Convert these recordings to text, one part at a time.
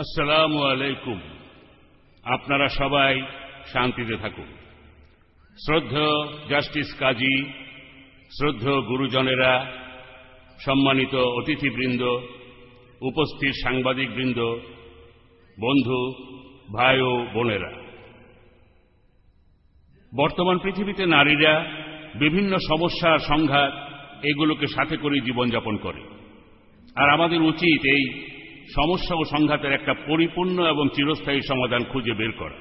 আসসালামু আলাইকুম। আপনারা সবাই শান্তিতে থাকুন। শ্রদ্ধেয় জাস্টিস কাজী শ্রদ্ধেয় গুরুজনেরা, সম্মানিত অতিথিবৃন্দ, উপস্থিত সাংবাদিকবৃন্দ, বন্ধু, ভাই ও বোনেরা। বর্তমান পৃথিবীতে নারীরা বিভিন্ন সমস্যা সংঘাত এগুলোকে সাথে করে জীবনযাপন করে। আর আমাদের উচিত এই সমস্যা ও সংঘাতের একটা পরিপূর্ণ এবং চিরস্থায়ী সমাধান খুঁজে বের করা।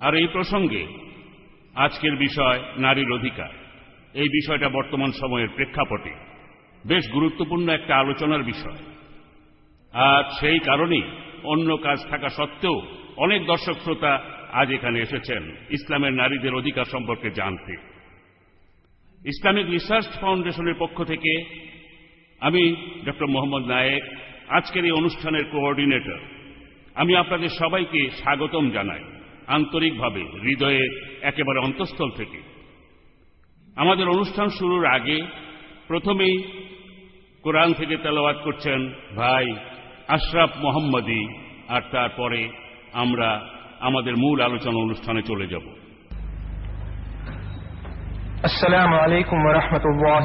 আর এই প্রসঙ্গে আজকের বিষয় নারীর অধিকার। এই বিষয়টা বর্তমান সময়ের প্রেক্ষাপটে বেশ গুরুত্বপূর্ণ একটা আলোচনার বিষয়। আর সেই কারণেই অন্য কাজ থাকা সত্ত্বেও অনেক দর্শক শ্রোতা আজ এখানে এসেছেন ইসলামের নারীদের অধিকার সম্পর্কে জানতে। ইসলামিক রিসার্চ ফাউন্ডেশনের পক্ষ থেকে আমি ডক্টর মোহাম্মদ নায়েক, আজকের এই অনুষ্ঠানের কোঅর্ডিনেটর। আমি আপনাদের সবাইকে স্বাগতম জানাই, আন্তরিকভাবে, হৃদয়ে একেবারে অন্তঃস্থল থেকে। আমাদের অনুষ্ঠান শুরুর আগে প্রথমেই কোরআন থেকে তেলবাদ করছেন ভাই আশরাফ মোহাম্মদী, আর তারপরে আমরা আমাদের মূল আলোচনা অনুষ্ঠানে চলে যাব। আসসালামু আলাইকুম রহমতুল্লাহ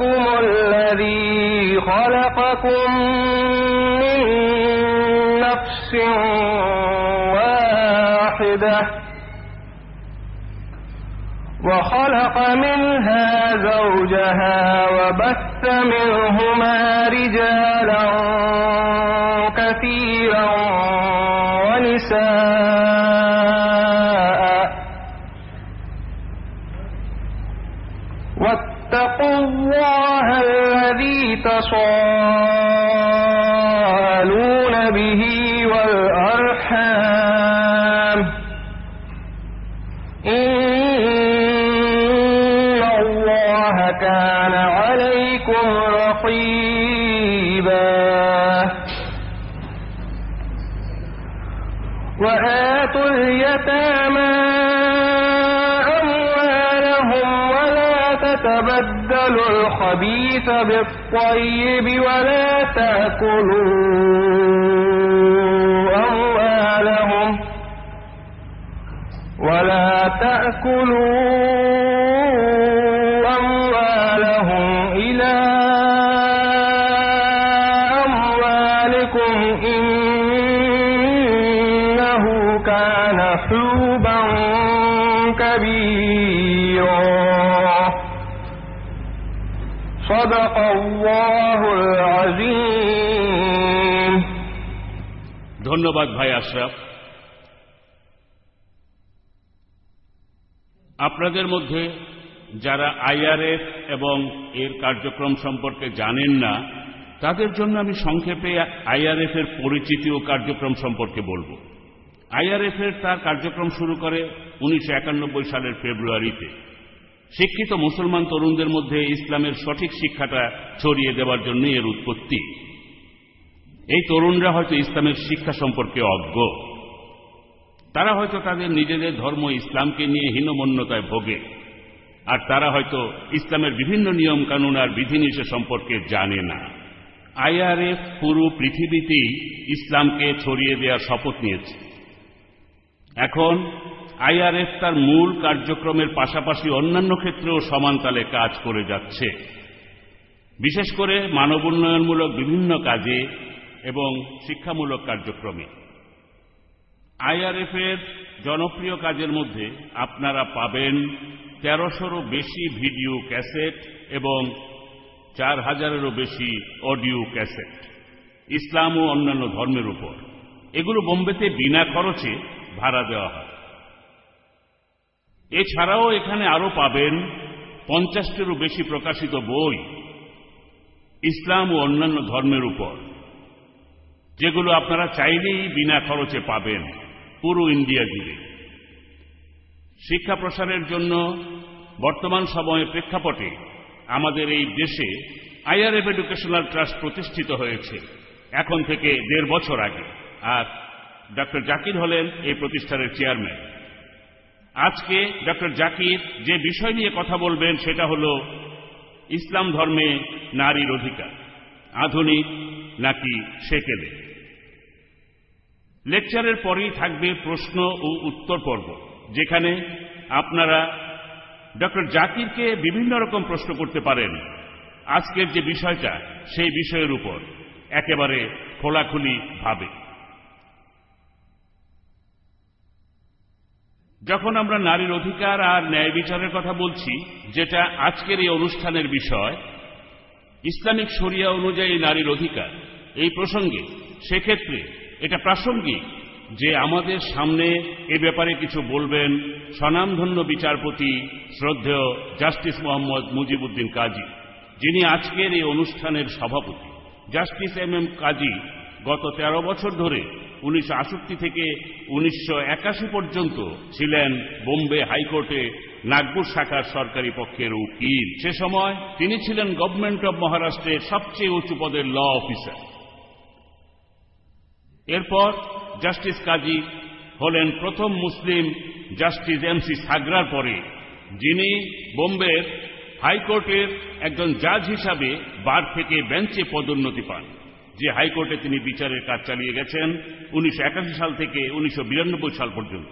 ربكم الذي خلقكم من نفس واحدة وخلق منها زوجها وبث منهما رجالا واتقوا الله الذي تصالون به والأرحام. إن الله كان عليكم رقيبا. وآتوا اليتامى الخبيث بالطيب ولا تأكلوا أموالهم ولا تأكلوا ধন্যবাদ ভাই আশরাফ। আপনাদের মধ্যে যারা আইআরএফ এবং এর কার্যক্রম সম্পর্কে জানেন না, তাদের জন্য আমি সংক্ষেপে আইআরএফ এর পরিচিতি ও কার্যক্রম সম্পর্কে বলব। আইআরএফ এর তার কার্যক্রম শুরু করে উনিশশো একানব্বই সালের ফেব্রুয়ারিতে। শিক্ষিত মুসলমান তরুণদের মধ্যে ইসলামের সঠিক শিক্ষাটা ছড়িয়ে দেওয়ার জন্য এর উৎপত্তি। এই তরুণরা হয়তো ইসলামের শিক্ষা সম্পর্কে অজ্ঞ। তারা হয়তো তাদের নিজেদের ধর্ম ইসলামকে নিয়ে হীনমন্যতায় ভোগে। আর তারা হয়তো ইসলামের বিভিন্ন নিয়ম কানুন আর বিধিনিষেধ সম্পর্কে জানে না। আইআরএফ পুরো পৃথিবীতেই ইসলামকে ছড়িয়ে দেওয়ার শপথ নিয়েছে। এখন আইআরএফ তার মূল কার্যক্রমের পাশাপাশি অন্যান্য ক্ষেত্রেও সমান তালে কাজ করে যাচ্ছে। বিশেষ করে মানব উন্নয়নমূলক বিভিন্ন কাজে এবং শিক্ষামূলক কার্যক্রমে। আইআরএফ এর জনপ্রিয় কাজের মধ্যে আপনারা পাবেন তেরোশোরও বেশি ভিডিও ক্যাসেট এবং চার হাজারেরও বেশি অডিও ক্যাসেট। ইসলাম ও অন্যান্য ধর্মের উপর। এগুলো বোম্বেতে বিনা খরচে ভাড়া দেওয়া হয়। এছাড়াও এখানে আরও পাবেন পঞ্চাশটিরও বেশি প্রকাশিত বই। ইসলাম ও অন্যান্য ধর্মের উপর। যেগুলো আপনারা চাইলেই বিনা খরচে পাবেন পুরো ইন্ডিয়া জুড়ে। শিক্ষা প্রসারের জন্য বর্তমান সময়ের প্রেক্ষাপটে আমাদের এই দেশে আইআরএফ এডুকেশনাল ট্রাস্ট প্রতিষ্ঠিত হয়েছে, এখন থেকে দেড় বছর আগে। আর ডক্টর জাকির হলেন এই প্রতিষ্ঠানের চেয়ারম্যান। আজকে ডক্টর জাকির যে বিষয় নিয়ে কথা বলবেন সেটা হল ইসলাম ধর্মে নারীর অধিকার, আধুনিক নাকি সেকেলে? লেকচারের পরেই থাকবে প্রশ্ন ও উত্তর পর্ব, যেখানে আপনারা ডক্টর জাকিরকে বিভিন্ন রকম প্রশ্ন করতে পারেন। আজকের যে বিষয়টা, সেই বিষয়ের উপর একেবারে খোলাখুলি ভাবে। যখন আমরা নারীর অধিকার আর ন্যায় বিচারের কথা বলছি, যেটা আজকের এই অনুষ্ঠানের বিষয়, ইসলামিক শরিয়া অনুযায়ী নারীর অধিকার, এই প্রসঙ্গে সেক্ষেত্রে এটা প্রাসঙ্গিক যে আমাদের সামনে এ ব্যাপারে কিছু বলবেন স্বনামধন্য বিচারপতি শ্রদ্ধেয় জাস্টিস মোহাম্মদ মুজিবুদ্দিন কাজী, যিনি আজকের এই অনুষ্ঠানের সভাপতি। জাস্টিস এম এম কাজী গত ১৩ বছর ধরে উনিশশো থেকে উনিশশো একাশি পর্যন্ত ছিলেন বোম্বে হাইকোর্টে নাগপুর শাখার সরকারি পক্ষের উকিল। সে সময় তিনি ছিলেন গভর্নমেন্ট অব মহারাষ্ট্রের সবচেয়ে উঁচু পদের ল অফিসার। এরপর জাস্টিস কাজী হলেন প্রথম মুসলিম জাস্টিস এম সি সাগরার পরে, যিনি বোম্বের হাইকোর্টের একজন জাজ হিসাবে বার থেকে বেঞ্চে পদোন্নতি পান। যে হাইকোর্টে তিনি বিচারের কাজ চালিয়ে গেছেন উনিশশো একাশি সাল থেকে উনিশশো বিরানব্বই সাল পর্যন্ত।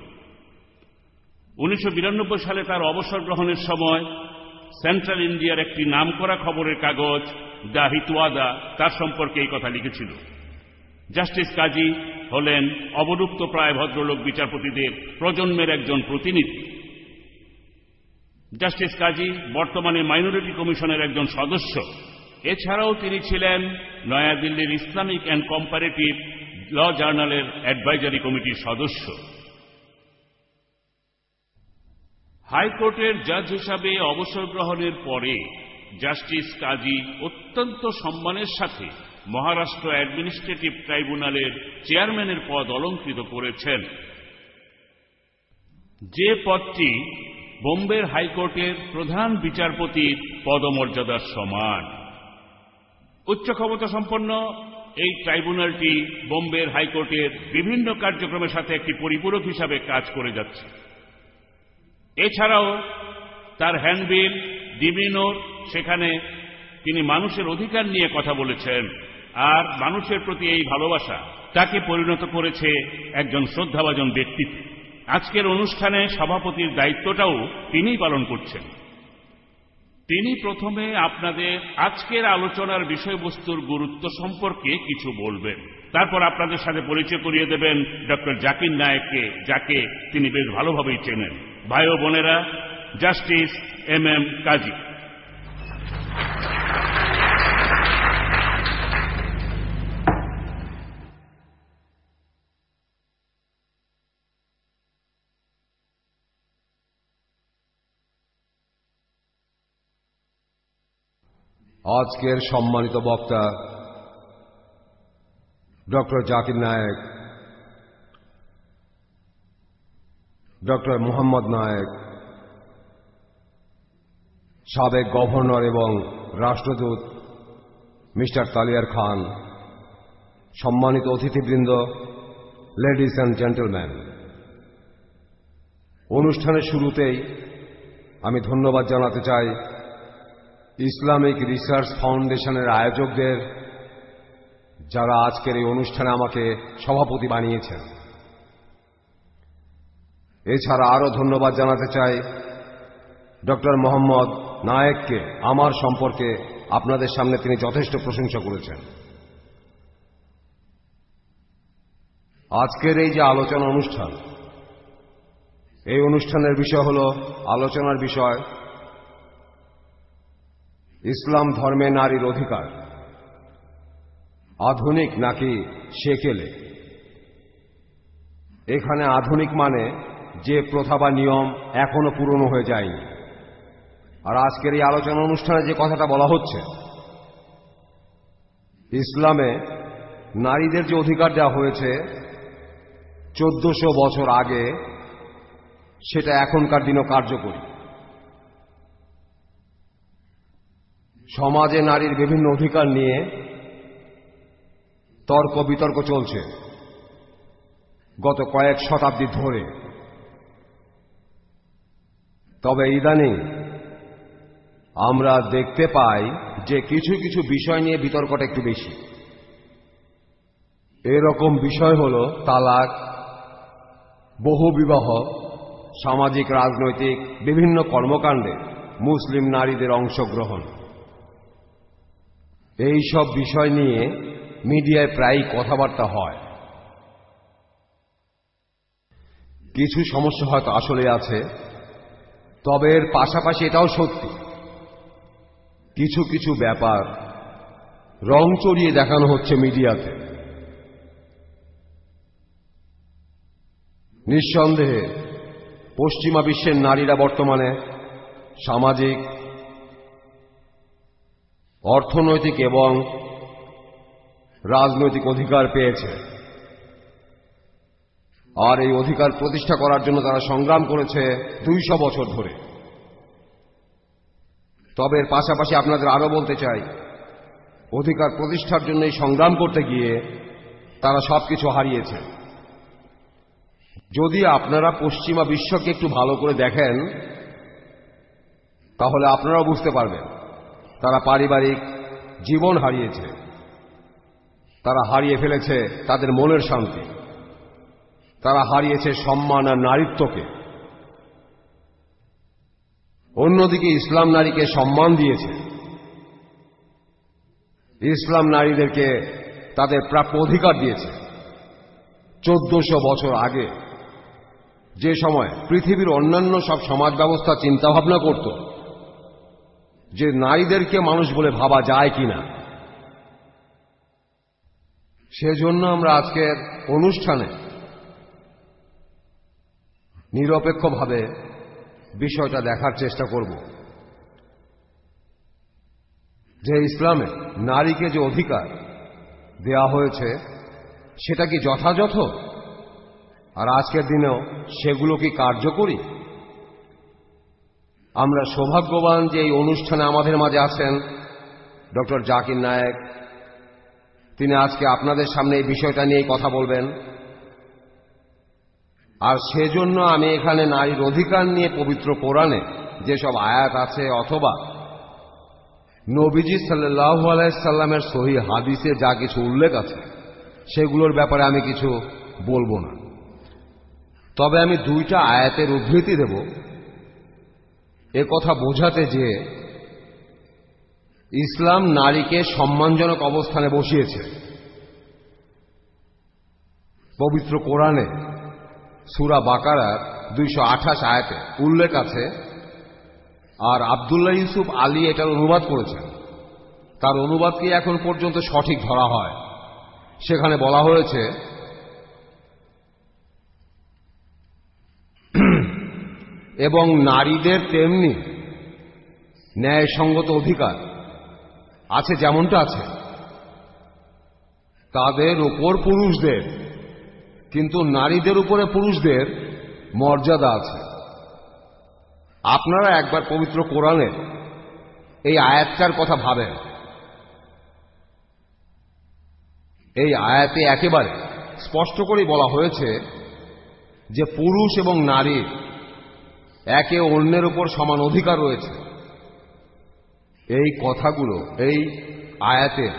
উনিশশো বিরানব্বই সালে তার অবসর গ্রহণের সময় সেন্ট্রাল ইন্ডিয়ার একটি নামকরা খবরের কাগজ দ্য হিতওয়াদা তার সম্পর্কে এই কথা লিখেছিল। জাস্টিস কাজী হলেন অবলুপ্ত প্রায় ভদ্রলোক বিচারপতিদের প্রজন্মের একজন প্রতিনিধি। জাস্টিস কাজী বর্তমানে মাইনরিটি কমিশনের একজন সদস্য। এছাড়াও তিনি ছিলেন নয়াদিল্লির ইসলামিক অ্যান্ড কম্পারেটিভ ল জার্নালের অ্যাডভাইজারি কমিটির সদস্য। হাইকোর্টের জাজ হিসাবে অবসর গ্রহণের পরে জাস্টিস কাজী অত্যন্ত সম্মানের সাথে মহারাষ্ট্র অ্যাডমিনিস্ট্রেটিভ ট্রাইব্যুনালের চেয়ারম্যানের পদ অলঙ্কৃত করেছেন। যে পদটি বোম্বের হাইকোর্টের প্রধান বিচারপতির পদমর্যাদার সমান। উচ্চ ক্ষমতা সম্পন্ন এই ট্রাইব্যুনালটি বোম্বের হাইকোর্টের বিভিন্ন কার্যক্রমের সাথে একটি পরিপূরক হিসাবে কাজ করে যাচ্ছে। এছাড়াও তার হ্যান্ডবিল ডিমিনোর সেখানে তিনি মানুষের অধিকার নিয়ে কথা বলেছেন। আর মানুষের প্রতি এই ভালোবাসা তাকে পরিণত করেছে একজন শ্রদ্ধাভাজন ব্যক্তিত্বে আজকের অনুষ্ঠানে সভাপতির দায়িত্বটাও তিনিই পালন করছেন। তিনি প্রথমে আপনাদের আজকের আলোচনার বিষয়বস্তুর গুরুত্ব সম্পর্কে কিছু বলবেন। তারপর আপনাদের সাথে পরিচয় করিয়ে দেবেন ডক্টর জাকির নায়েককে, যাকে তিনি বেশ ভালোভাবেই চেনেন। ভাই ও বোনেরা, জাস্টিস এম এম কাজী। আজকের সম্মানিত বক্তা ডক্টর জাকির নায়েক, ডক্টর মোহাম্মদ নায়েক, সাবেক গভর্নর এবং রাষ্ট্রদূত মিস্টার তালিয়ার খান, সম্মানিত অতিথিবৃন্দ, লেডিস অ্যান্ড জেন্টলম্যান। অনুষ্ঠানের শুরুতেই আমি ধন্যবাদ জানাতে চাই ইসলামিক রিসার্চ ফাউন্ডেশনের আয়োজকদের যারা আজকের এই অনুষ্ঠানে আমাকে সভাপতি বানিয়েছেন। এছাড়া আরও ধন্যবাদ জানাতে চাই ডক্টর মোহাম্মদ নায়েককে। আমার সম্পর্কে আপনাদের সামনে তিনি যথেষ্ট প্রশংসা করেছেন। আজকের এই যে আলোচনা অনুষ্ঠান, এই অনুষ্ঠানের বিষয় হল আলোচনার বিষয় ইসলাম ধর্মে নারীর অধিকার। আধুনিক নাকি সেকেলে। এখানে আধুনিক মানে যে প্রথা বা নিয়ম এখনও পুরনো হয়ে যায়নি। আর আজকের এই আলোচনা অনুষ্ঠানে যে কথাটা বলা হচ্ছে, ইসলামে নারীদের যে অধিকার দেওয়া হয়েছে চোদ্দশো বছর আগে, সেটা এখনকার দিনও কার্যকরী। সমাজে নারীর বিভিন্ন অধিকার নিয়ে তর্ক বিতর্ক চলছে। গত কয়েক শতাব্দী ধরে। তবে ইদানিং আমরা দেখতে পাই যে কিছু কিছু বিষয় নিয়ে বিতর্কটা একটু বেশি। এরকম বিষয় হল তালাক বহু বিবাহ সামাজিক, রাজনৈতিক, বিভিন্ন কর্মকাণ্ডে মুসলিম নারীদের অংশগ্রহণ। এই সব বিষয় নিয়ে মিডিয়ায় প্রায়ই কথাবার্তা হয়। কিছু সমস্যা হয়তো আসলে আছে, তবে এর পাশাপাশি এটাও সত্যি। কিছু কিছু ব্যাপার রং চড়িয়ে দেখানো হচ্ছে মিডিয়াতে। নিঃসন্দেহে পশ্চিমা বিশ্বের নারীরা বর্তমানে সামাজিক অর্থনৈতিক এবং রাজনৈতিক অধিকার পেয়েছে। আর এই অধিকার প্রতিষ্ঠা করার জন্য তারা সংগ্রাম করেছে দুইশ বছর ধরে। তবে পাশাপাশি আপনাদের আরও বলতে চাই, অধিকার প্রতিষ্ঠার জন্য এই সংগ্রাম করতে গিয়ে তারা সবকিছু হারিয়েছে। যদি আপনারা পশ্চিমা বিশ্বকে একটু ভালো করে দেখেন, তাহলে আপনারাও বুঝতে পারবেন। তারা পারিবারিক জীবন হারিয়েছে। তারা হারিয়ে ফেলেছে তাদের মনের শান্তি। তারা হারিয়েছে সম্মান আর নারীত্বকে। অন্যদিকে ইসলাম নারীকে সম্মান দিয়েছে। ইসলাম নারীদেরকে তাদের প্রাপ্য অধিকার দিয়েছে। চোদ্দশো বছর আগে যে সময় পৃথিবীর অন্যান্য সব সমাজ ব্যবস্থা চিন্তাভাবনা করত যে নারীদেরকে মানুষ বলে ভাবা যায় কিনা। সেজন্য আমরা আজকের অনুষ্ঠানে নিরপেক্ষভাবে বিষয়টা দেখার চেষ্টা করব। যে ইসলামে নারীকে যে অধিকার দেয়া হয়েছে, সেটা কি যথাযথ? আর আজকের দিনেও সেগুলো কি কার্যকরী? আমরা সৌভাগ্যবান যে এই অনুষ্ঠানে আমাদের মাঝে আছেন ডক্টর জাকির নায়েক। তিনি আজকে আপনাদের সামনে এই বিষয়টা নিয়ে কথা বলবেন। আর সেজন্য আমি এখানে নারীর অধিকার নিয়ে পবিত্র কোরআনে যেসব আয়াত আছে অথবা নবীজি সাল্লাহ আলাইসাল্লামের সহি হাদিসে যা কিছু উল্লেখ আছে, সেগুলোর ব্যাপারে আমি কিছু বলব না। তবে আমি দুইটা আয়াতের উদ্ধৃতি দেব। এ কথা বোঝাতে যে ইসলাম নারীকে সম্মানজনক অবস্থানে বসিয়েছে। পবিত্র কোরআনে সুরা বাকারার দুইশো আঠাশ আয়াতে উল্লেখ আছে, আর আবদুল্লাহ ইউসুফ আলী এটার অনুবাদ করেছেন। তার অনুবাদকে এখন পর্যন্ত সঠিক ধরা হয়। সেখানে বলা হয়েছে এবং নারীদের তেমনি ন্যায়সঙ্গত অধিকার আছে, যেমনটা আছে। তাদের উপর পুরুষদের, কিন্তু নারীদের উপরে পুরুষদের মর্যাদা আছে। আপনারা একবার পবিত্র কোরআনের এই আয়াতটার কথা ভাবেন। এই আয়াতে একেবারে স্পষ্ট করেই বলা হয়েছে যে পুরুষ এবং নারীর একে অন্যের উপর সমান অধিকার রয়েছে। এই কথাগুলো, এই আয়াতের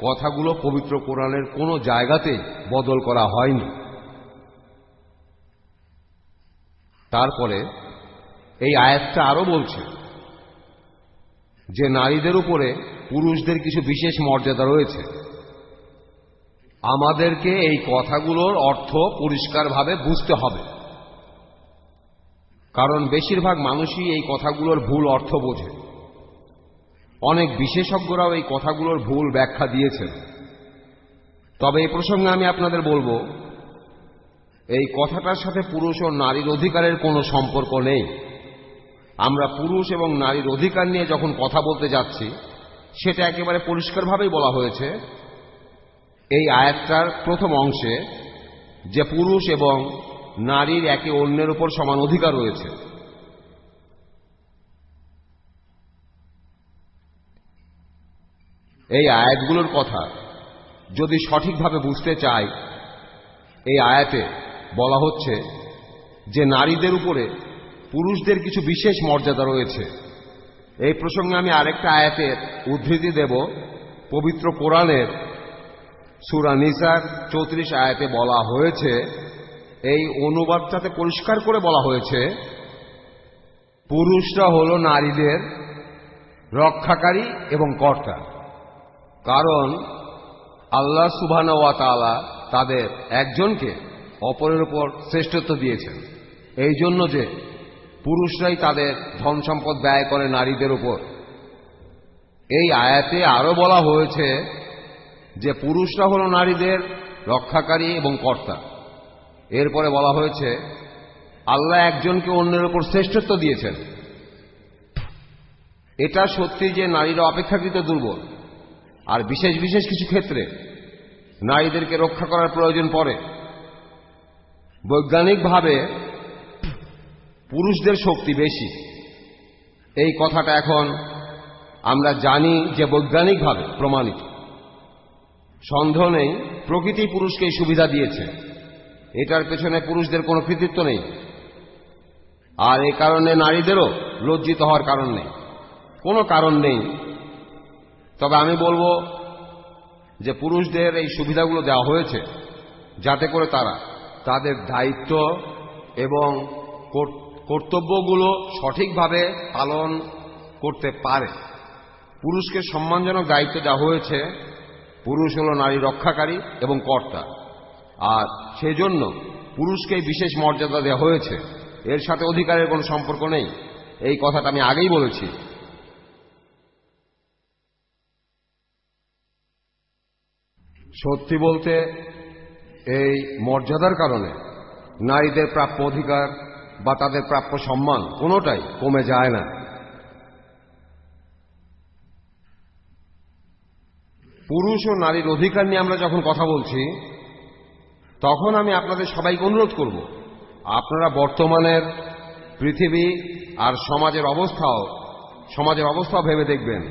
কথাগুলো পবিত্র কোরআনের কোনো জায়গাতে বদল করা হয়নি। তারপরে এই আয়াতটা আরও বলছে যে নারীদের উপরে পুরুষদের কিছু বিশেষ মর্যাদা রয়েছে। আমাদেরকে এই কথাগুলোর অর্থ পরিষ্কারভাবে বুঝতে হবে। কারণ বেশিরভাগ মানুষই এই কথাগুলোর ভুল অর্থ বোঝে। অনেক বিশেষজ্ঞরাও এই কথাগুলোর ভুল ব্যাখ্যা দিয়েছেন। তবে এই প্রসঙ্গে আমি আপনাদের বলব, এই কথাটার সাথে পুরুষ ও নারীর অধিকারের কোনো সম্পর্ক নেই। আমরা পুরুষ এবং নারীর অধিকার নিয়ে যখন কথা বলতে যাচ্ছি, সেটা একেবারে পরিষ্কারভাবেই বলা হয়েছে। এই আয়াতটার প্রথম অংশে যে পুরুষ এবং নারীর একে অন্যের উপর সমান অধিকার রয়েছে। এই আয়াতগুলোর কথা যদি সঠিকভাবে বুঝতে চাই, এই আয়াতে বলা হচ্ছে যে নারীদের উপরে পুরুষদের কিছু বিশেষ মর্যাদা রয়েছে। এই প্রসঙ্গে আমি আরেকটা আয়াতের উদ্ধৃতি দেব। পবিত্র কোরআনের সুরা নিসার চৌত্রিশ আয়াতে বলা হয়েছে এই অনুবাদটাতে পরিষ্কার করে বলা হয়েছে, পুরুষরা হল নারীদের রক্ষাকারী এবং কর্তা। কারণ আল্লাহ সুবহান ওয়া তাআলা তাদের একজনকে অপরের উপর শ্রেষ্ঠত্ব দিয়েছেন। এই জন্য যে পুরুষরাই তাদের ধন সম্পদ ব্যয় করে নারীদের উপর। এই আয়াতে আরও বলা হয়েছে যে পুরুষরা হল নারীদের রক্ষাকারী এবং কর্তা। এরপরে বলা হয়েছে, আল্লাহ একজনকে অন্যের উপর শ্রেষ্ঠত্ব দিয়েছেন। এটা সত্যি যে নারীরা অপেক্ষাকৃত দুর্বল, আর বিশেষ বিশেষ কিছু ক্ষেত্রে নারীদেরকে রক্ষা করার প্রয়োজন পড়ে। বৈজ্ঞানিকভাবে পুরুষদের শক্তি বেশি। এই কথাটা এখন আমরা জানি যে বৈজ্ঞানিকভাবে প্রমাণিত। সন্দেহ নেই, প্রকৃতি পুরুষকে সুবিধা দিয়েছে। এটার পেছনে পুরুষদের কোনো কৃতিত্ব নেই। আর এ কারণে নারীদেরও লজ্জিত হওয়ার কারণ নেই। কোনো কারণ নেই। তবে আমি বলব যে পুরুষদের এই সুবিধাগুলো দেওয়া হয়েছে যাতে করে তারা তাদের দায়িত্ব এবং কর্তব্যগুলো সঠিকভাবে পালন করতে পারে। পুরুষকে সম্মানজনক দায়িত্ব দেওয়া হয়েছে। পুরুষ হল নারী রক্ষাকারী এবং কর্তা। আর সেজন্য পুরুষকে বিশেষ মর্যাদা দেওয়া হয়েছে। এর সাথে অধিকারের কোনো সম্পর্ক নেই। এই কথাটা আমি আগেই বলেছি। সত্যি বলতে, এই মর্যাদার কারণে নারীদের প্রাপ্য অধিকার বা তাদের প্রাপ্য সম্মান কোনোটাই কমে যায় না। পুরুষ ও নারীর অধিকার নিয়ে আমরা যখন কথা বলছি তখন আমি আপনাদের সবাইকে অনুরোধ করব, আপনারা বর্তমানের পৃথিবী আর সমাজের অবস্থাও সমাজের অবস্থাও ভেবে দেখবেন।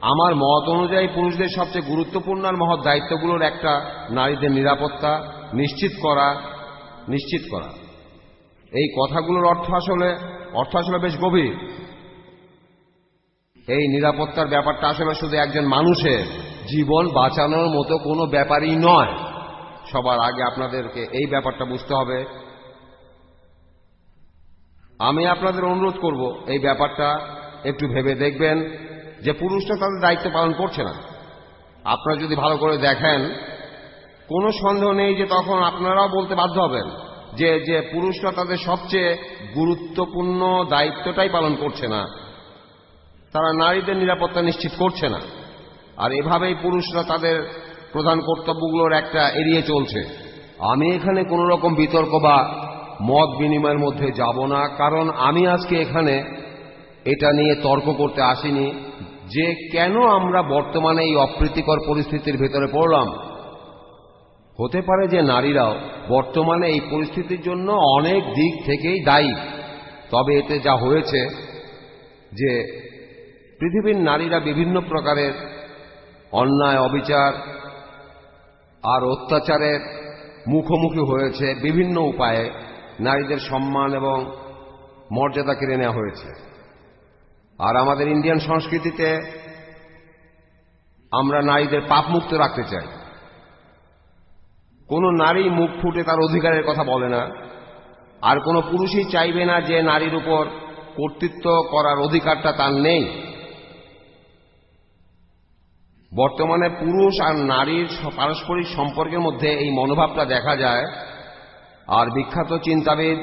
আমার মত অনুযায়ী পুরুষদের সবচেয়ে গুরুত্বপূর্ণ আর মহৎ দায়িত্বগুলোর একটা নারীদের নিরাপত্তা নিশ্চিত করা নিশ্চিত করা। এই কথাগুলোর অর্থ আসলে অর্থ আসলে বেশ গভীর। এই নিরাপত্তার ব্যাপারটা আসলে শুধু একজন মানুষের জীবন বাঁচানোর মতো কোনো ব্যাপারই নয়। সবার আগে আপনাদেরকে এই ব্যাপারটা বুঝতে হবে। আমি আপনাদের অনুরোধ করব, এই ব্যাপারটা একটু ভেবে দেখবেন যে পুরুষরা তাদের দায়িত্ব পালন করছে না। আপনারা যদি ভালো করে দেখেন, কোনো সন্দেহ নেই যে তখন আপনারাও বলতে বাধ্য হবেন যে যে পুরুষরা তাদের সবচেয়ে গুরুত্বপূর্ণ দায়িত্বটাই পালন করছে না। তারা নারীদের নিরাপত্তা নিশ্চিত করছে না। আর এভাবেই পুরুষরা তাদের প্রধান কর্তব্যগুলোর একটা এড়িয়ে চলছে। আমি এখানে কোনো রকম বিতর্ক বা মত বিনিময়ের মধ্যে যাব না, কারণ আমি আজকে এখানে এটা নিয়ে তর্ক করতে আসিনি যে কেন আমরা বর্তমানে এই অপ্রীতিকর পরিস্থিতির ভেতরে পড়লাম। হতে পারে যে নারীরাও বর্তমানে এই পরিস্থিতির জন্য অনেক দিক থেকেই দায়ী, তবে এতে যা হয়েছে যে পৃথিবীর নারীরা বিভিন্ন প্রকারের অন্যায়, অবিচার আর অত্যাচারের মুখোমুখি হয়েছে বিভিন্ন উপায়ে নারীদের সম্মান এবং মর্যাদা কেড়ে নেওয়া হয়েছে। আর আমাদের ইন্ডিয়ান সংস্কৃতিতে আমরা নারীদের পাপমুক্ত রাখতে চাই। কোনো নারী মুখ ফুটে তার অধিকারের কথা বলে না। আর কোনো পুরুষই চাইবে না যে নারীর উপর কর্তৃত্ব করার অধিকারটা তার নেই। বর্তমানে পুরুষ আর নারীর পারস্পরিক সম্পর্কের মধ্যে এই মনোভাবটা দেখা যায়। আর বিখ্যাত চিন্তাবিদ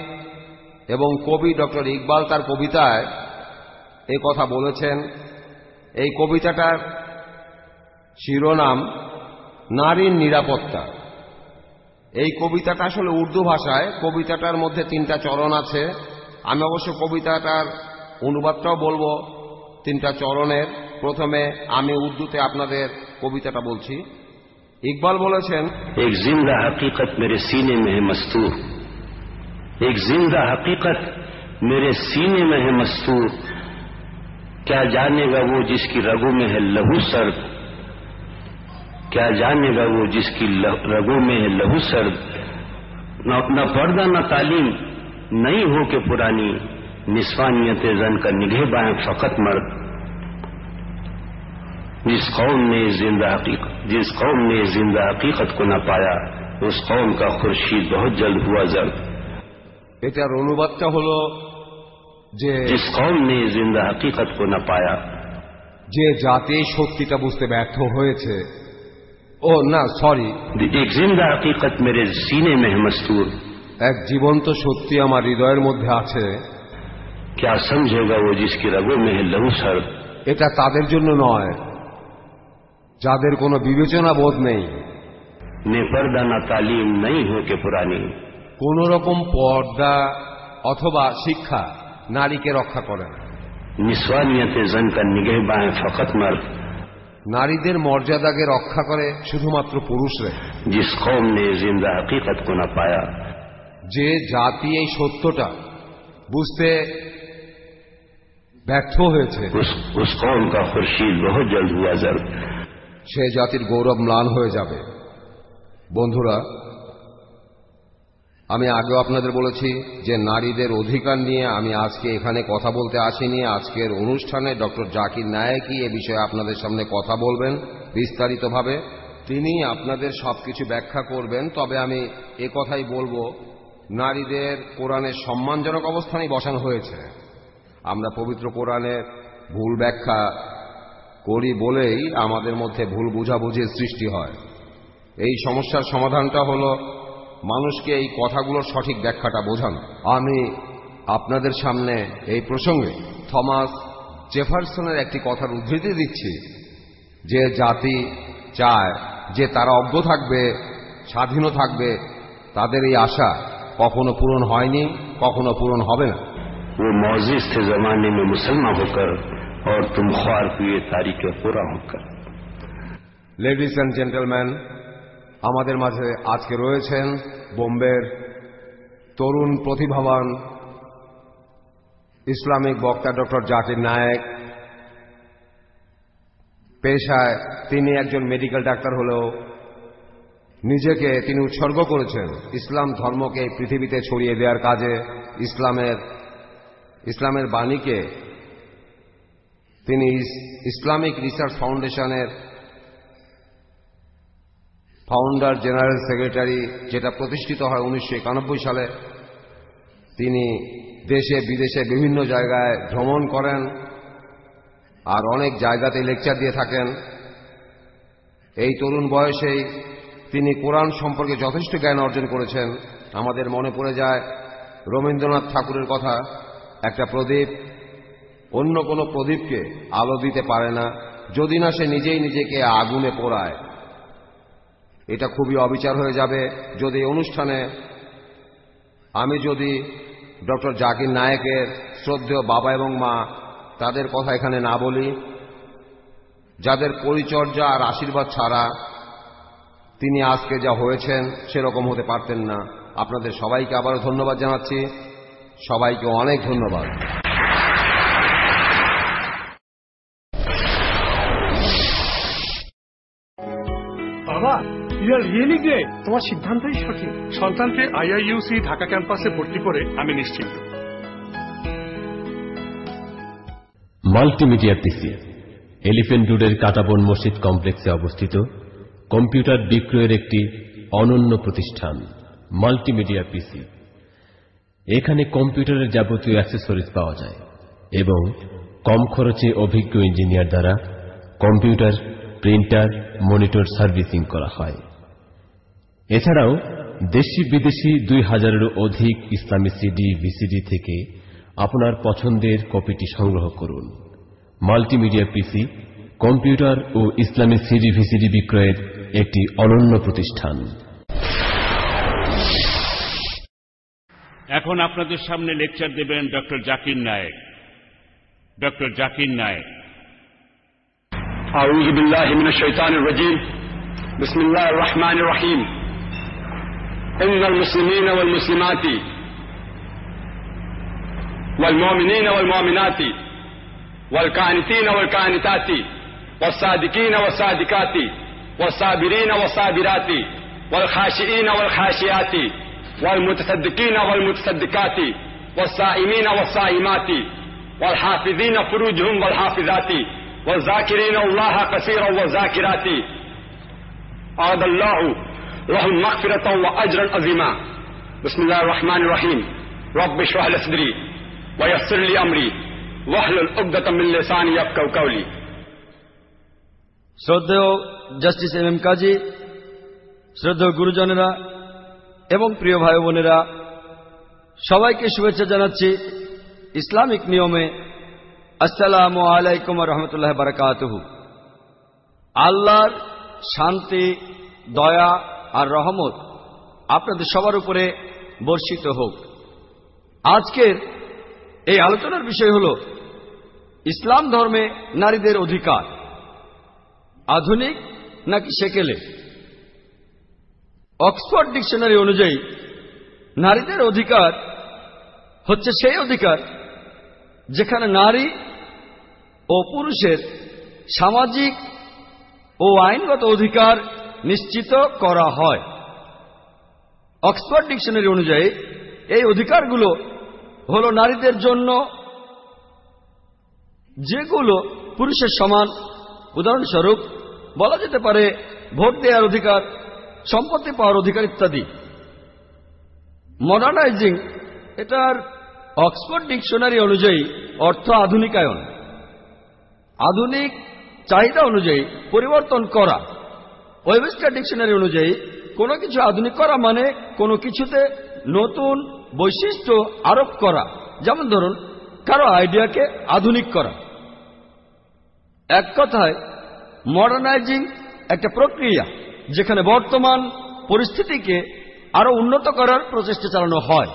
এবং কবি ডক্টর ইকবাল তার কবিতায় এ কথা বলেছেন, এই কবিতাটার শিরোনাম, নারীর নিরাপত্তা। এই কবিতাটা আসলে উর্দু ভাষায়, কবিতাটার মধ্যে তিনটা চরণ আছে। আমি অবশ্য কবিতাটার অনুবাদটাও বলব, তিনটা চরণের। প্রথমে আমি উর্দুতে আপনাদের কবিতাটা বলছি। ইকবাল বলেছেন، এক জিন্দা হাকিকত মেরে সিনে মে মস্তূর। ایک زندہ حقیقت میرے سینے میں ہے مستور کیا جانے گا وہ جس کی رگوں میں ہے لہو سرد؟ کیا جانے گا وہ جس کی رگوں میں ہے لہو سرد؟ نہ پردہ نہ تعلیم نہیں ہو کہ پرانی نسوانیت زن کا نگہ بائیں فقط مرد۔ जिस कौम ने जिंदा हकीकत जिस कौम ने जिंदा हकीकत को न पाया उस कौम का खुर्शीद बहुत जल्द हुआ जल्द এটার অনুবাদটা হলো যে जिस कौम ने जिंदा हकीकत को न पाया যে জাতি এই সত্যিটা বুঝতে ব্যর্থ হয়েছে ও না সরি एक जिंदा हकीकत मेरे सीने में है मस्तूर এক জীবন্ত সত্যি আমার হৃদয়ের মধ্যে আছে क्या समझेगा वो जिसकी रगों में है लहू सर এটা তাদের জন্য নয় যাদের কোনো বিবেচনা বোধ নেই। নেপর্দা না তালিম নেই হোকে পুরানি কোন রকম পর্দা অথবা শিক্ষা নারীকে রক্ষা করে নারীদের মর্যাদাকে রক্ষা করে শুধুমাত্র পুরুষরা। যে জাতি এই সত্যটা বুঝতে ব্যর্থ হয়েছে। সে জাতির গৌরব ম্লান হয়ে যাবে। বন্ধুরা, আমি আগেও আপনাদের বলেছি যে নারীদের অধিকার নিয়ে আমি আজকে এখানে কথা বলতে আসিনি। আজকের অনুষ্ঠানে ডক্টর জাকির নায়েকই এ বিষয়ে আপনাদের সামনে কথা বলবেন বিস্তারিতভাবে। তিনি আপনাদের সবকিছু ব্যাখ্যা করবেন, তবে আমি এ কথাই বলব, নারীদের কোরআনের সম্মানজনক অবস্থানেই বসানো হয়েছে। আমরা পবিত্র কোরআনের ভুল ব্যাখ্যা করি বলেই আমাদের মধ্যে ভুল বুঝাবুঝির সৃষ্টি হয় এই সমস্যার সমাধানটা হলো মানুষকে এই কথাগুলোর সঠিক ব্যাখ্যাটা বোঝানো আমি আপনাদের সামনে এই প্রসঙ্গে থমাস জেফারসনের একটি কথার উদ্ধৃতি দিচ্ছি যে জাতি চায় যে তারা অজ্ঞ থাকবে স্বাধীনও থাকবে তাদের এই আশা কখনো পূরণ হয়নি কখনো পূরণ হবে না वो मोजिज थे जमाने में मुसलमान होकर और तुम ख्वार हुए तारीख पूरा होकर লেডিস অ্যান্ড জেন্টলম্যান আমাদের মাঝে আজকে রয়েছেন বোম্বের তরুণ প্রতিভাবান ইসলামিক বক্তা ডক্টর জাকির নায়েক পেশায় তিনি একজন মেডিকেল ডাক্তার হলেও নিজেকে তিনি উৎসর্গ করেছেন ইসলাম ধর্মকে এই পৃথিবীতে ছড়িয়ে দেওয়ার কাজে ইসলামের ইসলামের বাণীকে তিনি ইসলামিক রিসার্চ ফাউন্ডেশনের ফাউন্ডার জেনারেল সেক্রেটারি, যেটা প্রতিষ্ঠিত হয় উনিশশো একানব্বই সালে। তিনি দেশে, বিদেশে বিভিন্ন জায়গায় ভ্রমণ করেন আর অনেক জায়গাতে লেকচার দিয়ে থাকেন। এই তরুণ বয়সেই তিনি কোরআন সম্পর্কে যথেষ্ট জ্ঞান অর্জন করেছেন। আমাদের মনে পড়ে যায় রবীন্দ্রনাথ ঠাকুরের কথা, একটা প্রদীপ অন্য কোনো প্রদীপকে আলো দিতে পারে না, যদি না সে নিজেই নিজেকে আগুনে পোড়ায়। এটা খুবই অবিচার হয়ে যাবে যদি অনুষ্ঠানে আমি যদি ডক্টর জাকির নায়েকের শ্রদ্ধেয় বাবা এবং মা তাদের কথা এখানে না বলি, যাদের পরিচর্যা আর আশীর্বাদ ছাড়া তিনি আজকে যা হয়েছেন সেরকম হতে পারতেন না। আপনাদের সবাইকে আবারও ধন্যবাদ জানাচ্ছি। সবাইকে অনেক ধন্যবাদ। You are really great. তোমার সিদ্ধান্তই সঠিক। সন্তানকে আইআইইউসি ঢাকা ক্যাম্পাসে ভর্তি করে আমি নিশ্চিন্ত মাল্টিমিডিয়া পিসি এলিফেন্ট রোডের কাটাবন মসজিদ কমপ্লেক্সে অবস্থিত কম্পিউটার বিক্রয়ের একটি অনন্য প্রতিষ্ঠান মাল্টিমিডিয়া পিসি। এখানে কম্পিউটারের যাবতীয় অ্যাক্সেসরিজ পাওয়া যায় এবং কম খরচে অভিজ্ঞ ইঞ্জিনিয়ার দ্বারা কম্পিউটার প্রিন্টার মনিটর সার্ভিসিং করা হয়। এছাড়াও দেশি বিদেশি দুই হাজারেরও অধিক ইসলামী সিডি ভিসিডি থেকে আপনার পছন্দের কপিটি সংগ্রহ করুন মাল্টিমিডিয়া পিসি কম্পিউটার ও ইসলামী সিডি ভিসিডি বিক্রয়ের একটি অনন্য প্রতিষ্ঠান এখন আপনাদের সামনে লেকচার দেবেন ডক্টর জাকির নায়েক ডক্টর জাকির নায়েক أعوذ بالله من الشيطان الرجيم بسم الله الرحمن الرحيم إن المسلمين والمسلمات والمؤمنين والمؤمنات والكانتين والكانتات والصادقين والصادقات والصابرين والصابرات والخاشئين والخاشئات والمتصدقين والمتصدقات والصائمين والصائمات والحافظين فروجهم والحافظات والذاكرين الله كثيرا والذاكرات أعد الله لهم مغفرة وأجرا عظيما بسم الله الرحمن الرحيم رب اشرح لي صدري ويسر لي أمري واحلل عقدة من لساني يفقهوا قولي শ্রদ্ধেয় জাস্টিস এম এম কাজী শ্রদ্ধেয় গুরুজনেরা এবং প্রিয় ভাই বোনেরা সবাইকে শুভেচ্ছা জানাচ্ছি ইসলামিক নিয়মে আসসালামু আলাইকুম রহমতুল্লাহ বারাকাতহু আল্লাহর শান্তি দয়া আর রহমত আপনাদের সবার উপরে বর্ষিত হোক। আজকের এই আলোচনার বিষয় হল ইসলাম ধর্মে নারীদের অধিকার। আধুনিক নাকি সেকেলে? অক্সফোর্ড ডিকশনারি অনুযায়ী নারীদের অধিকার হচ্ছে সেই অধিকার যেখানে নারী ও পুরুষের সামাজিক ও আইনগত অধিকার নিশ্চিত করা হয়। অক্সফোর্ড ডিকশনারি অনুযায়ী এই অধিকারগুলো হল নারীদের জন্য যেগুলো পুরুষের সমান। উদাহরণস্বরূপ, বলা যেতে পারে ভোট দেওয়ার অধিকার, সম্পত্তি পাওয়ার অধিকার ইত্যাদি। মডার্নাইজিং এটার অক্সফোর্ড ডিকশনারি অনুযায়ী অর্থ আধুনিকায়ন। আধুনিক চাহিদা অনুযায়ী পরিবর্তন করা। ওয়েবস্টার ডিকশনারি অনুযায়ী, কোনো কিছু আধুনিক করা মানে কোনো কিছুতে নতুন বৈশিষ্ট্য আরোপ করা। যেমন ধরুন, কারও আইডিয়াকে আধুনিক করা। এক কথায়, মডার্নাইজিং একটা প্রক্রিয়া যেখানে বর্তমান পরিস্থিতিকে আরও উন্নত করার প্রচেষ্টা চালানো হয়।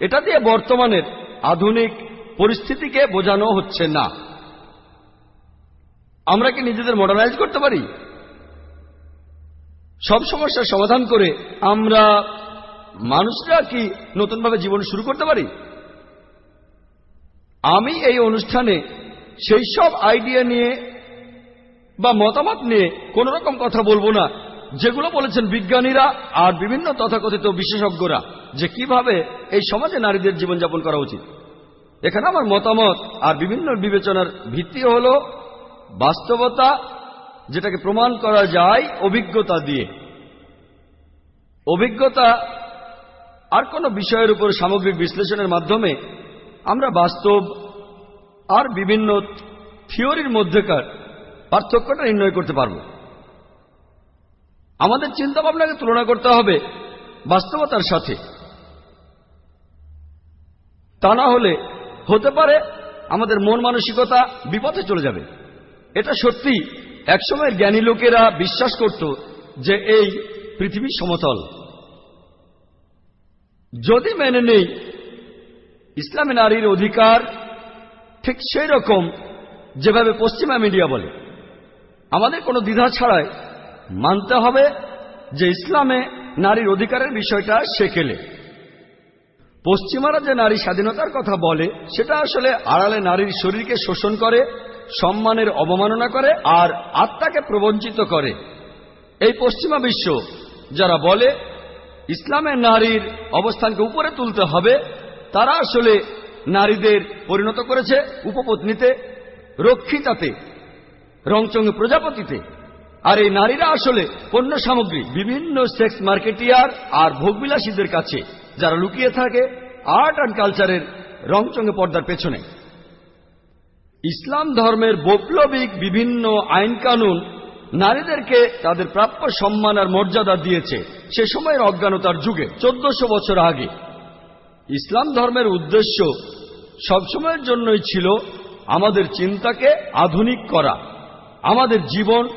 এটা দিয়ে বর্তমানের আধুনিক পরিস্থিতিকে বোঝানো হচ্ছে না। আমরা কি নিজেদের মডার্নাইজ করতে পারি? সব সমস্যার সমাধান করে আমরা মানুষরা কি নতুনভাবে জীবন শুরু করতে পারি? আমি এই অনুষ্ঠানে সেই সব আইডিয়া নিয়ে বা মতামত নিয়ে কোন রকম কথা বলব না। যেগুলো বলেছেন বিজ্ঞানীরা আর বিভিন্ন তথাকথিত বিশেষজ্ঞরা যে কীভাবে এই সমাজে নারীদের জীবনযাপন করা উচিত। এখানে আমার মতামত আর বিভিন্ন বিবেচনার ভিত্তি হল বাস্তবতা যেটাকে প্রমাণ করা যায় অভিজ্ঞতা দিয়ে। অভিজ্ঞতা আর কোনো বিষয়ের উপর সামগ্রিক বিশ্লেষণের মাধ্যমে আমরা বাস্তব আর বিভিন্ন থিওরির মধ্যেকার পার্থক্যটা নির্ণয় করতে পারব। আমাদের চিন্তা ভাবনাকে তুলনা করতে হবে বাস্তবতার সাথে। তা না হলে হতে পারে আমাদের মন মানসিকতা বিপথে চলে যাবে। এটা সত্যি একসময়ের জ্ঞানী লোকেরা বিশ্বাস করত যে এই পৃথিবী সমতল। যদি মেনে নেই, ইসলামী নারীর অধিকার ঠিক সেই রকম যেভাবে পশ্চিমা মিডিয়া বলে। আমাদের কোনো দ্বিধা ছাড়াই মানতে হবে যে ইসলামে নারীর অধিকারের বিষয়টা সেকেলে। পশ্চিমারা যে নারী স্বাধীনতার কথা বলে, সেটা আসলে আড়ালে নারীর শরীরকে শোষণ করে সম্মানের অবমাননা করে আর আত্মাকে প্রবঞ্চিত করে। এই পশ্চিমা বিশ্ব যারা বলে, ইসলামের নারীর অবস্থানকে উপরে তুলতে হবে, তারা আসলে নারীদের পরিণত করেছে উপপত্নীতে, রক্ষিতাতে রংচঙ্গে প্রজাপতিতে। আর এই নারীরা আসলে পণ্য সামগ্রী, বিভিন্ন সেক্স মার্কেটিয়ার আর ভোগবিলাসীদের কাছে, যারা লুকিয়ে থাকে আর্ট অ্যান্ড কালচারের রংচঙ্গে পর্দার পেছনে। ইসলাম ধর্মের বৈপ্লবিক বিভিন্ন আইন কানুন নারীদেরকে তাদের প্রাপ্য সম্মান আর মর্যাদা দিয়েছে। সে সময়ের অজ্ঞানতার যুগে, চোদ্দশো বছর আগে। ইসলাম ধর্মের উদ্দেশ্য সবসময়ের জন্যই ছিল আমাদের চিন্তাকে আধুনিক করা। আমাদের জীবন,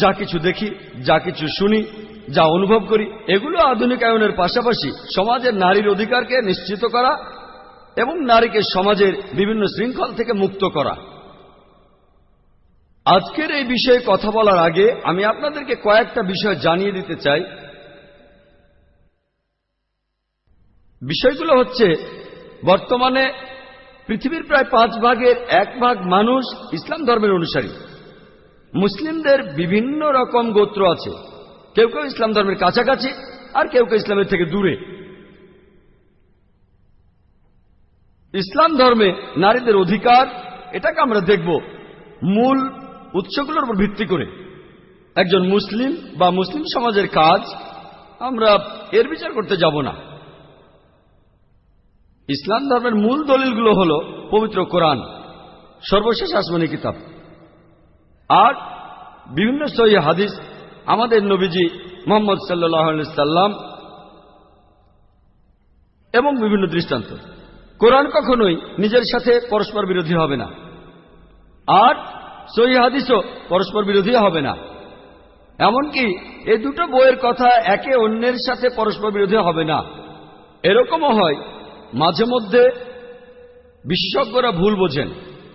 যা কিছু দেখি, যা কিছু শুনি, যা অনুভব করি, এগুলো আধুনিকায়নের পাশাপাশি সমাজের নারীর অধিকারকে নিশ্চিত করা এবং নারীকে সমাজের বিভিন্ন শৃঙ্খল থেকে মুক্ত করা। আজকের এই বিষয়ে কথা বলার আগে আমি আপনাদেরকে কয়েকটা বিষয় জানিয়ে দিতে চাই। বিষয়গুলো হচ্ছে, বর্তমানে পৃথিবীর প্রায় পাঁচ ভাগের এক ভাগ মানুষ ইসলাম ধর্মের অনুসারী। মুসলিমদের বিভিন্ন রকম গোত্র আছে। কেউ কেউ ইসলাম ধর্মের কাছাকাছি, আর কেউ কেউ ইসলামের থেকে দূরে। ইসলাম ধর্মে নারীদের অধিকার, এটাকে আমরা দেখব মূল উৎসগুলোর উপর ভিত্তি করে। একজন মুসলিম বা মুসলিম সমাজের কাজ, আমরা এর বিচার করতে যাব না। ইসলাম ধর্মের মূল দলিলগুলো হল পবিত্র কোরআন, সর্বশেষ আসমানি কিতাব। আর বিভিন্ন সহি হাদিস আমাদের নবীজি মোহাম্মদ সাল্লাম এবং বিভিন্ন দৃষ্টান্ত। কোরআন কখনোই নিজের সাথে পরস্পর বিরোধী হবে না। আর সহি হাদিসও পরস্পর বিরোধী হবে না। এমনকি এই দুটো বইয়ের কথা একে অন্যের সাথে পরস্পর বিরোধী হবে না। এরকমও হয়, মাঝে মধ্যে বিশেষজ্ঞরা ভুল বোঝেন।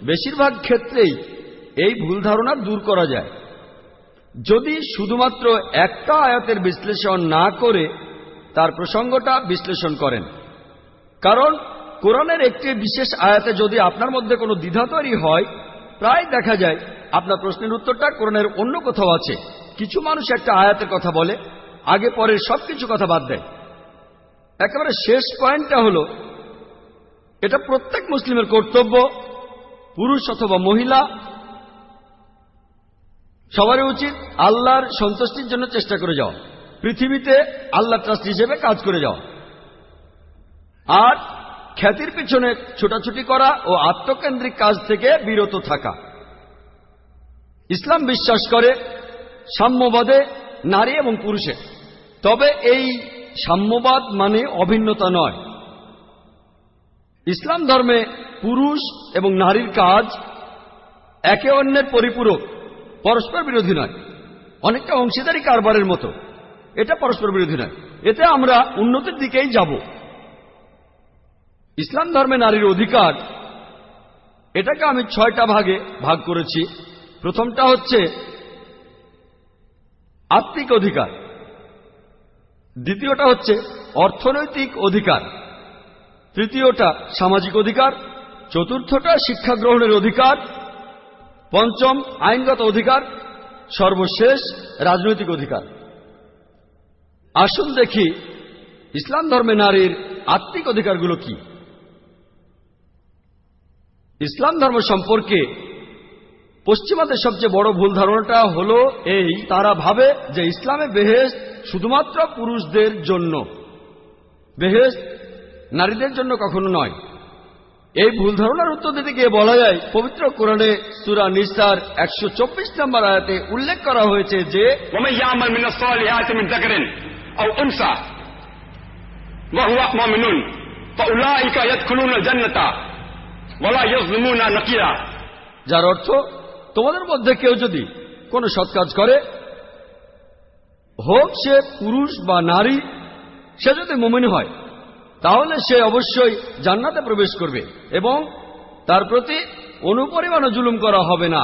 বেশিরভাগ ক্ষেত্রেই এই ভুল ধারণা দূর করা যায়। যদি শুধুমাত্র একটা আয়াতের বিশ্লেষণ না করে তার প্রসঙ্গটা বিশ্লেষণ করেন। কারণ কোরআনের একটি বিশেষ আয়াতে যদি আপনার মধ্যে কোনো দ্বিধা তৈরি হয়, প্রায় দেখা যায় আপনার প্রশ্নের উত্তরটা কোরআনের অন্য কোথাও আছে। কিছু মানুষ একটা আয়াতের কথা বলে, আগে পরের সবকিছু কথা বাদ দেয়। একেবারে শেষ পয়েন্টটা হলো, এটা প্রত্যেক মুসলিমের কর্তব্য, পুরুষ অথবা মহিলা, সবারই উচিত আল্লাহর সন্তুষ্টির জন্য চেষ্টা করে যাওয়া। পৃথিবীতে আল্লাহ ট্রাস্ট হিসেবে কাজ করে যাওয়া। আর খ্যাতির পিছনে ছোটাছুটি করা ও আত্মকেন্দ্রিক কাজ থেকে বিরত থাকা। ইসলাম বিশ্বাস করে সাম্যবাদে নারী এবং পুরুষে। তবে এই সাম্যবাদ মানে অভিন্নতা নয়। ইসলাম ধর্মে পুরুষ এবং নারীর কাজ একে অন্যের পরিপূরক, পরস্পর বিরোধী নয়। অনেকটা অংশীদারি কারবারের মতো। এটা পরস্পর বিরোধী নয়। এতে আমরা উন্নতির দিকেই যাব। ইসলাম ধর্মে নারীর অধিকার। এটাকে আমি ছয়টা ভাগে ভাগ করেছি। প্রথমটা হচ্ছে আত্মিক অধিকার। দ্বিতীয়টা হচ্ছে অর্থনৈতিক অধিকার। তৃতীয়টা সামাজিক অধিকার। চতুর্থটা শিক্ষা গ্রহণের অধিকার। পঞ্চম আইনগত অধিকার। সর্বশেষ রাজনৈতিক অধিকার। আসুন দেখি ইসলাম ধর্মে নারীর আত্মিক অধিকারগুলো কি? ইসলাম ধর্ম সম্পর্কে পশ্চিমাদের সবচেয়ে বড় ভুল ধারণাটা হল এই তারা ভাবে যে ইসলামে বেহেস শুধুমাত্র পুরুষদের জন্য বেহেস নারীদের জন্য কখনো নয় এই ভুল ধারণার উত্তর দিতে গিয়ে বলা যায় পবিত্র কোরআনে সুরা নিসার একশো চব্বিশ নম্বর আয়াতে উল্লেখ করা হয়েছে যে ومن يعمل من الصالحات من ذكر أو أنثى وهو مؤمن فأولئك يدخلون الجنة বলা যার অর্থ, তোমাদের মধ্যে কেউ যদি কোনো সৎ কাজ করে, হোক সে পুরুষ বা নারী, সে যদি মোমিন হয়, তাহলে সে অবশ্যই জান্নাতে প্রবেশ করবে এবং তার প্রতি অনুপরিমাণ জুলুম করা হবে না।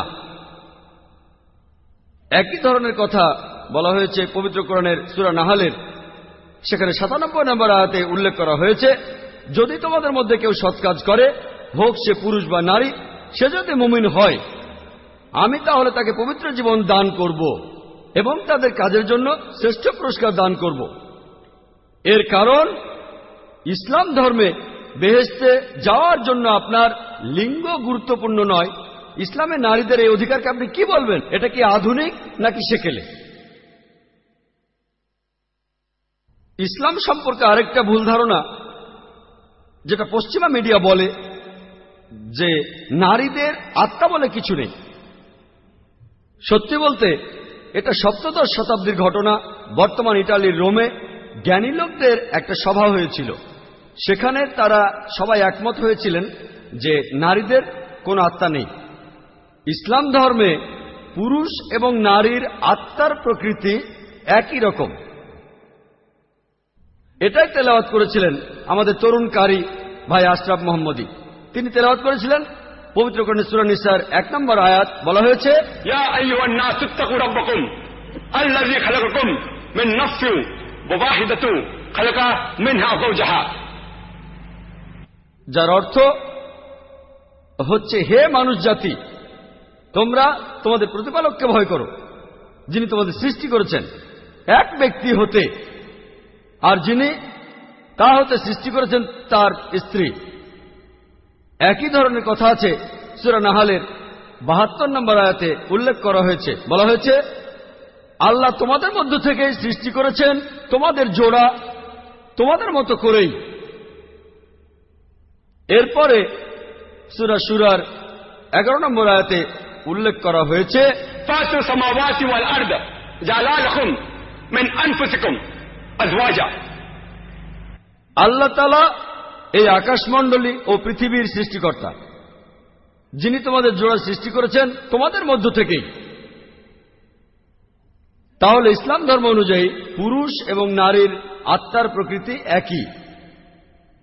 একই ধরনের কথা বলা হয়েছে পবিত্র কোরণের সুরা নাহালের। সেখানে সাতানব্বই নম্বর আয়াতে উল্লেখ করা হয়েছে, যদি তোমাদের মধ্যে কেউ সৎ কাজ করে হোক সে পুরুষ বা নারী, সে যদি মুমিন হয়, আমি তাহলে তাকে পবিত্র জীবন দান করব এবং তাদের কাজের জন্য শ্রেষ্ঠ পুরস্কার দান করব। এর কারণ, ইসলাম ধর্মে বেহেস্তে যাওয়ার জন্য আপনার লিঙ্গ গুরুত্বপূর্ণ নয়। ইসলামে নারীদের এই অধিকারকে আপনি কি বলবেন? এটা কি আধুনিক নাকি সেকেলে? ইসলাম সম্পর্কে আরেকটা ভুল ধারণা, যেটা পশ্চিমা মিডিয়া বলে যে নারীদের আত্মা বলে কিছু নেই। সত্যি বলতে, এটা সপ্তদশ শতাব্দীর ঘটনা। বর্তমান ইটালির রোমে জ্ঞানী লোকদের একটা সভা হয়েছিল। সেখানে তারা সবাই একমত হয়েছিলেন যে নারীদের কোনো আত্মা নেই। ইসলাম ধর্মে পুরুষ এবং নারীর আত্মার প্রকৃতি একই রকম। এটাই তেলাওয়াত করেছিলেন আমাদের তরুণ কারি ভাই আশরাফ মোহাম্মদী। তিনি তেলাওয়াত করেছিলেন। পবিত্র কর্ণেশ্বর নিসার এক নম্বর আয়াত বলা হয়েছে যার অর্থ হচ্ছে হে মানুষ জাতি তোমরা তোমাদের প্রতিপালককে ভয় করো যিনি তোমাদের সৃষ্টি করেছেন। এক ব্যক্তি হতে আর যিনি তা হতে সৃষ্টি করেছেন তার স্ত্রী। একই ধরনের কথা আছে সুরা নাহালের বাহাত্তর নম্বর আয়াতে উল্লেখ করা হয়েছে। বলা হয়েছে আল্লাহ তোমাদের মধ্য থেকে সৃষ্টি করেছেন তোমাদের জোড়া তোমাদের মতো করেই। এরপরে সুরা সুরার এগারো নম্বর আয়াতে উল্লেখ করা হয়েছে আল্লাহ এই আকাশমণ্ডলী ও পৃথিবীর সৃষ্টিকর্তা। যিনি তোমাদের জোড়া সৃষ্টি করেছেন, তোমাদের মধ্য থেকেই। তাহলে ইসলাম ধর্ম অনুযায়ী পুরুষ এবং নারীর আত্মার প্রকৃতি একই।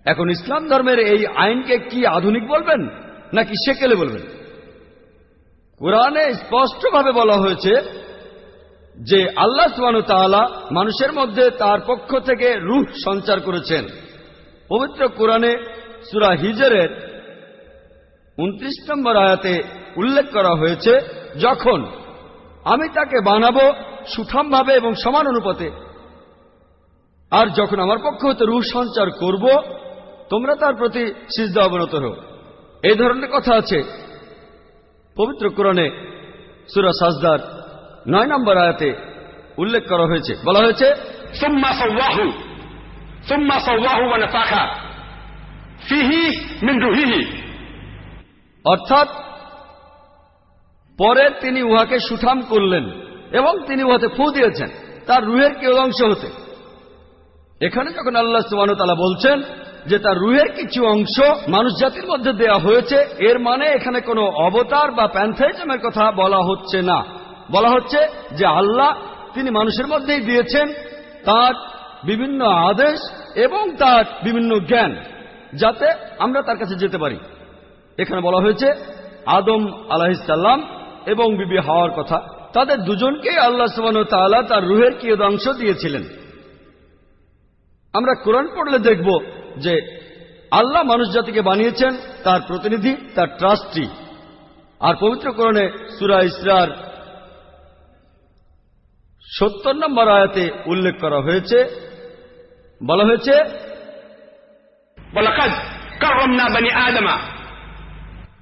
এখন ইসলাম ধর্মের এই আইনকে কি আধুনিক বলবেন, নাকি সেকেলে বলবেন? কোরআনে স্পষ্টভাবে বলা হয়েছে যে আল্লাহ তাআলা মানুষের মধ্যে তার পক্ষ থেকে রূহ সঞ্চার করেছেন। পবিত্র কোরআনে সুরা হিজরের উনত্রিশ নম্বর আয়াতে উল্লেখ করা হয়েছে, যখন আমি তাকে বানাবো সুঠামভাবে এবং সমান অনুপাতে, আর যখন আমার পক্ষ হতে রূহ সঞ্চার করব, তোমরা তার প্রতি সিজদা অবনত হো এই ধরনের কথা আছে পবিত্র কোরআনে সুরা সাজদার নয় নম্বর আয়াতে উল্লেখ করা হয়েছে। বলা হয়েছে ثم সৌলাহু ওয়ানফাখা ফিহি মিন রুহিহি অর্থাৎ পরে তিনি উহাকে সুঠাম করলেন এবং তিনি উহাতে ফু দিয়েছেন। তার রুহের কেউ অংশ হতে? এখানে যখন আল্লাহ সুবাহতালা বলছেন যে তার রুহের কিছু অংশ মানুষ জাতির মধ্যে দেয়া হয়েছে, এর মানে এখানে কোনো অবতার বা প্যান্থাইজমের কথা বলা হচ্ছে না। বলা হচ্ছে যে আল্লাহ তিনি মানুষের মধ্যেই দিয়েছেন, তার বিভিন্ন আদেশ এবং তার বিভিন্ন জ্ঞান, যাতে আমরা তার কাছে যেতে পারি। এখানে বলা হয়েছে, আদম আলাহিসাল্লাম এবং বিবি হওয়ার কথা, তাদের দুজনকে আল্লাহ সুবান তাআলা তার রুহের কিয়দাংশ দিয়েছিলেন। আমরা কোরআন পড়লে দেখব যে আল্লাহ মানুষ জাতিকে বানিয়েছেন, তার প্রতিনিধি, তার ট্রাস্টি। আর পবিত্র কোরআনে সুরা ইসরার সত্তর নম্বর আয়াতে উল্লেখ করা হয়েছে বলা হয়েছে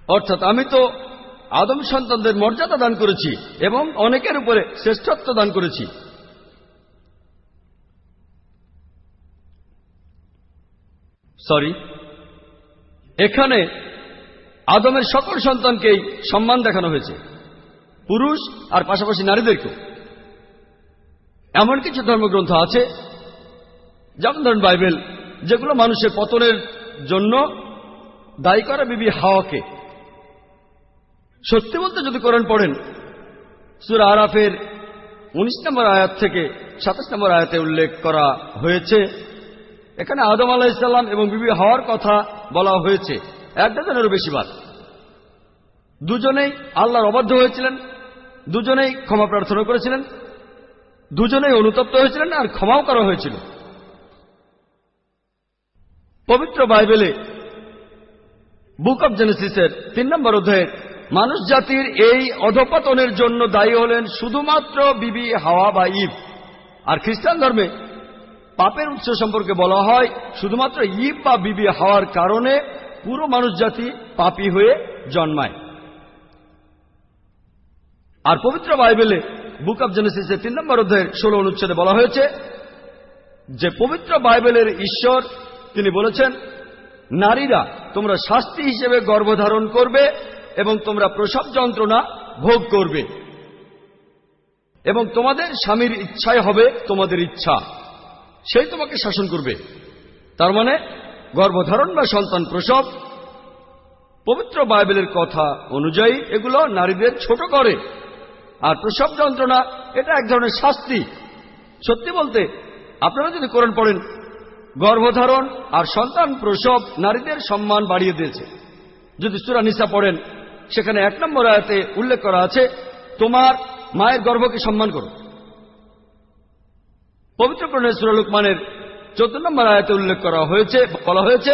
অর্থাৎ আমি তো আদম সন্তানদের মর্যাদা দান করেছি এবং অনেকের উপরে শ্রেষ্ঠত্ব দান করেছি। সরি এখানে আদমের সকল সন্তানকেই সম্মান দেখানো হয়েছে পুরুষ আর পাশাপাশি নারীদেরকেও। এমন কিছু ধর্মগ্রন্থ আছে যেমন ধরেন বাইবেল, যেগুলো মানুষের পতনের জন্য দায়ী করা বিবি হাওয়াকে। সত্যি বলতে যদি কোরআন পড়েন, সুরা আরাফের উনিশ নম্বর আয়াত থেকে সাতাশ নম্বর আয়াতে উল্লেখ করা হয়েছে। এখানে আদম আলাহিসাল্লাম এবং বিবি হওয়ার কথা বলা হয়েছে। এক ডজনেরও বেশি বার। দুজনেই আল্লাহর অবাধ্য হয়েছিলেন, দুজনেই ক্ষমা প্রার্থনা করেছিলেন, দুজনেই অনুতপ্ত হয়েছিলেন আর ক্ষমাও করা হয়েছিল। পবিত্র বাইবেলে বুক অব জেনেসিসের তিন নম্বর অধ্যায়ে, মানুষ জাতির এই অধপতনের জন্য দায়ী হলেন শুধুমাত্র বিবি হাওয়া বা ইব। আর খ্রিস্টান ধর্মে পাপের উৎস সম্পর্কে বলা হয়, শুধুমাত্র ইব বা বিবি হওয়ার কারণে পুরো মানুষ জাতি পাপী হয়ে জন্মায়। আর পবিত্র বাইবেলে বুক অব জেনেসিসের তিন নম্বর অধ্যায়ের ষোলো অনুচ্ছেদে বলা হয়েছে যে, পবিত্র বাইবেলের ঈশ্বর তিনি বলেছেন, নারীরা তোমরা শাস্তি হিসেবে গর্ভধারণ করবে এবং তোমরা প্রসব যন্ত্রণা ভোগ করবে। এবং তোমাদের স্বামীর ইচ্ছায় হবে তোমাদের ইচ্ছা। সেই তোমাকে শাসন করবে। তার মানে গর্ভধারণ বা সন্তান প্রসব, পবিত্র বাইবেলের কথা অনুযায়ী এগুলো নারীদের ছোট করে। আর প্রসব যন্ত্রণা, এটা এক ধরনের শাস্তি। সত্যি বলতে, আপনারা যদি কোরআন পড়েন গর্ভধারণ আর সন্তান প্রসব নারীদের সম্মান বাড়িয়ে দিয়েছে। যদি সুরানিসা পড়েন সেখানে এক নম্বর আয়াতে উল্লেখ করা আছে তোমার মায়ের গর্ভকে সম্মান করো। পবিত্র প্রণয় সুরালুকমানের চোদ্দ নম্বর আয়াতে উল্লেখ করা হয়েছে বলা হয়েছে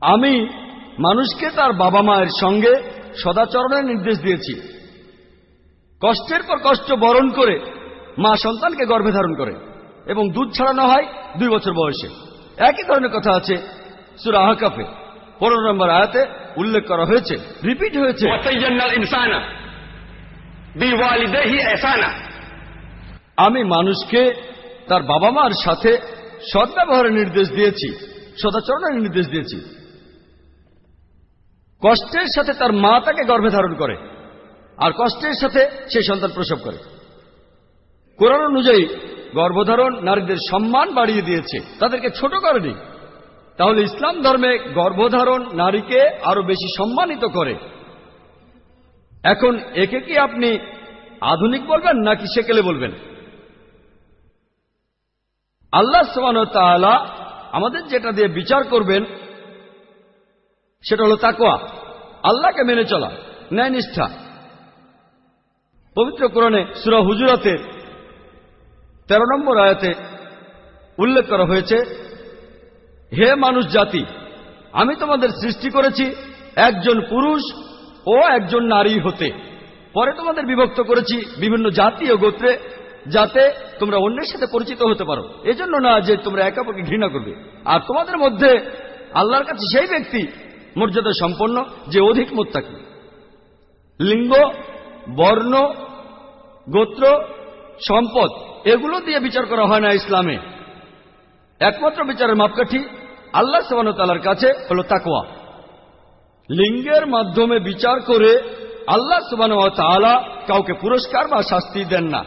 আমি মানুষকে তার বাবা মায়ের সঙ্গে সদাচরণের নির্দেশ দিয়েছি। কষ্টের পর কষ্ট বরণ করে মা সন্তানকে গর্ভে ধারণ করে এবং দুধ ছাড়ানো হয় দুই বছর বয়সে। একই ধরনের কথা আছে সুরা হাকাফে পনেরো নম্বর আয়াতে উল্লেখ করা হয়েছে রিপিট হয়েছে। আমি মানুষকে তার বাবা মার সাথে সদ্ব্যবহারের নির্দেশ দিয়েছি সদাচরণের নির্দেশ দিয়েছি। কষ্টের সাথে তার মা তাকে গর্ভে ধারণ করে। আর কষ্টের সাথে সেই সন্তান প্রসব করে। কোরআন অনুযায়ী গর্ভধারণ নারীদের সম্মান বাড়িয়ে দিয়েছে। তাদেরকে ছোট করেনি তাহলে ইসলাম ধর্মে গর্ভধারণ নারীকে আরও বেশি সম্মানিত করে। এখন একে কি আপনি আধুনিক বলবেন নাকি সেকেলে বলবেন? আল্লাহ তাআলা আমাদের যেটা দিয়ে বিচার করবেন, সেটা হলো তাকোয়া আল্লাহকে মেনে চলা ন্যায় নিষ্ঠা পবিত্র কোরআনে সুরা হুজুরাতের তেরো নম্বর আয়াতে উল্লেখ করা হয়েছে, হে মানুষ জাতি, আমি তোমাদের সৃষ্টি করেছি একজন পুরুষ ও একজন নারী হতে। পরে তোমাদের বিভক্ত করেছি বিভিন্ন জাতি ও গোত্রে যাতে তোমরা অন্যের সাথে পরিচিত হতে পারো। এজন্য না যে তোমরা একে অপরকে ঘৃণা করবে। আর তোমাদের মধ্যে আল্লাহর কাছে সেই ব্যক্তি মর্যাদা সম্পন্ন যে অধিক মোত্তাকি। লিঙ্গ বর্ণ, গোত্র, সম্পদ, এগুলো দিয়ে বিচার করা হয় না ইসলামে। একমাত্র বিচারের মাপকাঠি আল্লাহ সবানতালার কাছে হল তাকোয়া লিঙ্গের মাধ্যমে বিচার করে আল্লাহ সুবান কাউকে পুরস্কার বা শাস্তি দেন না।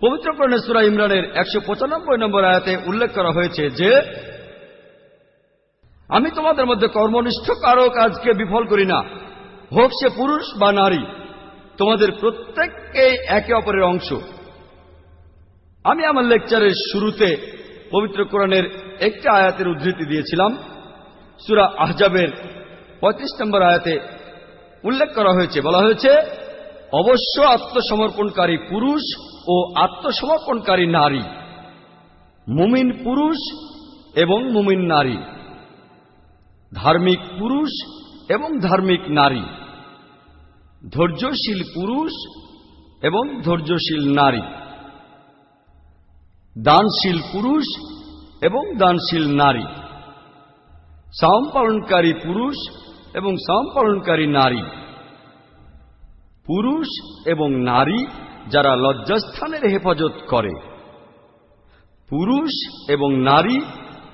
পবিত্র প্রণেশ্বরা ইমরানের একশো পঁচানব্বই নম্বর আয়াতে উল্লেখ করা হয়েছে যে, আমি তোমাদের মধ্যে কর্মনিষ্ঠ কারও কাজকে বিফল করি না। হোক সে পুরুষ বা নারী তোমাদের প্রত্যেককেই একে অপরের অংশ। আমি আমার লেকচারের শুরুতে পবিত্র কোরআনের একটি আয়াতের উদ্ধৃতি দিয়েছিলাম। সুরা আহজাবের পঁয়ত্রিশ নম্বর আয়াতে উল্লেখ করা হয়েছে। বলা হয়েছে, অবশ্য আত্মসমর্পণকারী পুরুষ ও আত্মসমর্পণকারী নারী, মুমিন পুরুষ এবং মুমিন নারী, ধার্মিক পুরুষ এবং ধার্মিক নারী। ধৈর্যশীল পুরুষ এবং ধৈর্যশীল নারী। দানশীল পুরুষ এবং দানশীল নারী। সাম পালনকারী পুরুষ এবং সাম পালনকারী নারী। পুরুষ এবং নারী যারা লজ্জাস্থানের হেফাজত করে। পুরুষ এবং নারী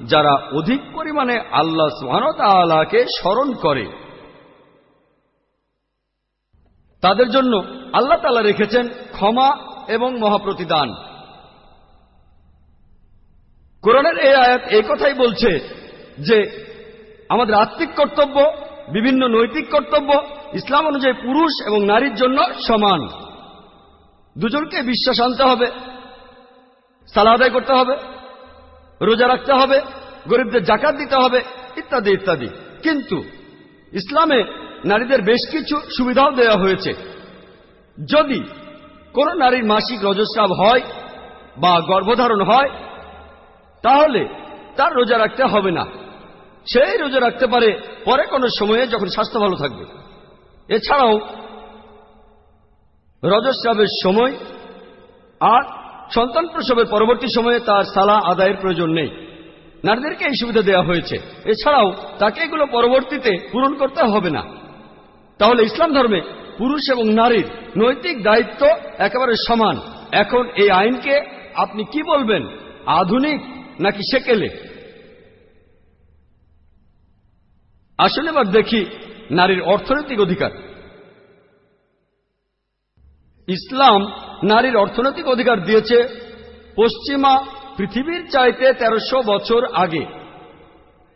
যারা অধিক পরিমাণে আল্লাহ সুহানতালাকে স্মরণ করে। তাদের জন্য আল্লাহ তালা রেখেছেন ক্ষমা এবং মহাপ্রতিদান। কোরআনের এই আয়াত এই কথাই বলছে যে আমাদের আত্মিক কর্তব্য, বিভিন্ন নৈতিক কর্তব্য, ইসলাম অনুযায়ী পুরুষ এবং নারীর জন্য সমান। দুজনকে বিশ্বাস আনতে হবে সালা আদায় করতে হবে, রোজা রাখতে হবে, গরিবদের জাকাত দিতে হবে, ইত্যাদি ইত্যাদি। কিন্তু ইসলামে নারীদের বেশ কিছু সুবিধাও দেওয়া হয়েছে। যদি কোন নারীর মাসিক রজস্রাব হয় বা গর্ভধারণ হয়, তাহলে তার রোজা রাখতে হবে না। সেই রোজা রাখতে পারে পরে কোনো সময়ে যখন স্বাস্থ্য ভালো থাকবে। এছাড়াও রজস্রাবের সময় আর সন্তান প্রসবের পরবর্তী সময়ে তার সালা আদায়ের প্রয়োজন নেই। নারীদেরকে এই সুবিধা দেওয়া হয়েছে। এছাড়াও তাকে এগুলো পরবর্তীতে পূরণ করতে হবে না। তাহলে ইসলাম ধর্মে পুরুষ এবং নারীর নৈতিক দায়িত্ব একেবারে সমান। এখন এই আইনকে আপনি কি বলবেন? আধুনিক নাকি সেকেলে? আসলে এবার দেখি নারীর অর্থনৈতিক অধিকার। ইসলাম নারীর অর্থনৈতিক অধিকার দিয়েছে পশ্চিমা পৃথিবীর চাইতে তেরোশো বছর আগে।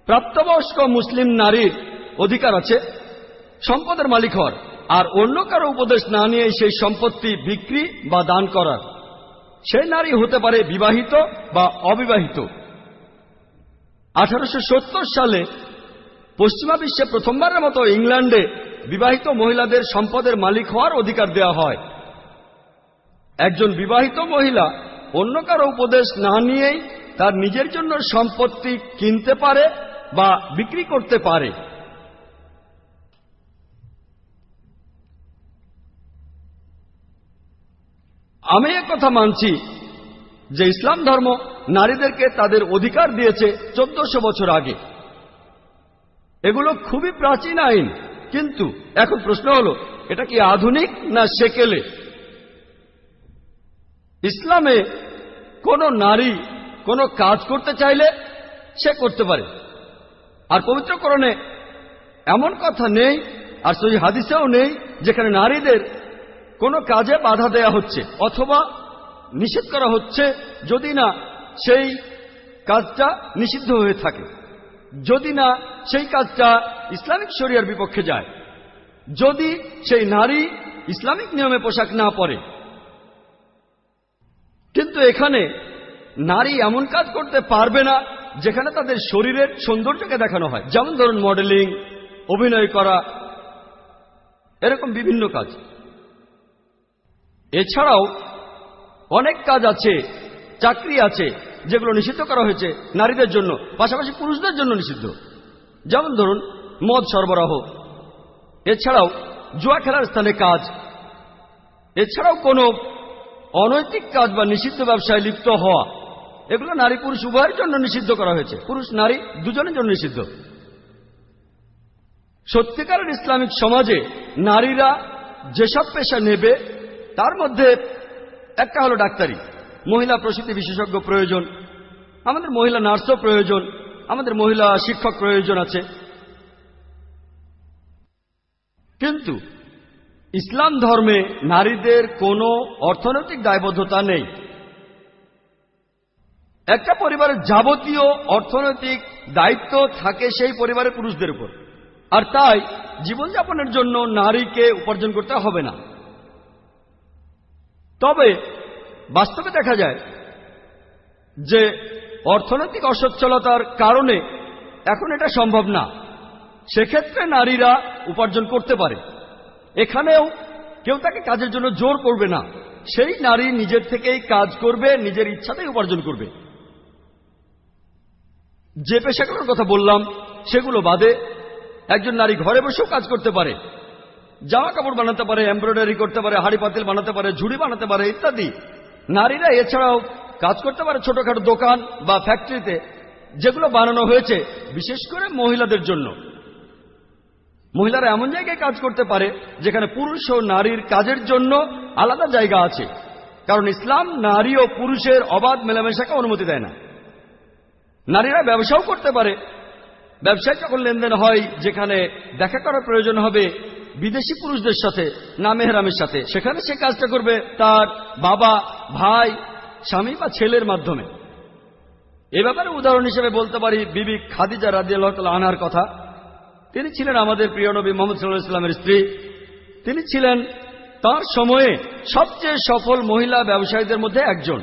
প্রাপ্তবয়স্ক মুসলিম নারীর অধিকার আছে সম্পদের মালিক হওয়ার। আর অন্য কারও উপদেশ না নিয়ে সেই সম্পত্তি বিক্রি বা দান করার। সেই নারী হতে পারে বিবাহিত বা অবিবাহিত। আঠারোশো সত্তর সালে পশ্চিমা বিশ্বে প্রথমবারের মতো ইংল্যান্ডে বিবাহিত মহিলাদের সম্পদের মালিক হওয়ার অধিকার দেওয়া হয়। একজন বিবাহিত মহিলা অন্য কারও উপদেশ না নিয়েই তার নিজের জন্য সম্পত্তি কিনতে পারে বা বিক্রি করতে পারে। আমি কথা মানছি যে ইসলাম ধর্ম নারীদেরকে তাদের অধিকার দিয়েছে চোদ্দশো বছর আগে। এগুলো খুবই প্রাচীন আইন, কিন্তু এখন প্রশ্ন হলো, এটা কি আধুনিক না সেকেলে? ইসলামে কোনো নারী কোনো কাজ করতে চাইলে সে করতে পারে। আর পবিত্রকরণে এমন কথা নেই, আর সেই হাদিসেও নেই, যেখানে নারীদের কোনো কাজে বাধা দেয়া হচ্ছে, অথবা নিষেধ করা হচ্ছে যদি না সেই কাজটা নিষিদ্ধ হয়ে থাকে। যদি না সেই কাজটা ইসলামিক শরিয়ার বিপক্ষে যায়। যদি সেই নারী ইসলামিক নিয়মে পোশাক না পরে। কিন্তু এখানে নারী এমন কাজ করতে পারবে না যেখানে তাদের শরীরের সৌন্দর্যকে দেখানো হয়। যেমন ধরুন মডেলিং অভিনয় করা, এরকম বিভিন্ন কাজ। এছাড়াও অনেক কাজ আছে, চাকরি আছে, যেগুলো নিষিদ্ধ করা হয়েছে নারীদের জন্য, পাশাপাশি পুরুষদের জন্য নিষিদ্ধ। যেমন ধরুন, মদ সরবরাহ। এছাড়াও জুয়া খেলার স্থানে কাজ। এছাড়াও কোনো অনৈতিক কাজ বা নিষিদ্ধ ব্যবসায় লিপ্ত হওয়া। এগুলো নারী পুরুষ উভয়ের জন্য নিষিদ্ধ করা হয়েছে। পুরুষ, নারী দুজনের জন্য নিষিদ্ধ। সত্যিকারের ইসলামিক সমাজে নারীরা যেসব পেশা নেবে তার মধ্যে একটা হলো ডাক্তারি। মহিলা প্রসূতি বিশেষজ্ঞ প্রয়োজন, আমাদের মহিলা নার্সও প্রয়োজন, আমাদের মহিলা শিক্ষক প্রয়োজন আছে। কিন্তু ইসলাম ধর্মে নারীদের কোনো অর্থনৈতিক দায়বদ্ধতা নেই। একটা পরিবারের যাবতীয় অর্থনৈতিক দায়িত্ব থাকে সেই পরিবারের পুরুষদের উপর। আর তাই জীবনযাপনের জন্য নারীকে উপার্জন করতে হবে না। তবে বাস্তবে দেখা যায় যে অর্থনৈতিক অসচ্ছলতার কারণে এখন এটা সম্ভব না। সেক্ষেত্রে নারীরা উপার্জন করতে পারে। এখানেও কেউ তাকে কাজের জন্য জোর করবে না। সেই নারী নিজের থেকেই কাজ করবে, নিজের ইচ্ছাতেই উপার্জন করবে। যে পেশাগুলোর কথা বললাম, সেগুলো বাদে একজন নারী ঘরে বসেও কাজ করতে পারে। জামা কাপড় বানাতে পারে এমব্রয়ডারি করতে পারে, হাড়ি পাতিল বানাতে পারে, ঝুড়ি বানাতে পারে, ইত্যাদি। নারীরা এছাড়াও কাজ করতে পারে ছোটখাটো দোকান বা ফ্যাক্টরিতে যেগুলো বানানো হয়েছে, বিশেষ করে মহিলাদের জন্য। মহিলারা এমন জায়গায় কাজ করতে পারে, যেখানে পুরুষ ও নারীর কাজের জন্য আলাদা জায়গা আছে। কারণ ইসলাম নারী ও পুরুষের অবাধ মেলামেশাকে অনুমতি দেয় না। নারীরা ব্যবসাও করতে পারে। ব্যবসায় যখন লেনদেন হয় যেখানে দেখা করার প্রয়োজন হবে বিদেশি পুরুষদের সাথে, না মেহরামের সাথে। সেখানে সে কাজটা করবে তার বাবা, ভাই, স্বামী বা ছেলের মাধ্যমে। এ ব্যাপারে উদাহরণ হিসেবে বলতে পারি বিবি খাদিজা রাজি আল্লাহ আনার কথা। তিনি ছিলেন আমাদের প্রিয় নবী মোহাম্মদ সাল্লাহ ইসলামের স্ত্রী। তিনি ছিলেন তার সময়ে সবচেয়ে সফল মহিলা ব্যবসায়ীদের মধ্যে একজন।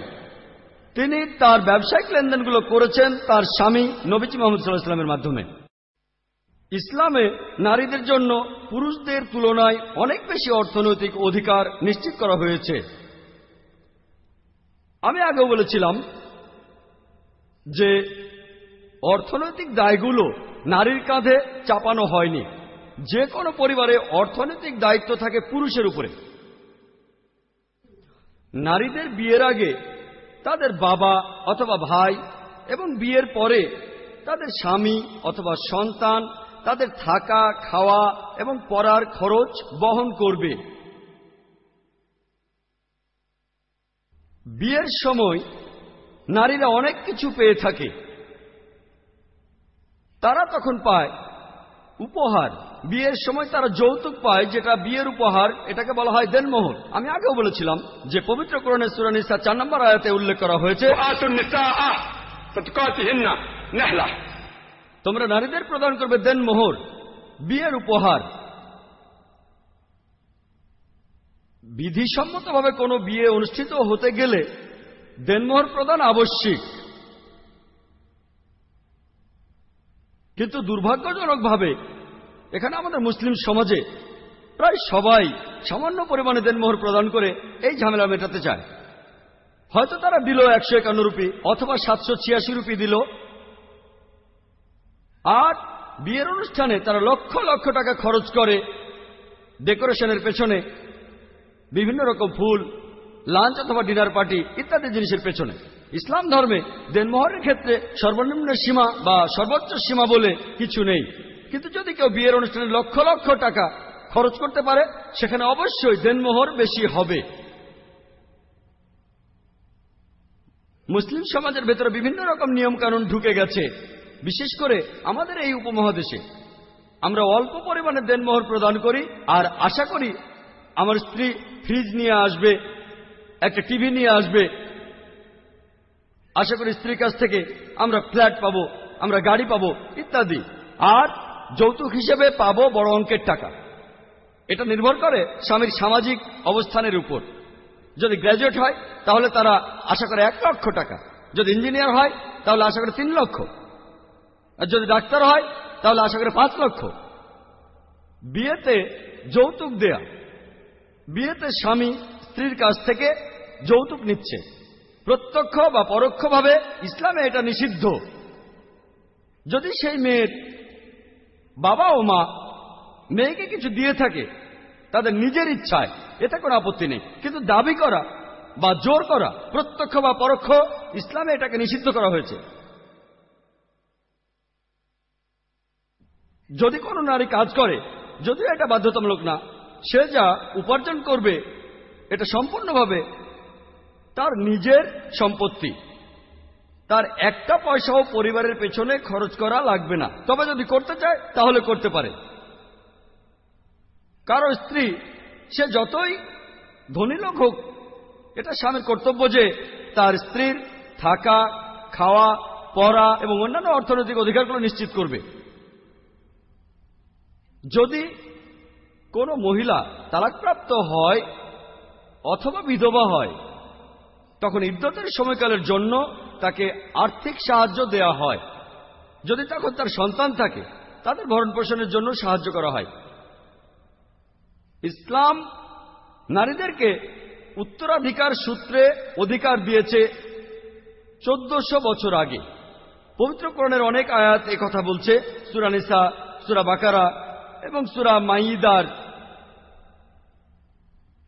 তিনি তার ব্যবসায়িক লেনদেনগুলো করেছেন তার স্বামী নবীজি মোহাম্মদ সাল্লাহ ইসলামের মাধ্যমে। ইসলামে নারীদের জন্য পুরুষদের তুলনায় অনেক বেশি অর্থনৈতিক অধিকার নিশ্চিত করা হয়েছে। আমি আগেও বলেছিলাম যে অর্থনৈতিক দায়গুলো নারীর কাঁধে চাপানো হয়নি। যে কোনো পরিবারে অর্থনৈতিক দায়িত্ব থাকে পুরুষের উপরে। নারীদের বিয়ের আগে তাদের বাবা অথবা ভাই এবং বিয়ের পরে তাদের স্বামী অথবা সন্তান তাদের থাকা, খাওয়া এবং পড়ার খরচ বহন করবে। বিয়ের সময় নারীরা অনেক কিছু পেয়ে থাকে। তারা তখন পায় উপহার। বিয়ের সময় তারা যৌতুক পায়, যেটা বিয়ের উপহার, এটাকে বলা হয় দেনমোহর। আমি আগেও বলেছিলাম যে পবিত্র করণের সুরানিসা চার নম্বর আয়াতে উল্লেখ করা হয়েছে তোমরা নারীদের প্রদান করবে দেনমোহর বিয়ের উপহার। বিধিসম্মতভাবে কোনো বিয়ে অনুষ্ঠিত হতে গেলে দেনমোহর প্রদান আবশ্যিক। কিন্তু দুর্ভাগ্যজনকভাবে এখানে আমাদের মুসলিম সমাজে প্রায় সবাই সামান্য পরিমাণে দেনমোহর প্রদান করে এই ঝামেলা মেটাতে চায়। হয়তো তারা দিল একশো একান্ন রুপি অথবা সাতশো ছিয়াশি রুপি দিল আর বিয়ের অনুষ্ঠানে তারা লক্ষ লক্ষ টাকা খরচ করে ডেকোরেশনের পেছনে বিভিন্ন রকম ফুল, লাঞ্চ অথবা ডিনার পার্টি ইত্যাদি জিনিসের পেছনে। ইসলাম ধর্মে দেনমোহরের ক্ষেত্রে সর্বনিম্ন সীমা বা সর্বোচ্চ সীমা বলে কিছু নেই। কিন্তু যদি কেউ বিয়ের অনুষ্ঠানে লক্ষ লক্ষ টাকা খরচ করতে পারে, সেখানে অবশ্যই দেনমোহর বেশি হবে। মুসলিম সমাজের ভেতরে বিভিন্ন রকম নিয়ম কানুন ঢুকে গেছে। বিশেষ করে আমাদের এই উপমহাদেশে। আমরা অল্প পরিমাণে দেনমোহর প্রদান করি আর আশা করি আমার স্ত্রী ফ্রিজ নিয়ে আসবে, একটা টিভি নিয়ে আসবে। আশা করি স্ত্রীর কাছ থেকে আমরা ফ্ল্যাট পাবো, আমরা গাড়ি পাবো, ইত্যাদি। আর যৌতুক হিসেবে পাবো বড় অঙ্কের টাকা। এটা নির্ভর করে স্বামীর সামাজিক অবস্থানের উপর। যদি গ্র্যাজুয়েট হয়, তাহলে তারা আশা করে এক লক্ষ টাকা। যদি ইঞ্জিনিয়ার হয়, তাহলে আশা করে তিন লক্ষ। আর যদি ডাক্তার হয়, তাহলে আশা করে পাঁচ লক্ষ। বিয়েতে যৌতুক দেয়া। বিয়েতে স্বামী স্ত্রীর কাছ থেকে যৌতুক নিচ্ছে। প্রত্যক্ষ বা পরোক্ষভাবে ইসলামে এটা নিষিদ্ধ। যদি সেই মেয়ের বাবা ও মা মেয়েকে কিছু দিয়ে থাকে, তাদের নিজের ইচ্ছায়, এতে কোনো আপত্তি নেই। কিন্তু দাবি করা বা জোর করা, প্রত্যক্ষ বা পরোক্ষ, ইসলামে এটাকে নিষিদ্ধ করা হয়েছে। যদি কোনো নারী কাজ করে, যদিও এটা বাধ্যতামূলক না, সে যা উপার্জন করবে, এটা সম্পূর্ণভাবে তার নিজের সম্পত্তি। তার একটা পয়সাও পরিবারের পেছনে খরচ করা লাগবে না। তবে যদি করতে চায়, তাহলে করতে পারে। কারও স্ত্রী, সে যতই ধনী লোক হোক, এটা স্বামীর কর্তব্য যে তার স্ত্রীর থাকা, খাওয়া, পড়া এবং অন্যান্য অর্থনৈতিক অধিকারগুলো নিশ্চিত করবে। যদি কোনো মহিলা তালাকপ্রাপ্ত হয় অথবা বিধবা হয়, তখন ইদ্যতের সময়কালের জন্য তাকে আর্থিক সাহায্য দেয়া হয়। যদি তখন তার সন্তান থাকে, তাদের ভরণ পোষণের জন্য সাহায্য করা হয়। ইসলাম নারীদেরকে উত্তরাধিকার সূত্রে অধিকার দিয়েছে চোদ্দশো বছর আগে। পবিত্র কোরণের অনেক আয়াত কথা বলছে। সুরানিসা, সুরা বাকারা এবং সুরা মাইদার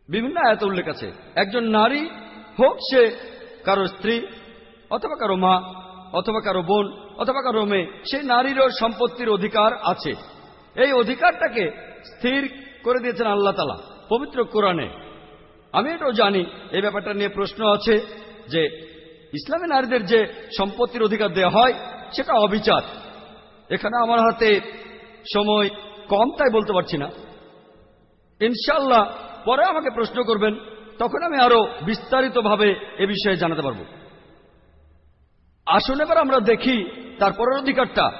বিভিন্ন আয়াত উল্লেখ আছে। একজন নারী হোক সে কারও স্ত্রী অথবা কারও মা অথবা কারও বোন অথবা কারও মেয়ে, সেই নারীরও সম্পত্তির অধিকার আছে। এই অধিকারটাকে স্থির করে দিয়েছেন আল্লাহ তালা পবিত্র কোরআনে। আমি এটাও জানি, এই ব্যাপারটা নিয়ে প্রশ্ন আছে যে ইসলামী নারীদের যে সম্পত্তির অধিকার দেওয়া হয়, সেটা অবিচার। এখানে আমার হাতে সময় কম, তাই বলতে পারছি না। ইনশাল্লাহ পরে আমাকে প্রশ্ন করবেন, তখন আমি আরও বিস্তারিতভাবে এ বিষয়ে জানাতে পারব। আসুন এবার আমরা দেখি তার পরের অধিকারটা,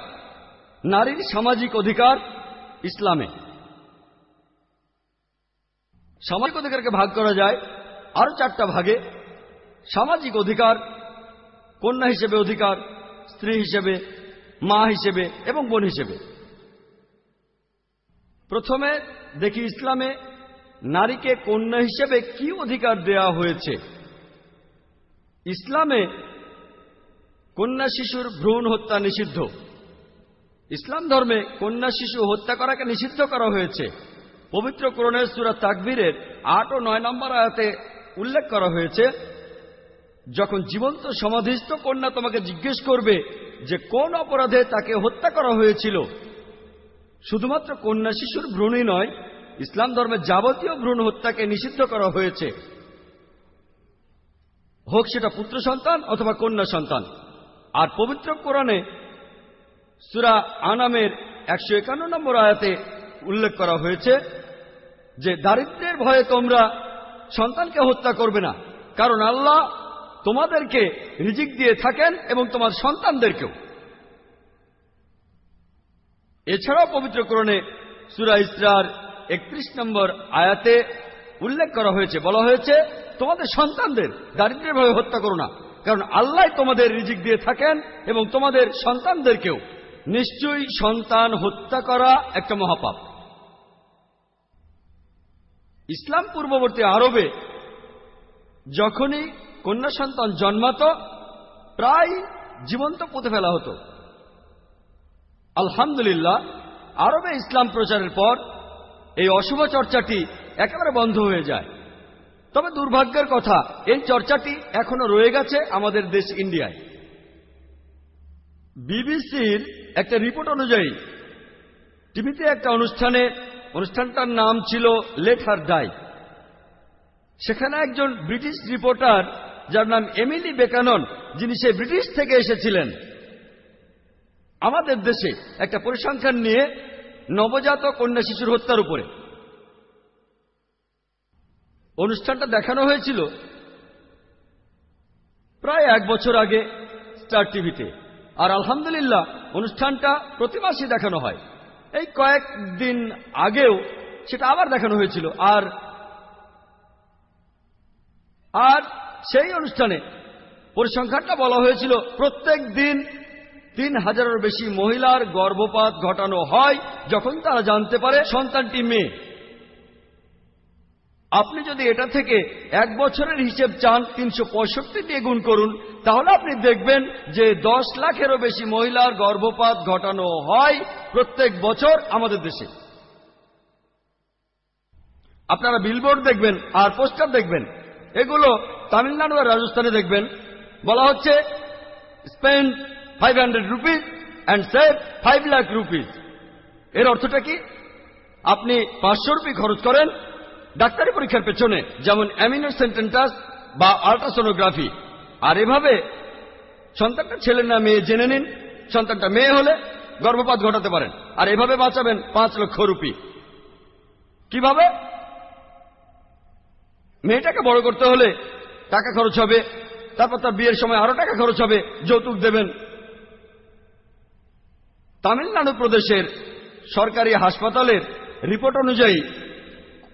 নারীর সামাজিক অধিকার ইসলামে। সামাজিক অধিকারকে ভাগ করা যায়, আরও চারটা ভাগে। সামাজিক অধিকার, কন্যা হিসেবে অধিকার, স্ত্রী হিসেবে, মা হিসেবে এবং বোন হিসেবে। প্রথমে দেখি ইসলামে নারীকে কন্যা হিসেবে কি অধিকার দেয়া হয়েছে? ইসলামে কন্যা শিশুর ভ্রূণ হত্যা নিষিদ্ধ। ইসলাম ধর্মে কন্যা শিশু হত্যা করাকে নিষিদ্ধ করা হয়েছে। পবিত্র করণের সুরা তাকবীরের আট ও নয় নম্বর আয়াতে উল্লেখ করা হয়েছে, যখন জীবন্ত সমাধিস্থ কন্যা তোমাকে জিজ্ঞেস করবে যে কোন অপরাধে তাকে হত্যা করা হয়েছিল শুধুমাত্র কন্যা শিশুর ভ্রূণই নয়, ইসলাম ধর্মের যাবতীয় ভ্রূণ হত্যাকে নিষিদ্ধ করা হয়েছে। হোক সেটা পুত্র সন্তান অথবা কন্যা সন্তান। আর পবিত্র কোরআনে সুরা আনামের একশো একান্ন নম্বর আয়াতে উল্লেখ করা হয়েছে যে, দারিদ্রের ভয়ে তোমরা সন্তানকে হত্যা করবে না, কারণ আল্লাহ তোমাদেরকে রিজিক দিয়ে থাকেন এবং তোমার সন্তানদেরকেও। এছাড়াও পবিত্রকরণে সুরা ইসরার একত্রিশ নম্বর আয়াতে উল্লেখ করা হয়েছে। বলা হয়েছে, তোমাদের সন্তানদের দারিদ্রের ভাবে হত্যা করো না, কারণ আল্লাহ তোমাদের রিজিক দিয়ে থাকেন এবং তোমাদের সন্তানদেরকেও নিশ্চয়ই সন্তান হত্যা করা একটা মহাপাপ। ইসলাম পূর্ববর্তী আরবে যখনই কন্যা সন্তান জন্মাত, প্রায় জীবন্ত পুঁতে ফেলা হতো। আলহামদুলিল্লাহ, আরবে ইসলাম প্রচারের পর এই অশুভ চর্চাটি একেবারে বন্ধ হয়ে যায়। তবে দুর্ভাগ্যের কথা, এই চর্চাটি এখনও রয়ে গেছে আমাদের দেশ ইন্ডিয়ায়। বিবিসির একটা রিপোর্ট অনুযায়ী, টিভিতে একটা অনুষ্ঠানে, অনুষ্ঠানটার নাম ছিল লেট হার ডাই। সেখানে একজন ব্রিটিশ রিপোর্টার, যার নাম এমিলি বেকানন, যিনি সে ব্রিটিশ থেকে এসেছিলেন। আমাদের দেশে একটা পরিসংখ্যান নিয়ে নবজাত কন্যা শিশুর হত্যার উপরে। অনুষ্ঠানটা দেখানো হয়েছিল প্রায় এক বছর আগে স্টার টিভিতে। আর আলহামদুলিল্লাহ, অনুষ্ঠানটা প্রতি মাসে দেখানো হয়। এই কয়েকদিন আগেও সেটা আবার দেখানো হয়েছিল। আর আর সেই অনুষ্ঠানে পরিসংখ্যানটা বলা হয়েছিল প্রত্যেক দিন তিন হাজারের বেশি মহিলার গর্ভপাত ঘটানো হয় যখন তারা জানতে পারে সন্তানটি মেয়ে। আপনি যদি এটা থেকে এক বছরের হিসেব চান, তিনশো পঁয়ষট্টি দিয়ে গুণ করুন, তাহলে আপনি দেখবেন যে দশ লাখেরও বেশি মহিলার গর্ভপাত ঘটানো হয় প্রত্যেক বছর আমাদের দেশে। আপনারা বিলবোর্ড দেখবেন, আর পোস্টার দেখবেন। এগুলো তামিলনাড়ু আর রাজস্থানে দেখবেন। বলা হচ্ছে spend five hundred rupees and save five lakh rupees এর অর্থটা কি? আপনি পাঁচশো রুপি খরচ করেন ডাক্তারি পরীক্ষার পেছনে, যেমন অ্যামিনো সেন্টেন্টাস বা আল্ট্রাসোনোগ্রাফি আর এভাবে সন্তানটা ছেলে না মেয়ে জেনে নিন, সন্তানটা মেয়ে হলে গর্ভপাত ঘটাতে পারেন। আর এভাবে বাঁচাবেন পাঁচ লক্ষ রুপি। কীভাবে? মেয়েটাকে বড় করতে হলে টাকা খরচ হবে, তারপর তার বিয়ের সময় আরও টাকা খরচ হবে, যৌতুক দেবেন। তামিলনাড়ু প্রদেশের সরকারি হাসপাতালের রিপোর্ট অনুযায়ী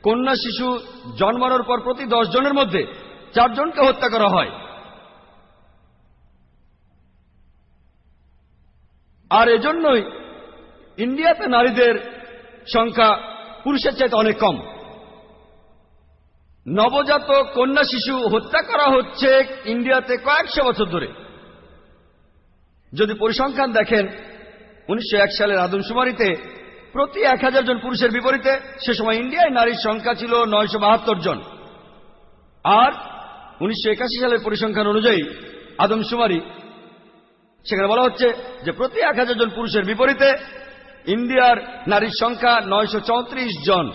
কন্যা শিশু জন্মানোর পর প্রতি দশ জনের মধ্যে চারজনকে হত্যা করা হয়। আর এজন্যই ইন্ডিয়াতে নারীদের সংখ্যা পুরুষের চাইতে অনেক কম। নবজাত কন্যা শিশু হত্যা করা হচ্ছে ইন্ডিয়াতে কয়েকশো বছর ধরে। যদি পরিসংখ্যান দেখেন উনিশশো সালের আদমশুমারিতে প্রতি এক হাজার জন পুরুষের বিপরীতে সে সময় ইন্ডিয়ায় নারীর সংখ্যা ছিল নয়শো বাহাত্তর জন। আর উনিশশো একাশি সালের পরিসংখ্যান অনুযায়ী আদমশুমারি, সেখানে বলা হচ্ছে যে প্রতি এক হাজার জন পুরুষের বিপরীতে ইন্ডিয়ার নারীর সংখ্যা নয়শো চৌত্রিশ জন।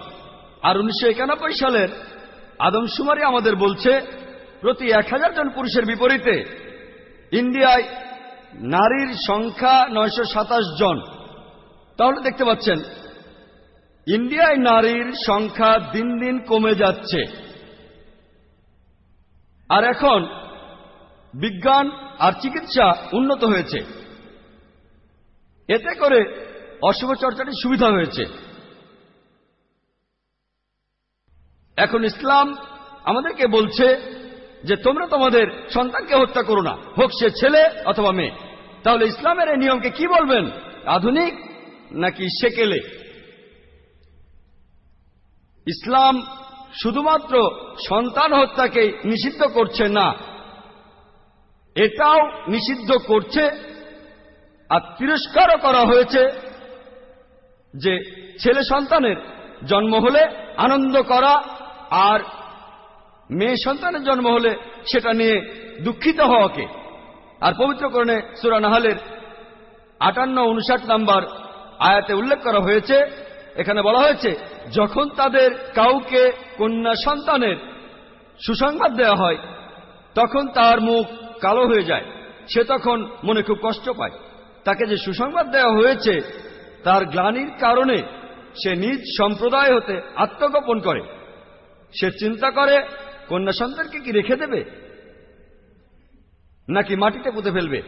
আর উনিশশো একানব্বই সালের আদমশুমারি আমাদের বলছে, প্রতি এক হাজার জন পুরুষের বিপরীতে ইন্ডিয়ায় নারীর সংখ্যা নয়শো সাতাশ জন। তাহলে দেখতে পাচ্ছেন, ইন্ডিয়ায় নারীর সংখ্যা দিন দিন কমে যাচ্ছে। আর এখন বিজ্ঞান আর চিকিৎসা উন্নত হয়েছে। এতে করে অশুভ চর্চাটি সুবিধা হয়েছে। এখন ইসলাম আমাদেরকে বলছে যে তোমরা তোমাদের সন্তানকে হত্যা করো না। হোক সে ছেলে অথবা মেয়ে। তাহলে ইসলামের এই নিয়মকে কি বলবেন? আধুনিক নাকি সেকেলে? ইসলাম শুধুমাত্র সন্তান হত্যাকে নিষিদ্ধ করছে না, এটাও নিষিদ্ধ করছে আর তিরস্কারও করা হয়েছে যে ছেলে সন্তানের জন্ম হলে আনন্দ করা আর মেয়ে সন্তানের জন্ম হলে সেটা নিয়ে দুঃখিত হওয়াকে। আর পবিত্রকরণে সুরানাহালের আটান্ন উনষাট নাম্বার আয়াতে উল্লেখ করা হয়েছে, এখানে বলা হয়েছে, যখন তাদের কাউকে কন্যা সন্তানের সুসংবাদ দেওয়া হয়, তখন তার মুখ কালো হয়ে যায়। সে তখন মনে খুব কষ্ট পায়। তাকে যে সুসংবাদ দেওয়া হয়েছে, তার গ্লানির কারণে সে নিজ সম্প্রদায় হতে আত্মগোপন করে। সে চিন্তা করে কন্যা সন্তানকে কি রেখে দেবে? নাকি মাটিতে পুঁতে ফেলবে?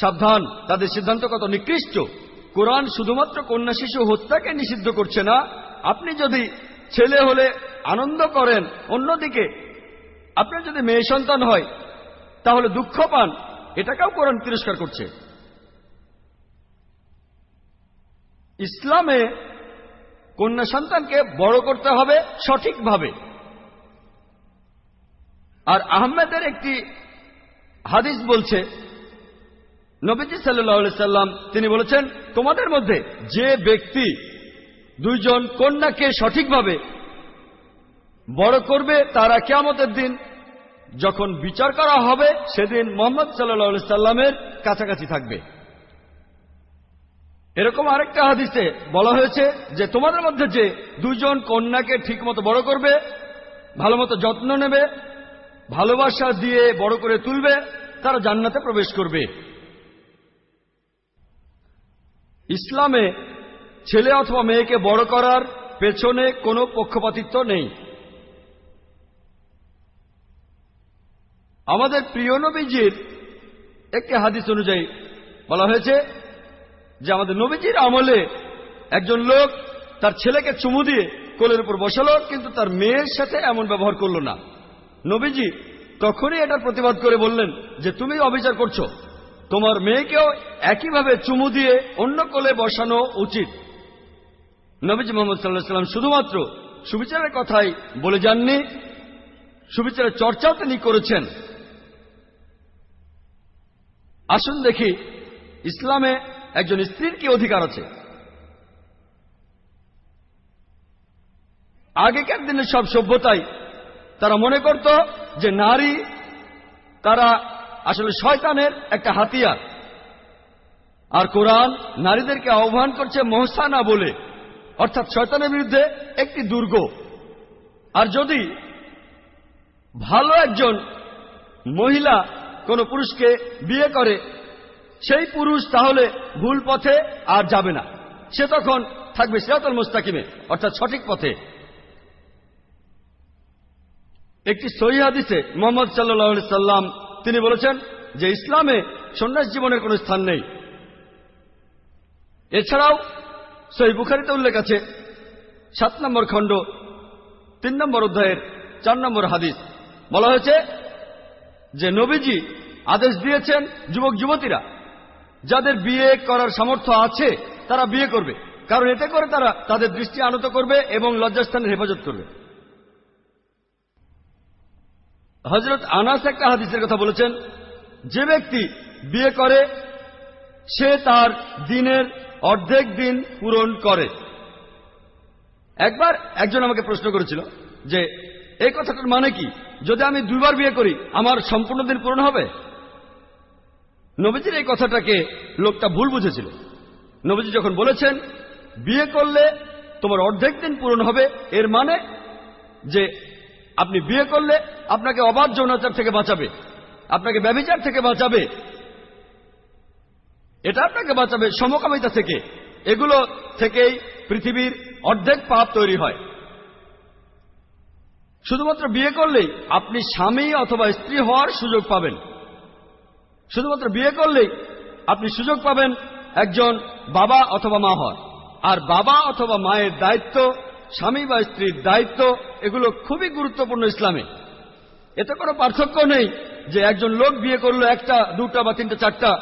সাবধান, তাদের সিদ্ধান্ত কত নিকৃষ্ট? কোরআন শুধুমাত্র কন্যা শিশু হত্যাকে নিষিদ্ধ করছে না। আপনি যদি ছেলে হলে আনন্দ করেন, অন্যদিকে আপনার যদি মেয়ে সন্তান হয়, তাহলে দুঃখ পান, এটাকেও কোরআন তিরস্কার করছে। ইসলামে কন্যা সন্তানকে বড় করতে হবে সঠিকভাবে। আর আহমেদের একটি হাদিস বলছে, নবীজি সাল্লাহ সাল্লাম তিনি বলেছেন, তোমাদের মধ্যে যে ব্যক্তি দুইজন কন্যাকে সঠিকভাবে বড় করবে, তারা কেমতের দিন যখন বিচার করা হবে, সেদিন মোহাম্মদ সাল্লাহ সাল্লামের কাছাকাছি থাকবে। এরকম আরেকটা হাদিসে বলা হয়েছে যে, তোমাদের মধ্যে যে দুজন কন্যাকে ঠিকমতো বড় করবে ভালো মতো যত্ন নেবে ভালোবাসা দিয়ে বড় করে তুলবে, তারা জান্নাতে প্রবেশ করবে। ইসলামে ছেলে অথবা মেয়েকে বড় করার পেছনে কোনো পক্ষপাতিত্ব নেই। আমাদের প্রিয় নবীজির একটি হাদিস অনুযায়ী বলা হয়েছে যে আমাদের নবীজির আমলে একজন লোক তার ছেলেকে চুমু দিয়ে কোলের উপর বসালো, কিন্তু তার মেয়ের সাথে এমন ব্যবহার করল না। নবীজি, তখনই এটার প্রতিবাদ করে বললেন যে, তুমি অবিচার করছ। তোমার মেয়েকেও একইভাবে চুমু দিয়ে অন্য কোলে বসানো উচিত। নবীজি মোহাম্মদ সাল্লাহ সাল্লাম শুধুমাত্র সুবিচারের কথাই বলে যাননি, সুবিচারের চর্চাও তিনি করেছেন। আসুন দেখি, ইসলামে একজন স্ত্রীর কি অধিকার আছে? আগেকার দিনের সব সভ্যতাই তারা মনে করত যে নারী তারা আসলে শয়তানের একটা হাতিয়ার। আর কোরআন নারীদেরকে আহ্বান করছে মহসানা বলে। অর্থাৎ শয়তানের বিরুদ্ধে একটি দুর্গ। আর যদি ভালো একজন মহিলা কোন পুরুষকে বিয়ে করে, সেই পুরুষ তাহলে ভুল পথে আর যাবে না। সে তখন থাকবে সিরাতুল মুস্তাকিমে, অর্থাৎ সঠিক পথে। একটি সহি হাদিসে মোহাম্মদ সাল্লাহ সাল্লাম তিনি বলেছেন যে ইসলামে সন্ন্যাস জীবনের কোনো স্থান নেই। এছাড়াও সহি বুখারিতে উল্লেখ আছে, সাত নম্বর খণ্ড, তিন নম্বর অধ্যায়ের চার নম্বর হাদিস। বলা হয়েছে যে নবীজি আদেশ দিয়েছেন যুবক যুবতীরা, যাদের বিয়ে করার সামর্থ্য আছে, তারা বিয়ে করবে। কারণ এতে করে তারা তাদের দৃষ্টি আনত করবে এবং লজ্জাস্থানের হেফাজত করবে। হজরত আনাস একটা হাদিসের কথা বলেছেন, যে ব্যক্তি বিয়ে করে, সে তার দিনের অর্ধেক দিন পূরণ করে। একবার একজন আমাকে প্রশ্ন করেছিল যে, এই কথাটার মানে কি? যদি আমি দুইবার বিয়ে করি, আমার সম্পূর্ণ দিন পূরণ হবে? নবীজির এই কথাটাকে লোকটা ভুল বুঝেছিল। নবীজি যখন বলেছেন, বিয়ে করলে তোমার অর্ধেক দিন পূরণ হবে, এর মানে যে আপনি বিয়ে করলে আপনাকে অবাধ যৌনাচার থেকে বাঁচাবে, আপনাকে ব্যবিচার থেকে বাঁচাবে। এটা আপনাকে বাঁচাবে সমকামিতা থেকে। এগুলো থেকেই পৃথিবীর অর্ধেক পাপ তৈরি হয়। শুধুমাত্র বিয়ে করলেই আপনি স্বামী অথবা স্ত্রী হওয়ার সুযোগ পাবেন। শুধুমাত্র বিয়ে করলেই আপনি সুযোগ পাবেন একজন বাবা অথবা মা হওয়ার। আর বাবা অথবা মায়ের দায়িত্ব স্বামী বা স্ত্রীর দায়িত্ব, এগুলো খুবই গুরুত্বপূর্ণ ইসলামে। এতে কোনো পার্থক্য নেই যে একজন লোক বিয়ে করল একটা, দুটা বা তিনটা, চারটা,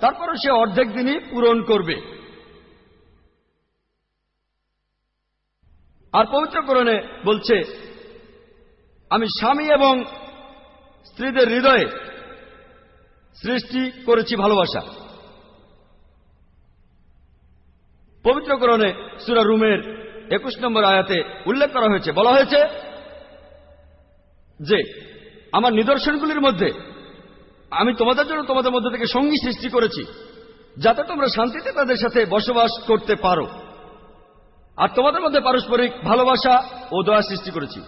তারপরে সে অর্ধেক দিনই পূরণ করবে। আর পবিত্রকরণে বলছে, আমি স্বামী এবং স্ত্রীদের হৃদয়ে সৃষ্টি করেছি ভালোবাসা। পবিত্রকরণে সুরা রুমের একুশ নম্বর আয়াতে উল্লেখ করা হয়েছে। বলা হয়েছে যে, আমার নিদর্শনগুলির মধ্যে আমি তোমাদের জন্য তোমাদের মধ্যে থেকে সঙ্গী সৃষ্টি করেছি, যাতে তোমরা শান্তিতে তাদের সাথে বসবাস করতে পারো। আর তোমাদের মধ্যে পারস্পরিক ভালোবাসা ও দয়া সৃষ্টি করেছি।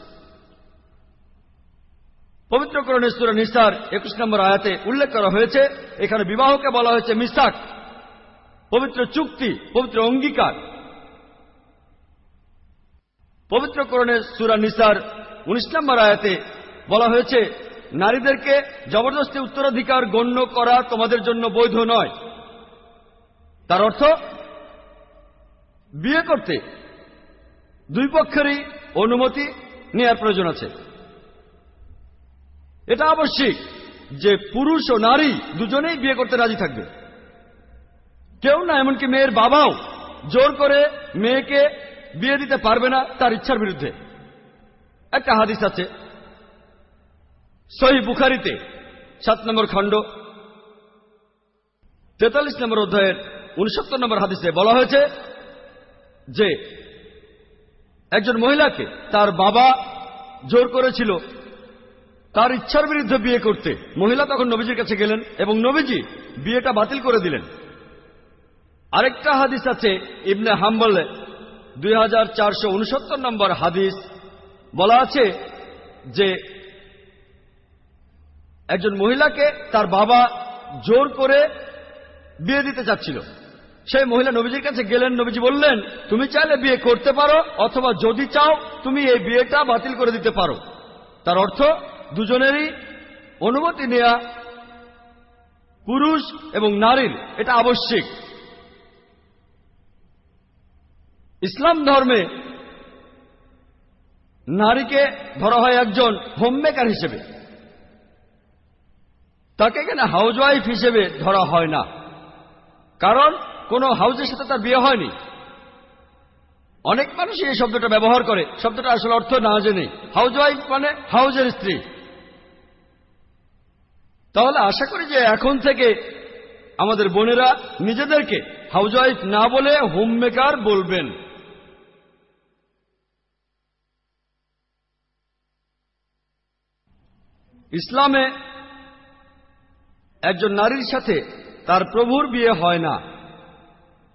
পবিত্রকরণের সুরা নিসার একুশ নম্বর আয়াতে উল্লেখ করা হয়েছে, এখানে বিবাহকে বলা হয়েছে মিসাক, পবিত্র চুক্তি, পবিত্র অঙ্গীকার। পবিত্রকরণের সুরা নিসার উনিশ নম্বর আয়াতে বলা হয়েছে, নারীদেরকে জবরদস্তি উত্তরাধিকার গণ্য করা তোমাদের জন্য বৈধ নয়। তার অর্থ, বিয়ে করতে দুই পক্ষেরই অনুমতি নেয়ার প্রয়োজন আছে। এটা আবশ্যিক যে পুরুষ ও নারী দুজনেই বিয়ে করতে রাজি থাকবে। কেউ না, এমনকি মেয়ের বাবাও জোর করে মেয়েকে বিয়ে দিতে পারবে না তার ইচ্ছার বিরুদ্ধে। একটা হাদিস আছে। সহি বুখারিতে সাত নম্বর খণ্ড, তেতাল্লিশ নম্বর অধ্যায়ের উনসত্তর নম্বর হাদিসে বলা হয়েছে যে, একজন মহিলাকে তার বাবা জোর করেছিল তার ইচ্ছার বিরুদ্ধে বিয়ে করতে। মহিলা তখন নবীজির কাছে গেলেন এবং নবীজি বিয়েটা বাতিল করে দিলেন। আরেকটা হাদিস আছে ইবনে হাম্বলে দুই হাজার চারশো উনসত্তর নম্বর হাদিস বলা আছে যে একজন মহিলাকে তার বাবা জোর করে বিয়ে দিতে চাচ্ছিল। সেই মহিলা নবীজির কাছে গেলেন, নবীজি বললেন, তুমি চাইলে বিয়ে করতে পারো, অথবা যদি চাও, তুমি এই বিয়েটা বাতিল করে দিতে পারো। তার অর্থ, দুজনেরই অনুমতি নেয়া পুরুষ এবং নারীর, এটা আবশ্যিক। ইসলাম ধর্মে নারীকে ধরা হয় একজন হোমমেকার হিসেবে। তাকে এখানে হাউজওয়াইফ হিসেবে ধরা হয় না। কারণ কোন হাউজের সাথে তার বিয়ে হয়নি। অনেক মানুষই এই শব্দটা ব্যবহার করে। শব্দটা আসলে অর্থ না জেনে। হাউজওয়াইফ মানে হাউজের স্ত্রী। তাহলে আশা করি যে এখন থেকে আমাদের বোনেরা নিজেদেরকে হাউজওয়াইফ না বলে হোম মেকার বলবেন। ইসলামে একজন নারীর সাথে তার প্রভুর বিয়ে হয় না,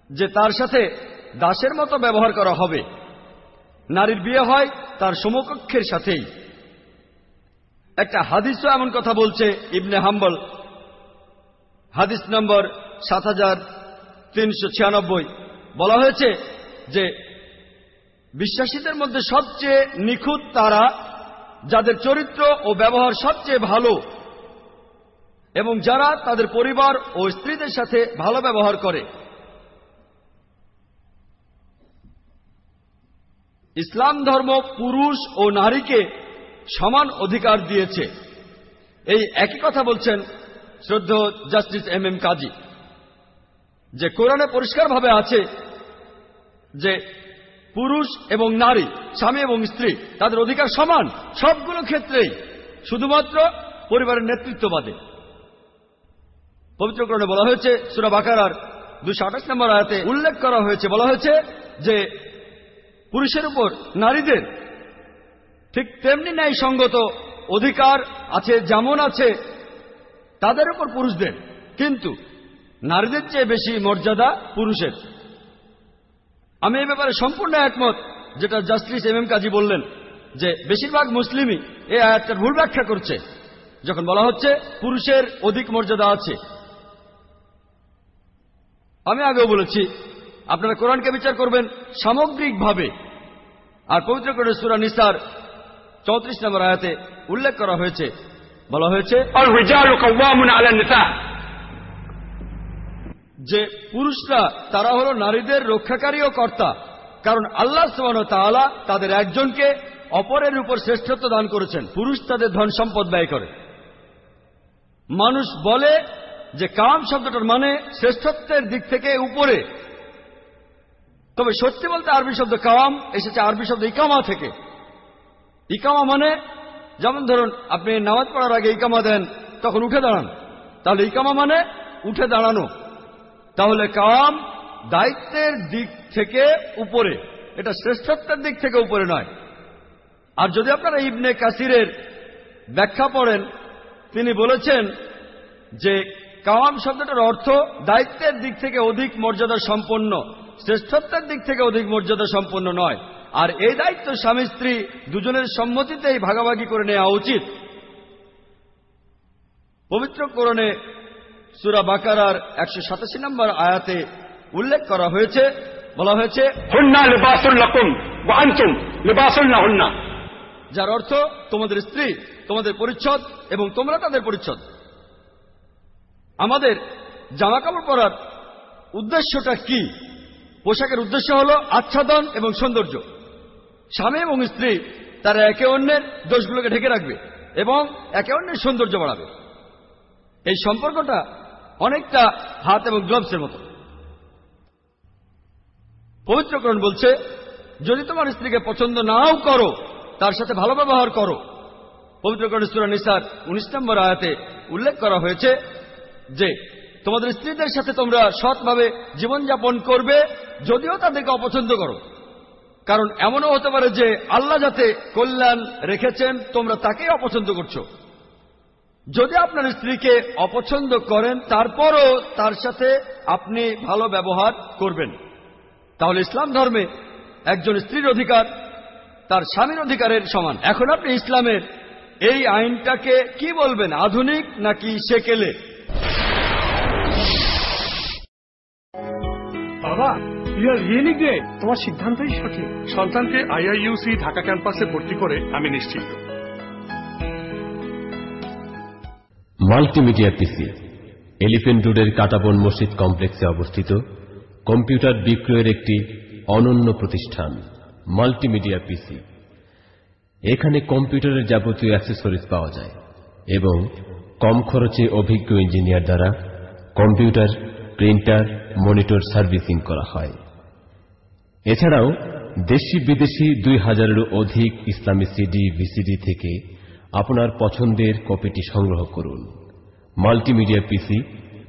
যে তার সাথে দাসের মতো ব্যবহার করা হবে। নারীর বিয়ে হয় তার সমকক্ষের সাথেই। একটা হাদিসও এমন কথা বলছে ইবনে হাম্বল। হাদিস নম্বর সাত হাজার তিনশো ছিয়ানব্বই। বলা হয়েছে যে, বিশ্বাসীদের মধ্যে সবচেয়ে নিখুঁত তারা যাদের চরিত্র ও ব্যবহার সবচেয়ে ভালো, এবং যারা তাদের পরিবার ও স্ত্রীদের সাথে ভালো ব্যবহার করে। ইসলাম ধর্ম পুরুষ ও নারীকে সমান অধিকার দিয়েছে। এই একই কথা বলছেন শ্রদ্ধ জাস্টিস এম এম কাজী, যে কোরআনে পরিষ্কারভাবে আছে যে পুরুষ এবং নারী, স্বামী এবং স্ত্রী, তাদের অধিকার সমান, সবগুলো ক্ষেত্রেই, শুধুমাত্র পরিবারের নেতৃত্ববাদে। পবিত্রকরণে বলা হয়েছে, সুরা বাকারার দুশো আঠাশ নম্বর আয়াতে উল্লেখ করা হয়েছে, বলা হয়েছে যে, পুরুষের উপর নারীদের ঠিক তেমনি ন্যায় সঙ্গত অধিকার আছে, যেমন আছে তাদের উপর পুরুষদের। কিন্তু নারীদের চেয়ে বেশি মর্যাদা পুরুষের। আমি এই ব্যাপারে সম্পূর্ণ একমত, যেটা জাস্টিস এম এম কাজী বললেন, যে বেশিরভাগ মুসলিমই এই আয়াতটার ভুল ব্যাখ্যা করছে। যখন বলা হচ্ছে পুরুষের অধিক মর্যাদা আছে। আমি আগেও বলেছি, আপনারা কোরআনকে বিচার করবেন সামগ্রিকভাবে। আর পবিত্র করে সুরা নিসার চৌত্রিশ নম্বর আয়াতে উল্লেখ করা হয়েছে। বলা হয়েছে যে পুরুষরা, তারা হল নারীদের রক্ষাকারী ও কর্তা। কারণ আল্লাহ তাআলা তাদের একজনকে অপরের উপর শ্রেষ্ঠত্ব দান করেছেন। পুরুষ তাদের ধন সম্পদ ব্যয় করে। মানুষ বলে যে কাম শব্দটার মানে শ্রেষ্ঠত্বের দিক থেকে উপরে। তবে সত্যি বলতে আরবি শব্দ কাওয়াম এসেছে আরবি শব্দ ইকামা থেকে। ইকামা মানে যেমন ধরুন আপনি নামাজ পড়ার আগে ইকামা দেন, তখন উঠে দাঁড়ান। তাহলে ইকামা মানে উঠে দাঁড়ানো। তাহলে কাম দায়িত্বের দিক থেকে উপরে। এটা শ্রেষ্ঠত্বের দিক থেকে উপরে নয়। আর যদি আপনারা ইবনে কাসিরের ব্যাখ্যা পড়েন, তিনি বলেছেন যে কাওয়াম শব্দটার অর্থ দায়িত্বের দিক থেকে অধিক মর্যাদা সম্পন্ন, শ্রেষ্ঠত্বের দিক থেকে অধিক মর্যাদা সম্পন্ন নয়। আর এই দায়িত্ব স্বামী স্ত্রী দুজনের সম্মতিতেই ভাগাভাগি করে নেওয়া উচিত। পবিত্র করণে সুরা বাকারার একশো সাতাশি নম্বর আয়াতে উল্লেখ করা হয়েছে বলা হয়েছে যার অর্থ তোমাদের স্ত্রী তোমাদের পরিচ্ছদ এবং তোমরা তাদের পরিচ্ছদ। আমাদের জামা কাপড় পরার উদ্দেশ্যটা কি? পোশাকের উদ্দেশ্য হল আচ্ছাদন এবং সৌন্দর্য। স্বামী এবং স্ত্রী তারা একে অন্যের দোষগুলোকে ঢেকে রাখবে এবং একে অন্যের সৌন্দর্য বাড়াবে। এই সম্পর্কটা অনেকটা হাত এবং গ্লাভসের মতো। পবিত্রকরণ বলছে, যদি তোমার স্ত্রীকে পছন্দ নাও করো, তার সাথে ভালো ব্যবহার করো। পবিত্রকরণ সুরা উনিশ নম্বর আয়াতে উল্লেখ করা হয়েছে যে, তোমাদের স্ত্রীদের সাথে তোমরা সৎভাবে জীবনযাপন করবে, যদিও তাদেরকে অপছন্দ করো। কারণ এমনও হতে পারে যে আল্লাহ যাতে কল্যাণ রেখেছেন, তোমরা তাকেই অপছন্দ করছ। যদি আপনার স্ত্রীকে অপছন্দ করেন, তারপরও তার সাথে আপনি ভালো ব্যবহার করবেন। তাহলে ইসলাম ধর্মে একজন স্ত্রীর অধিকার, তার স্বামীর অধিকারের সমান। এখন আপনি ইসলামের এই আইনটাকে কি বলবেন, আধুনিক নাকি সেকেলে? বাবা তোমার সিদ্ধান্তই সঠিক। সন্তানকে আইআইইউসি ঢাকা ক্যাম্পাসে ভর্তি করে আমি নিশ্চিত মাল্টিমিডিয়া পিসি, এলিফেন্ট রোডের কাটাবন মসজিদ কমপ্লেক্সে অবস্থিত, কম্পিউটার বিক্রয়ের একটি অনন্য প্রতিষ্ঠান, মাল্টিমিডিয়া পিসি। এখানে কম্পিউটারের যাবতীয় অ্যাক্সেসরিজ পাওয়া যায় এবং কম খরচে অভিজ্ঞ ইঞ্জিনিয়ার দ্বারা কম্পিউটার, প্রিন্টার, মনিটর সার্ভিসিং করা হয়। এছাড়াও দেশি বিদেশি দুই হাজারেরও অধিক ইসলামী সিডি, ভিসিডি থেকে আপনার পছন্দের কপিটি সংগ্রহ করুন। মাল্টিমিডিয়া পিসি,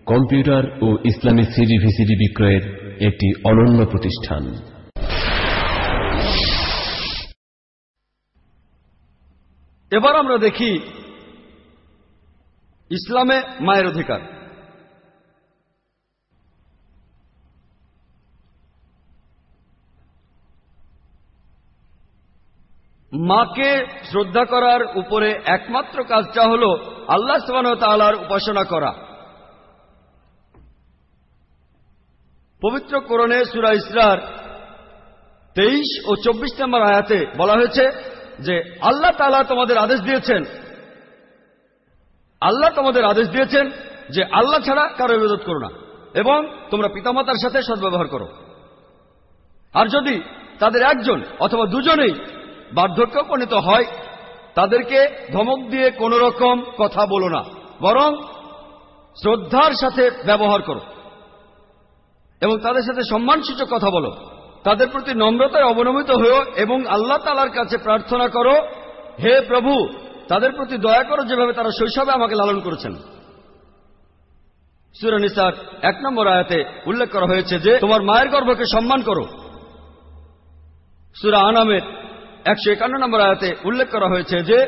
কম্পিউটার ও ইসলামী সিডি ভিসিডি বিক্রয়ের একটি অনন্য প্রতিষ্ঠান। এবার আমরা দেখি ইসলামে মায়ের অধিকার। মাকে শ্রদ্ধা করার উপরে একমাত্র কাজটা হল আল্লাহ তাআলার উপাসনা করা। পবিত্র কোরণে সুরা ইসরার তেইশ ও চব্বিশ নম্বর আয়াতে বলা হয়েছে যে, আল্লাহ তালা তোমাদের আদেশ দিয়েছেন, আল্লাহ তোমাদের আদেশ দিয়েছেন যে আল্লাহ ছাড়া কারও ইবাদত করো না এবং তোমরা পিতামাতার সাথে সদ্ব্যবহার করো। আর যদি তাদের একজন অথবা দুজনেই বার্ধক্য উপনীত হয়, তাদেরকে ধমক দিয়ে কোন রকম কথা বলো না, বরং শ্রদ্ধার সাথে ব্যবহার করো এবং তাদের সাথে সম্মানসূচক কথা বলো। তাদের প্রতি নম্রতায় অবনমিত হয়েও এবং আল্লাহ তালার কাছে প্রার্থনা করো, হে প্রভু, তাদের প্রতি দয়া করো যেভাবে তারা শৈশবে আমাকে লালন করেছেন। সুরানিসার এক নম্বর আয়াতে উল্লেখ করা হয়েছে যে, তোমার মায়ের গর্ভকে সম্মান করো। সুরা আনামের একশো একান্ন নম্বর আয়াতে উল্লেখ করা হয়েছে যে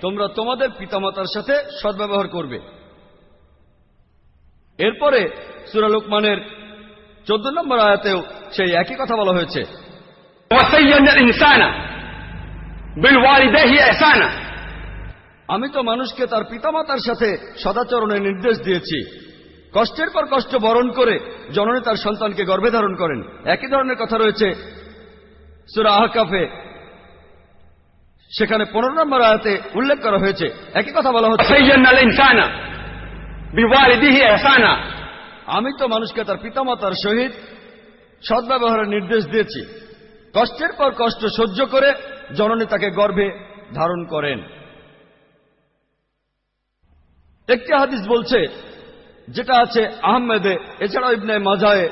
তোমরা তোমাদের পিতামাতার সাথে সদ্ব্যবহার করবে। এরপরে সুরালুকমানের চোদ্দ নম্বর আয়াতেও সেই একই কথা বলা হয়েছে। আমি তো মানুষকে তার পিতামাতার সাথে সদাচরণের নির্দেশ দিয়েছি। কষ্টের পর কষ্ট বরণ করে জননে তার সন্তানকে গর্ভে ধারণ করেন। একই ধরনের কথা রয়েছে সুরা আহকাফে। সেখানে পনেরো নম্বর আয়াতে উল্লেখ করা হয়েছে। একই কথা বলা হচ্ছে। আমি তো মানুষকে তার পিতামাতার সহিত সদ্ব্যবহারের নির্দেশ দিয়েছি। কষ্টের পর কষ্ট সহ্য করে জননী তাকে গর্ভে ধারণ করেন। একটি হাদিস বলছে যেটা আছে আহমেদে, এছাড়াও ইবনে মাজায়ে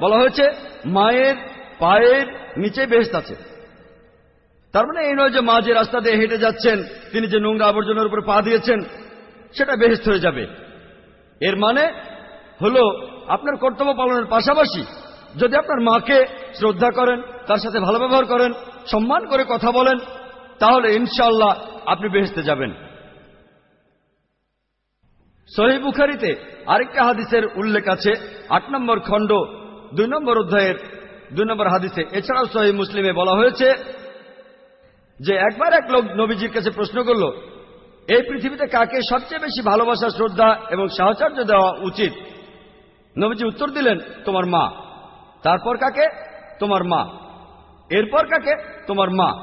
বলা হয়েছে, মায়ের পায়ের নিচে বেহেস্ত আছে। তার মানে এই নয় যে মা যে রাস্তা দিয়ে হেঁটে যাচ্ছেন, তিনি যে নোংরা আবর্জনার উপর পা দিয়েছেন, সেটা বেহেস্ত হয়ে যাবে। এর মানে হলো আপনার কর্তব্য পালনের পাশাপাশি যদি আপনার মাকে শ্রদ্ধা করেন, তার সাথে ভালো ব্যবহার করেন, সম্মান করে কথা বলেন, তাহলে ইনশাল্লাহ আপনি বেহেস্তে যাবেন। সহি বুখারিতে আরেকটা হাদিসের উল্লেখ আছে, আট নম্বর খণ্ড, দুই নম্বর অধ্যায়ের দুই নম্বর হাদিসে। এছাড়াও সহি মুসলিমে বলা হয়েছে যে একবার এক লোক নবীজির কাছে প্রশ্ন করল, এই পৃথিবীতে কাকে সবচেয়ে বেশি ভালোবাসা শ্রদ্ধা এবং সাহচর্য দেওয়া উচিত? নবীজি উত্তর দিলেন, তোমার মা। তারপর কাকে? তোমার মা। এরপর কাকে? তোমার মা।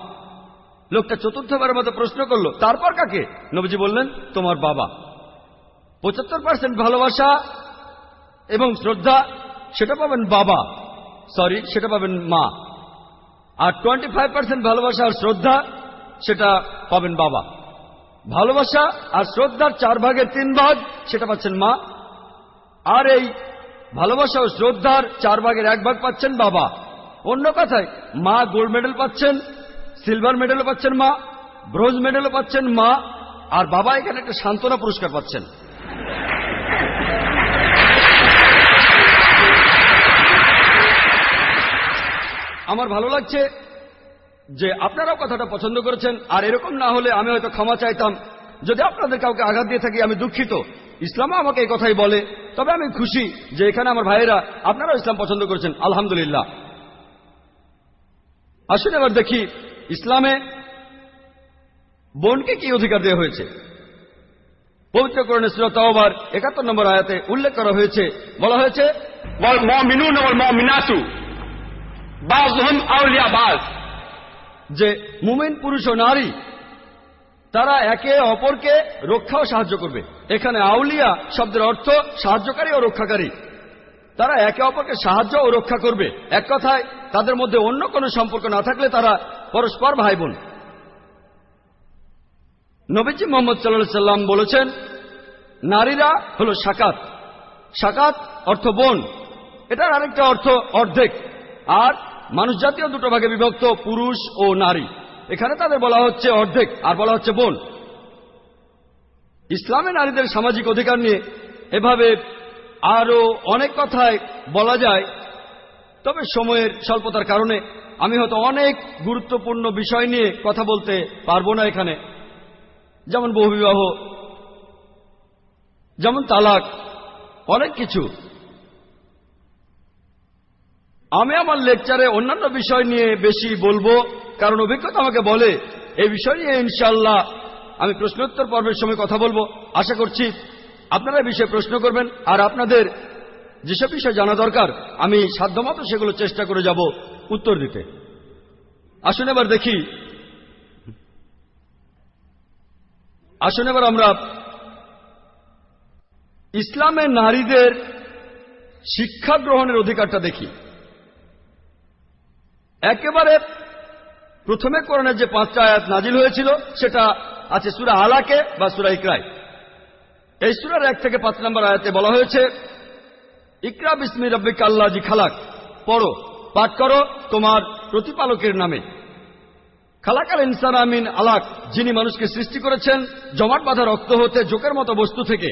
লোকটা চতুর্থবারের মতো প্রশ্ন করল, তারপর কাকে? নবীজি বললেন, তোমার বাবা। পঁচাত্তর পার্সেন্ট ভালোবাসা এবং শ্রদ্ধা, সেটা পাবেন বাবা। সরি সেটা পাবেন মা। আর টোয়েন্টি ফাইভ পার্সেন্ট ভালোবাসা আর শ্রদ্ধা, সেটা পাবেন বাবা। ভালোবাসা আর শ্রদ্ধার চার ভাগের তিন ভাগ, সেটা পাচ্ছেন মা। আর এই ভালোবাসা ও শ্রদ্ধার চার ভাগের এক ভাগ পাচ্ছেন বাবা। অন্য কথায়, মা গোল্ড মেডেল পাচ্ছেন সিলভার মেডেলও পাচ্ছেন মা ব্রোঞ্জ মেডেলও পাচ্ছেন মা, আর বাবা এখানে একটা সান্ত্বনা পুরস্কার পাচ্ছেন। আমার ভালো লাগছে যে আপনারাও কথাটা পছন্দ করেছেন, আর এরকম না হলে আমি হয়তো ক্ষমা চাইতাম। যদি আপনাদের কাউকে আঘাত দিয়ে থাকি, আমি দুঃখিত। ইসলামও আমাকে এই কথাই বলে। তবে আমি খুশি যে এখানে আমার ভাইয়েরা, আপনারাও ইসলাম পছন্দ করেছেন। আলহামদুলিল্লাহ। আসুন এবার দেখি, ইসলামে বোনকে কি অধিকার দেওয়া হয়েছে? পবিত্রকরণে শ্রোতা ওবার একাত্তর নম্বর আয়াতে উল্লেখ করা হয়েছে। বলা হয়েছে যে মুমিন পুরুষ ও নারী তারা একে অপরকে রক্ষা ও সাহায্য করবে। এখানে আউলিয়া শব্দের অর্থ সাহায্যকারী ও রক্ষাকারী। তারা একে অপরকে সাহায্য ও রক্ষা করবে। এক কথায় তাদের মধ্যে অন্য কোনো সম্পর্ক না থাকলে তারা পরস্পর ভাই বোন নবীজি মোহাম্মদ সাল্লাহ সাল্লাম বলেছেন, নারীরা হল সাকাত। সাকাত অর্থ বোন। এটার আরেকটা অর্থ অর্ধেক। আর মানুষ জাতীয় দুটো ভাগে বিভক্ত, পুরুষ ও নারী। এখানে তাদের বলা হচ্ছে অর্ধেক, আর বলা হচ্ছে বোন। ইসলামে নারীদের সামাজিক অধিকার নিয়ে এভাবে আরও অনেক কথায় বলা যায়, তবে সময়ের স্বল্পতার কারণে আমি হয়তো অনেক গুরুত্বপূর্ণ বিষয় নিয়ে কথা বলতে পারব না এখানে। যেমন বহুবিবাহ, যেমন তালাক, অনেক কিছু। আমি আমার লেকচারে অন্যান্য বিষয় নিয়ে বেশি বলব, কারণ অভিজ্ঞতা আমাকে বলে, এই বিষয় নিয়ে ইনশাল্লাহ আমি প্রশ্নোত্তর পর্বের সময় কথা বলব। আশা করছি আপনারা বিষয়ে প্রশ্ন করবেন, আর আপনাদের যেসব বিষয় জানা দরকার, আমি সাধ্যমতো সেগুলো চেষ্টা করে যাব উত্তর দিতে। আসুন এবার দেখি আসুন এবার আমরা ইসলামের নারীদের শিক্ষা গ্রহণের অধিকারটা দেখি। একেবারে প্রথমে করণের যে পাঁচটা আয়াত নাজিল হয়েছিল, সেটা আছে সুরা আলাকে বা সুরা ইকরায় এই সুরার এক থেকে পাঁচ নম্বর আয়াতে বলা হয়েছে, ইকরা বিসমি রব্বিক আল্লাহ জি খালাক। পড়ো, পাঠ করো তোমার প্রতিপালকের নামে। খালাকাল ইনসান আমিন আলাক, যিনি মানুষকে সৃষ্টি করেছেন, জমাট বাঁধা রক্ত হতে জোকের মতো বস্তু থেকে।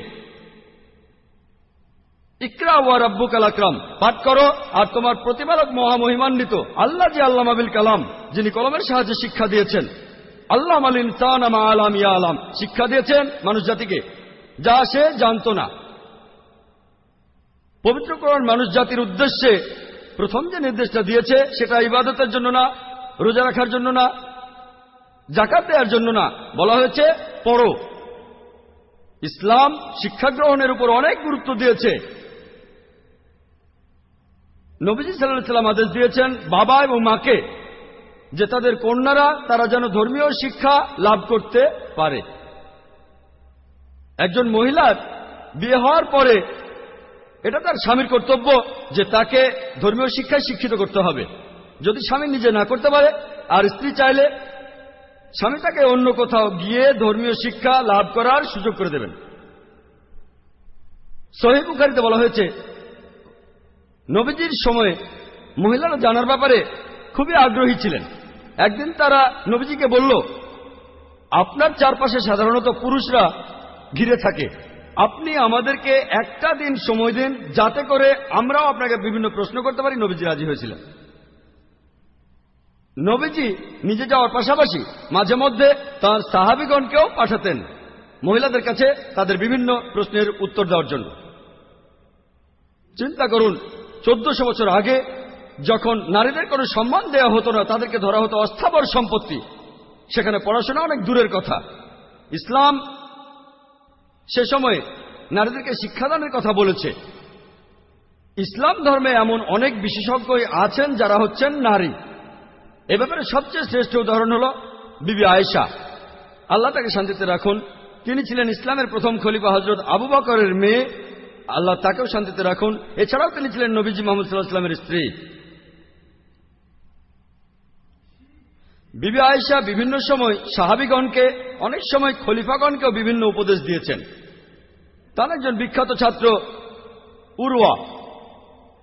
ইকরা ওয়া রব্বুক আল পাঠ করো, আর তোমার প্রতিপালক মহামহিমান্বিত, আল্লাহ জি আল্লাহ আবিল কালাম, যিনি কলমের সাহায্যে শিক্ষা দিয়েছেন। আল্লাহ আল ইনসান আমা আলাম ইয়া আলাম, শিক্ষা দিয়েছেন মানুষ জাতিকে, যা সে জানত না। পবিত্রকরণ মানুষ জাতির উদ্দেশ্যে প্রথম যে নির্দেশটা দিয়েছে, সেটা ইবাদতের জন্য না, রোজা রাখার জন্য না জাকাত দেওয়ার জন্য না, বলা হয়েছে পড়ো। ইসলাম শিক্ষা গ্রহণের উপর অনেক গুরুত্ব দিয়েছে। নবীজি সাল্লাম আদেশ দিয়েছেন বাবা এবং মাকে যে তাদের কন্যারা তারা যেন ধর্মীয় শিক্ষা লাভ করতে পারে। একজন মহিলার বিয়ে হওয়ার পরে এটা তার স্বামীর কর্তব্য যে তাকে ধর্মীয় শিক্ষায় শিক্ষিত করতে হবে। যদি স্বামী নিজে না করতে পারে, আর স্ত্রী চাইলে স্বামী তাকে অন্য কোথাও গিয়ে ধর্মীয় শিক্ষা লাভ করার সুযোগ করে দেবেন। সহি বুখারিতে বলা হয়েছে, নবীজির সময়ে মহিলারা জানার ব্যাপারে খুবই আগ্রহী ছিলেন। একদিন তারা নবীজিকে বলল, আপনার চারপাশে সাধারণত পুরুষরা ঘিরে থাকে। আপনি আমাদেরকে একটা দিন সময় দিন, যাতে করে আমরাও আপনাকে বিভিন্ন প্রশ্ন করতে পারি। নবীজি রাজি হয়েছিলেন। নবীজি নিজে যাওয়ার পাশাপাশি মাঝে মধ্যে তাঁর সাহাবিগণকেও পাঠাতেন। মহিলাদের কাছে তাদের বিভিন্ন প্রশ্নের উত্তর দেওয়ার জন্য। চিন্তা করুন, চোদ্দশো বছর আগে যখন নারীদের কোনো সম্মান দেওয়া হতো না, তাদেরকে ধরা হতো অস্থাবর সম্পত্তি। সেখানে পড়াশোনা অনেক দূরের কথা। ইসলাম সে সময়ে নারীদেরকে শিক্ষাদানের কথা বলেছে। ইসলাম ধর্মে এমন অনেক বিশেষজ্ঞই আছেন যারা হচ্ছেন নারী। এ ব্যাপারে সবচেয়ে শ্রেষ্ঠ উদাহরণ হল বিবি আয়েশা। আল্লাহ তাকে শান্তিতে রাখুন। তিনি ছিলেন ইসলামের প্রথম খলিফা হজরত আবু বকরের মেয়ে। আল্লাহ তাকেও শান্তিতে রাখুন। এছাড়াও তিনি ছিলেন নবীজি মোহাম্মদ সাল্লাহ ইসলামের স্ত্রী। বিবি আয়েশা বিভিন্ন সময় সাহাবিগণকে, অনেক সময় খলিফাগণকেও বিভিন্ন উপদেশ দিয়েছেন। তার একজন বিখ্যাত ছাত্র উরওয়া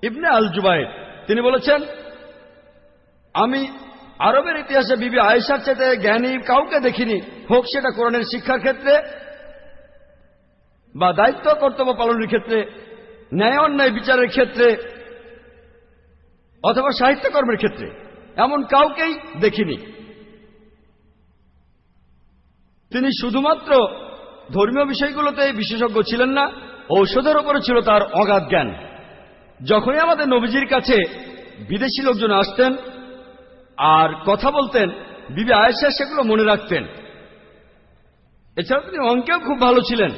ইবনে আল জুবাইর তিনি বলেছেন, আমি আরবের ইতিহাসে বিবি আয়েশার চাইতে জ্ঞানী কাউকে দেখিনি। হোক সেটা কোরআনের শিক্ষার ক্ষেত্রে বা দায়িত্ব কর্তব্য পালনের ক্ষেত্রে, ন্যায় অন্যায় বিচারের ক্ষেত্রে, অথবা সাহিত্যকর্মের ক্ষেত্রে, এমন কাউকেই দেখিনি। তিনি শুধুমাত্র ধর্মীয় বিষয়গুলোতে বিশেষজ্ঞ ছিলেন না, ঔষধের ওপরে ছিল তার অগাধ জ্ঞান। যখনই আমাদের নবীজির কাছে বিদেশি লোকজন আসতেন আর কথা বলতেন, বিবি আয়েশা সেগুলো মনে রাখতেন। এছাড়া তিনি অঙ্কেও খুব ভালো ছিলেন।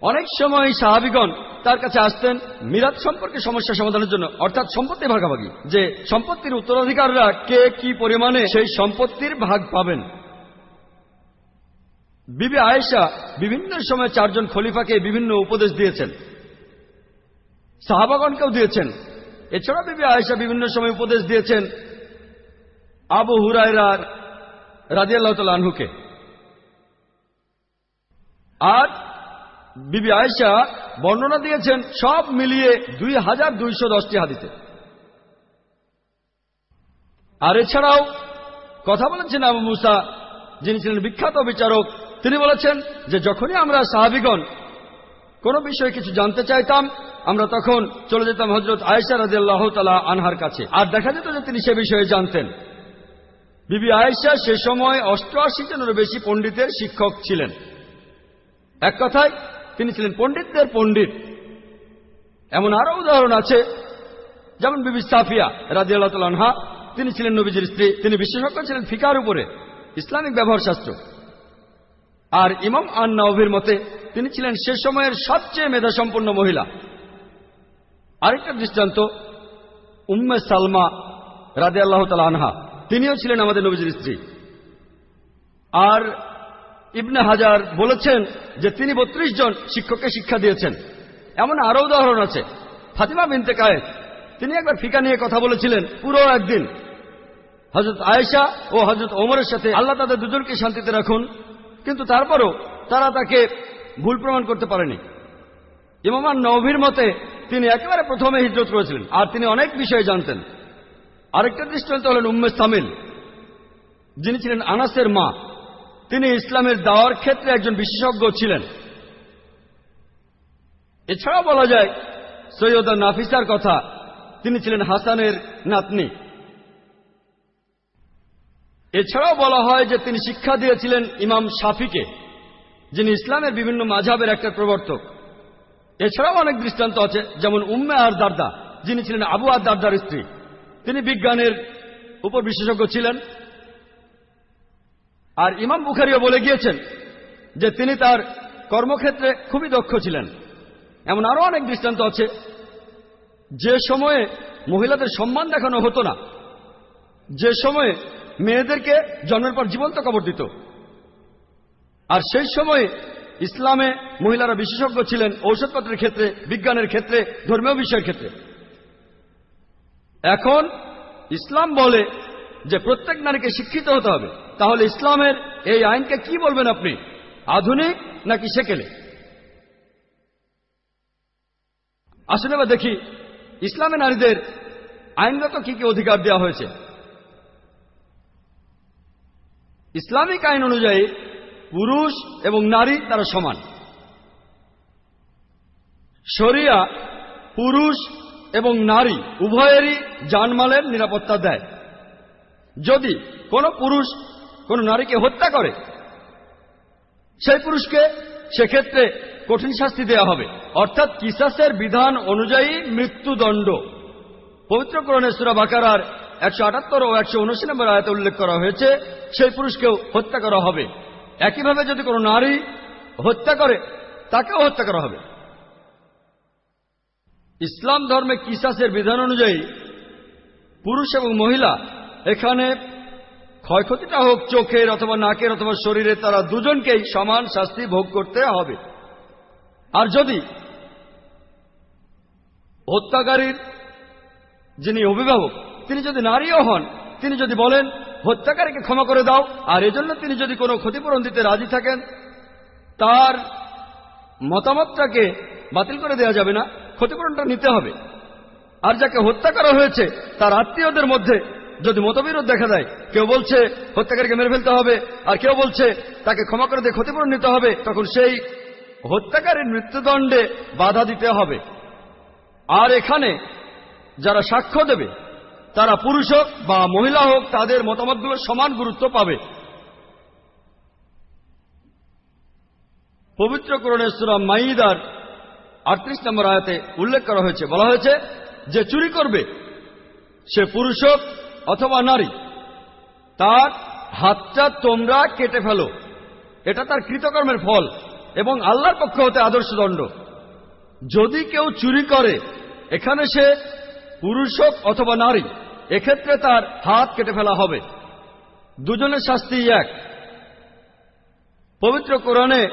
অনেক সময় সাহাবিগণ তার কাছে আসতেন মিরাত সম্পর্কে সমস্যা সমাধানের জন্য, অর্থাৎ সম্পত্তি ভাগাভাগি, যে সম্পত্তির উত্তরাধিকাররা কে কি পরিমাণে সেই সম্পত্তির ভাগ পাবেন। বিবি আয়েশা বিভিন্ন সময় চারজন খলিফাকে বিভিন্ন উপদেশ দিয়েছেন। সাহাবাগণকেও দিয়েছেন। এছাড়া বিবি আয়েশা বিভিন্ন সময় উপদেশ দিয়েছেন আবু হুরায়রার রাজিয়াল্লাহ আনহুকে। আর বিবি আয়েশা বর্ণনা দিয়েছেন, সব মিলিয়ে দুই হাজার দুইশো দশটি হাদিতে আর এছাড়াও কথা বলেছেন আবু মুসা, যিনি ছিলেন বিখ্যাত বিচারক, তিনি বলেছেন যে যখনই আমরা সাহাবিগণ কোনো বিষয়ে কিছু জানতে চাইতাম, আমরা তখন চলে যেতাম হজরত আয়েশা রাজি আল্লাহ তালা আনহার কাছে। আর দেখা যেত যে তিনি সে বিষয়ে জানতেন। বিবি আয়েশা সে সময় অষ্টআশি জনেরও বেশি পণ্ডিতের শিক্ষক ছিলেন। এক কথায়, তিনি ছিলেন পণ্ডিতদের পণ্ডিত। এমন আরও উদাহরণ আছে, যেমন বিবি সাফিয়া রাজি আল্লাহ তিনি ছিলেন নবীজির স্ত্রী, তিনি বিশেষজ্ঞ ছিলেন ফিকার উপরে, ইসলামিক ব্যবহার শাস্ত্র আর ইমাম আন নভির মতে, তিনি ছিলেন সে সময়ের সবচেয়ে মেধাসম্পন্ন মহিলা। আরেকটা দৃষ্টান্ত, উম্মে সালমা রাদে আল্লাহ তালা আনহা। তিনিও ছিলেন আমাদের নবীজির স্ত্রী। আর ইবনে হাজার বলেছেন যে তিনি বত্রিশ জন শিক্ষককে শিক্ষা দিয়েছেন। এমন আরও উদাহরণ আছে। ফাতিমা বিনতে কায়েদ তিনি একবার ফিকা নিয়ে কথা বলেছিলেন পুরো একদিন। হজরত আয়েশা ও হজরত ওমরের সাথে আল্লাহ তাদের দুজনকে শান্তিতে রাখুন, কিন্তু তারপরও তারা তাকে ভুল প্রমাণ করতে পারেনি। ইমামান নভির মতে তিনি একেবারে প্রথমে হিজরত করেছিলেন, আর তিনি অনেক বিষয়ে জানতেন। আরেকটা দৃষ্টান্ত হলেন উম্মে সামিল। যিনি ছিলেন আনাসের মা। তিনি ইসলামের দাওয়ার ক্ষেত্রে একজন বিশেষজ্ঞ ছিলেন। এছাড়াও বলা যায়, সৈয়দা নাফিসার কথা, তিনি ছিলেন হাসানের নাতনি। এছাড়াও বলা হয় যে তিনি শিক্ষা দিয়েছিলেন ইমাম শাফিকে, যিনি ইসলামের বিভিন্ন মাঝাবের একটা প্রবর্তক। এছাড়াও অনেক দৃষ্টান্ত আছে, যেমন উম্মে আর দারদা যিনি ছিলেন আবু আর দারদার স্ত্রী। তিনি বিজ্ঞানের উপর বিশেষজ্ঞ ছিলেন। আর ইমাম বুখারিও বলে গিয়েছেন যে তিনি তার কর্মক্ষেত্রে খুবই দক্ষ ছিলেন। এমন আরও অনেক দৃষ্টান্ত আছে। যে সময়ে মহিলাদের সম্মান দেখানো হতো না, যে সময়ে মেয়েদেরকে জন্মের পর জীবন্ত কবর দিত, আর সেই সময়ে ইসলামে মহিলারা বিশেষজ্ঞ ছিলেন ঔষধপত্রের ক্ষেত্রে, বিজ্ঞানের ক্ষেত্রে, ধর্মীয় বিষয়ের ক্ষেত্রে। এখন ইসলাম বলে যে প্রত্যেক নারীকে শিক্ষিত হতে হবে। তাহলে ইসলামের এই আইনকে কি বলবেন আপনি? আধুনিক নাকি সেকেলে? আসলে এবার দেখি ইসলামে নারীদের আইনগত কি কি অধিকার দেওয়া হয়েছে। ইসলামিক আইন অনুযায়ী পুরুষ এবং নারী তারা সমান। শরিয়া পুরুষ এবং নারী উভয়েরই জানমালের নিরাপত্তা দেয়। যদি কোনো পুরুষ কোন নারীকে হত্যা করে, সেই পুরুষকে সেক্ষেত্রে কঠিন শাস্তি দেওয়া হবে। অর্থাৎ কিসাসের বিধান অনুযায়ী মৃত্যুদণ্ড। পবিত্র করণের সুরা বাকারার একশো আটাত্তর ও একশো উনআশি নম্বর আয়তে উল্লেখ করা হয়েছে, সেই পুরুষকেও হত্যা করা হবে। একইভাবে যদি কোনো নারী হত্যা করে, তাকেও হত্যা করা হবে। ইসলাম ধর্মে কিসাসের বিধান অনুযায়ী পুরুষ এবং মহিলা এখানে ক্ষয়ক্ষতিটা হোক চোখের অথবা নাকের অথবা শরীরে, তারা দুজনকেই সমান শাস্তি ভোগ করতে হবে। আর যদি হত্যাকারীর যিনি অভিভাবক, তিনি যদি নারীও হন, তিনি যদি বলেন, হত্যাকারীকে ক্ষমা করে দাও, আর এজন্য তিনি যদি কোনো ক্ষতিপূরণ দিতে রাজি থাকেন, তার মতামতটাকে বাতিল করে দেওয়া যাবে না। ক্ষতিপূরণটা নিতে হবে। আর যাকে হত্যা করা হয়েছে, তার আত্মীয়দের মধ্যে যদি মতবিরোধ দেখা দেয়, কেউ বলছে হত্যাকারীকে মেরে ফেলতে হবে, আর কেউ বলছে তাকে ক্ষমা করে দিয়ে ক্ষতিপূরণ নিতে হবে, তখন সেই হত্যাকারীর মৃত্যুদণ্ডে বাধা দিতে হবে। আর এখানে যারা সাক্ষ্য দেবে, তারা পুরুষ হোক বা মহিলা হোক, তাদের মতামতগুলো সমান গুরুত্ব পাবে। পবিত্র করণের মাইদার আটত্রিশ নম্বর আয়াতে উল্লেখ করা হয়েছে, বলা হয়েছে, যে চুরি করবে সে পুরুষ হোক অথবা নারী, তার হাতটা তোমরা কেটে ফেলো। এটা তার কৃতকর্মের ফল এবং আল্লাহর পক্ষ হতে আদর্শ দণ্ড। যদি কেউ চুরি করে, এখানে সে পুরুষ হোক অথবা নারী, এক্ষেত্রে তার হাত কেটে ফেলা হবে। দুজনের শাস্তি এক। পবিত্র কোরআনে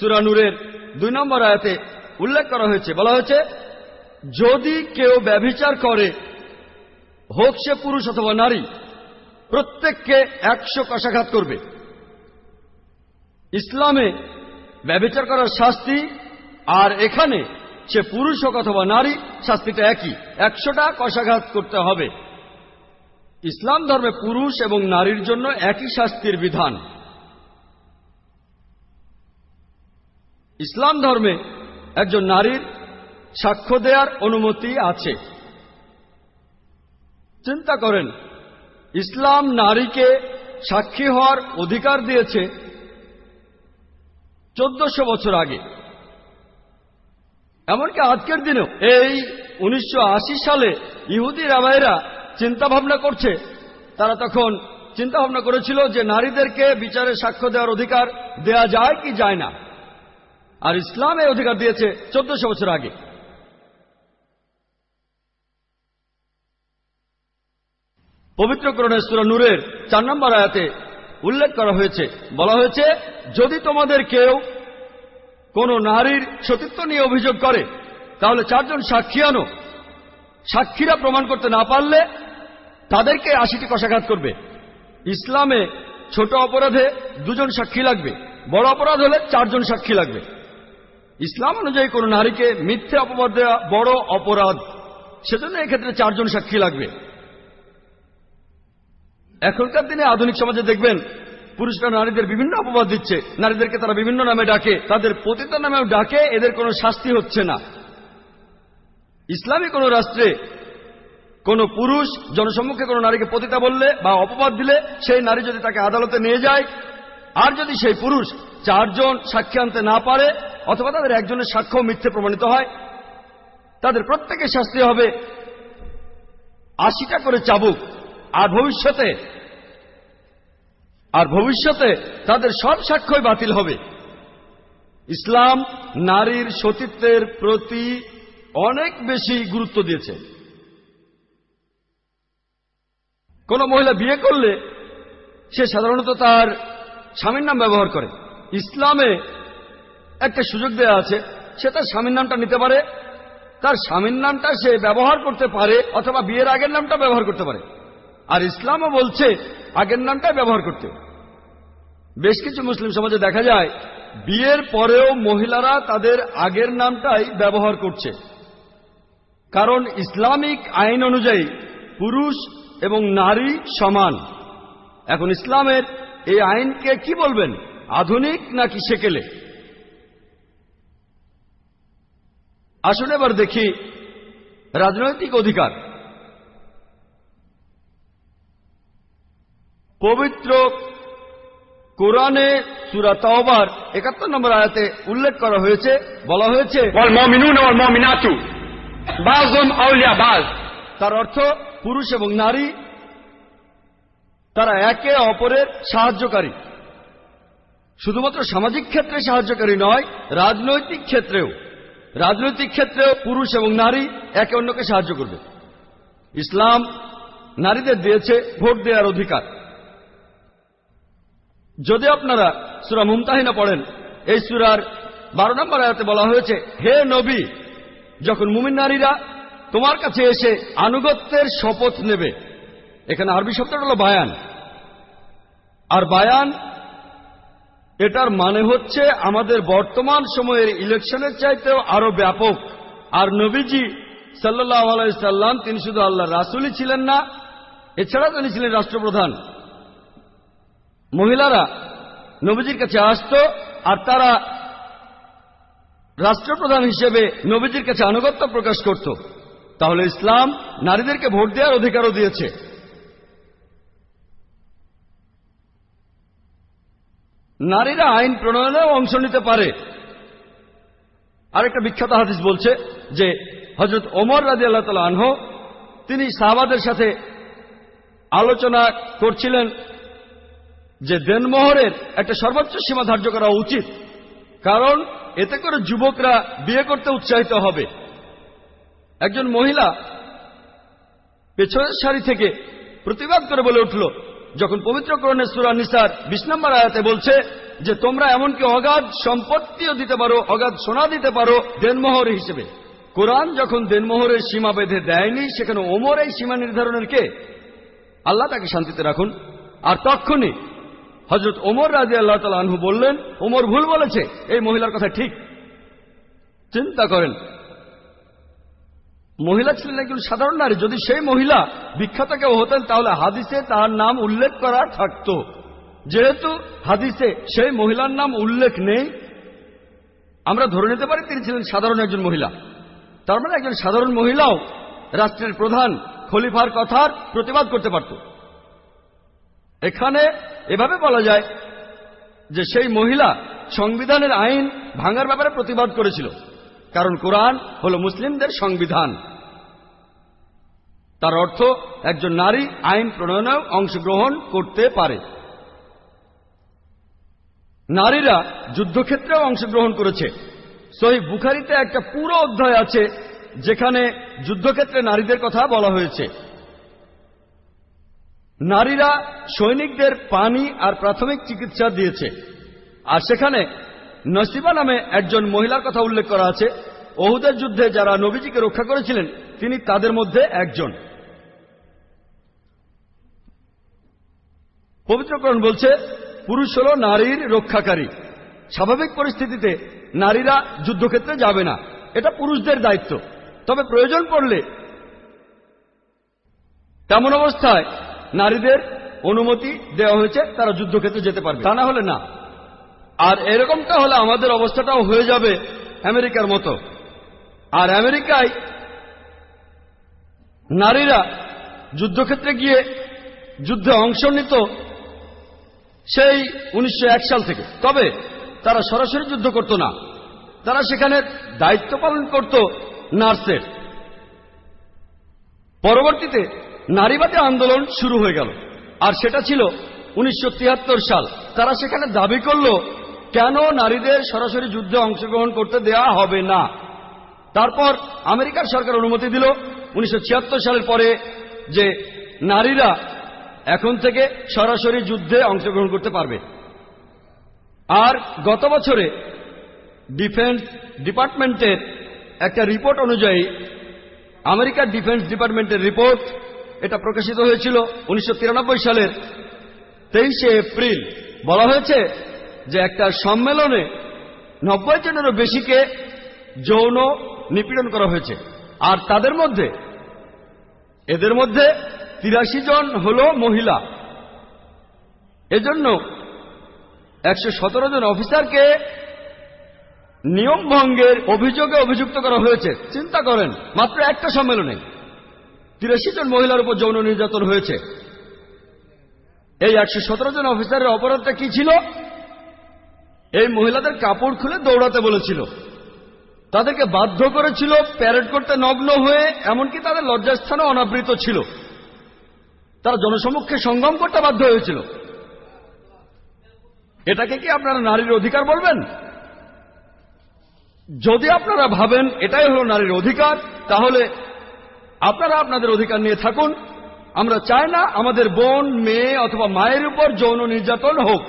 সুরানুরের দুই নম্বর আয়াতে উল্লেখ করা হয়েছে। বলা হয়েছে, যদি কেউ ব্যভিচার করে, হোক সে পুরুষ অথবা নারী, প্রত্যেককে একশো কষাঘাত করবে। ইসলামে ব্যভিচার করার শাস্তি, আর এখানে সে পুরুষ হোক অথবা নারী, শাস্তিটা একই। একশোটা কষাঘাত করতে হবে। ইসলাম ধর্মে পুরুষ এবং নারীর জন্য একই শাস্তির বিধান। ইসলাম ধর্মে একজন নারীর সাক্ষ্য দেওয়ার অনুমতি আছে। চিন্তা করেন, ইসলাম নারীকে সাক্ষী হওয়ার অধিকার দিয়েছে চোদ্দশো বছর আগে। এমনকি আজকের দিনেও এই উনিশশো আশি সালে ইহুদি রাবাইরা চিন্তা ভাবনা করছে। তারা তখন চিন্তা ভাবনা করেছিল যে নারীদেরকে বিচারে সাক্ষ্য দেওয়ার অধিকার দেয়া যায় কি যায় না। আর ইসলাম অধিকার দিয়েছে চোদ্দশো বছর আগে। পবিত্র করণের সুরা নূরের চার নম্বর আয়াতে উল্লেখ করা হয়েছে। বলা হয়েছে, যদি তোমাদের কেউ কোন নারীর সতীত্ব নিয়ে অভিযোগ করে, তাহলে চারজন সাক্ষী আনো। সাক্ষীরা প্রমাণ করতে না পারলে তাদেরকে আশিটি কষাঘাত করবে। ইসলামে ছোট অপরাধে দুজন সাক্ষী লাগবে, বড় অপরাধ হলে চারজন সাক্ষী লাগবে। ইসলাম অনুযায়ী কোন নারীকে মিথ্যে অপবাদ দেওয়া বড় অপরাধ। সেজন্য এক্ষেত্রে চারজন সাক্ষী লাগবে। এখনকার দিনে আধুনিক সমাজে দেখবেন, পুরুষরা নারীদের বিভিন্ন অপবাদ দিচ্ছে। নারীদেরকে তারা বিভিন্ন নামে ডাকে। তাদের পতিত নামেও ডাকে, এদের কোনো শাস্তি হচ্ছে না। ইসলামী কোনো রাষ্ট্রে কোন পুরুষ জনসম্মুখে কোন নারীকে পতিতা বললে বা অপবাদ দিলে, সেই নারী যদি তাকে আদালতে নিয়ে যায় আর যদি সেই পুরুষ চারজন সাক্ষী আনতে না পারে, অথবা তাদের একজনের সাক্ষ্য মিথ্যে প্রমাণিত হয়, তাদের প্রত্যেকের শাস্তি হবে আশিটা করে চাবুক। আর ভবিষ্যতে আর ভবিষ্যতে তাদের সব সাক্ষ্যই বাতিল হবে। ইসলাম নারীর সতীত্বের প্রতি অনেক বেশি গুরুত্ব দিয়েছে। কোন মহিলা বিয়ে করলে সে সাধারণত তার স্বামীর নাম ব্যবহার করে। ইসলামে একটা সুযোগ দেওয়া আছে, সে তার স্বামীর নামটা নিতে পারে, তার স্বামীর নামটা সে ব্যবহার করতে পারে, অথবা বিয়ের আগের নামটা ব্যবহার করতে পারে। আর ইসলামও বলছে, আগের নামটাই ব্যবহার করতে। বেশ কিছু মুসলিম সমাজে দেখা যায়, বিয়ের পরেও মহিলারা তাদের আগের নামটাই ব্যবহার করছে। কারণ ইসলামিক আইন অনুযায়ী পুরুষ এবং নারী সমান। এখন ইসলামের এই আইনকে কি বলবেন? আধুনিক নাকি সেকেলে? আসুন এবার দেখি রাজনৈতিক অধিকার। পবিত্র কোরআনে সুরা তাওবার একাত্তর নম্বর আয়াতে উল্লেখ করা হয়েছে বলা হয়েছে তার অর্থ পুরুষ এবং নারী তারা একে অপরের সাহায্যকারী। শুধুমাত্র সামাজিক ক্ষেত্রে সাহায্যকারী নয়, রাজনৈতিক ক্ষেত্রেও। রাজনৈতিক ক্ষেত্রেও পুরুষ এবং নারী একে অন্যকে সাহায্য করবে। ইসলাম নারীদের দিয়েছে ভোট দেওয়ার অধিকার। যদি আপনারা সুরা মুমতাহিনা পড়েন, এই সুরার বারো নম্বর আয়াতে বলা হয়েছে, হে নবী, যখন মুমিন নারীরা তোমার কাছে এসে আনুগত্যের শপথ নেবে এখানে আরবি শব্দটা হল বায়ান। আর বায়ান, এটার মানে হচ্ছে আমাদের বর্তমান সময়ের ইলেকশনের চাইতেও আরও ব্যাপক। আর নবীজি সাল্লাহ আলাইসাল্লাম তিনি শুধু আল্লাহ রাসুলই ছিলেন না এছাড়া তিনি ছিলেন রাষ্ট্রপ্রধান। মহিলারা নবীজির কাছে আসত, আর তারা রাষ্ট্রপ্রধান হিসেবে নবীজির কাছে আনুগত্য প্রকাশ করত। তাহলে ইসলাম নারীদেরকে ভোট দেওয়ার অধিকারও দিয়েছে। নারীরা আইন প্রণয়নেও অংশ নিতে পারে। আরেকটা বিখ্যাত হাদিস বলছে যে হজরত ওমর রাজি আল্লাহ তালা আনহ, তিনি সাহাবাদের সাথে আলোচনা করছিলেন যে, দেনমোহরের একটা সর্বোচ্চ সীমা ধার্য করা উচিত, কারণ এতে করে যুবকরা বিয়ে করতে উৎসাহিত হবে। একজন মহিলা পেছনের সারি থেকে প্রতিবাদ করে বলে উঠল যখন পবিত্রকরণের সুরা নিসার বিশ নম্বর আয়াতে বলছে যে, তোমরা এমনকি অগাধ সম্পত্তিও দিতে পারো, অগাধ সোনা দিতে পারো দেনমোহর হিসেবে। কোরআন যখন দেনমোহরের সীমা বেঁধে দেয়নি, সেখানে ওমর এই সীমা নির্ধারণের কে? আল্লাহ তাকে শান্তিতে রাখুন। আর তখনই হজরত ওমর রাজি আল্লাহ তালা আনহু বললেন, ওমর ভুল বলেছে, এই মহিলার কথা ঠিক। চিন্তা করেন মহিলা ছিলেন একজন সাধারণ নারী। যদি সেই মহিলা বিখ্যাত কেউ হতেন, তাহলে হাদিসে তার নাম উল্লেখ করা থাকত। যেহেতু হাদিসে সেই মহিলার নাম উল্লেখ নেই, আমরা ধরে নিতে পারি তিনি ছিলেন সাধারণ একজন মহিলা। তার মানে একজন সাধারণ মহিলাও রাষ্ট্রের প্রধান, খলিফার কথার প্রতিবাদ করতে পারত। এখানে এভাবে বলা যায় যে সেই মহিলা সংবিধানের আইন ভাঙার ব্যাপারে প্রতিবাদ করেছিল। কারণ কোরআন হল মুসলিমদের সংবিধান। তার অর্থ একজন নারী আইন প্রণয়নেও অংশগ্রহণ করতে পারে। নারীরা যুদ্ধক্ষেত্রেও অংশগ্রহণ করেছে। সহি বুখারিতে একটা পুরো অধ্যায় আছে, যেখানে যুদ্ধক্ষেত্রে নারীদের কথা বলা হয়েছে। নারীরা সৈনিকদের পানি আর প্রাথমিক চিকিৎসা দিয়েছে। আর সেখানে নসিবা নামে একজন মহিলার কথা উল্লেখ করা আছে। ওহুদের যুদ্ধে যারা নবীজিকে রক্ষা করেছিলেন, তিনি তাদের মধ্যে একজন। পবিত্রকরণ বলছে, পুরুষ হল নারীর রক্ষাকারী। স্বাভাবিক পরিস্থিতিতে নারীরা যুদ্ধক্ষেত্রে যাবে না। এটা পুরুষদের দায়িত্ব। তবে প্রয়োজন পড়লে তেমন অবস্থায় নারীদের অনুমতি দেওয়া হয়েছে, তারা যুদ্ধক্ষেত্রে যেতে পারবে। তা না হলে না। আর এরকমটা হলে আমাদের অবস্থাটাও হয়ে যাবে আমেরিকার মতো। আর আমেরিকায় নারীরা যুদ্ধক্ষেত্রে গিয়ে যুদ্ধে অংশ নিত সেই উনিশশো সাল থেকে। তবে তারা সরাসরি যুদ্ধ করত না। তারা সেখানে দায়িত্ব পালন করত নার্সের। পরবর্তীতে নারীবাদী আন্দোলন শুরু হয়ে গেল। আর সেটা ছিল উনিশশো তিয়াত্তর সাল। তারা সেখানে দাবি করল কেন নারীদের সরাসরি যুদ্ধে অংশগ্রহণ করতে দেয়া হবে না? তারপর আমেরিকার সরকার অনুমতি দিল উনিশশো ছিয়াত্তর সালের পরে যে নারীরা এখন থেকে সরাসরি যুদ্ধে অংশগ্রহণ করতে পারবে। আর গত বছরে ডিফেন্স ডিপার্টমেন্টের একটা রিপোর্ট অনুযায়ী আমেরিকার ডিফেন্স ডিপার্টমেন্টের রিপোর্ট এটা প্রকাশিত হয়েছিল উনিশশো তিরানব্বই সালের তেইশে এপ্রিল। বলা হয়েছে যে একটা সম্মেলনে নব্বই জনেরও বেশিকে যৌন নিপীড়ন করা হয়েছে। আর তাদের মধ্যে, এদের মধ্যে তিরাশি জন হল মহিলা। এজন্য একশো সতেরো জন অফিসারকে নিয়ম ভঙ্গের অভিযোগে অভিযুক্ত করা হয়েছে। চিন্তা করেন, মাত্র একটা সম্মেলনে তিরাশি জন মহিলার উপর যৌন নির্যাতন হয়েছে। এই একশো সতেরো জন অফিসারের অপরাধটা কি ছিল? এই মহিলাদের কাপড় খুলে দৌড়াতে বলেছিল। তাদেরকে বাধ্য করেছিল প্যারেড করতে নগ্ন হয়ে, এমনকি তাদের লজ্জাস্থানও অনাবৃত ছিল। তারা জনসমক্ষে সঙ্গম করতে বাধ্য হয়েছিল। এটাকে কি আপনারা নারীর অধিকার বলবেন? যদি আপনারা ভাবেন এটাই হলো নারীর অধিকার, তাহলে আপনারা আপনাদের অধিকার নিয়ে থাকুন। আমরা চাই না আমাদের বোন, মেয়ে অথবা মায়ের উপর যৌন নির্যাতন হোক।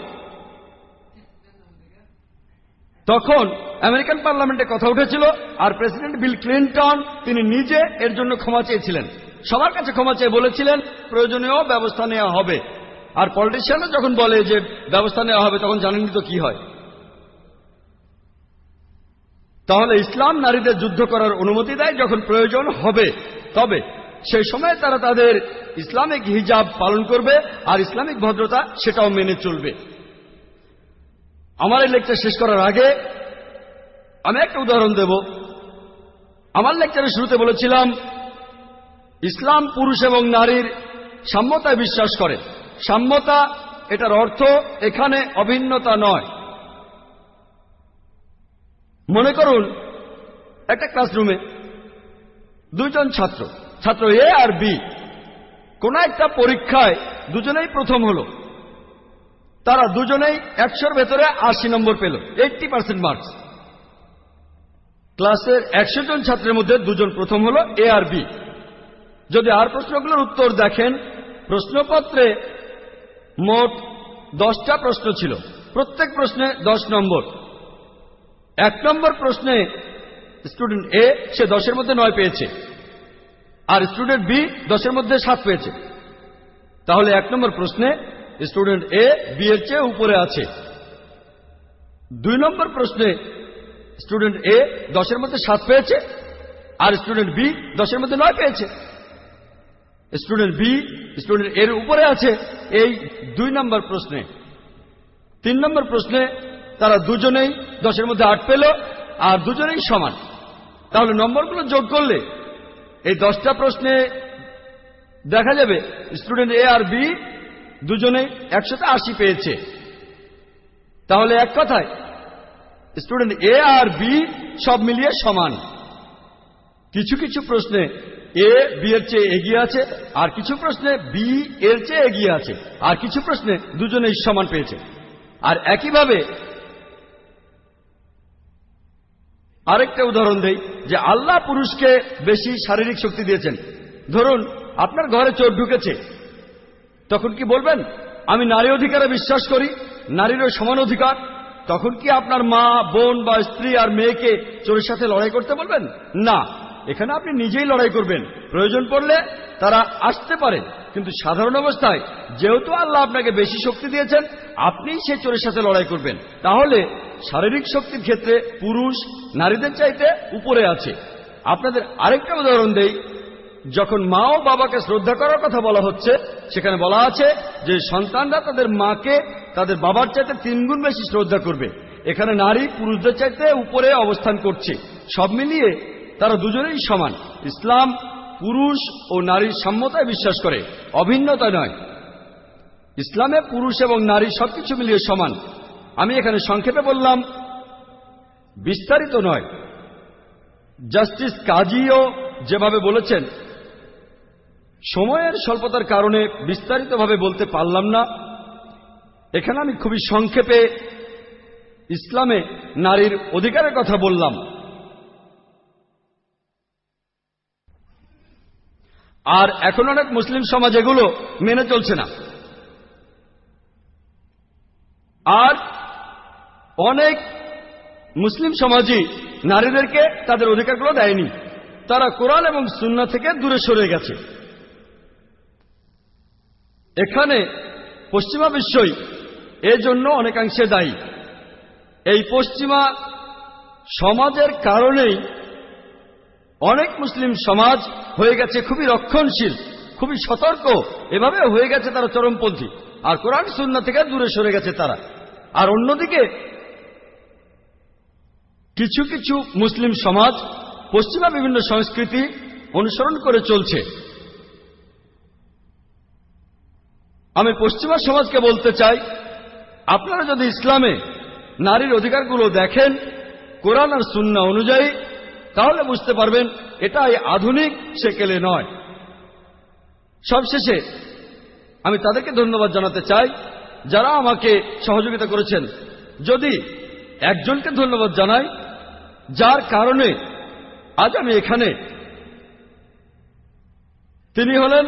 তখন আমেরিকান পার্লামেন্টে কথা উঠেছিল, আর প্রেসিডেন্ট বিল ক্লিন্টন তিনি নিজে এর জন্য ক্ষমা চেয়েছিলেন। সবার কাছে ক্ষমা চেয়ে বলেছিলেন, প্রয়োজনীয় ব্যবস্থা নেওয়া হবে। আর পলিটিশিয়ানরা যখন বলে যে ব্যবস্থা নেওয়া হবে, তখন জানেননি তো কি হয়। তাহলে ইসলাম নারীদের যুদ্ধ করার অনুমতি দেয় যখন প্রয়োজন হবে। তবে সেই সময় তারা তাদের ইসলামিক হিজাব পালন করবে, আর ইসলামিক ভদ্রতা সেটাও মেনে চলবে। আমার এই লেকচার শেষ করার আগে আমি একটা উদাহরণ দেব। আমার লেকচারের শুরুতে বলেছিলাম, ইসলাম পুরুষ এবং নারীর সাম্যতায় বিশ্বাস করে। সাম্যতা, এটার অর্থ এখানে অভিন্নতা নয়। মনে করুন, একটা ক্লাসরুমে দুজন ছাত্র ছাত্র এ আর বি কোন একটা পরীক্ষায় দুজনেই প্রথম হলো। তারা দুজনেই একশোর ভেতরে আশি নম্বর পেল এইটটি পার্সেন্ট মার্কস ক্লাসের একশো জন ছাত্রের মধ্যে দুজন প্রথম হল এ আর বি যদি আর প্রশ্নগুলোর উত্তর দেখেন, প্রশ্নপত্রে মোট দশটা প্রশ্ন ছিল। প্রত্যেক প্রশ্নে দশ নম্বর। এক নম্বর প্রশ্নে স্টুডেন্ট এ সে দশের মধ্যে নয় পেয়েছে। আর স্টুডেন্ট বি দশের মধ্যে সাত পেয়েছে। তাহলে এক নম্বর প্রশ্নে স্টুডেন্ট এ বি এর চেয়ে উপরে আছে। দুই নম্বর প্রশ্নে স্টুডেন্ট এ দশের মধ্যে সাত পেয়েছে, আর স্টুডেন্ট বি দশের মধ্যে নয় পেয়েছে। স্টুডেন্ট বি স্টুডেন্ট এর উপরে আছে এই দুই নম্বর প্রশ্নে। তিন নম্বর প্রশ্নে তারা দুজনেই দশের মধ্যে আট পেল, আর দুজনেই সমান। তাহলে নম্বরগুলো যোগ করলে এই দশটা প্রশ্নে দেখা যাবে স্টুডেন্ট এ আর বি দুজনেই একশোতে আশি পেয়েছে। তাহলে এক কথায় স্টুডেন্ট এ আর বি সব মিলিয়ে সমান। কিছু কিছু প্রশ্নে এ বি এর চেয়ে এগিয়ে আছে, আর কিছু প্রশ্নে বি এর চেয়ে এগিয়ে আছে, আর কিছু প্রশ্নে দুজনেই সমান পেয়েছে। আর একইভাবে আরেকটা উদাহরণ দেই, যে আল্লাহ পুরুষকে বেশি শারীরিক শক্তি দিয়েছেন। ধরুন, আপনার ঘরে চোর ঢুকেছে তখন কি বলবেন? আমি নারী অধিকারে বিশ্বাস করি, নারীরও সমান অধিকার। তখন কি আপনার মা, বোন বা স্ত্রী আর মেয়েকে চোরের সাথে লড়াই করতে বলবেন? না। এখানে আপনি নিজেই লড়াই করবেন। প্রয়োজন পড়লে তারা আসতে পারে। কিন্তু সাধারণ অবস্থায়, যেহেতু আল্লাহ আপনাকে বেশি শক্তি দিয়েছেন, আপনি সেই চোরের সাথে লড়াই করবেন। তাহলে শারীরিক শক্তির ক্ষেত্রে পুরুষ নারীদের চাইতে উপরে আছে। আপনাদের আরেকটা উদাহরণ দেই। যখন মা ও বাবাকে শ্রদ্ধা করার কথা বলা হচ্ছে, সেখানে বলা আছে যে সন্তানরা তাদের মাকে, তাদের বাবার চাইতে তিনগুণ বেশি শ্রদ্ধা করবে। এখানে নারী পুরুষদের চাইতে উপরে অবস্থান করছে। সব মিলিয়ে তারা দুজনেই সমান। ইসলাম পুরুষ ও নারীর সাম্যতায় বিশ্বাস করে। অভিন্নতা নয়। ইসলামে পুরুষ এবং নারী সবকিছু মিলিয়ে সমান। আমি এখানে সংক্ষেপে বললাম, বিস্তারিত নয়। জাস্টিস কাজীও যেভাবে বলেছেন সময়ের স্বল্পতার কারণে বিস্তারিতভাবে বলতে পারলাম না। এখানে আমি খুবই সংক্ষেপে ইসলামে নারীর অধিকারের কথা বললাম। আর এখন অনেক মুসলিম সমাজ এগুলো মেনে চলছে না। আর অনেক মুসলিম সমাজই নারীদেরকে তাদের অধিকারগুলো দেয়নি। তারা কোরআন এবং সুন্না থেকে দূরে সরে গেছে। এখানে পশ্চিমা বিশ্বই এজন্য অনেকাংশে দায়ী। এই পশ্চিমা সমাজের কারণেই অনেক মুসলিম সমাজ হয়ে গেছে খুবই রক্ষণশীল, খুবই সতর্ক। এভাবে হয়ে গেছে তারা চরমপন্থী। আর কোরআন সুন্না থেকে দূরে সরে গেছে তারা। আর অন্যদিকে কিছু কিছু মুসলিম সমাজ পশ্চিমা বিভিন্ন সংস্কৃতি অনুসরণ করে চলছে। আমি পশ্চিমা সমাজকে বলতে চাই, আপনারা যদি ইসলামে নারীর অধিকারগুলো দেখেন, কোরআন আর সুন্না অনুযায়ী, তাহলে বুঝতে পারবেন এটাই আধুনিক, সেকেলে নয়। সবশেষে আমি তাদেরকে ধন্যবাদ জানাতে চাই, যারা আমাকে সহযোগিতা করেছেন। যদি একজনকে ধন্যবাদ জানাই, যার কারণে আজ আমি এখানে, তিনি হলেন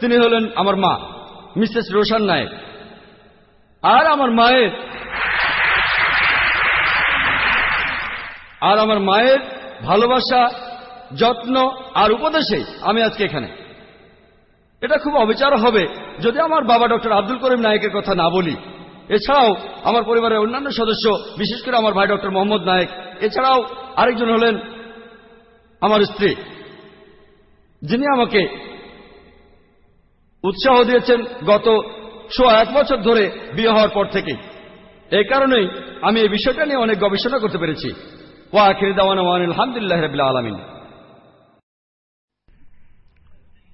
তিনি হলেন আমার মা। মিসেস রোশন নায়ক। আর আমার মায়ের আর আমার মায়ের ভালোবাসা, যত্ন আর উপদেশে আমি আজকে এখানে। এটা খুব অবিচার হবে যদি আমার বাবা ডক্টর আব্দুল করিম নায়কের কথা না বলি। এছাড়াও আমার পরিবারের অন্যান্য সদস্য, বিশেষ করে আমার ভাই ডক্টর মোহাম্মদ নায়েক। এছাড়াও আরেকজন হলেন আমার স্ত্রী, যিনি আমাকে উৎসাহ দিয়েছেন গত সোয়া এক বছর ধরে বিয়ে হওয়ার পর থেকে। এই কারণেই আমি এই বিষয়টা নিয়ে অনেক গবেষণা করতে পেরেছি।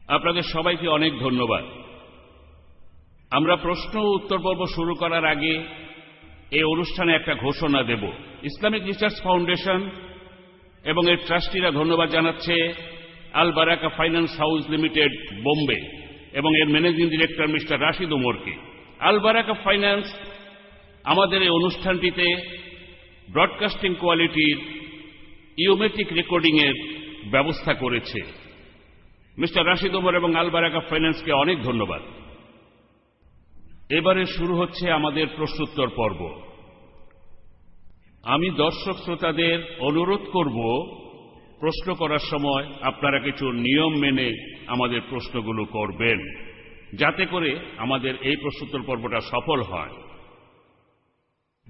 আপনাদের সবাইকে অনেক ধন্যবাদ। আমরা প্রশ্ন উত্তর পর্ব শুরু করার আগে এই অনুষ্ঠানে একটা ঘোষণা দেব। ইসলামিক রিসার্চ ফাউন্ডেশন এবং এর ট্রাস্টিরা ধন্যবাদ জানাচ্ছে Al Baraka finance house limited, Bombay. এবং এর ম্যানেজিং ডিরেক্টর মিস্টার রাশিদ উমরকে আল বারাকা ফাইন্যান্স, আমাদের এই অনুষ্ঠানটিতে ব্রডকাস্টিং কোয়ালিটির ইওমেট্রিক রেকর্ডিংয়ের ব্যবস্থা করেছে। মিস্টার রাশিদ ওমর এবং আলবারাকা ফাইন্যান্সকে অনেক ধন্যবাদ। এবারে শুরু হচ্ছে আমাদের প্রশ্নোত্তর পর্ব। আমি দর্শক শ্রোতাদের অনুরোধ করব, প্রশ্ন করার সময় আপনারা কিছু নিয়ম মেনে আমাদের প্রশ্নগুলো করবেন, যাতে করে আমাদের এই প্রশ্নোত্তর পর্বটা সফল হয়।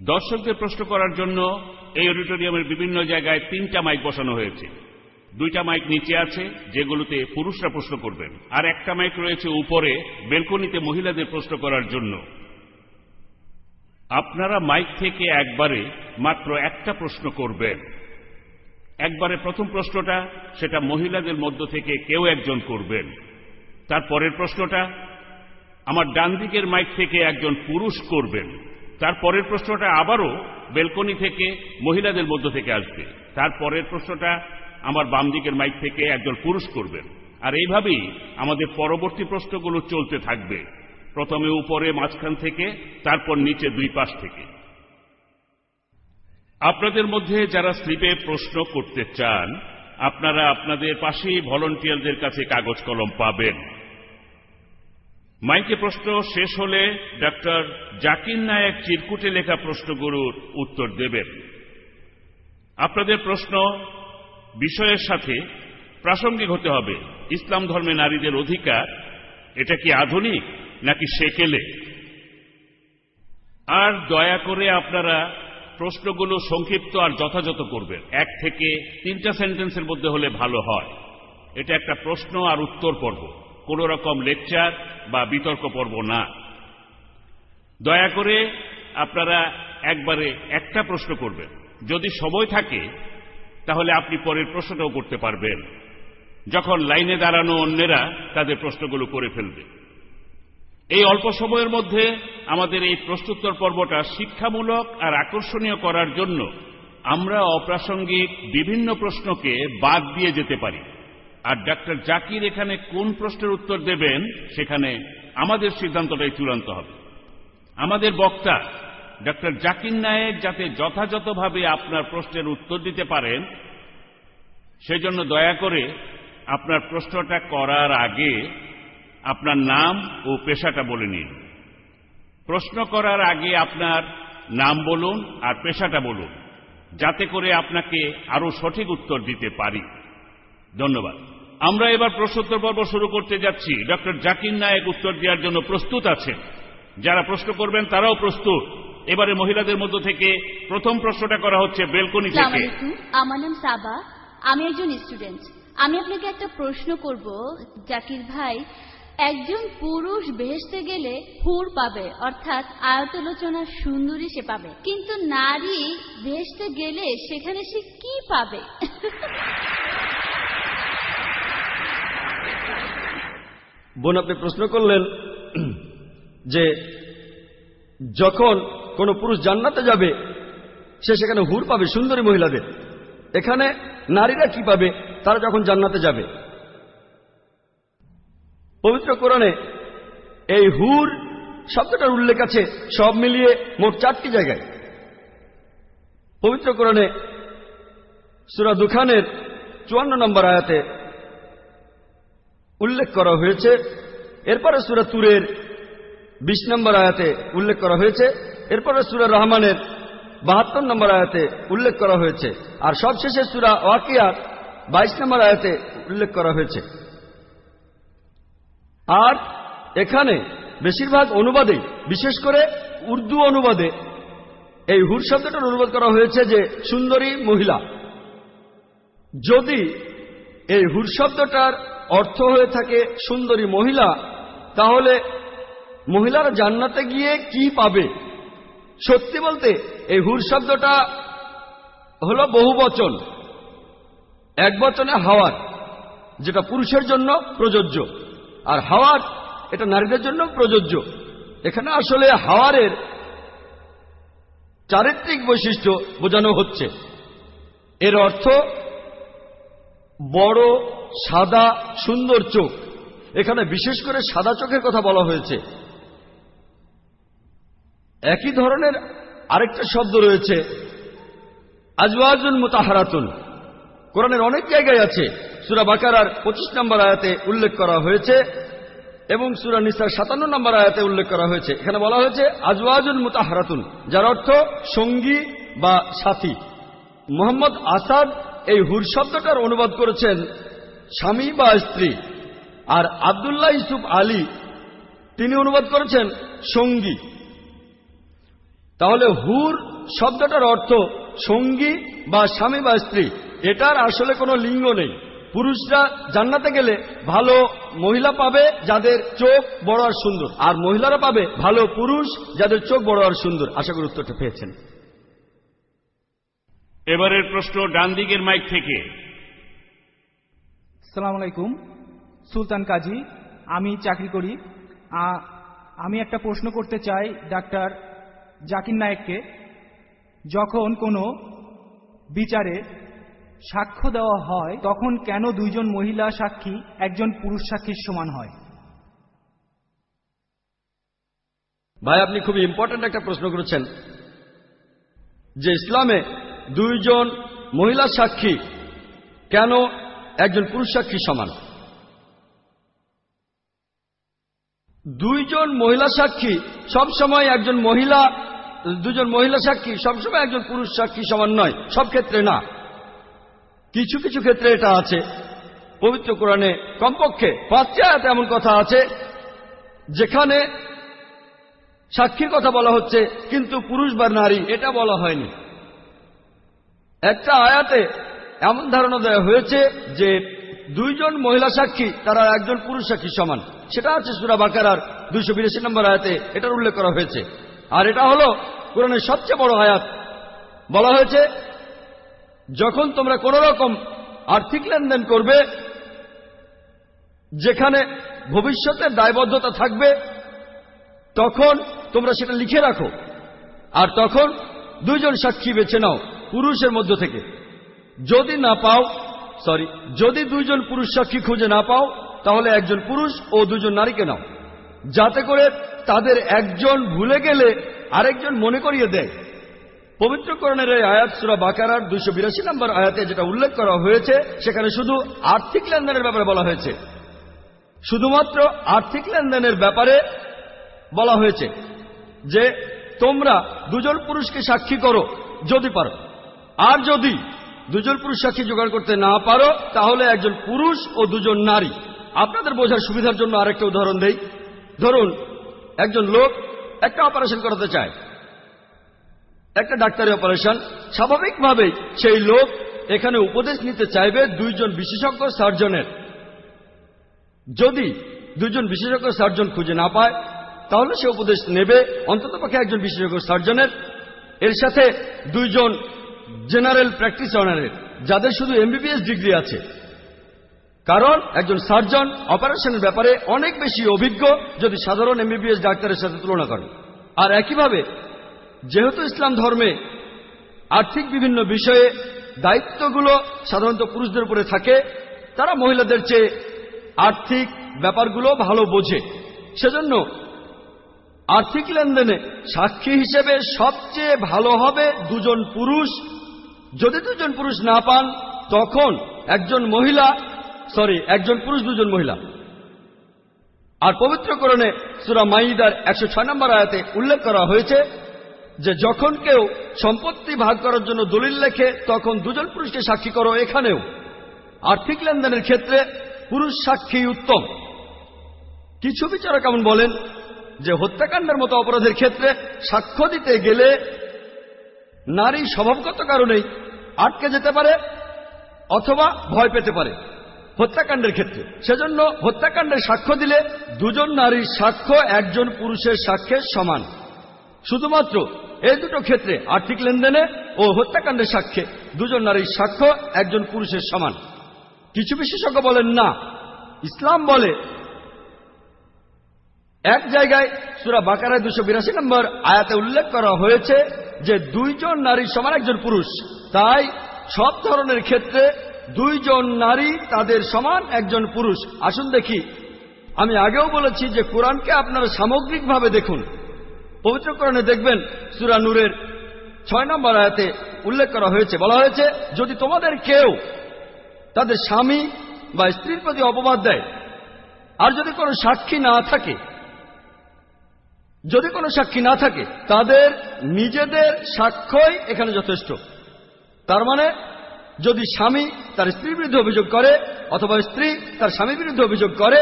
দর্শকদের প্রশ্ন করার জন্য এই অডিটোরিয়ামের বিভিন্ন জায়গায় তিনটা মাইক বসানো হয়েছে। দুইটা মাইক নিচে আছে, যেগুলোতে পুরুষরা প্রশ্ন করবেন। আর একটা মাইক রয়েছে উপরে, বেলকনিতে মহিলাদের প্রশ্ন করার জন্য। আপনারা মাইক থেকে একবারে মাত্র একটা প্রশ্ন করবেন। একবারে প্রথম প্রশ্নটা, সেটা মহিলাদের মধ্য থেকে কেউ একজন করবেন। তার পরের প্রশ্নটা, আমার ডান দিকের মাইক থেকে একজন পুরুষ করবেন। তার পরের প্রশ্নটা আবারও বেলকনি থেকে মহিলাদের মধ্য থেকে আসবে। তার পরের প্রশ্নটা, আমার বাম দিকের মাইক থেকে একজন পুরুষ করবেন। আর এইভাবেই আমাদের পরবর্তী প্রশ্নগুলো চলতে থাকবে। প্রথমে উপরে মাঝখান থেকে, তারপর নিচে দুই পাশ থেকে। আপনাদের মধ্যে যারা স্লিপে প্রশ্ন করতে চান, আপনারা আপনাদের পাশেই ভলন্টিয়ারদের কাছে কাগজ কলম পাবেন। মাইকে প্রশ্ন শেষ হলে ডক্টর জাকির নায়ক চিরকুটে লেখা প্রশ্নগুলোর উত্তর দেবেন। আপনাদের প্রশ্ন বিষয়ের সাথে প্রাসঙ্গিক হতে হবে। ইসলাম ধর্মে নারীদের অধিকার, এটা কি আধুনিক নাকি সেকেলে? আর দয়া করে আপনারা প্রশ্নগুলো সংক্ষিপ্ত আর যথাযথ করবেন এক থেকে তিনটা সেন্টেন্সের মধ্যে হলে ভালো হয়। এটা একটা প্রশ্ন আর উত্তর পর্ব। কোন রকম লেকচার বা বিতর্ক পর্ব না। দয়া করে আপনারা একবারে একটা প্রশ্ন করবেন। যদি সময় থাকে, তাহলে আপনি পরের প্রশ্নটাও করতে পারবেন। যখন লাইনে দাঁড়ানো অন্যেরা তাদের প্রশ্নগুলো করে ফেলবে। এই অল্প সময়ের মধ্যে আমাদের এই প্রশ্নোত্তর পর্বটা শিক্ষামূলক আর আকর্ষণীয় করার জন্য আমরা অপ্রাসঙ্গিক বিভিন্ন প্রশ্নকে বাদ দিয়ে যেতে পারি। আর ডাক্তার জাকির এখানে কোন প্রশ্নের উত্তর দেবেন সেখানে আমাদের সিদ্ধান্তটাই চূড়ান্ত হবে। আমাদের বক্তা ডক্টর জাকির নায়েক যাতে যথাযথভাবে আপনার প্রশ্নের উত্তর দিতে পারেন, সেজন্য দয়া করে আপনার প্রশ্নটা করার আগে আপনার নাম ও পেশাটা বলে নিন। প্রশ্ন করার আগে আপনার নাম বলুন আর পেশাটা বলুন, যাতে করে আপনাকে আরও সঠিক উত্তর দিতে পারি। ধন্যবাদ। আমরা এবার প্রশ্নোত্তর পর্ব শুরু করতে যাচ্ছি। ডক্টর জাকির নায়েক উত্তর দেওয়ার জন্য প্রস্তুত আছেন। যারা প্রশ্ন করবেন, তারাও প্রস্তুত। এবারে মহিলাদের মধ্য থেকে প্রথম প্রশ্নটা করা হচ্ছে বেলকনি থেকে। আমার নাম সাবা। আমি একজন স্টুডেন্ট। আমি আপনাকে একটা প্রশ্ন করব, জাকির ভাই। একজন পুরুষ বেহেসতে গেলে হুর পাবে, অর্থাৎ আয়তলোচনা সুন্দরী সে পাবে। কিন্তু নারী বেহেসতে গেলে সেখানে সে কি পাবে? বোন, আপনি প্রশ্ন করলেন যে যখন কোনো পুরুষ জান্নাতে যাবে, সে সেখানে হুর পাবে সুন্দরী মহিলাদের। এখানে নারীরা কি পাবে? তারা যখন জান্নাতে যাবে। পবিত্র কোরআনে এই হুর শব্দটার উল্লেখ আছে, সব মিলিয়ে মোট চারটি জায়গায়। পবিত্র কোরআনে সুরা দুখানের চুয়ান্ন নম্বর আয়াতে উল্লেখ করা হয়েছে, এরপরে সুরা তুরের বিশ নম্বর আয়াতে উল্লেখ করা হয়েছে, এরপরে সুরা রহমানের বাহাত্তর নম্বর আয়াতে উল্লেখ করা হয়েছে, আর সবশেষে সুরা ওয়াকিয়ার বাইশ নম্বর আয়াতে উল্লেখ করা হয়েছে। আর এখানে বেশিরভাগ অনুবাদে, বিশেষ করে উর্দু অনুবাদে, এই হুর শব্দটার অনুবাদ করা হয়েছে যে সুন্দরী মহিলা। যদি এই হুর শব্দটার অর্থ হয়ে থাকে সুন্দরী মহিলা, তাহলে মহিলারা জান্নাতে গিয়ে কি পাবে? সত্যি বলতে, এই হুর শব্দটা হল বহু বচন এক বচনে হাওয়ার, যেটা পুরুষের জন্য প্রযোজ্য। আর হাওয়ার, এটা নারীদের জন্য প্রযোজ্য। এখানে আসলে হাওয়ারের চারিত্রিক বৈশিষ্ট্য বোঝানো হচ্ছে। এর অর্থ, বড়, সাদা, সুন্দর চোখ। এখানে বিশেষ করে সাদা চোখের কথা বলা হয়েছে। একই ধরনের আরেকটা শব্দ রয়েছে আজওয়াজুল মুতাহারাতুন। কোরআনের অনেক জায়গায় আছে। সুরা বাকারার পঁচিশ নম্বর আয়াতে উল্লেখ করা হয়েছে এবং সুরা নিসার সাতান্ন নম্বর আয়াতে উল্লেখ করা হয়েছে। এখানে বলা হয়েছে আজওয়াজুল মুতাহারাতুন, যার অর্থ সঙ্গী বা সাথী। মোহাম্মদ আসাদ এই হুর শব্দটার অনুবাদ করেছেন স্বামী বা স্ত্রী। আর আবদুল্লাহ ইসুফ আলী তিনি অনুবাদ করেছেন সঙ্গী। তাহলে হুর শব্দটার অর্থ সঙ্গী বা স্বামী বা স্ত্রী। এটার আসলে কোনো লিঙ্গ নেই। পুরুষরা জান্নাতে গেলে ভালো মহিলা পাবে যাদের চোখ বড় আর সুন্দর। আর মহিলারা পাবে ভালো পুরুষ যাদের চোখ বড় আর সুন্দর। আশা করি উত্তরটা পেয়েছেন। এবারের প্রশ্ন ডান দিকের মাইক থেকে। সালাম আলাইকুম সুলতান কাজী আমি চাকরি করি। আমি একটা প্রশ্ন করতে চাই ডাক্তার জাকির নায়েককে। যখন কোনো বিচারে সাক্ষ্য দেওয়া হয়, তখন কেন দুইজন মহিলা সাক্ষী, একজন পুরুষ সাক্ষীর সমান হয়? ভাই, আপনি খুব ইম্পর্ট্যান্ট একটা প্রশ্ন করেছেন। যে ইসলামে দুইজন মহিলা সাক্ষী, কেন একজন পুরুষ সাক্ষী সমান? দুইজন মহিলা সাক্ষী সব সময় একজন মহিলা, দুজন মহিলা সাক্ষী সবসময় একজন পুরুষ সাক্ষী সমান নয়, সব ক্ষেত্রে না। কিছু কিছু ক্ষেত্রে এটা আছে। পবিত্র কোরআনে কমপক্ষে পাঁচটি এমন কথা আছে, যেখানে সাক্ষীর কথা বলা হচ্ছে, কিন্তু পুরুষ বা নারী, এটা বলা হয়নি। একটা আয়াতে এমন ধারণা দেওয়া হয়েছে যে দুইজন মহিলা সাক্ষী, তারা একজন পুরুষ সাক্ষী সমান। সেটা আছে সুরা বাকারার দুইশো বিরাশি নম্বর আয়াতে, এটার উল্লেখ করা হয়েছে। আর এটা হলো কোরআনের সবচেয়ে বড় আয়াত। বলা হয়েছে যখন তোমরা কোন রকম আর্থিক লেনদেন করবে, যেখানে ভবিষ্যতের দায়বদ্ধতা থাকবে, তখন তোমরা সেটা লিখে রাখো। আর তখন দুইজন সাক্ষী বেছে নাও পুরুষের মধ্য থেকে। যদি না পাও সরি যদি দুইজন পুরুষ সাক্ষী খুঁজে না পাও, তাহলে একজন পুরুষ ও দুজন নারীকে নাও। যাতে করে তাদের একজন ভুলে গেলে আরেকজন মনে করিয়ে দেয়। পবিত্রকরণের এই আয়াত সুরা বাকারার দুইশো বিরাশি নম্বর আয়াতে যেটা উল্লেখ করা হয়েছে, সেখানে শুধু আর্থিক লেনদেনের ব্যাপারে বলা হয়েছে। শুধুমাত্র আর্থিক লেনদেনের ব্যাপারে বলা হয়েছে যে তোমরা দুজন পুরুষকে সাক্ষী করো যদি পারো। আর যদি দুজন পুরুষ সাক্ষী জোগাড় করতে না পারো, তাহলে একজন পুরুষ ও দুজন নারী। আপনাদের বোঝার সুবিধার জন্য আরেকটা উদাহরণ দেই। ধরুন, একজন লোক একটা অপারেশন করাতে চায়। একটা ডাক্তারি অপারেশন স্বাভাবিকভাবেই সেই লোক এখানে উপদেশ নিতে চাইবে দুইজন বিশেষজ্ঞ সার্জনের যদি দুইজন বিশেষজ্ঞ সার্জন খুঁজে না পায়, তাহলে সে উপদেশ নেবে অন্ততপক্ষে একজন বিশেষজ্ঞ সার্জনের এর সাথে দুইজন জেনারেল প্র্যাকটিশনারের যাদের শুধু এমবিবিএস ডিগ্রি আছে। কারণ একজন সার্জন অপারেশনের ব্যাপারে অনেক বেশি অভিজ্ঞ যদি সাধারণ এমবিবিএস ডাক্তারের সাথে তুলনা করেন। আর একইভাবে যেহেতু ইসলাম ধর্মে আর্থিক বিভিন্ন বিষয়ে দায়িত্বগুলো সাধারণত পুরুষদের উপরে থাকে, তারা মহিলাদের চেয়ে আর্থিক ব্যাপারগুলো ভালো বোঝে। সেজন্য আর্থিক লেনদেনে সাক্ষী হিসেবে সবচেয়ে ভালো হবে দুজন পুরুষ। যদি দুজন পুরুষ না পান, তখন একজন মহিলা, সরি, একজন পুরুষ, দুজন মহিলা। আর পবিত্রকরণে সুরা মাইদার একশো ছয় নম্বর আয়াতে উল্লেখ করা হয়েছে যে যখন কেউ সম্পত্তি ভাগ করার জন্য দলিল লেখে, তখন দুজন পুরুষকে সাক্ষী করো এখানেও। আর্থিক লেনদেনের ক্ষেত্রে পুরুষ সাক্ষী উত্তম। কিছু বিচারক এমন বলেন যে, হত্যাকাণ্ডের মতো অপরাধের ক্ষেত্রে সাক্ষ্য দিতে গেলে নারী স্বভাবগত কারণেই আটকে যেতে পারে অথবা ভয় পেতে পারে হত্যাকাণ্ডের ক্ষেত্রে। সেজন্য হত্যাকাণ্ডের সাক্ষ্য দিলে দুজন নারীর সাক্ষ্য, একজন পুরুষের সাক্ষ্যের সমান। শুধুমাত্র এই দুটো ক্ষেত্রে আর্থিক লেনদেনে ও হত্যাকাণ্ডের সাক্ষ্যে দুজন নারীর সাক্ষ্য, একজন পুরুষের সমান। কিছু বিশেষজ্ঞ বলেন, না, ইসলাম বলে এক জায়গায় সুরা বাকারায় দুশো বিরাশি নম্বর আয়াতে উল্লেখ করা হয়েছে যে দুইজন নারী সমান একজন পুরুষ। তাই সব ধরনের ক্ষেত্রে দুইজন নারী তাদের সমান একজন পুরুষ। আসুন দেখি। আমি আগেও বলেছি যে কোরআনকে আপনারা সামগ্রিকভাবে দেখুন। পবিত্র কোরআনে দেখবেন সুরা নূরের ছয় নম্বর আয়াতে উল্লেখ করা হয়েছে। বলা হয়েছে, যদি তোমাদের কেউ তাদের স্বামী বা স্ত্রীর প্রতি অপবাদ দেয়, আর যদি কোনো সাক্ষী না থাকে, যদি কোনো সাক্ষী না থাকে, তাদের নিজেদের সাক্ষ্যই এখানে যথেষ্ট। তার মানে যদি স্বামী তার স্ত্রীর বিরুদ্ধে অভিযোগ করে, অথবা স্ত্রী তার স্বামীর বিরুদ্ধে অভিযোগ করে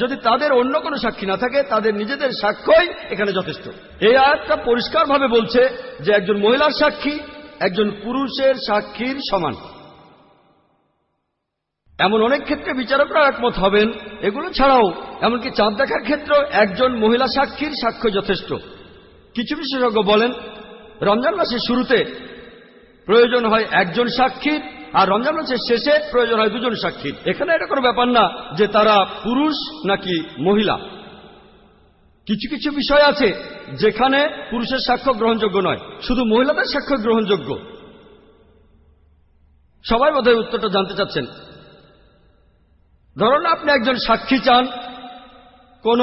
যদি তাদের অন্য কোনো সাক্ষী না থাকে, তাদের নিজেদের সাক্ষ্যই এখানে যথেষ্ট। এই আয়াতটা পরিষ্কারভাবে বলছে যে একজন মহিলার সাক্ষী একজন পুরুষের সাক্ষীর সমান। এমন অনেক ক্ষেত্রে বিচারকরা একমত হবেন, এগুলো ছাড়াও এমনকি চাঁদ দেখার ক্ষেত্রেও একজন মহিলা সাক্ষীর সাক্ষ্য যথেষ্ট। কিছু বিশেষজ্ঞ বলেন, রমজান মাসের শুরুতে প্রয়োজন হয় একজন সাক্ষীর আর রমজান মাসের শেষে প্রয়োজন হয় দুজন সাক্ষীর এখানে এটা কোনো ব্যাপার না যে তারা পুরুষ নাকি মহিলা। কিছু কিছু বিষয় আছে যেখানে পুরুষের সাক্ষ্য গ্রহণযোগ্য নয়, শুধু মহিলাদের সাক্ষ্য গ্রহণযোগ্য। সবাই বোধহয় উত্তরটা জানতে চাচ্ছেন। ধরুন আপনি একজন সাক্ষী চান, কোন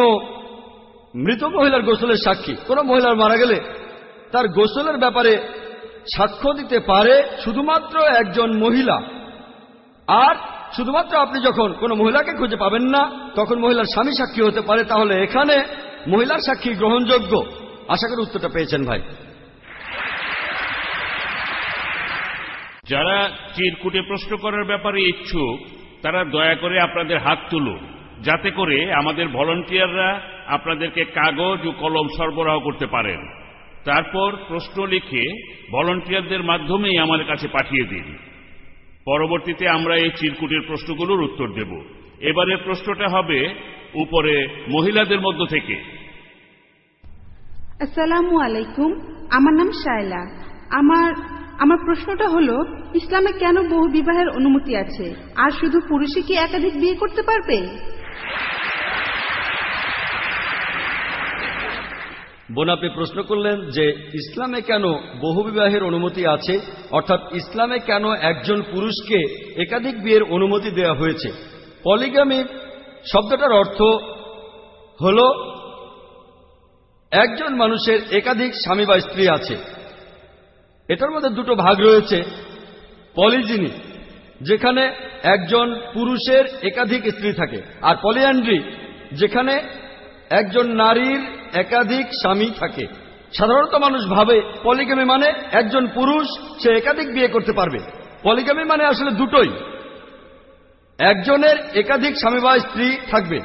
মৃত মহিলার গোসলের সাক্ষী, কোন মহিলার মারা গেলে তার গোসলের ব্যাপারে সাক্ষ্য দিতে পারে শুধুমাত্র একজন মহিলা। আর শুধুমাত্র আপনি যখন কোনো মহিলাকে খুঁজে পাবেন না, তখন মহিলার স্বামী সাক্ষী হতে পারে। তাহলে এখানে মহিলার সাক্ষী গ্রহণযোগ্য। আশা করি উত্তরটা পেয়েছেন ভাই। যারা চিরকুটে প্রশ্ন করার ব্যাপারে ইচ্ছুক, তারা দয়া করে আপনাদের হাত তুলুন। যাতে করে আমাদের ভলান্টিয়াররা আপনাদেরকে কাগজ ও কলম সরবরাহ করতে পারেন। তারপর প্রশ্ন লিখে ভলান্টিয়ারদের মাধ্যমেই আমার কাছে পাঠিয়ে দিন। পরবর্তীতে আমরা এই চিরকুটের প্রশ্নগুলোর উত্তর দেব। এবারের প্রশ্নটা হবে উপরে মহিলাদের মধ্য থেকে। আসসালামু আলাইকুম, আমার নাম শায়লা। আমার আমার প্রশ্নটা হলো, ইসলামে কেন বহু বিবাহের অনুমতি আছে? আর শুধু পুরুষই কি একাধিক বিয়ে করতে পারবে? বোন, আপনি প্রশ্ন করলেন যে ইসলামে কেন বহুবিবাহের অনুমতি আছে? অর্থাৎ ইসলামে কেন একজন পুরুষকে একাধিক বিয়ের অনুমতি দেওয়া হয়েছে? পলিগামি শব্দটার অর্থ হল একজন মানুষের একাধিক স্বামী বা স্ত্রী আছে। এটার মধ্যে দুটো ভাগ রয়েছে। পলিজিনি, যেখানে একজন পুরুষের একাধিক স্ত্রী থাকে, আর পলিয়ান্ড্রি যেখানে একজন নারীর একাধিক স্বামী থাকে। সাধারণত মানুষ ভাবে, পলিগামি মানে একজন পুরুষ, সে একাধিক বিয়ে করতে পারবে। পলিগামি মানে আসলে দুটোই। একজনের একাধিক স্বামী বা স্ত্রী থাকবে।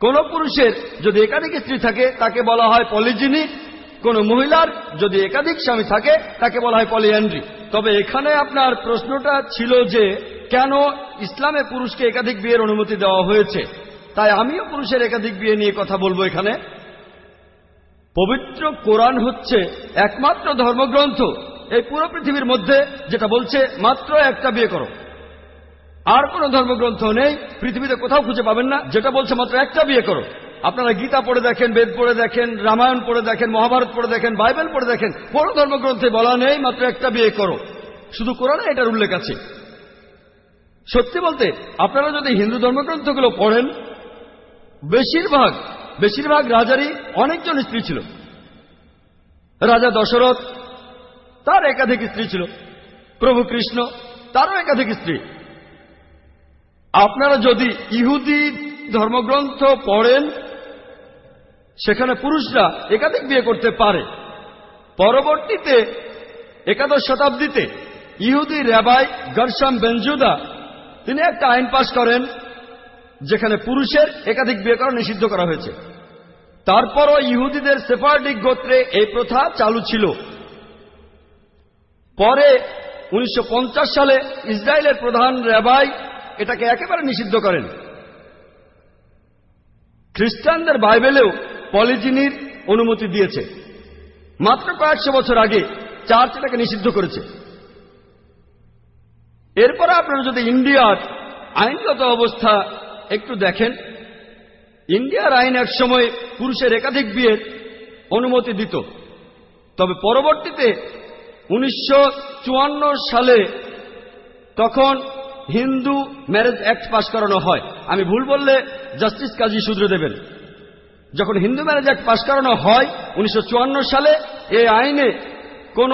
কোন পুরুষের যদি একাধিক স্ত্রী থাকে, তাকে বলা হয় পলিজিনি। কোন মহিলার যদি একাধিক স্বামী থাকে, তাকে বলা হয় পলিয়ান্ড্রি তবে এখানে আপনার প্রশ্নটা ছিল যে, কেন ইসলামে পুরুষকে একাধিক বিয়ের অনুমতি দেওয়া হয়েছে? তাই আমিও পুরুষের একাধিক বিয়ে নিয়ে কথা বলব এখানে। পবিত্র কোরআন হচ্ছে একমাত্র ধর্মগ্রন্থ। এই পুরো পৃথিবীর মধ্যে যেটা বলছে, মাত্র একটা বিয়ে করো। আর কোন ধর্মগ্রন্থ নেই, পৃথিবীতে কোথাও খুঁজে পাবেন না, যেটা বলছে মাত্র একটা বিয়ে করো। আপনারা গীতা পড়ে দেখেন, বেদ পড়ে দেখেন, রামায়ণ পড়ে দেখেন, মহাভারত পড়ে দেখেন, বাইবেল পড়ে দেখেন, কোন ধর্মগ্রন্থে বলা নেই, মাত্র একটা বিয়ে করো। শুধু কোরআনে এটার উল্লেখ আছে। সত্যি বলতে, আপনারা যদি হিন্দু ধর্মগ্রন্থগুলো পড়েন, বেশিরভাগ বেশিরভাগ রাজারই অনেকজন স্ত্রী ছিল। রাজা দশরথ, তার একাধিক স্ত্রী ছিল। প্রভু কৃষ্ণ, তারও একাধিক স্ত্রী। আপনারা যদি ইহুদি ধর্মগ্রন্থ পড়েন, সেখানে পুরুষরা একাধিক বিয়ে করতে পারে। পরবর্তীতে একাদশ শতাব্দীতে ইহুদি রেবাই গরসাম বেঞ্জুদা তিনি একটা আইন পাশ করেন। যেখানে পুরুষের একাধিক বিয়ে করা নিষিদ্ধ করা হয়েছে। তারপরও ইহুদিদের সেফার্ডিক গোত্রে এই প্রথা চালু ছিল। পরে উনিশশো সালে ইসরায়েলের প্রধান রেবাই এটাকে একেবারে নিষিদ্ধ করেন। খ্রিস্টানদের বাইবেলেও পলিজিনির অনুমতি দিয়েছে। মাত্র কয়েকশো বছর আগে চার্চ এটাকে নিষিদ্ধ করেছে। এরপরে আপনারা যদি ইন্ডিয়ার আইনগত অবস্থা একটু দেখেন। ইন্ডিয়ার আইন এক সময় পুরুষের একাধিক বিয়ের অনুমতি দিত। তবে পরবর্তীতে উনিশশো চুয়ান্ন সালে তখন হিন্দু ম্যারেজ অ্যাক্ট পাশ করানো হয়। আমি ভুল বললে জাস্টিস কাজী শুধরে দেবেন। যখন হিন্দু ম্যারেজ অ্যাক্ট পাশ করানো হয় উনিশশো চুয়ান্ন সালে এই আইনে কোন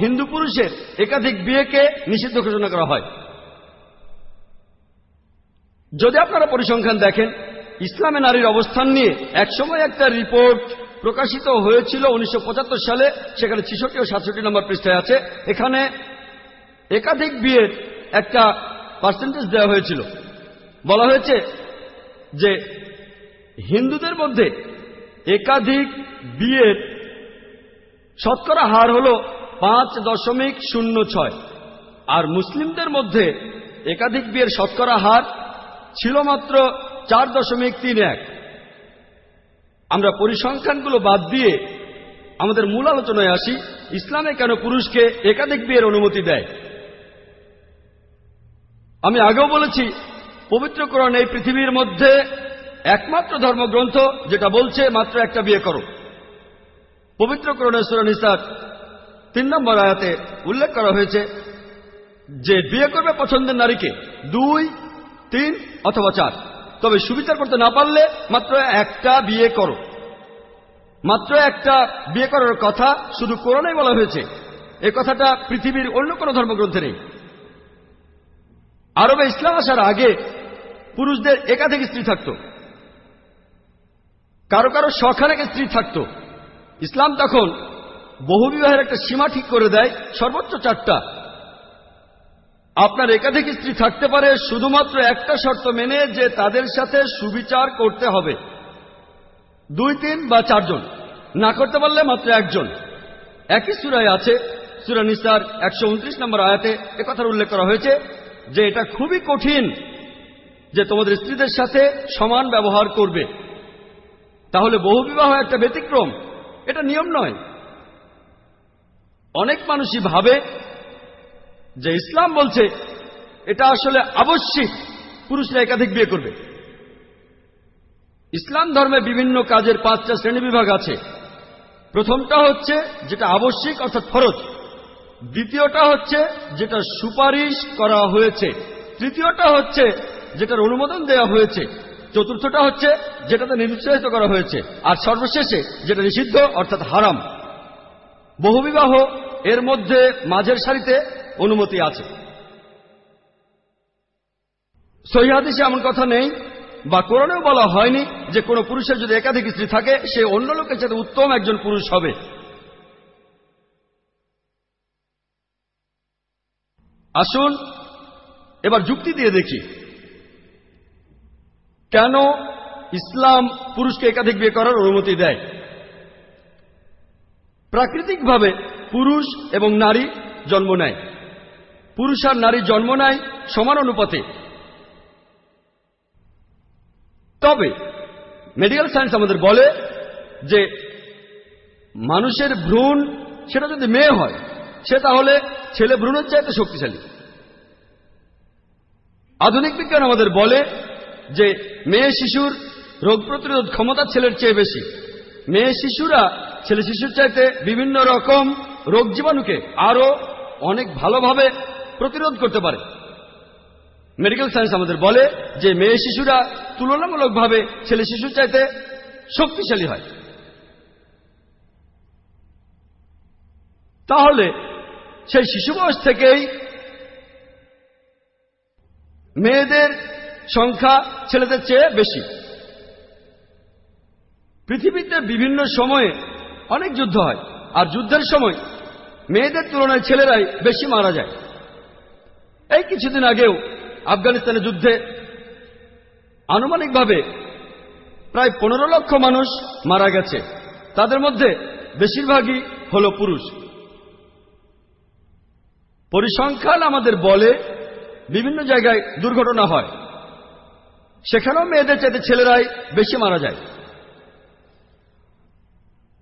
হিন্দু পুরুষের একাধিক বিয়েকে নিষিদ্ধ ঘোষণা করা হয়। যদি আপনারা পরিসংখ্যান দেখেন, ইসলামে নারীর অবস্থান নিয়ে একসময় একটা রিপোর্ট প্রকাশিত হয়েছিল উনিশশো পঁচাত্তর সালে, সেখানে ছিষট্টি ও সাতষট্টি নম্বর পৃষ্ঠায় আছে। এখানে একাধিক বিয়ের একটা পার্সেন্টেজ দেওয়া হয়েছিল। বলা হয়েছে যে হিন্দুদের মধ্যে একাধিক বিয়ের শতকরা হার হল পাঁচ দশমিক শূন্য ছয়। আর মুসলিমদের মধ্যে একাধিক বিয়ের শতকরা হার ছিল মাত্র চার দশমিক তিন এক। আমরা পরিসংখ্যানগুলো বাদ দিয়ে আমাদের মূল আলোচনায় আসি, ইসলামে কেন পুরুষকে একাধিক বিয়ের অনুমতি দেয়? আমি আগেও বলেছি, পবিত্র কোরআন এই পৃথিবীর মধ্যে একমাত্র ধর্মগ্রন্থ যেটা বলছে, মাত্র একটা বিয়ে করো। পবিত্র কোরআনের সুরানিসার তিন নম্বর আয়াতে উল্লেখ করা হয়েছে যে বিয়ে করবে পছন্দের নারীকে। দুই তিন অথবা চার। তবে সুবিচার করতে না পারলে মাত্র একটা বিয়ে করো। মাত্র একটা বিয়ে করার কথা শুধু কোরআনাই বলা হয়েছে। এ কথাটা পৃথিবীর অন্য কোনো ধর্মগ্রন্থে নেই। আরবে ইসলাম আসার আগে পুরুষদের একাধিক স্ত্রী থাকত। কারও কারও শখানেক স্ত্রী থাকত। ইসলাম তখন বহুবিবাহের একটা সীমা ঠিক করে দেয় সর্বোচ্চ চারটা। আপনার একাধিক স্ত্রী থাকতে পারে, শুধুমাত্র একটা শর্ত মেনে যে তাদের সাথে সুবিচার করতে হবে। দুই, তিন বা চারজন। না করতে পারলে মাত্র একজন। একই সুরায় আছে, সুরা নিসার একশো উনত্রিশ নম্বর আয়াতে একথার উল্লেখ করা হয়েছে যে এটা খুবই কঠিন যে তোমাদের স্ত্রীদের সাথে সমান ব্যবহার করবে। তাহলে বহুবিবাহ একটা ব্যতিক্রম। এটা নিয়ম নয়। অনেক মানুষই ভাবে যে ইসলাম বলছে, এটা আসলে আবশ্যিক, পুরুষরা একাধিক বিয়ে করবে। ইসলাম ধর্মে বিভিন্ন কাজের পাঁচটা শ্রেণি বিভাগ আছে। প্রথমটা হচ্ছে যেটা আবশ্যিক, অর্থাৎ ফরজ। দ্বিতীয়টা হচ্ছে যেটা সুপারিশ করা হয়েছে। তৃতীয়টা হচ্ছে যেটার অনুমোদন দেওয়া হয়েছে। চতুর্থটা হচ্ছে যেটাতে নিরুৎসাহিত করা হয়েছে। আর সর্বশেষে যেটা নিষিদ্ধ, অর্থাৎ হারাম। বহুবিবাহ এর মধ্যে মাঝের সারিতে অনুমতি আছে। সহিহাদিসে এমন কথা নেই, বা কোরআনেও বলা হয়নি যে কোনো পুরুষের যদি একাধিক স্ত্রী থাকে, সে অন্য লোকের সাথে উত্তম একজন পুরুষ হবে। আসুন, এবার যুক্তি দিয়ে দেখি। কেন ইসলাম পুরুষকে একাধিক বিয়ে করার অনুমতি দেয়? প্রাকৃতিকভাবে পুরুষ এবং নারী জন্ম নেয়। পুরুষ আর নারী জন্ম নেয় সমান অনুপাতে। তবে মেডিকেল সায়েন্স আমাদের বলে যে, মানুষের ভ্রূণ, সেটা যদি মেয়ে হয়, সে তাহলে ছেলে ভ্রূণের চাইতে শক্তিশালী। আধুনিক বিজ্ঞান আমাদের বলে যে, মেয়ে শিশুর রোগ প্রতিরোধ ক্ষমতা ছেলের চেয়ে বেশি। মেয়ে শিশুরা ছেলে শিশুর চাইতে বিভিন্ন রকম রোগ জীবাণুকে আরও অনেক ভালোভাবে প্রতিরোধ করতে পারে। মেডিকেল সায়েন্স আমাদের বলে যে, মেয়ে শিশুরা তুলনামূলকভাবে ছেলে শিশুর চাইতে শক্তিশালী হয়। তাহলে সেই শিশু বয়স থেকেই মেয়েদের সংখ্যা ছেলেদের চেয়ে বেশি। পৃথিবীতে বিভিন্ন সময়ে অনেক যুদ্ধ হয়, আর যুদ্ধের সময় মেয়েদের তুলনায় ছেলেরাই বেশি মারা যায়। এই কিছুদিন আগেও আফগানিস্তানের যুদ্ধে আনুমানিকভাবে প্রায় পনেরো লক্ষ মানুষ মারা গেছে। তাদের মধ্যে বেশিরভাগই হল পুরুষ। পরিসংখ্যান আমাদের বলে বিভিন্ন জায়গায় দুর্ঘটনা হয়। সেখানেও মেয়েদের চাইতে ছেলেরাই বেশি মারা যায়।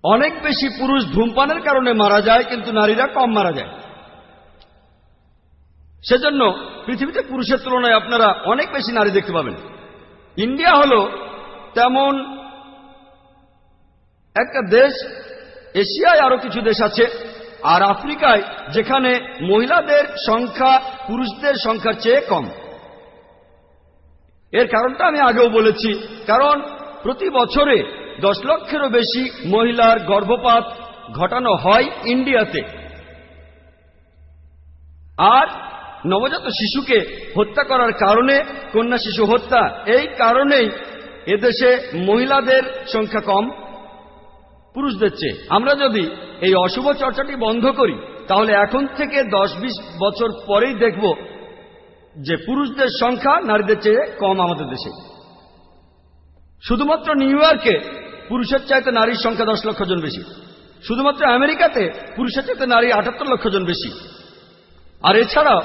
অনেক বেশি পুরুষ ধূমপানের কারণে মারা যায়, কিন্তু নারীরা কম মারা যায়। সেজন্য পৃথিবীতে পুরুষের তুলনায় আপনারা অনেক বেশি নারী দেখতে পাবেন। ইন্ডিয়া হল তেমন একটা দেশ, এশিয়ায় আরও কিছু দেশ আছে, আর আফ্রিকায় যেখানে মহিলাদের সংখ্যা পুরুষদের সংখ্যার চেয়ে কম। এর কারণটা আমি আগেও বলেছি, কারণ প্রতি বছরে দশ লক্ষেরও বেশি মহিলার গর্ভপাত ঘটানো হয় ইন্ডিয়াতে। আর নবজাত শিশুকে হত্যা করার কারণে কন্যা শিশু হত্যা। এই কারণেই এদেশে মহিলাদের সংখ্যা কম, পুরুষদের চেয়ে। আমরা যদি এই অশুভ চর্চাটি বন্ধ করি, তাহলে এখন থেকে দশ বিশ বছর পরেই দেখব যে পুরুষদের সংখ্যা নারীদের চেয়ে কম আমাদের দেশে। শুধুমাত্র নিউ ইয়র্কে পুরুষের চাইতে নারীর সংখ্যা দশ লক্ষ জন বেশি। শুধুমাত্র আমেরিকাতে পুরুষের চাইতে নারী আটাত্তর লক্ষ জন বেশি। আর এছাড়াও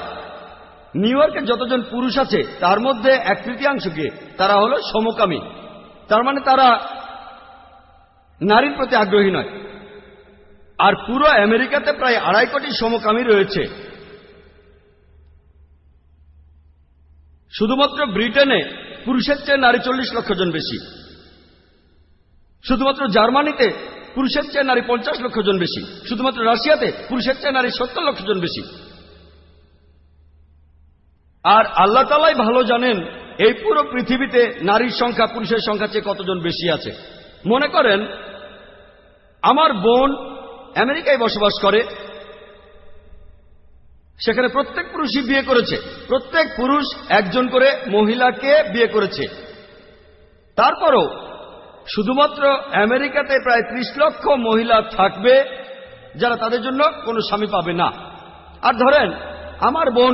নিউ ইয়র্কে যতজন পুরুষ আছে, তার মধ্যে এক তৃতীয়াংশকে তারা হলো সমকামী। তার মানে তারা নারীর প্রতি আগ্রহী নয়। আর পুরো আমেরিকাতে প্রায় আড়াই কোটি সমকামী রয়েছে। শুধুমাত্র ব্রিটেনে পুরুষের চেয়ে নারী চল্লিশ লক্ষ জন বেশি। শুধুমাত্র জার্মানিতে পুরুষের চেয়ে নারী পঞ্চাশ লক্ষ জন বেশি। শুধুমাত্র রাশিয়াতে পুরুষের চেয়ে নারী সত্তর লক্ষ জন বেশি। আর আল্লাহ তালাই ভালো জানেন, এই পুরো পৃথিবীতে নারীর সংখ্যা, পুরুষের সংখ্যা চেয়ে কতজন বেশি আছে। মনে করেন, আমার বোন আমেরিকায় বসবাস করে, সেখানে প্রত্যেক পুরুষই বিয়ে করেছে। প্রত্যেক পুরুষ একজন করে মহিলাকে বিয়ে করেছে। তারপরও শুধুমাত্র আমেরিকাতে প্রায় ত্রিশ লক্ষ মহিলা থাকবে, যারা তাদের জন্য কোনো স্বামী পাবে না। আর ধরেন, আমার বোন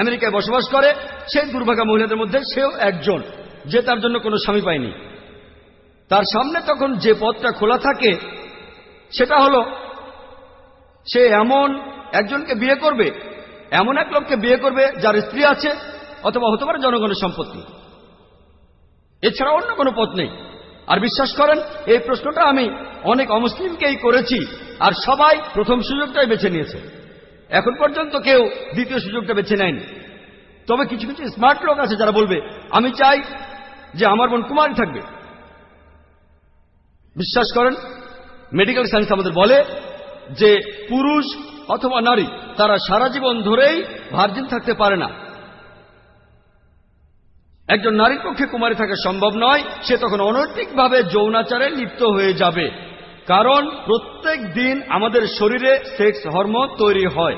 আমেরিকায় বসবাস করে, সেই দুর্ভাগা মহিলাদের মধ্যে সেও একজন, যে তার জন্য কোনো স্বামী পায়নি। তার সামনে তখন যে পথটা খোলা থাকে, সেটা হলো, সে এমন একজনকে বিয়ে করবে, এমন এক লোককে বিয়ে করবে যার স্ত্রী আছে, অথবা হতে পারে জনগণের সম্পত্তি। এছাড়া অন্য কোনো পথ নেই। আর বিশ্বাস করেন, এই প্রশ্নটা আমি অনেক অমুসলিমকেই করেছি, আর সবাই প্রথম সুযোগটাই বেছে নিয়েছে। এখন পর্যন্ত কেউ দ্বিতীয় সুযোগটা বেছে নেয়নি। তবে কিছু কিছু স্মার্ট লোক আছে যারা বলবে, আমি চাই যে আমার বোন কুমারী থাকবে। বিশ্বাস করেন মেডিকেল সায়েন্স আমাদের বলে যে পুরুষ অথবা নারী, তারা সারা জীবন ধরেই ভার্জিন থাকতে পারে না। একজন নারীর পক্ষে কুমারী থাকা সম্ভব নয়, সে তখন অনৈতিকভাবে যৌনাচারে লিপ্ত হয়ে যাবে। কারণ প্রত্যেক দিন আমাদের শরীরে সেক্স হরমোন তৈরি হয়।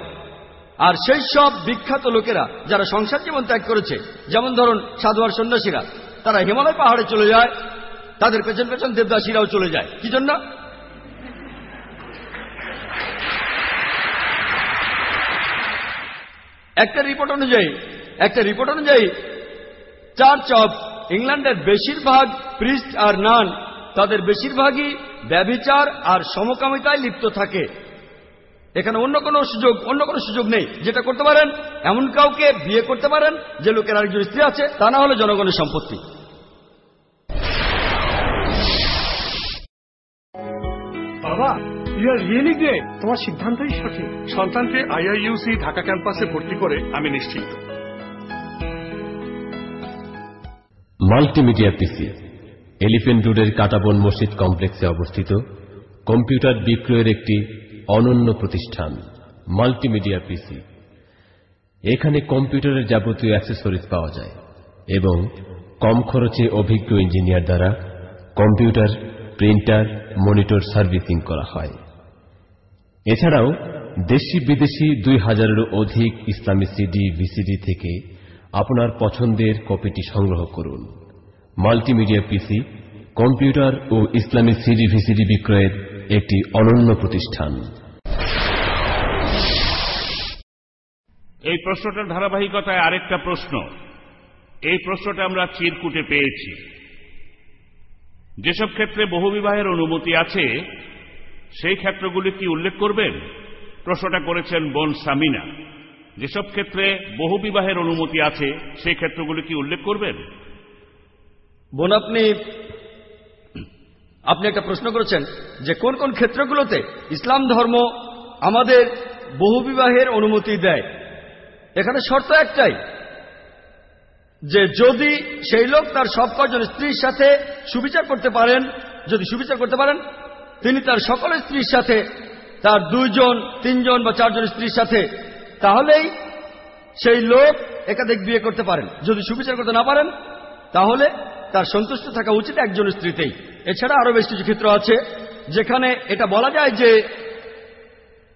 আর সেই সব বিখ্যাত লোকেরা যারা সংসার জীবন ত্যাগ করেছে, যেমন ধরুন সাধুয়ার সন্ন্যাসীরা, তারা হিমালয় পাহাড়ে চলে যায়, তাদের পেছন পেছন দেবদাসীরাও চলে যায়। কি জন্য? একটা রিপোর্ট অনুযায়ী, একটা রিপোর্ট অনুযায়ী, চার্চ অব ইংল্যান্ডের বেশিরভাগ প্রিস্ট আর নান তাদের বেশিরভাগই ব্যবিচার আর সমকামিতায় লিপ্ত থাকে। এখানে অন্য কোনো সুযোগ অন্য কোনো সুযোগ নেই। যেটা করতে পারেন এমন কাউকে বিয়ে করতে পারেন যে লোকের আরেকজন স্ত্রী আছে তা না হলে জনগণের সম্পত্তি। বাবা ইউ আর রিয়েলি গ্রেট তোমার সিদ্ধান্তই সঠিক। সন্তানকে আইআইইউসি ঢাকা ক্যাম্পাসে ভর্তি করে আমি নিশ্চিত। মাল্টিমিডিয়া পিসি। এলিফেন্ট রোডের কাটাবন মসজিদ কমপ্লেক্সে অবস্থিত কম্পিউটার বিক্রয়ের একটি অনন্য প্রতিষ্ঠান, মাল্টিমিডিয়া পিসি। এখানে কম্পিউটারের যাবতীয় অ্যাক্সেসরিজ পাওয়া যায় এবং কম খরচে অভিজ্ঞ ইঞ্জিনিয়ার দ্বারা কম্পিউটার, প্রিন্টার, মনিটর সার্ভিসিং করা হয়। এছাড়াও দেশি বিদেশি দুই হাজারেরও অধিক ইসলামী সিডি, ভিসিডি থেকে আপনার পছন্দের কপিটি সংগ্রহ করুন। মাল্টিমিডিয়া পিসি, কম্পিউটার ও ইসলামী সিডি ভিসিডি বিক্রয়ের একটি অনন্য প্রতিষ্ঠান। এই প্রশ্নটার ধারাবাহিকতায় আরেকটা প্রশ্ন। এই প্রশ্নটা আমরা চিরকুটে পেয়েছি। যেসব ক্ষেত্রে বহুবিবাহের অনুমতি আছে, সেই ক্ষেত্রগুলি কি উল্লেখ করবেন? প্রশ্নটা করেছেন বোন সামিনা। যেসব ক্ষেত্রে বহুবিবাহের অনুমতি আছে, সেই ক্ষেত্রগুলি কি উল্লেখ করবেন? বোন, আপনি আপনি একটা প্রশ্ন করেছেন যে কোন কোন ক্ষেত্রগুলোতে ইসলাম ধর্ম আমাদের বহুবিবাহের অনুমতি দেয়? এখানে শর্ত একটাই, যে যদি সেই লোক তার সব কজন স্ত্রীর সাথে সুবিচার করতে পারেন, যদি সুবিচার করতে পারেন, তিনি তার সকল স্ত্রীর সাথে, তার দুইজন, তিনজন বা চারজন স্ত্রীর সাথে, তাহলেই সেই লোক একাধিক বিয়ে করতে পারেন। যদি সুবিচার করতে না পারেন, তাহলে তার সন্তুষ্ট থাকা উচিত একজন স্ত্রীতেই। এছাড়া আরও বেশ কিছু ক্ষেত্র আছে, যেখানে এটা বলা যায় যে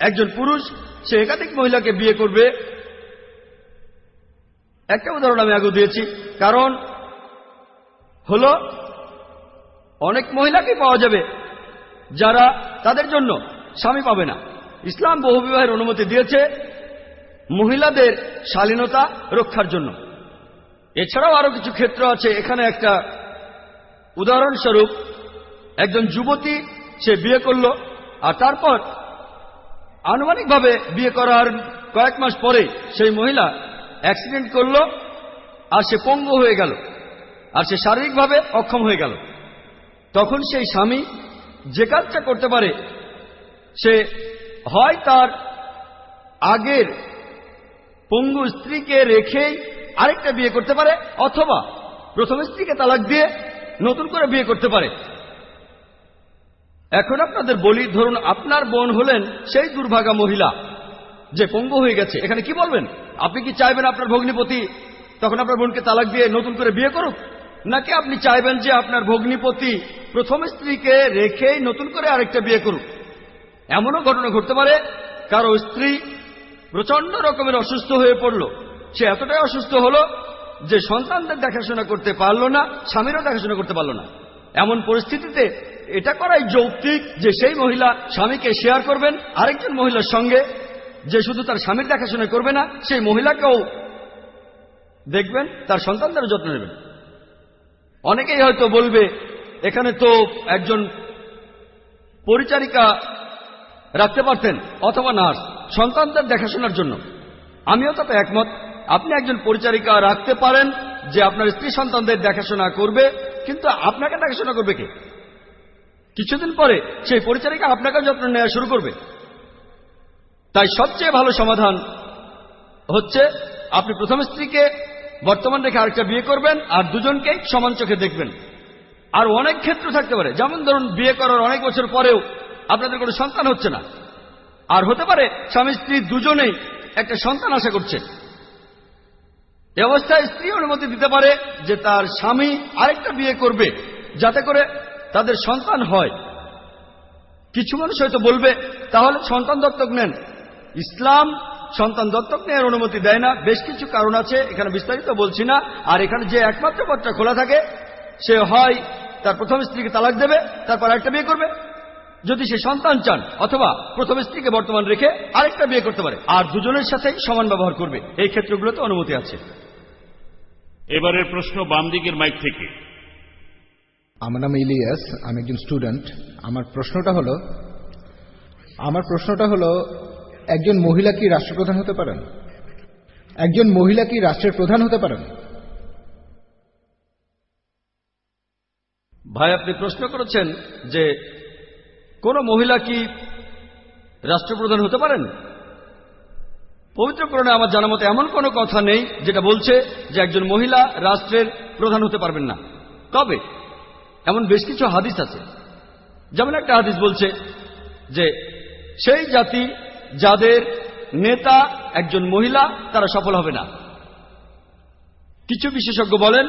একজন পুরুষ, সে একাধিক মহিলাকে বিয়ে করবে। একটা উদাহরণ আমি আগে দিয়েছি, কারণ হল অনেক মহিলাকেই পাওয়া যাবে যারা তাদের জন্য স্বামী পাবে না। ইসলাম বহুবিবাহের অনুমতি দিয়েছে মহিলাদের শালীনতা রক্ষার জন্য। এছাড়াও আরও কিছু ক্ষেত্র আছে। এখানে একটা উদাহরণস্বরূপ, একজন যুবতী, সে বিয়ে করল, আর তারপর আনুমানিকভাবে বিয়ে করার কয়েক মাস পরে সেই মহিলা অ্যাক্সিডেন্ট করল, আর সে পঙ্গু হয়ে গেল, আর সে শারীরিকভাবে অক্ষম হয়ে গেল। তখন সেই স্বামী যে কাজটা করতে পারে, সে হয় তার আগের পঙ্গু স্ত্রীকে রেখেই আরেকটা বিয়ে করতে পারে, অথবা প্রথম স্ত্রীকে তালাক দিয়ে নতুন করে বিয়ে করতে পারে। এখন আপনাদের বলি, ধরুন আপনার বোন হলেন সেই দুর্ভাগা মহিলা যে পঙ্গু হয়ে গেছে। এখানে কি বলবেন? আপনি কি চাইবেন আপনার ভগ্নিপতি তখন আপনার বোনকে তালাক দিয়ে নতুন করে বিয়ে করুক? নাকি আপনি চাইবেন যে আপনার ভগ্নিপতি প্রথম স্ত্রীকে রেখেই নতুন করে আরেকটা বিয়ে করুক? এমনও ঘটনা ঘটতে পারে, কারও স্ত্রী প্রচণ্ড রকমের অসুস্থ হয়ে পড়ল। সে এতটাই অসুস্থ হলো যে সন্তানদের দেখাশোনা করতে পারল না, স্বামীরও দেখাশোনা করতে পারল না। এমন পরিস্থিতিতে এটা করাই যৌক্তিক যে সেই মহিলা স্বামীকে শেয়ার করবেন আরেকজন মহিলার সঙ্গে, যে শুধু তার স্বামীর দেখাশোনা করবে না, সেই মহিলাকেও দেখবেন, তার সন্তানদের যত্ন নেবেন। অনেকেই হয়তো বলবে, এখানে তো একজন পরিচারিকা রাখতে পারতেন, অথবা নার্স, সন্তানদের দেখাশোনার জন্য। আমিও তাতে একমত। আপনি একজন পরিচারিকা রাখতে পারেন যে আপনার স্ত্রী সন্তানদের দেখাশোনা করবে, কিন্তু আপনাকে দেখাশোনা করবে কে? কিছুদিন পরে সেই পরিচারিকা আপনাকে যত্ন নেওয়া শুরু করবে। তাই সবচেয়ে ভালো সমাধান হচ্ছে আপনি প্রথম স্ত্রীকে বর্তমান রেখে আরেকটা বিয়ে করবেন আর দুজনকে সমান চোখে দেখবেন। আর অনেক ক্ষেত্র থাকতে পারে। যেমন ধরুন, বিয়ে করার অনেক বছর পরেও আপনাদের কোনো সন্তান হচ্ছে না। আর হতে পারে, স্বামী স্ত্রী দুজনেই একটা সন্তান আশা করছে। এ অবস্থায় স্ত্রী অনুমতি দিতে পারে যে তার স্বামী আরেকটা বিয়ে করবে, যাতে করে তাদের সন্তান হয়। কিছু মানুষ হয়তো বলবে, তাহলে সন্তান দত্তক নেন। ইসলাম সন্তান দত্তক নেওয়ার অনুমতি দেয় না। বেশ কিছু কারণ আছে, এখানে বিস্তারিত বলছি না। আর এখানে যে একমাত্র পথটা খোলা থাকে, সে হয় তার প্রথম স্ত্রীকে তালাক দেবে, তারপর একটা বিয়ে করবে। যদি সে সন্তান চান, অথবা প্রথম স্ত্রীকে বর্তমান রেখে আরেকটা বিয়ে করতে পারে, আর দুজনের সাথে সমান ব্যবহার করবে, এই ক্ষেত্রগুলোতে অনুমতি আছে। এবারের প্রশ্ন বাম দিকের মাইক থেকে। আমার নাম ইলিয়াস আমি একজন স্টুডেন্ট আমার প্রশ্নটা হলো আমার প্রশ্নটা হলো একজন মহিলা কি রাষ্ট্রপ্রধান হতে পারেন? একজন মহিলা কি রাষ্ট্রের প্রধান হতে পারেন? ভাই আপনি প্রশ্ন করেছেন যে কোন মহিলা কি রাষ্ট্রপ্রধান হতে পারেন? পবিত্র করণে আমার জানা মতে এমন কোনো কথা নেই যেটা বলছে যে একজন মহিলা রাষ্ট্রের প্রধান হতে পারবেন না। তবে এমন বেশ কিছু হাদিস আছে। যেমন একটা হাদিস বলছে যে সেই জাতি যাদের নেতা একজন মহিলা, তারা সফল হবে না। কিছু বিশেষজ্ঞ বলেন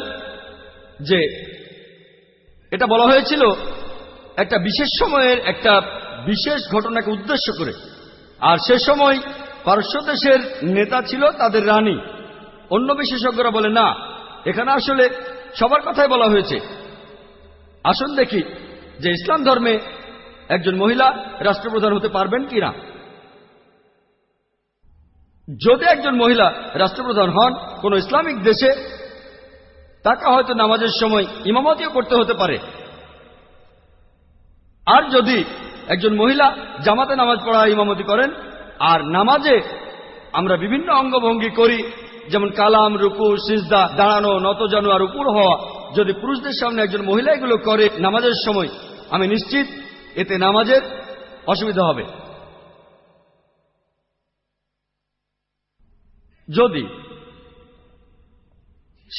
যে এটা বলা হয়েছিল একটা বিশেষ সময়ের একটা বিশেষ ঘটনাকে উদ্দেশ্য করে। আর সে সময় পারস্য দেশের নেতা ছিল তাদের রানী। অন্য বিশেষজ্ঞরা বলে, না, এখানে আসলে সবার কথাই বলা হয়েছে। আসুন দেখি যে ইসলাম ধর্মে একজন মহিলা রাষ্ট্রপ্রধান হতে পারবেন কিনা যদি একজন মহিলা রাষ্ট্রপ্রধান হন কোন ইসলামিক দেশে, তাকে হয়তো নামাজের সময় ইমামতিও করতে হতে পারে। আর যদি একজন মহিলা জামাতে নামাজ পড়া ইমামতি করেন আর নামাজে আমরা বিভিন্ন অঙ্গভঙ্গি করি, যেমন কালাম, রুকু, সিজদা, দাঁড়ানো, নত নতজানু আর উপর হওয়া। যদি পুরুষদের সামনে একজন মহিলা এগুলো করে নামাজের সময়, আমি নিশ্চিত এতে নামাজের অসুবিধা হবে। যদি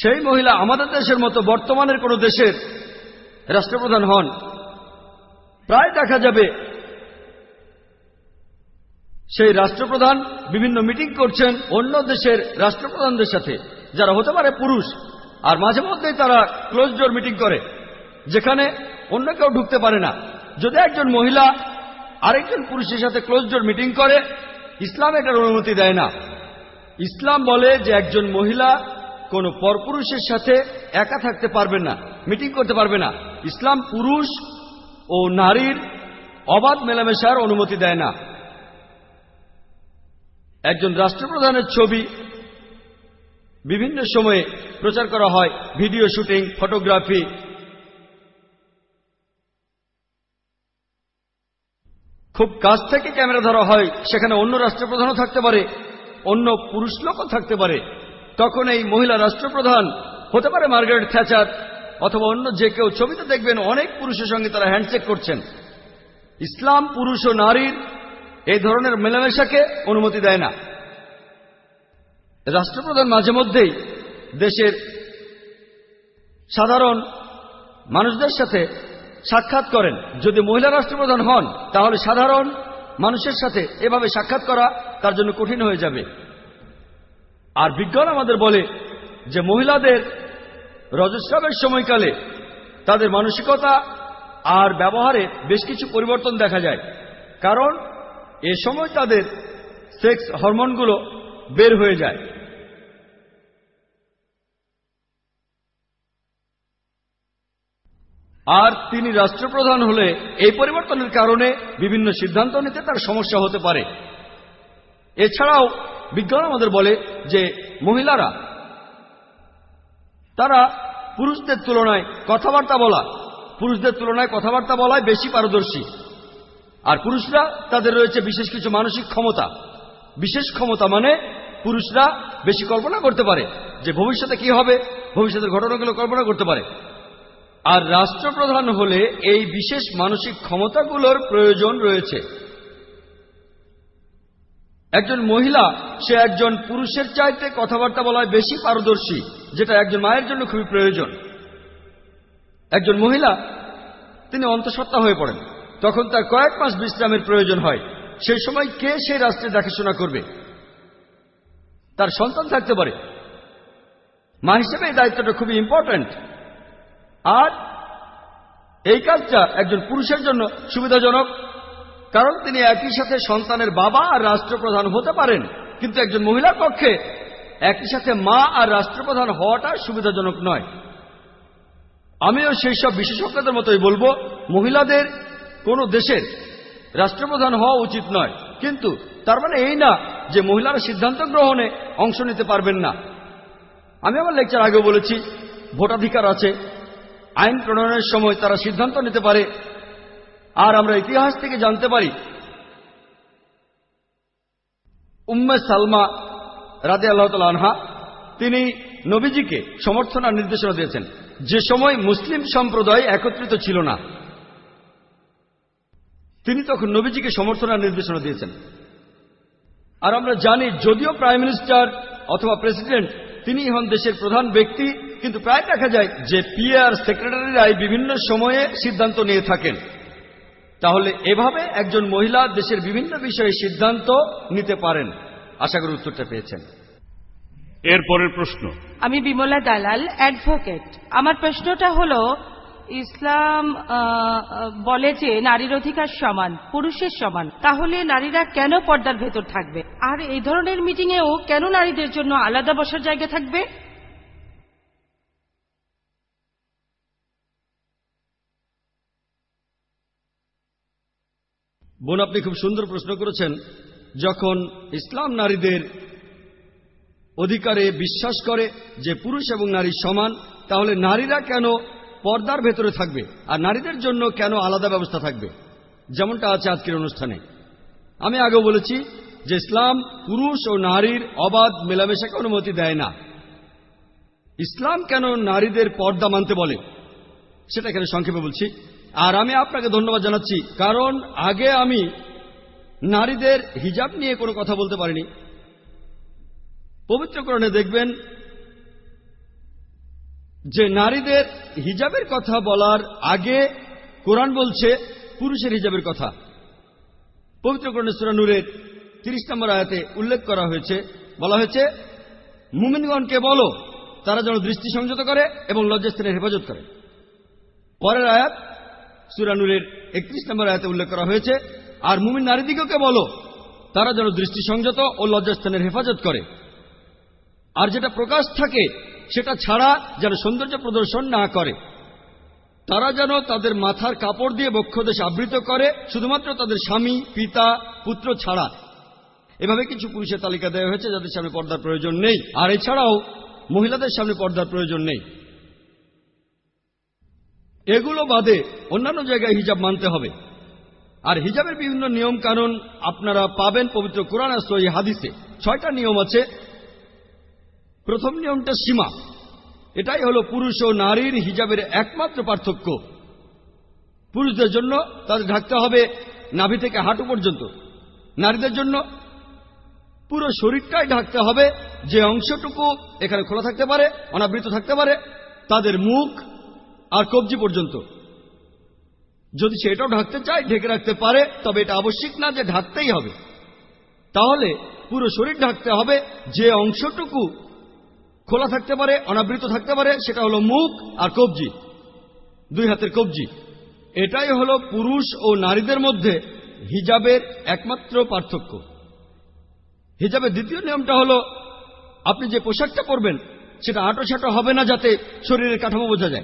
সেই মহিলা আমাদের দেশের মতো বর্তমানের কোন দেশের রাষ্ট্রপ্রধান হন, প্রায় দেখা যাবে সেই রাষ্ট্রপ্রধান বিভিন্ন মিটিং করছেন অন্য দেশের রাষ্ট্রপ্রধানদের সাথে, যারা হতে পারে পুরুষ, আর মাঝে মধ্যেই তারা ক্লোজ ডোর মিটিং করে, যেখানে অন্য কেউ ঢুকতে পারে না। যদি একজন মহিলা আরেকজন পুরুষের সাথে ক্লোজ ডোর মিটিং করে, ইসলাম এটার অনুমতি দেয় না। ইসলাম বলে যে একজন মহিলা কোন পরপুরুষের সাথে একা থাকতে পারবেন না মিটিং করতে পারবে না। ইসলাম পুরুষ ও নারীর অবাধ মেলামেশার অনুমতি দেয় না। একজন রাষ্ট্রপ্রধানের ছবি বিভিন্ন সময়ে প্রচার করা হয়, ভিডিও শুটিং, ফটোগ্রাফি। খুব কাছ থেকে ক্যামেরা ধরা হয়, সেখানে অন্য রাষ্ট্রপ্রধানও থাকতে পারে, অন্য পুরুষ লোকও থাকতে পারে। তখন এই মহিলা রাষ্ট্রপ্রধান হতে পারে মার্গারেট থ্যাচার, অথবা অন্য যে কেউ ছবিতে দেখবেন অনেক পুরুষের সঙ্গে তারা হ্যান্ডশেক করছেন। ইসলাম পুরুষ ও নারীর এই ধরনের মেলামেশাকে অনুমতি দেয় না। রাষ্ট্রপ্রধান মাঝে মধ্যেই দেশের সাধারণ মানুষদের সাথে সাক্ষাৎ করেন। যদি মহিলা রাষ্ট্রপ্রধান হন, তাহলে সাধারণ মানুষের সাথে এভাবে সাক্ষাৎ করা তার জন্য কঠিন হয়ে যাবে। আর বিজ্ঞান আমাদের বলে যে মহিলাদের রজস্রাবের সময়কালে তাদের মানসিকতা আর ব্যবহারে বেশ কিছু পরিবর্তন দেখা যায়। কারণ এ সময় তাদের সেক্স হরমোনগুলো বের হয়ে যায়। আর তিনি রাষ্ট্রপ্রধান হলে এই পরিবর্তনের কারণে বিভিন্ন সিদ্ধান্ত নিতে তার সমস্যা হতে পারে। এছাড়াও বিজ্ঞান আমাদের বলে যে মহিলারা, তারা পুরুষদের তুলনায় কথাবার্তা বলা, পুরুষদের তুলনায় কথাবার্তা বলায় বেশি পারদর্শী। আর পুরুষরা তাদের রয়েছে বিশেষ কিছু মানসিক ক্ষমতা। বিশেষ ক্ষমতা মানে পুরুষরা বেশি কল্পনা করতে পারে যে ভবিষ্যতে কি হবে, ভবিষ্যতের ঘটনাগুলো কল্পনা করতে পারে। আর রাষ্ট্রপ্রধান হলে এই বিশেষ মানসিক ক্ষমতাগুলোর প্রয়োজন রয়েছে। একজন মহিলা, সে একজন পুরুষের চাইতে কথাবার্তা বলায় বেশি পারদর্শী, যেটা একজন মায়ের জন্য খুবই প্রয়োজন। একজন মহিলা, তিনি অন্তঃসত্ত্বা হয়ে পড়েন। তখন তার কয়েক মাস বিশ্রামের প্রয়োজন হয়। সেই সময় কে সেই রাষ্ট্রে দেখাশোনা করবে? তার সন্তান থাকতে পারে। মা হিসেবে এই দায়িত্বটা খুবই ইম্পর্ট্যান্ট আর এই কাজটা একজন পুরুষের জন্য সুবিধাজনক, কারণ তিনি একই সাথে সন্তানের বাবা আর রাষ্ট্রপ্রধান হতে পারেন, কিন্তু একজন মহিলার পক্ষে একই সাথে মা আর রাষ্ট্রপ্রধান হওয়াটা সুবিধাজনক নয়। আমিও সেই সব বিশেষজ্ঞদের মতোই বলব, মহিলাদের কোন দেশের রাষ্ট্রপ্রধান হওয়া উচিত নয়। কিন্তু তার মানে এই না যে মহিলারা সিদ্ধান্ত গ্রহণে অংশ নিতে পারবেন না। আমি আমার লেকচার আগেও বলেছি, ভোটাধিকার আছে, আইন প্রণয়নের সময় তারা সিদ্ধান্ত নিতে পারে। আর আমরা ইতিহাস থেকে জানতে পারি, উম্মে সালমা রাদে আল্লাহ আনহা, তিনি নবীজিকে সমর্থন আর নির্দেশনা দিয়েছেন। যে সময় মুসলিম সম্প্রদায় একত্রিত ছিল না তিনি তখন নবীজিকে সমর্থন আর নির্দেশনা দিয়েছেন। আর আমরা জানি যদিও প্রাইম মিনিস্টার অথবা প্রেসিডেন্ট তিনি হন দেশের প্রধান ব্যক্তি কিন্তু প্রায় দেখা যায় যে পিআর সেক্রেটারিরাই বিভিন্ন সময়ে সিদ্ধান্ত নিয়ে থাকেন। তাহলে এভাবে একজন মহিলা দেশের বিভিন্ন বিষয়ে সিদ্ধান্ত নিতে পারেন আশা করি উত্তরটা পেয়েছেন। এরপরের প্রশ্ন। আমি বিমলা দালাল অ্যাডভোকেট। আমার প্রশ্নটা হলো ইসলাম বলে যে নারীর অধিকার সমান, পুরুষের সমান, তাহলে নারীরা কেন পর্দার ভেতর থাকবে? আর এই ধরনের মিটিংয়েও কেন নারীদের জন্য আলাদা বসার জায়গা থাকবে? বোন, আপনি খুব সুন্দর প্রশ্ন করেছেন। যখন ইসলাম নারীদের অধিকারে বিশ্বাস করে যে পুরুষ এবং নারী সমান, তাহলে নারীরা কেন পর্দার ভেতরে থাকবে, আর নারীদের জন্য কেন আলাদা ব্যবস্থা থাকবে? যেমনটা আছে আজকের অনুষ্ঠানে। আমি আগেও বলেছি যে ইসলাম পুরুষ ও নারীর অবাধ মেলামেশাকে অনুমতি দেয় না। ইসলাম কেন নারীদের পর্দা মানতে বলে? সেটা এখানে সংক্ষেপে বলছি। আর আমি আপনাকে ধন্যবাদ জানাচ্ছি, কারণ আগে আমি নারীদের হিজাব নিয়ে কোনো কথা বলতে পারিনি। পবিত্রকরণে দেখবেন যে নারীদের হিজাবের কথা বলার আগে কোরআন বলছে পুরুষের হিজাবের কথা। পবিত্রকরণে সুরানুরের তিরিশ নম্বর আয়াতে উল্লেখ করা হয়েছে। বলা হয়েছে, মুমিনগণকে বলো, তারা যেন দৃষ্টি সংযত করে এবং লজ্জাস্থানের হেফাজত করে। পরের আয়াত সুরানুরের একত্রিশ নম্বর আয়াতে উল্লেখ করা হয়েছে, আর মুমিন নারীদিগকে বলো, তারা যেন দৃষ্টি সংযত ও লজ্জাস্থানের হেফাজত করে। আর যেটা প্রকাশ থাকে সেটা ছাড়া যেন সৌন্দর্য প্রদর্শন না করে। তারা যেন তাদের মাথার কাপড় দিয়ে বক্ষদেশ আবৃত করে, শুধুমাত্র তাদের স্বামী, পিতা, পুত্র ছাড়া। এভাবে কিছু পুরুষের তালিকা দেওয়া হয়েছে যাদের সামনে পর্দার প্রয়োজন নেই। আর এছাড়াও মহিলাদের সামনে পর্দার প্রয়োজন নেই। এগুলো বাদে অন্যান্য জায়গায় হিজাব মানতে হবে। আর হিজাবের বিভিন্ন নিয়ম কানুন আপনারা পাবেন পবিত্র কোরআন সহি হাদিসে। ছয়টা নিয়ম আছে প্রথম নিয়মটা সীমা। এটাই হলো পুরুষ ও নারীর হিজাবের একমাত্র পার্থক্য। পুরুষদের জন্য তাদের ঢাকতে হবে নাভি থেকে হাঁটু পর্যন্ত। নারীদের জন্য পুরো শরীরটাই ঢাকতে হবে যে অংশটুকু এখানে খোলা থাকতে পারে, অনাবৃত থাকতে পারে, তাদের মুখ আর কবজি পর্যন্ত। যদি সে এটাও ঢাকতে চায়, ঢেকে রাখতে পারে, তবে এটা আবশ্যিক না যে ঢাকতেই হবে। তাহলে পুরো শরীর ঢাকতে হবে যে অংশটুকু খোলা থাকতে পারে, অনাবৃত থাকতে পারে, সেটা হলো মুখ আর কবজি, দুই হাতের কবজি। এটাই হলো পুরুষ ও নারীদের মধ্যে হিজাবের একমাত্র পার্থক্য। হিজাবের দ্বিতীয় নিয়মটা হলো, আপনি যে পোশাকটা পরবেন, সেটা আটো সাটো হবে না যাতে শরীরের কাঠামো বোঝা যায়।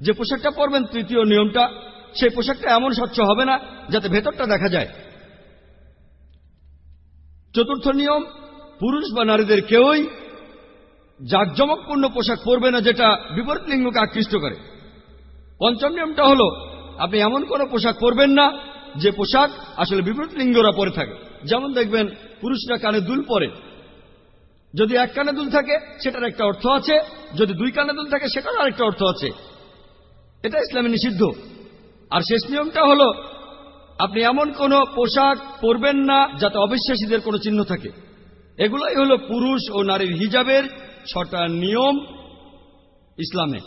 যে পোশাকটা পরবেন, তৃতীয় নিয়মটা, সেই পোশাকটা এমন স্বচ্ছ হবে না যাতে ভেতরটা দেখা যায়। চতুর্থ নিয়ম, পুরুষ বা নারীদের কেউই জাকজমকপূর্ণ পোশাক পরবে না যেটা বিপরীত লিঙ্গকে আকৃষ্ট করে। পঞ্চম নিয়মটা হল, আপনি এমন কোন পোশাক পরবেন না যে পোশাক আসলে বিপরীত লিঙ্গরা পরে থাকে। যেমন দেখবেন, পুরুষরা কানে দুল পরে। যদি এক কানে দুল থাকে, সেটার একটা অর্থ আছে। যদি দুই কানে দুল থাকে সেটার আরেকটা অর্থ আছে। এটা ইসলামে নিষিদ্ধ। আর শেষ নিয়মটা হল, আপনি এমন কোন পোশাক পরবেন না যাতে অবিশ্বাসীদের কোনো চিহ্ন থাকে। এগুলোই হল পুরুষ ও নারীর হিজাবের ছটা নিয়ম ইসলামে।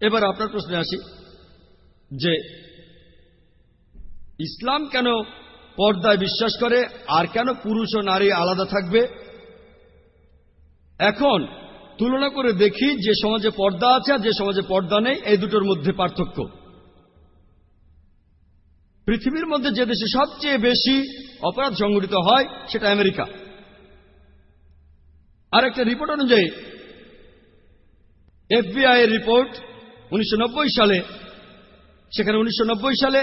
এবার আপনার প্রশ্নে আসি যে, ইসলাম কেন পর্দায় বিশ্বাস করে, আর কেন পুরুষ ও নারী আলাদা থাকবে? এখন তুলনা করে দেখি যে সমাজে পর্দা আছে আর যে সমাজে পর্দা নেই, এই দুটোর মধ্যে পার্থক্য। পৃথিবীর মধ্যে যে দেশে সবচেয়ে বেশি অপরাধ সংঘটিত হয়, সেটা আমেরিকা। আর একটা রিপোর্ট অনুযায়ী এফবিআই এর রিপোর্ট উনিশশো সালে, সেখানে উনিশশো নব্বই সালে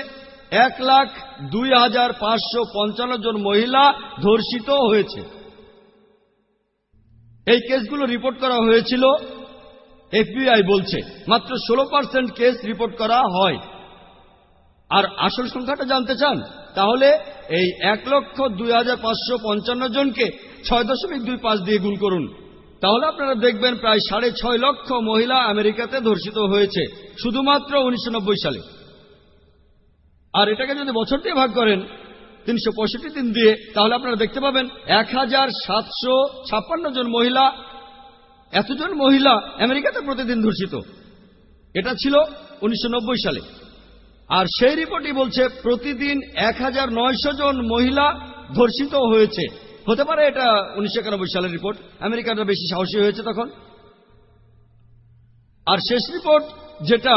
এক লাখ দুই হাজার পাঁচশো পঞ্চান্ন জন মহিলা ধর্ষিত হয়েছে। এই কেসগুলো রিপোর্ট করা হয়েছিল এফবিআই বলছে, মাত্র ষোলো পার্সেন্ট কেস রিপোর্ট করা হয়। আর আসল সংখ্যাটা জানতে চান, তাহলে এই এক লক্ষ দুই হাজার পাঁচশো পঞ্চান্ন জনকে ছয় দশমিক দুই পাঁচ দিয়ে গুণ করুন। তাহলে আপনারা দেখবেন প্রায় সাড়ে ছয় লক্ষ মহিলা আমেরিকাতে ধর্ষিত হয়েছে, শুধুমাত্র উনিশশো নব্বই সালে। আর এটাকে যদি বছর দিয়ে ভাগ করেন, তিনশো পঁয়ষট্টি দিন দিয়ে, তাহলে আপনারা দেখতে পাবেন এক হাজার সাতশো ছাপ্পান্ন জন মহিলা, এতজন মহিলা আমেরিকাতে প্রতিদিন ধর্ষিত। এটা ছিল উনিশশো নব্বই সালে। আর সেই রিপোর্টই বলছে, প্রতিদিন এক হাজার নয়শো জন মহিলা ধর্ষিত হয়েছে। হতে পারে এটা উনিশশো একানব্বই সালের রিপোর্ট। আমেরিকানরা বেশি সাহসী হয়েছে তখন। আর শেষ রিপোর্ট যেটা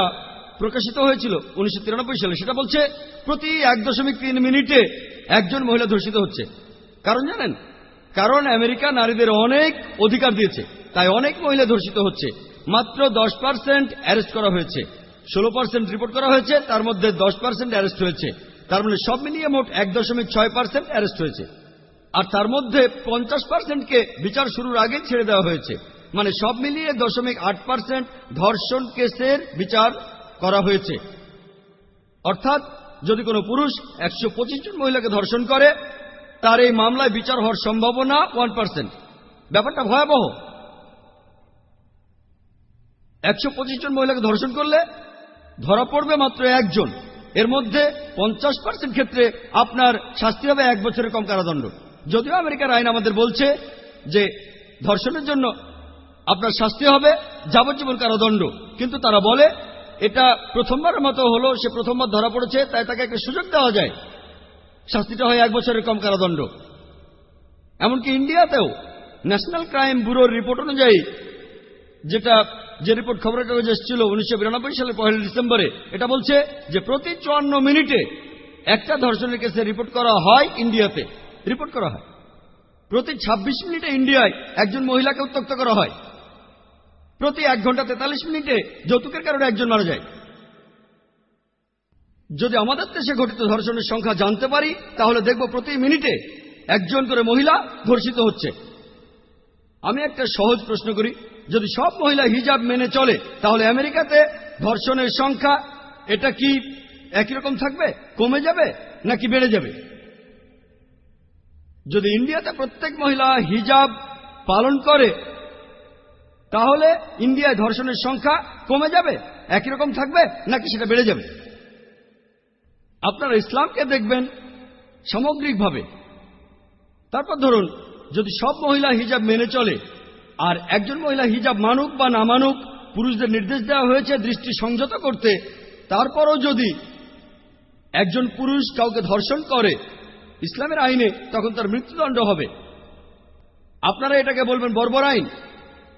প্রকাশিত হয়েছিল উনিশশো তিরানব্বই সালে, সেটা বলছে প্রতি এক দশমিক তিন মিনিটে একজন মহিলা ধর্ষিত হচ্ছে। কারণ জানেন? কারণ আমেরিকা নারীদের অনেক অধিকার দিয়েছে, তাই অনেক মহিলা ধর্ষিত হচ্ছে। মাত্র দশ পার্সেন্ট অ্যারেস্ট করা হয়েছে। ষোলো পার্সেন্ট রিপোর্ট করা হয়েছে, তার মধ্যে দশ পার্সেন্ট অ্যারেস্ট হয়েছে। তার মানে সব মিলিয়ে মোট এক দশমিক ছয় পার্সেন্ট অ্যারেস্ট হয়েছে। আর তার মধ্যে পঞ্চাশ পার্সেন্টকে বিচার শুরুর আগে ছেড়ে দেওয়া হয়েছে। মানে সব মিলিয়ে দশমিক আট পার্সেন্ট ধর্ষণ কেসের বিচার করা হয়েছে। অর্থাৎ যদি কোনো পুরুষ একশো পঁচিশ জন মহিলাকে ধর্ষণ করে, তার এই মামলায় বিচার হওয়ার সম্ভাবনা ওয়ান পার্সেন্ট ব্যাপারটা ভয়াবহ। একশো পঁচিশ জন মহিলাকে ধর্ষণ করলে ধরা পড়বে মাত্র একজন। এর মধ্যে পঞ্চাশ পার্সেন্ট ক্ষেত্রে আপনার শাস্তি হবে এক বছরের কম কারাদণ্ড যদিও আমেরিকার আইন আমাদের বলছে যে ধর্ষণের জন্য আপনার শাস্তি হবে, যাবজ্জীবন কারাদণ্ড। কিন্তু তারা বলে, এটা প্রথমবারের মতো হলো, সে প্রথমবার ধরা পড়েছে, তাই তাকে একটা সুযোগ দেওয়া যায়। শাস্তিটা হয় এক বছরের কম কারাদণ্ড। এমনকি ইন্ডিয়াতেও ন্যাশনাল ক্রাইম ব্যুরোর রিপোর্ট অনুযায়ী, যেটা, যে রিপোর্ট খবরের কাগজে এসেছিল উনিশশো সালের পহেলা ডিসেম্বরে, এটা বলছে যে প্রতি চুয়ান্ন মিনিটে একটা ধর্ষণের কেসে রিপোর্ট করা হয় ইন্ডিয়াতে। রিপোর্ট করা হয়। প্রতি ২৬ মিনিটে ইন্ডিয়ায় একজন মহিলাকে উত্তক্ত করা হয়। প্রতি এক ঘণ্টা তেতাল্লিশ মিনিটে যৌতুকের কারণে একজন মারা যায়। যদি আমাদের দেশে ঘটিত ধর্ষণের সংখ্যা জানতে পারি, তাহলে দেখব প্রতি মিনিটে একজন করে মহিলা ধর্ষিত হচ্ছে। আমি একটা সহজ প্রশ্ন করি, যদি সব মহিলা হিজাব মেনে চলে, তাহলে আমেরিকাতে ধর্ষণের সংখ্যা এটা কি একই রকম থাকবে? কমে যাবে নাকি বেড়ে যাবে? যদি ইন্ডিয়াতে প্রত্যেক মহিলা হিজাব পালন করে, তাহলে ইন্ডিয়ায় ধর্ষণের সংখ্যা কমে যাবে? একই রকম থাকবে নাকি সেটা বেড়ে যাবে? আপনারা ইসলামকে দেখবেন সামগ্রিকভাবে। তারপর ধরুন, যদি সব মহিলা হিজাব মেনে চলে, আর একজন মহিলা হিজাব মানুক বা না মানুক, পুরুষদের নির্দেশ দেওয়া হয়েছে দৃষ্টি সংযত করতে, তারপরও যদি একজন পুরুষ কাউকে ধর্ষণ করে ইসলামের আইনে তখন তার মৃত্যুদণ্ড হবে। আপনারা এটাকে বলবেন বর্বর আইন।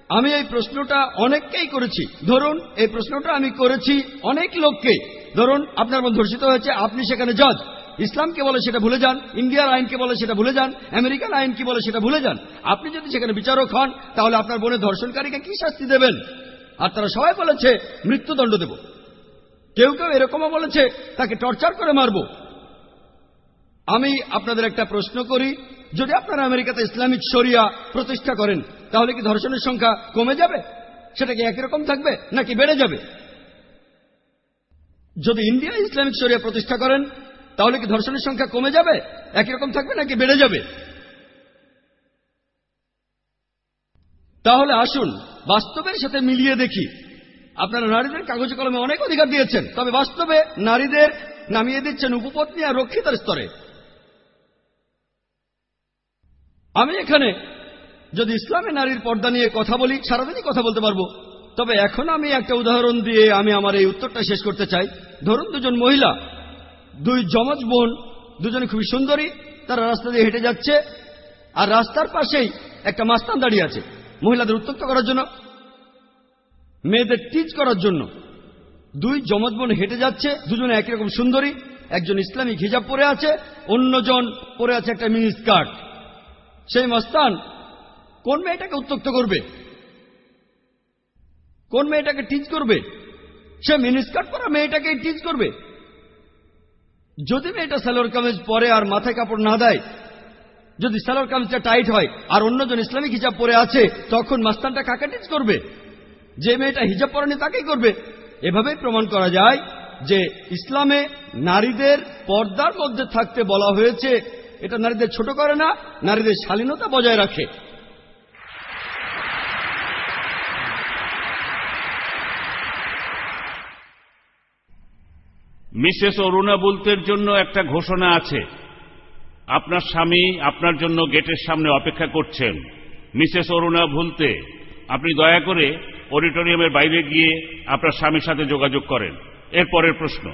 আমি এই প্রশ্নটা অনেককেই করেছি। ধরুন, এই প্রশ্নটা আমি করেছি অনেক লোককে। ধরুন, আপনার বোন ধর্ষিত হয়েছে, আপনি সেখানে জজ ইসলামকে বলে সেটা ভুলে যান, ইন্ডিয়ার আইনকে বলে সেটা ভুলে যান, আমেরিকান আইন কি বলে সেটা ভুলে যান। আপনি যদি সেখানে বিচারক হন, তাহলে আপনার বোনের ধর্ষণকারীকে কি শাস্তি দেবেন? আর তারা সবাই বলেছে, মৃত্যুদণ্ড দেব। কেউ কেউ এরকমও বলেছে, তাকে টর্চার করে মারব। আমি আপনাদের একটা প্রশ্ন করি, যদি আপনারা আমেরিকাতে ইসলামিক শরিয়া প্রতিষ্ঠা করেন, তাহলে কি ধর্ষণের সংখ্যা কমে যাবে? সেটা কি একই রকম থাকবে, নাকি বেড়ে যাবে? যদি ইন্ডিয়া ইসলামিক শরিয়া প্রতিষ্ঠা করেন, তাহলে কি ধর্ষণের সংখ্যা কমে যাবে, একই রকম থাকবে, নাকি বেড়ে যাবে? তাহলে আসুন, বাস্তবের সাথে মিলিয়ে দেখি। আপনারা নারীদের কাগজে কলমে অনেক অধিকার দিয়েছেন, তবে বাস্তবে নারীদের নামিয়ে দিচ্ছেন উপপত্নী আর রক্ষিতার স্তরে। আমি এখানে যদি ইসলামে নারীর পর্দা নিয়ে কথা বলি, সারাদিনই কথা বলতে পারব। তবে এখন আমি একটা উদাহরণ দিয়ে আমি আমার এই উত্তরটা শেষ করতে চাই। ধরুন দুজন মহিলা, দুই যমজ বোন, দুজনে খুবই সুন্দরী, তারা রাস্তা দিয়ে হেঁটে যাচ্ছে, আর রাস্তার পাশেই একটা মাস্তান দাঁড়িয়ে আছে, মহিলাদের উত্তক্ত করার জন্য, মেয়েদের টিচ করার জন্য। দুই যমজ বোন হেঁটে যাচ্ছে, দুজনে একই রকম সুন্দরী, একজন ইসলামিক হিজাব পরে আছে, অন্যজন পরে আছে একটা মিনি স্কার্ট সেই মাস্তান, কোন মেয়েটাকে উত্তক্ত করবে? কোন মেয়েটাকে টিচ করবে? সে মিনিস্কার্ট পরা মেয়েটাকে টিচ করবে? যদি মেয়েটা সালোয়ার কামিজ পরে আর মাথায় কাপড় না দেয়, যদি সালোয়ার কামিজটা টাইট হয় আর অন্যজন ইসলামিক হিজাব পরে আছে, তখন মাস্তানটা কাকে টিচ করবে? যে মেয়েটা হিজাব পরেনি তাকেই করবে। এভাবেই প্রমাণ করা যায় যে ইসলামে নারীদের পর্দার মধ্যে থাকতে বলা হয়েছে এটা নারীদের ছোট করে না নারীদের শালীনতা বজায় রাখে। মিসেস অরুণা বুলতের জন্য একটা ঘোষণা আছে। আপনার স্বামী আপনার জন্য গেটের সামনে অপেক্ষা করছেন। মিসেস অরুণা ভুলতে আপনি দয়া করে অডিটোরিয়ামের বাইরে গিয়ে আপনার স্বামীর সাথে যোগাযোগ করেন। এরপরের প্রশ্ন।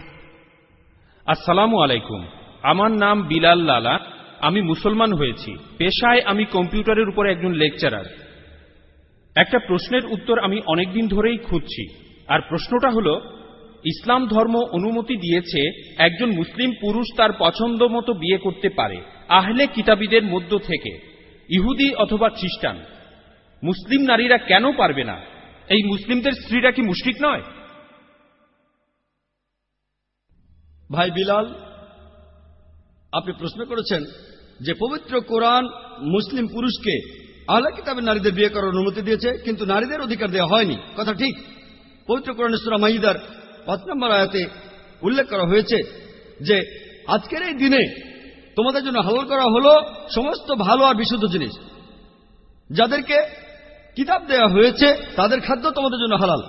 আসসালামু আলাইকুম। আমার নাম বিলাল লালা। আমি মুসলমান হয়েছি। পেশায় আমি কম্পিউটারের উপর একজন লেকচারার। একটা প্রশ্নের উত্তর আমি অনেকদিন ধরেই খুঁজছি। আর প্রশ্নটা হল, ইসলাম ধর্ম অনুমতি দিয়েছে একজন মুসলিম পুরুষ তার পছন্দ মতো বিয়ে করতে পারে, আহলে কিতাবীদের মধ্য থেকে, ইহুদি অথবা খ্রিস্টান। মুসলিম নারীরা কেন পারবে না? এই মুসলিমদের স্ত্রীরা কি মুশরিক নয়? ভাই বিলাল আপনি প্রশ্ন করেছেন যে পবিত্র কোরআন মুসলিম পুরুষকে আল্লাহ কিতাবের নারীদের বিয়ে করার অনুমতি দিয়েছে, কিন্তু নারীদের অধিকার দেওয়া হয়নি। কথা ঠিক। পবিত্র কোরআন সুরা মাইদার পাঁচ নম্বর আয়াতে উল্লেখ করা হয়েছে যে, আজকের এই দিনে তোমাদের জন্য হালাল করা হলো সমস্ত ভালো আর বিশুদ্ধ জিনিস। যাদেরকে কিতাব দেয়া হয়েছে, তাদের খাদ্য তোমাদের জন্য হালাল।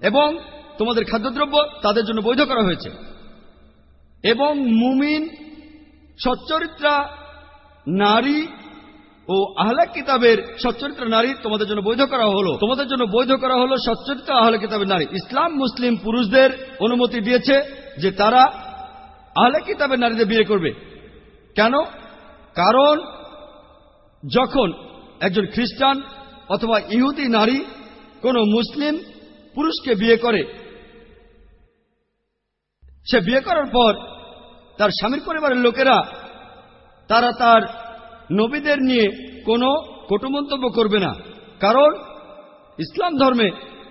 এবং তোমাদের খাদ্যদ্রব্য তাদের জন্য বৈধ করা হয়েছে। এবং মুমিন সচ্চরিত্রা নারী ও আহলে কিতাবের সচ্চরিত্র নারী তোমাদের জন্য বৈধ করা হলো। তোমাদের জন্য বৈধ করা হলো সচ্চরিত্র আহলে কিতাবের নারী। ইসলাম, মুসলিম পুরুষদের অনুমতি দিয়েছে যে তারা আহলে কিতাবের নারীদের বিয়ে করবে। কেন? কারণ যখন একজন খ্রিস্টান অথবা ইহুদি নারী কোন মুসলিম পুরুষকে বিয়ে করে, সে বিয়ে করার পর তার স্বামীর পরিবারের লোকেরা, তারা তার নবীদের নিয়ে কোনো কটু মন্তব্য করবে না। কারণ, ইসলাম ধর্মে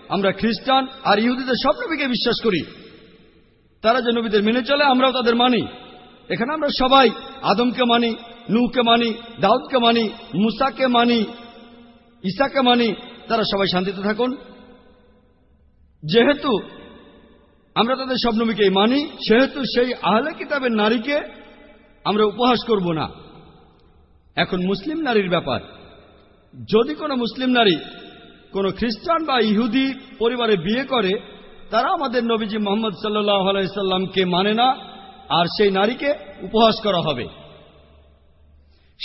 আমরা খ্রিস্টান আর ইহুদিদের সব নবীকে বিশ্বাস করি। তারা যে নবীদের মেনে চলে, আমরাও তাদের মানি। এখানে আমরা সবাই আদমকে মানি নূকে মানি, দাউদকে মানি, মুসাকে মানি, ঈসাকে মানি, তারা সবাই শান্তিতে থাকুন। যেহেতু আমরা তাদের সব মানি, সেহেতু সেই আহলে কিতাবের নারীকে আমরা উপহাস করব না। এখন মুসলিম নারীর ব্যাপার। যদি কোনো মুসলিম নারী কোনো খ্রিস্টান বা ইহুদি পরিবারে বিয়ে করে, তারা আমাদের নবীজি মোহাম্মদ সাল্লাহ আলাইসাল্লামকে মানে না, আর সেই নারীকে উপহাস করা হবে।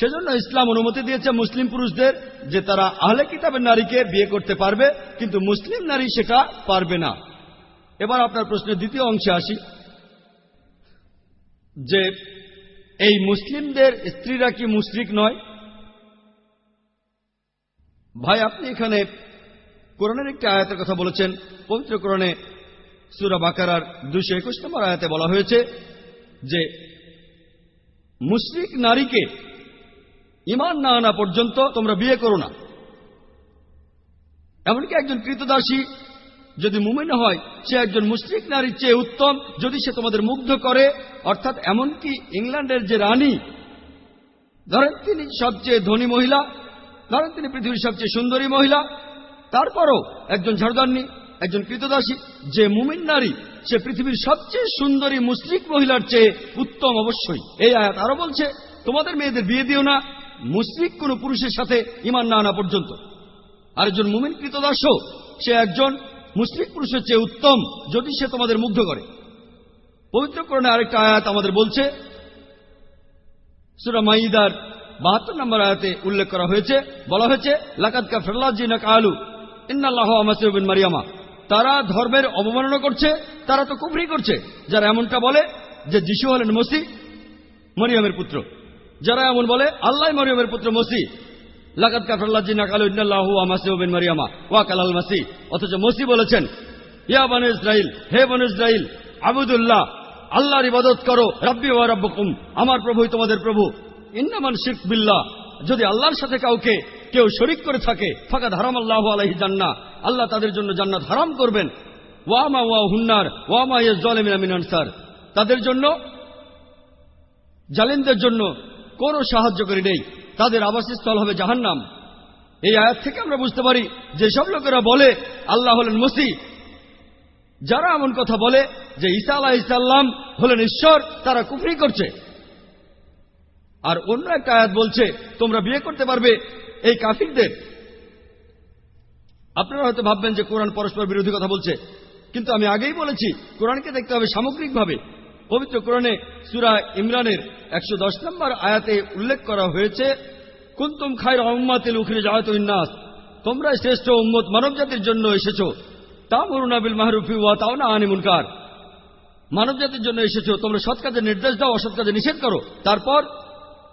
সেজন্য ইসলাম অনুমতি দিয়েছে মুসলিম পুরুষদের যে তারা আহলে কিতাবের নারীকে বিয়ে করতে পারবে, কিন্তু মুসলিম নারী সেটা পারবে না। এবার আপনার প্রশ্নের দ্বিতীয় অংশে আসি, যে এই মুসলিমদের স্ত্রীরা কি মুশরিক নয়? ভাই, আপনি এখানে কোরআনের একটি আয়াতের কথা বলেছেন। পবিত্র কোরআনে সুরা বাকারার দুশো একুশ নম্বর আয়াতে বলা হয়েছে যে, মুশরিক নারীকে ইমান না আনা পর্যন্ত তোমরা বিয়ে করো না। এমনকি একজন কৃতদাসী যদি মুমিন হয়, সে একজন মুসলিক নারীর চেয়ে উত্তম। যদি সে তোমাদের মুগ্ধ করে, অর্থাৎ এমনকি ইংল্যান্ডের যে রানী, ধরেন তিনি সবচেয়ে ধনী মহিলা, ধরেন তিনি পৃথিবীর সবচেয়ে সুন্দরী মহিলা, তারপরও একজন ঝাড়দান্নি, একজন কৃতদাসী, যে মুমিন নারী, সে পৃথিবীর সবচেয়ে সুন্দরী মুসলিক মহিলার চেয়ে উত্তম অবশ্যই। এই আয়াত আরও বলছে, তোমাদের মেয়েদের বিয়ে দিও না মুসলিক কোন পুরুষের সাথে ইমান না আনা পর্যন্ত। আর একজন মুমিন কৃতদাসও, সে একজন মুসলিম পুরুষের চেয়ে উত্তম যদি সে তোমাদের মুগ্ধ করে। পবিত্রকরণে আরেকটা আয়াত আমাদের বলছে, সুরা মাইদার বাহাত্তর নম্বর আয়াতে উল্লেখ করা হয়েছে, বলা হয়েছে লাকাত লাকাতকা ফেরলাজিনা কালু, ইন্নাল্লাহ আমাসিবিন মারিয়ামা। তারা ধর্মের অবমাননা করছে, তারা তো কুফরি করছে। যারা এমনটা বলে যে যিশু হলেন মসি মরিয়ামের পুত্র। যারা এমন বলে, আল্লাহ মরিয়মের পুত্র মসি লাগাত কাফরাল্লাজিনা কালু ইন্নাল্লাহু মারিয়ামা। ওয়া কালাল মাসি অথচ মসি বলেছেন, ইয়া বানু ইসরাইল হে বানু ইসরাইল আবুদুল্লাহ, আল্লাহর ইবাদত করো, রাব্বি ওয়া রাব্বুকুম, আমার প্রভুই তোমাদের প্রভু। ইন্নামান শিরক বিল্লাহ, যদি আল্লাহর সাথে কাউকে কেউ শরিক করে থাকে ফাঁকা ধারাম আল্লাহ আলহি জান্না আল্লাহ তাদের জন্য জান্নাত হারাম করবেন। ওয়ামা ওয়া হুন্নার ওয়ামা ইয়ে জলেমিন আনসার তাদের জন্য, জালিমদের জন্য কোনো সাহায্যকারী নেই। তাদের আবাসস্থল হবে জাহান্নাম। এই আয়াত থেকে আমরা বুঝতে পারি, যেসব লোকেরা বলে, আল্লাহ হলেন মসি যারা এমন কথা বলে যে ঈসা আলাহ ইসাল্লাম হলেন ঈশ্বর, তারা কুফরি করছে। আর অন্য একটা আয়াত বলছে, তোমরা বিয়ে করতে পারবে এই কাফিরদের। আপনারা হয়তো ভাববেন যে কোরআন পরস্পর বিরোধী কথা বলছে, কিন্তু আমি আগেই বলেছি, কোরআনকে দেখতে হবে সামগ্রিকভাবে। পবিত্র কোরআনে সুরা ইমরানের একশো দশ নম্বর আয়াতে উল্লেখ করা হয়েছে, কুন্তুম খাই রহম্মাতিল উখরে জাহাত ইন্নাস তোমরা শ্রেষ্ঠ উম্মত মানব জাতির জন্য এসেছ। তা মরুনাবিল মাহরুফি ওয়া তাও না মানব জাতির জন্য এসেছ, তোমরা সৎ কাজে নির্দেশ দাও, অসৎ কাজে নিষেধ করো। তারপর,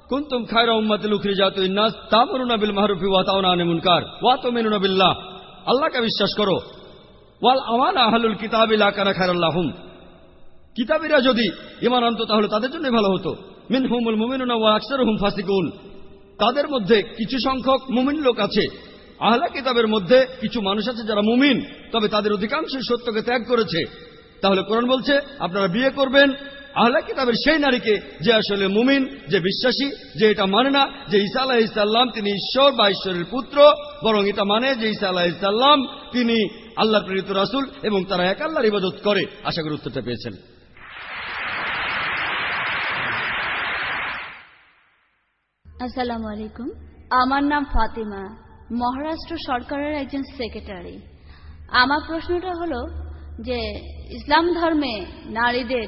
কুন্তুম খায়রা উম্মাতিল উখরি জাতু ইন্নাস তামরুনা বিল মাহরুফি ওয়া তাওনা আনিল মুনকার। ওয়া তুমিনুনা বিল্লাহ। আল্লাহকে বিশ্বাস করো। ওয়াল আমানা আহলুল কিতাবি লা কানা খায়রাল্লাহুম কিতাবীরা যদি ঈমান আনত, তাহলে তাদের জন্য ভালো হতো। মিনহুমুল মুমিনুনা ওয়া আকসারুহুম ফাসিকুন। তাদের মধ্যে কিছু সংখ্যক মুমিন লোক আছে। আহলা কিতাবের মধ্যে কিছু মানুষ আছে যারা মুমিন, তবে তাদের অধিকাংশই সত্যকে ত্যাগ করেছে। তাহলে কোরআন বলছে, আপনারা বিয়ে করবেন, আহলা কিতাবের সেই নারীকে যে আসলে মুমিন, যে বিশ্বাসী, যে এটা মানে না, যে ঈসা আলাহ ইসাল্লাম তিনি ঈশ্বর বা ঈশ্বরের পুত্র, বরং এটা মানে যে ঈসা আলাহ ইসাল্লাম তিনি আল্লাহ প্রেরিত রাসুল এবং তারা এক আল্লাহর ইবাদত করে। আশা করি উত্তরটা পেয়েছেন। আসসালামু আলাইকুম। আমার নাম ফাতিমা, মহারাষ্ট্র সরকারের একজন সেক্রেটারি। আমার প্রশ্নটা হলো যে, ইসলাম ধর্মে নারীদের,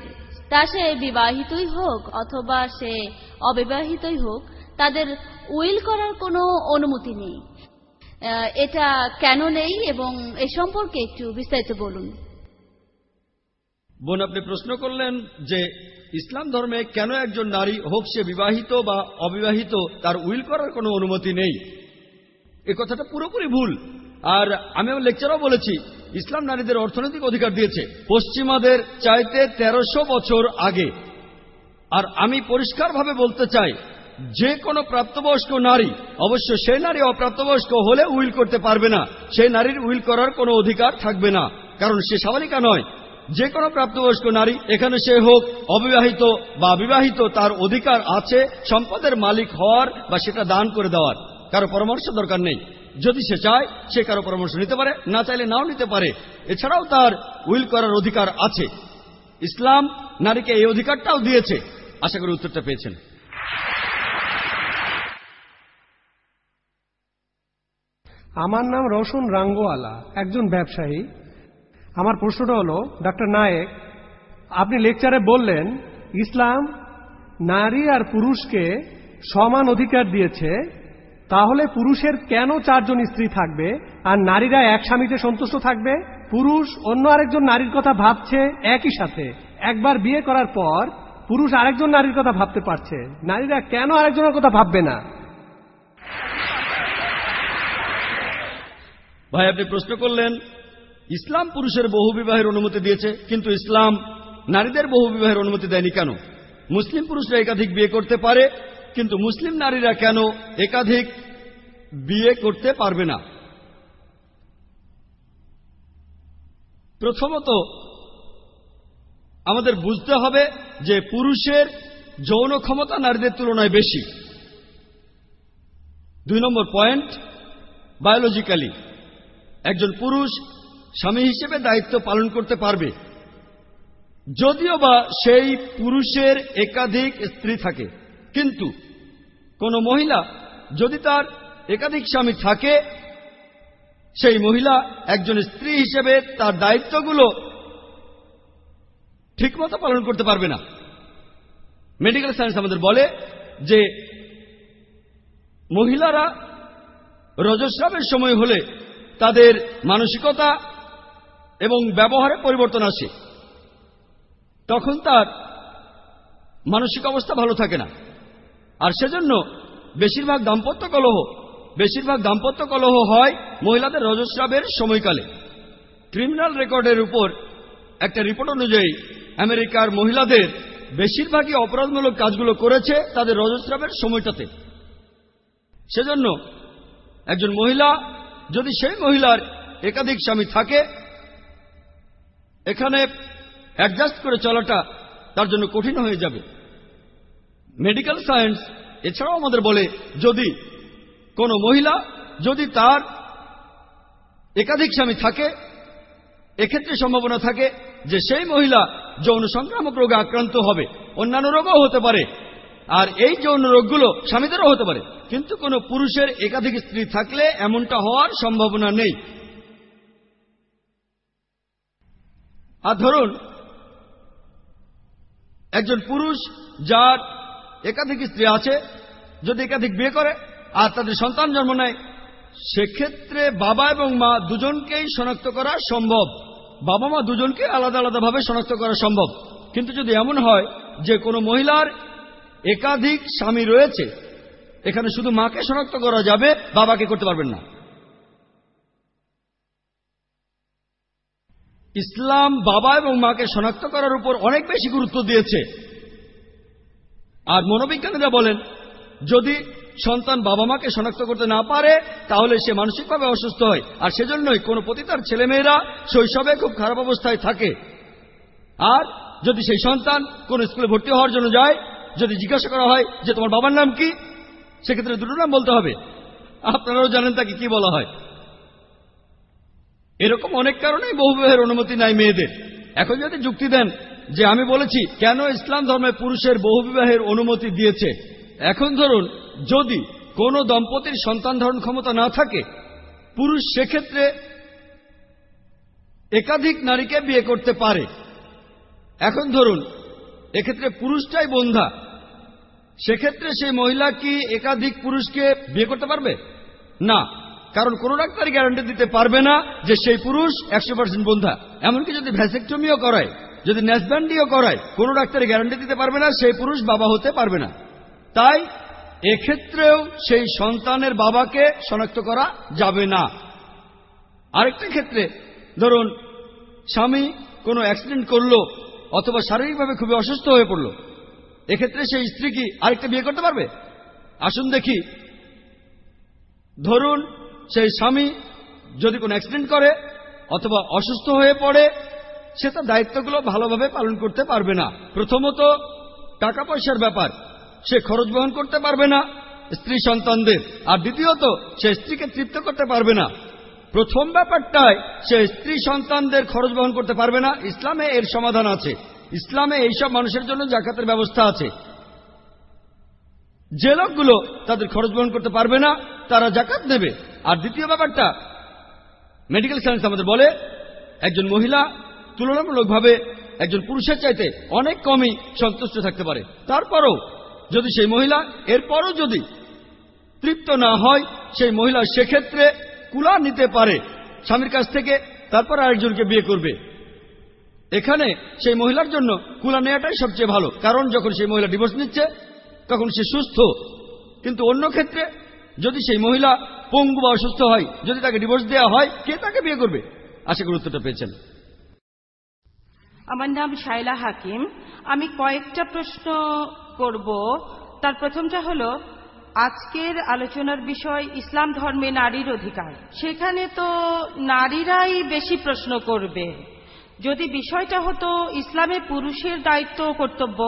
তা সে বিবাহিতই হোক অথবা সে অবিবাহিতই হোক, তাদের উইল করার কোনো অনুমতি নেই। এটা কেন নেই এবং এ সম্পর্কে একটু বিস্তারিত বলুন। বোন, আপনি প্রশ্ন করলেন যে ইসলাম ধর্মে কেন একজন নারী হোক সে বিবাহিত বা অবিবাহিত, তার উইল করার কোনো অনুমতি নেই। এ কথাটা পুরোপুরি ভুল। আর আমি আমার লেকচারও বলেছি, ইসলাম নারীদের অর্থনৈতিক অধিকার দিয়েছে। পশ্চিমাদের চাইতে তেরোশো বছর আগে। আর আমি পরিষ্কারভাবে বলতে চাই, যে কোনো প্রাপ্তবয়স্ক নারী, অবশ্য সেই নারী অপ্রাপ্তবয়স্ক হলে উইল করতে পারবে না। সেই নারীর উইল করার কোনো অধিকার থাকবে না। কারণ সে সাবালিকা নয় যে কোনো প্রাপ্তবয়স্ক নারী, এখানে সে হোক অবিবাহিত বা বিবাহিত, তার অধিকার আছে সম্পদের মালিক হওয়ার বা সেটা দান করে দেওয়ার। কারও পরামর্শ দরকার নেই। যদি সে চায়, সে কারও পরামর্শ নিতে পারে, না চাইলে নাও নিতে পারে। এছাড়াও তার উইল করার অধিকার আছে। ইসলাম নারীকে এই অধিকারটাও দিয়েছে। আশা করি উত্তরটা পেয়েছেন। আমার নাম রোশন রাঙ্গোয়ালা, একজন ব্যবসায়ী। আমার প্রশ্নটা হলো, ডাক্তার নায়েক, আপনি লেকচারে বললেন, ইসলাম নারী আর পুরুষকে সমান অধিকার দিয়েছে, তাহলে পুরুষের কেন চারজন স্ত্রী থাকবে, আর নারীরা এক স্বামীতে সন্তুষ্ট থাকবে? পুরুষ অন্য আরেকজন নারীর কথা ভাবছে একই সাথে। একবার বিয়ে করার পর পুরুষ আরেকজন নারীর কথা ভাবতে পারছে। নারীরা কেন আরেকজনের কথা ভাববে না? ভাই, আপনি প্রশ্ন করলেন ইসলাম পুরুষের বহু বিবাহের অনুমতি দিয়েছে, কিন্তু ইসলাম নারীদের বহু বিবাহের অনুমতি দেয়নি কেন? মুসলিম পুরুষরা একাধিক বিয়ে করতে পারে, কিন্তু মুসলিম নারীরা কেন একাধিক বিয়ে করতে পারবে না? প্রথমত, আমাদের বুঝতে হবে যে পুরুষের যৌন ক্ষমতা নারীদের তুলনায় বেশি। দুই নম্বর পয়েন্ট, বায়োলজিক্যালি। একজন পুরুষ স্বামী হিসেবে দায়িত্ব পালন করতে পারবে। যদিও বা সেই পুরুষের একাধিক স্ত্রী থাকে, কিন্তু কোন মহিলা যদি তার একাধিক স্বামী থাকে, সেই মহিলা একজন স্ত্রী হিসেবে তার দায়িত্বগুলো ঠিকমতো পালন করতে পারবে না। মেডিকেল সায়েন্স আমাদের বলে যে, মহিলারা রজস্রাবের সময় হলে তাদের মানসিকতা এবং ব্যবহারে পরিবর্তন আসে। তখন তার মানসিক অবস্থা ভালো থাকে না। আর সেজন্য বেশিরভাগ দাম্পত্য কলহ, বেশিরভাগ দাম্পত্য কলহ হয় মহিলাদের রজস্রাবের সময়কালে। ক্রিমিনাল রেকর্ডের উপর একটা রিপোর্ট অনুযায়ী আমেরিকার মহিলাদের বেশিরভাগই অপরাধমূলক কাজগুলো করেছে তাদের রজস্রাবের সময়টাতে। সেজন্য একজন মহিলা, যদি সেই মহিলার একাধিক স্বামী থাকে এখানে অ্যাডজাস্ট করে চলাটা তার জন্য কঠিন হয়ে যাবে। মেডিকেল সায়েন্স এছাড়াও আমাদের বলে, যদি কোন মহিলা, যদি তার একাধিক স্বামী থাকে, এক্ষেত্রে সম্ভাবনা থাকে যে সেই মহিলা যৌন সংক্রামক রোগে আক্রান্ত হবে। অন্যান্য রোগও হতে পারে। আর এই যৌন রোগগুলো স্বামীদেরও হতে পারে। কিন্তু কোন পুরুষের একাধিক স্ত্রী থাকলে এমনটা হওয়ার সম্ভাবনা নেই। আর ধরুন, একজন পুরুষ যার একাধিক স্ত্রী আছে, যদি একাধিক বিয়ে করে আর তাদের সন্তান জন্ম নেয়, সেক্ষেত্রে বাবা এবং মা দুজনকেই শনাক্ত করা সম্ভব। বাবা মা দুজনকে আলাদা আলাদাভাবে শনাক্ত করা সম্ভব। কিন্তু যদি এমন হয় যে কোনো মহিলার একাধিক স্বামী রয়েছে, এখানে শুধু মাকে শনাক্ত করা যাবে, বাবাকে করতে পারবেন না। ইসলাম বাবা এবং মাকে শনাক্ত করার উপর অনেক বেশি গুরুত্ব দিয়েছে। আর মনোবিজ্ঞানীরা বলেন, যদি সন্তান বাবা মাকে শনাক্ত করতে না পারে, তাহলে সে মানসিকভাবে অসুস্থ হয়। আর সেজন্যই কোনো পতিতার ছেলেমেয়েরা শৈশবে খুব খারাপ অবস্থায় থাকে। আর যদি সেই সন্তান কোন স্কুলে ভর্তি হওয়ার জন্য যায়, যদি জিজ্ঞাসা করা হয় যে তোমার বাবার নাম কি, সেক্ষেত্রে দুটো নাম বলতে হবে। আপনারাও জানেন তাকে কি বলা হয়। এরকম অনেক কারণেই বহুবিবাহের অনুমতি নাই মেয়েদের। এখন যদি যুক্তি দেন যে আমি বলেছি, কেন ইসলাম ধর্মে পুরুষের বহুবিবাহের অনুমতি দিয়েছে? এখন ধরুন, যদি কোনো দম্পতির সন্তান ধারণ ক্ষমতা না থাকে, পুরুষ সেক্ষেত্রে একাধিক নারীকে বিয়ে করতে পারে। এখন ধরুন, এক্ষেত্রে পুরুষটাই বন্ধা, সেক্ষেত্রে সেই মহিলা কি একাধিক পুরুষকে বিয়ে করতে পারবে? না। কারণ কোন ডাক্তারই গ্যারান্টি দিতে পারবে না যে সেই পুরুষ একশো পার্সেন্ট বন্ধা। এমনকি যদি ভ্যাসেক্টমিও করায়, যদি ন্যাসব্যান্ডিও করায়, কোন ডাক্তারই গ্যারান্টি দিতে পারবে না, সেই পুরুষ বাবা হতে পারবে না। তাই এক্ষেত্রেও সেই সন্তানের বাবাকে শনাক্ত করা যাবে না। আরেকটা ক্ষেত্রে, ধরুন, স্বামী কোনো অ্যাক্সিডেন্ট করল, অথবা শারীরিকভাবে খুবই অসুস্থ হয়ে পড়ল, এক্ষেত্রে সেই স্ত্রী কি আরেকটা বিয়ে করতে পারবে? আসুন দেখি। ধরুন সেই স্বামী যদি কোনো অ্যাক্সিডেন্ট করে অথবা অসুস্থ হয়ে পড়ে, সে তার দায়িত্বগুলো ভালোভাবে পালন করতে পারবে না। প্রথমত টাকা পয়সার ব্যাপার। সে খরচ বহন করতে পারবে না স্ত্রী সন্তানদের। আর দ্বিতীয়ত, সে স্ত্রীকে তৃপ্ত করতে পারবে না। প্রথম ব্যাপারটায় সে স্ত্রী সন্তানদের খরচ বহন করতে পারবে না। ইসলামে এর সমাধান আছে। ইসলামে এইসব মানুষের জন্য জাকাতের ব্যবস্থা আছে। যে লোকগুলো তাদের খরচ বহন করতে পারবে না, তারা জাকাত নেবে। আর দ্বিতীয় ব্যাপারটা মেডিকেল সায়েন্স আমাদের বলে, একজন মহিলা তুলনামূলকভাবে একজন পুরুষের চাইতে অনেক কমই সন্তুষ্ট থাকতে পারে। তারপরও যদি সেই মহিলা, এরপরও যদি তৃপ্ত না হয়, সেই মহিলা সেক্ষেত্রে কুলা নিতে পারে, স্বামীর কাছ থেকে, তারপর আরেকজনকে বিয়ে করবে। এখানে সেই মহিলার জন্য কুলা নেওয়াটাই সবচেয়ে ভালো, কারণ যখন সেই মহিলা ডিভোর্স নিচ্ছে, তখন সে সুস্থ। কিন্তু অন্য ক্ষেত্রে যদি সেই মহিলা পঙ্গু বা অসুস্থ হয়, যদি তাকে ডিভোর্স দেওয়া হয়, কে তাকে বিয়ে করবে? আশা করি উত্তরটা পেয়েছেন। আমার নাম শাইলা হাকিম। আমি কয়েকটা প্রশ্ন করব। তার প্রথমটা হলো, আজকের আলোচনার বিষয় ইসলাম ধর্মে নারীর অধিকার। সেখানে তো নারীরাই বেশি প্রশ্ন করবে। যদি বিষয়টা হতো ইসলামে পুরুষের দায়িত্ব কর্তব্য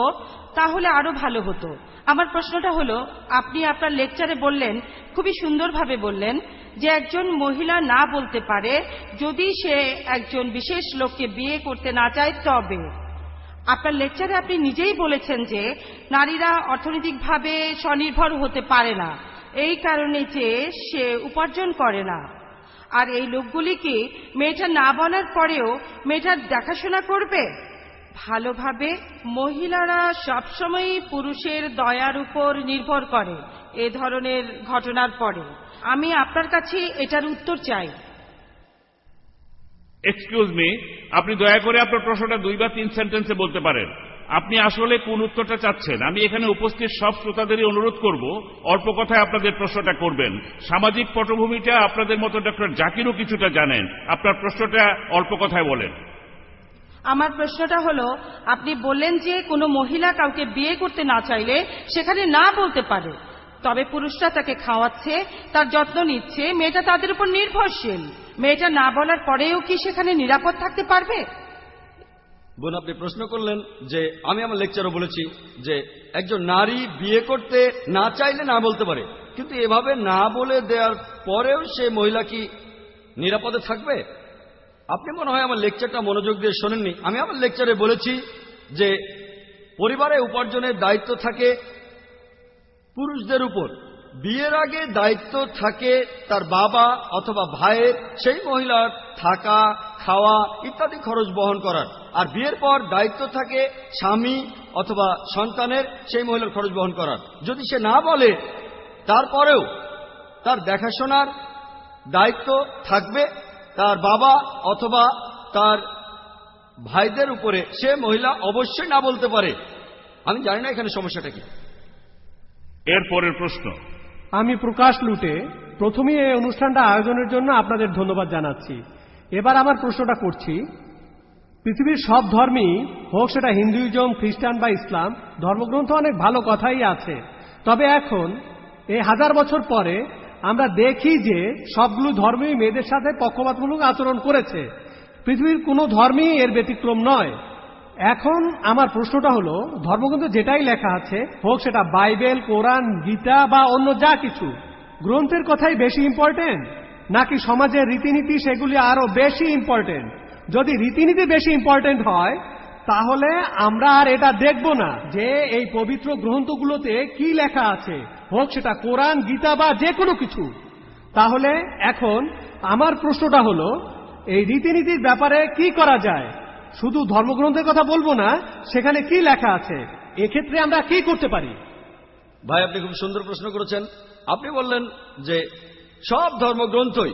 তাহলে আরও ভালো হতো। আমার প্রশ্নটা হলো, আপনি আপনার লেকচারে বললেন, খুবই সুন্দরভাবে বললেন, যে একজন মহিলা না বলতে পারে, যদি সে একজন বিশেষ লোককে বিয়ে করতে না চায়, তবে। আপনার লেকচারে আপনি নিজেই বলেছেন যে, নারীরা অর্থনৈতিকভাবে স্বনির্ভর হতে পারে না। এই কারণে যে সে উপার্জন করে না। আর এই লোকগুলি কি মেয়েটা না বলার পরেও মেয়েটার দেখাশোনা করবে? ভালোভাবে মহিলারা সবসময়ই পুরুষের দয়ার উপর নির্ভর করে এ ধরনের ঘটনার পরে। আমি আপনার কাছে এটার উত্তর চাই। এক্সকিউজ মি আপনি দয়া করে আপনার প্রশ্নটা দুই বা তিন সেন্টেন্সে বলতে পারেন। আপনি আসলে কোন উত্তরটা চাচ্ছেন? আমি এখানে উপস্থিত সব শ্রোতাদেরই অনুরোধ করব, অল্প কথায় আপনাদের প্রশ্নটা করবেন। সামাজিক পটভূমিটা আপনাদের মতো ডক্টর জাকিরও কিছুটা জানেন। আপনার প্রশ্নটা অল্প কথায় বলেন। আমার প্রশ্নটা হলো, আপনি বললেন যে কোনো মহিলা কাউকে বিয়ে করতে না চাইলে সেখানে না বলতে পারে। তবে পুরুষরা তাকে খাওয়াচ্ছে, তার যত্ন নিচ্ছে, মেয়েটা তাদের উপর নির্ভরশীল। মেয়েটা না বলার পরেও কি সেখানে নিরাপদ থাকতে পারবে? বোন, আপনি প্রশ্ন করলেন যে, আমি আমার লেকচারও বলেছি যে, একজন নারী বিয়ে করতে না চাইলে না বলতে পারে। কিন্তু এভাবে না বলে দেওয়ার পরেও সে মহিলা কি নিরাপদে থাকবে? আপনি মনে হয় আমার লেকচারটা মনোযোগ দিয়ে শোনেননি। আমি আমার লেকচারে বলেছি যে পরিবারে উপার্জনের দায়িত্ব থাকে পুরুষদের উপর। বিয়ের আগে দায়িত্ব থাকে তার বাবা অথবা ভাইয়ের, সেই মহিলার থাকা, খাওয়া ইত্যাদি খরচ বহন করার। আর বিয়ের পর দায়িত্ব থাকে স্বামী অথবা সন্তানের, সেই মহিলার খরচ বহন করার। যদি সে না বলে, তারপরেও তার দেখাশোনার দায়িত্ব থাকবে তার বাবা অথবা তার ভাইদের উপরে সে মহিলা অবশ্যই না বলতে পারে। আমি জানি না এখানে সমস্যাটা কি। এর পরের প্রশ্ন। আমি প্রকাশ লুটে প্রথমেই এই অনুষ্ঠানটা আয়োজনের জন্য আপনাদের ধন্যবাদ জানাচ্ছি। এবার আমার প্রশ্নটা করছি। পৃথিবীর সব ধর্মই হোক সেটা হিন্দুইজম খ্রিস্টান বা ইসলাম ধর্মগ্রন্থ অনেক ভালো কথাই আছে। তবে এখন এই হাজার বছর পরে আমরা দেখি যে সবগুলো ধর্মই মেয়েদের সাথে পক্ষপাতমূলক আচরণ করেছে। পৃথিবীর কোনো ধর্মই এর ব্যতিক্রম নয়। এখন আমার প্রশ্নটা হলো, ধর্মগ্রন্থ যেটাই লেখা আছে, হোক সেটা বাইবেল, কোরআন, গীতা বা অন্য যা কিছু, গ্রন্থের কথাই বেশি ইম্পর্টেন্ট নাকি সমাজের রীতিনীতি সেগুলি আরও বেশি ইম্পর্টেন্ট যদি রীতিনীতি বেশি ইম্পর্টেন্ট হয়, তাহলে আমরা আর এটা দেখব না যে এই পবিত্র গ্রন্থগুলোতে কি লেখা আছে। হোক সেটা কোরআন, গীতা বা যে কোনো কিছু। তাহলে এখন আমার প্রশ্নটা হলো, এই রীতিনীতির ব্যাপারে কি করা যায়? শুধু ধর্মগ্রন্থের কথা বলব না, সেখানে কি লেখা আছে? এক্ষেত্রে আমরা কি করতে পারি? ভাই, আপনি খুব সুন্দর প্রশ্ন করেছেন। আপনি বললেন যে সব ধর্মগ্রন্থই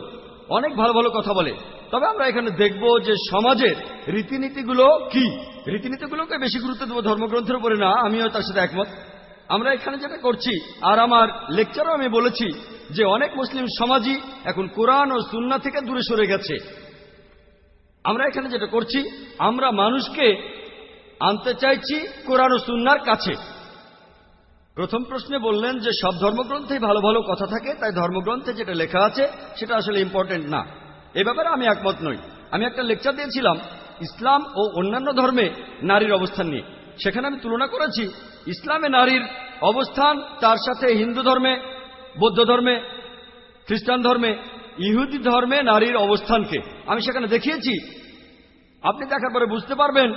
অনেক ভালো ভালো কথা বলে। তবে আমরা এখানে দেখব যে সমাজের রীতিনীতিগুলো কি? রীতিনীতিগুলোকে বেশি গুরুত্ব দেবো ধর্মগ্রন্থের উপরে না, আমিও তার সাথে একমত। আমরা এখানে যেটা করছি, আর আমার লেকচারও আমি বলেছি যে অনেক মুসলিম সমাজই এখন কোরআন ও সুন্না থেকে দূরে সরে গেছে। আমরা এখানে যেটা করছি, আমরা মানুষকে আনতে চাইছি কোরআন ও সুন্নার কাছে। প্রথম প্রশ্নে বললেন যে সব ধর্মগ্রন্থেই ভালো ভালো কথা থাকে, তাই ধর্মগ্রন্থে যেটা লেখা আছে, সেটা আসলে ইম্পর্টেন্ট না। এ ব্যাপারে আমি একমত নই। আমি একটা লেকচার দিয়েছিলাম, ইসলাম ও অন্যান্য ধর্মে নারীর অবস্থান নিয়ে। সেখানে আমি তুলনা করেছি ইসলামে নারীর অবস্থান, তার সাথে হিন্দু ধর্মে, বৌদ্ধ ধর্মে, খ্রিস্টান ধর্মে, ইহুদি ধর্মে নারীর অবস্থানকে। আমি সেখানে দেখিয়েছি। আপনি দেখার পরে বুঝতে পারবেন,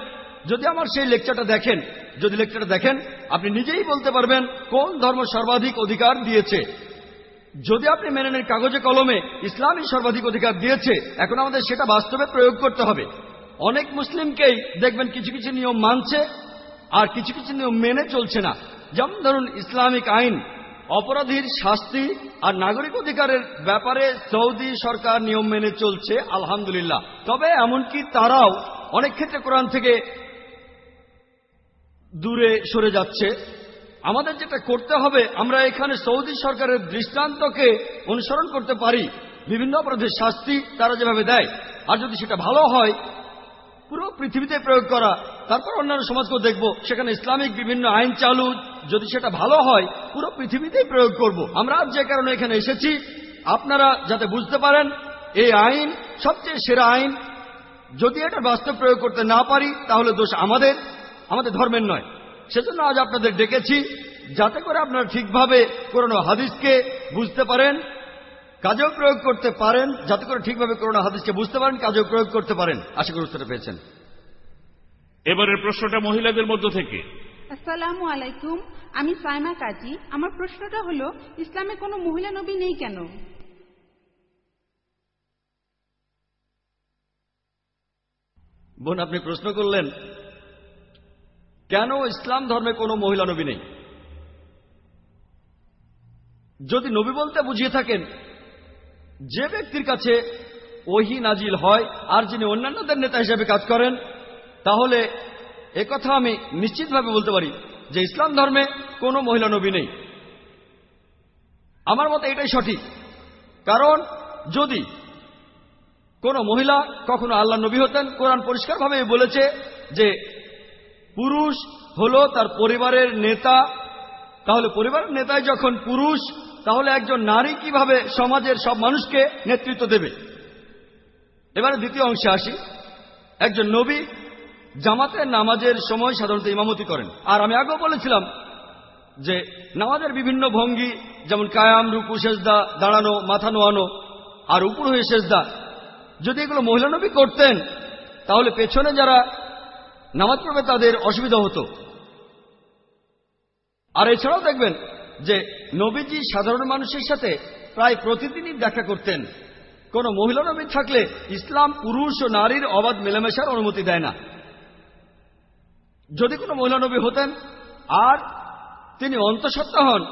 যদি আমার সেই লেকচারটা দেখেন, যদি লেকচারটা দেখেন, আপনি নিজেই বলতে পারবেন, কোন ধর্ম সর্বাধিক অধিকার দিয়েছে। যদি আপনি মেনে নেন কাগজে কলমে, ইসলামই সর্বাধিক অধিকার দিয়েছে, এখন আমাদের সেটা বাস্তবে প্রয়োগ করতে হবে। অনেক মুসলিমকেই দেখবেন কিছু কিছু নিয়ম মানছে আর কিছু কিছু নিয়ম মেনে চলছে না। যেমন ধরুন, ইসলামিক আইন, অপরাধীর শাস্তি আর নাগরিক অধিকারের ব্যাপারে সৌদি সরকার নিয়ম মেনে চলছে, আলহামদুলিল্লাহ। তবে এমনকি তারাও অনেক ক্ষেত্রে কোরআন থেকে দূরে সরে যাচ্ছে। আমাদের যেটা করতে হবে, আমরা এখানে সৌদি সরকারের দৃষ্টান্তকে অনুসরণ করতে পারি। বিভিন্ন অপরাধের শাস্তি তারা যেভাবে দেয়। আর যদি সেটা ভালো হয় পুরো পৃথিবীতে প্রয়োগ করা। তারপর অন্যান্য সমাজকেও দেখব, সেখানে ইসলামিক বিভিন্ন আইন চালু। যদি সেটা ভালো হয়, পুরো পৃথিবীতেই প্রয়োগ করব। আমরা যে কারণে এখানে এসেছি, আপনারা যাতে বুঝতে পারেন, এই আইন, সবচেয়ে সেরা আইন, যদি এটা বাস্তব প্রয়োগ করতে না পারি, তাহলে দোষ আমাদের আমাদের ধর্মের নয়। সেজন্য আজ আপনাদের ডেকেছি, যাতে করে আপনারা ঠিকভাবে কোরআন হাদিসকে বুঝতে পারেন কাজেও প্রয়োগ করতে পারেন যাতে করে ঠিকভাবে করোনা হাদিসকে বুঝতে পারেন কাজেও প্রয়োগ করতে পারেন। আশা করি উত্তরটা পেয়েছেন। এবারের প্রশ্নটা মহিলাদের মধ্য থেকে। আসসালামু আলাইকুম আমি সাইমা কাজী। আমার প্রশ্নটা হলো ইসলামে কোনো মহিলা নবী নেই কেন? বোন আপনি প্রশ্ন করলেন কেন ইসলাম ধর্মে কোনো মহিলা নবী নেই? যদি নবী বলতে বুঝিয়ে থাকেন যে ব্যক্তির কাছে ওহি নাজিল হয় আর যিনি অন্যান্যদের নেতা হিসেবে কাজ করেন, তাহলে কথা আমি নিশ্চিতভাবে বলতে পারি যে ইসলাম ধর্মে কোনো মহিলা নবী নেই। আমার মতে এটাই সঠিক। কারণ যদি কোন মহিলা কখনো আল্লাহ নবী হতেন, কোরআন পরিষ্কারভাবে বলেছে যে পুরুষ হলো তার পরিবারের নেতা। তাহলে পরিবারের নেতায় যখন পুরুষ তাহলে একজন নারী কীভাবে সমাজের সব মানুষকে নেতৃত্ব দেবে? এবারে দ্বিতীয় অংশে আসি। একজন নবী জামাতের নামাজের সময় সাধারণত ইমামতি করেন। আর আমি আগেও বলেছিলাম যে নামাজের বিভিন্ন ভঙ্গি, যেমন কায়াম, রুকু, সেজদা, দাঁড়ানো, মাথা নোয়ানো, আর উপর হয়ে সেজদা, যদি এগুলো মহিলা নবী করতেন, তাহলে পেছনে যারা নামাজ পড়বে তাদের অসুবিধা হতো। আর এছাড়াও দেখবেন যে নবীজি সাধারণ মানুষের সাথে প্রায় প্রতিদিনই দেখা করতেন। কোন মহিলা নবী থাকলে ইসলাম পুরুষ ও নারীর অবাধ মেলামেশার অনুমতি দেয় না। যদি কোনো মহিলা নবী হতেন, আর তিনি অন্তঃসত্ত্বা হন,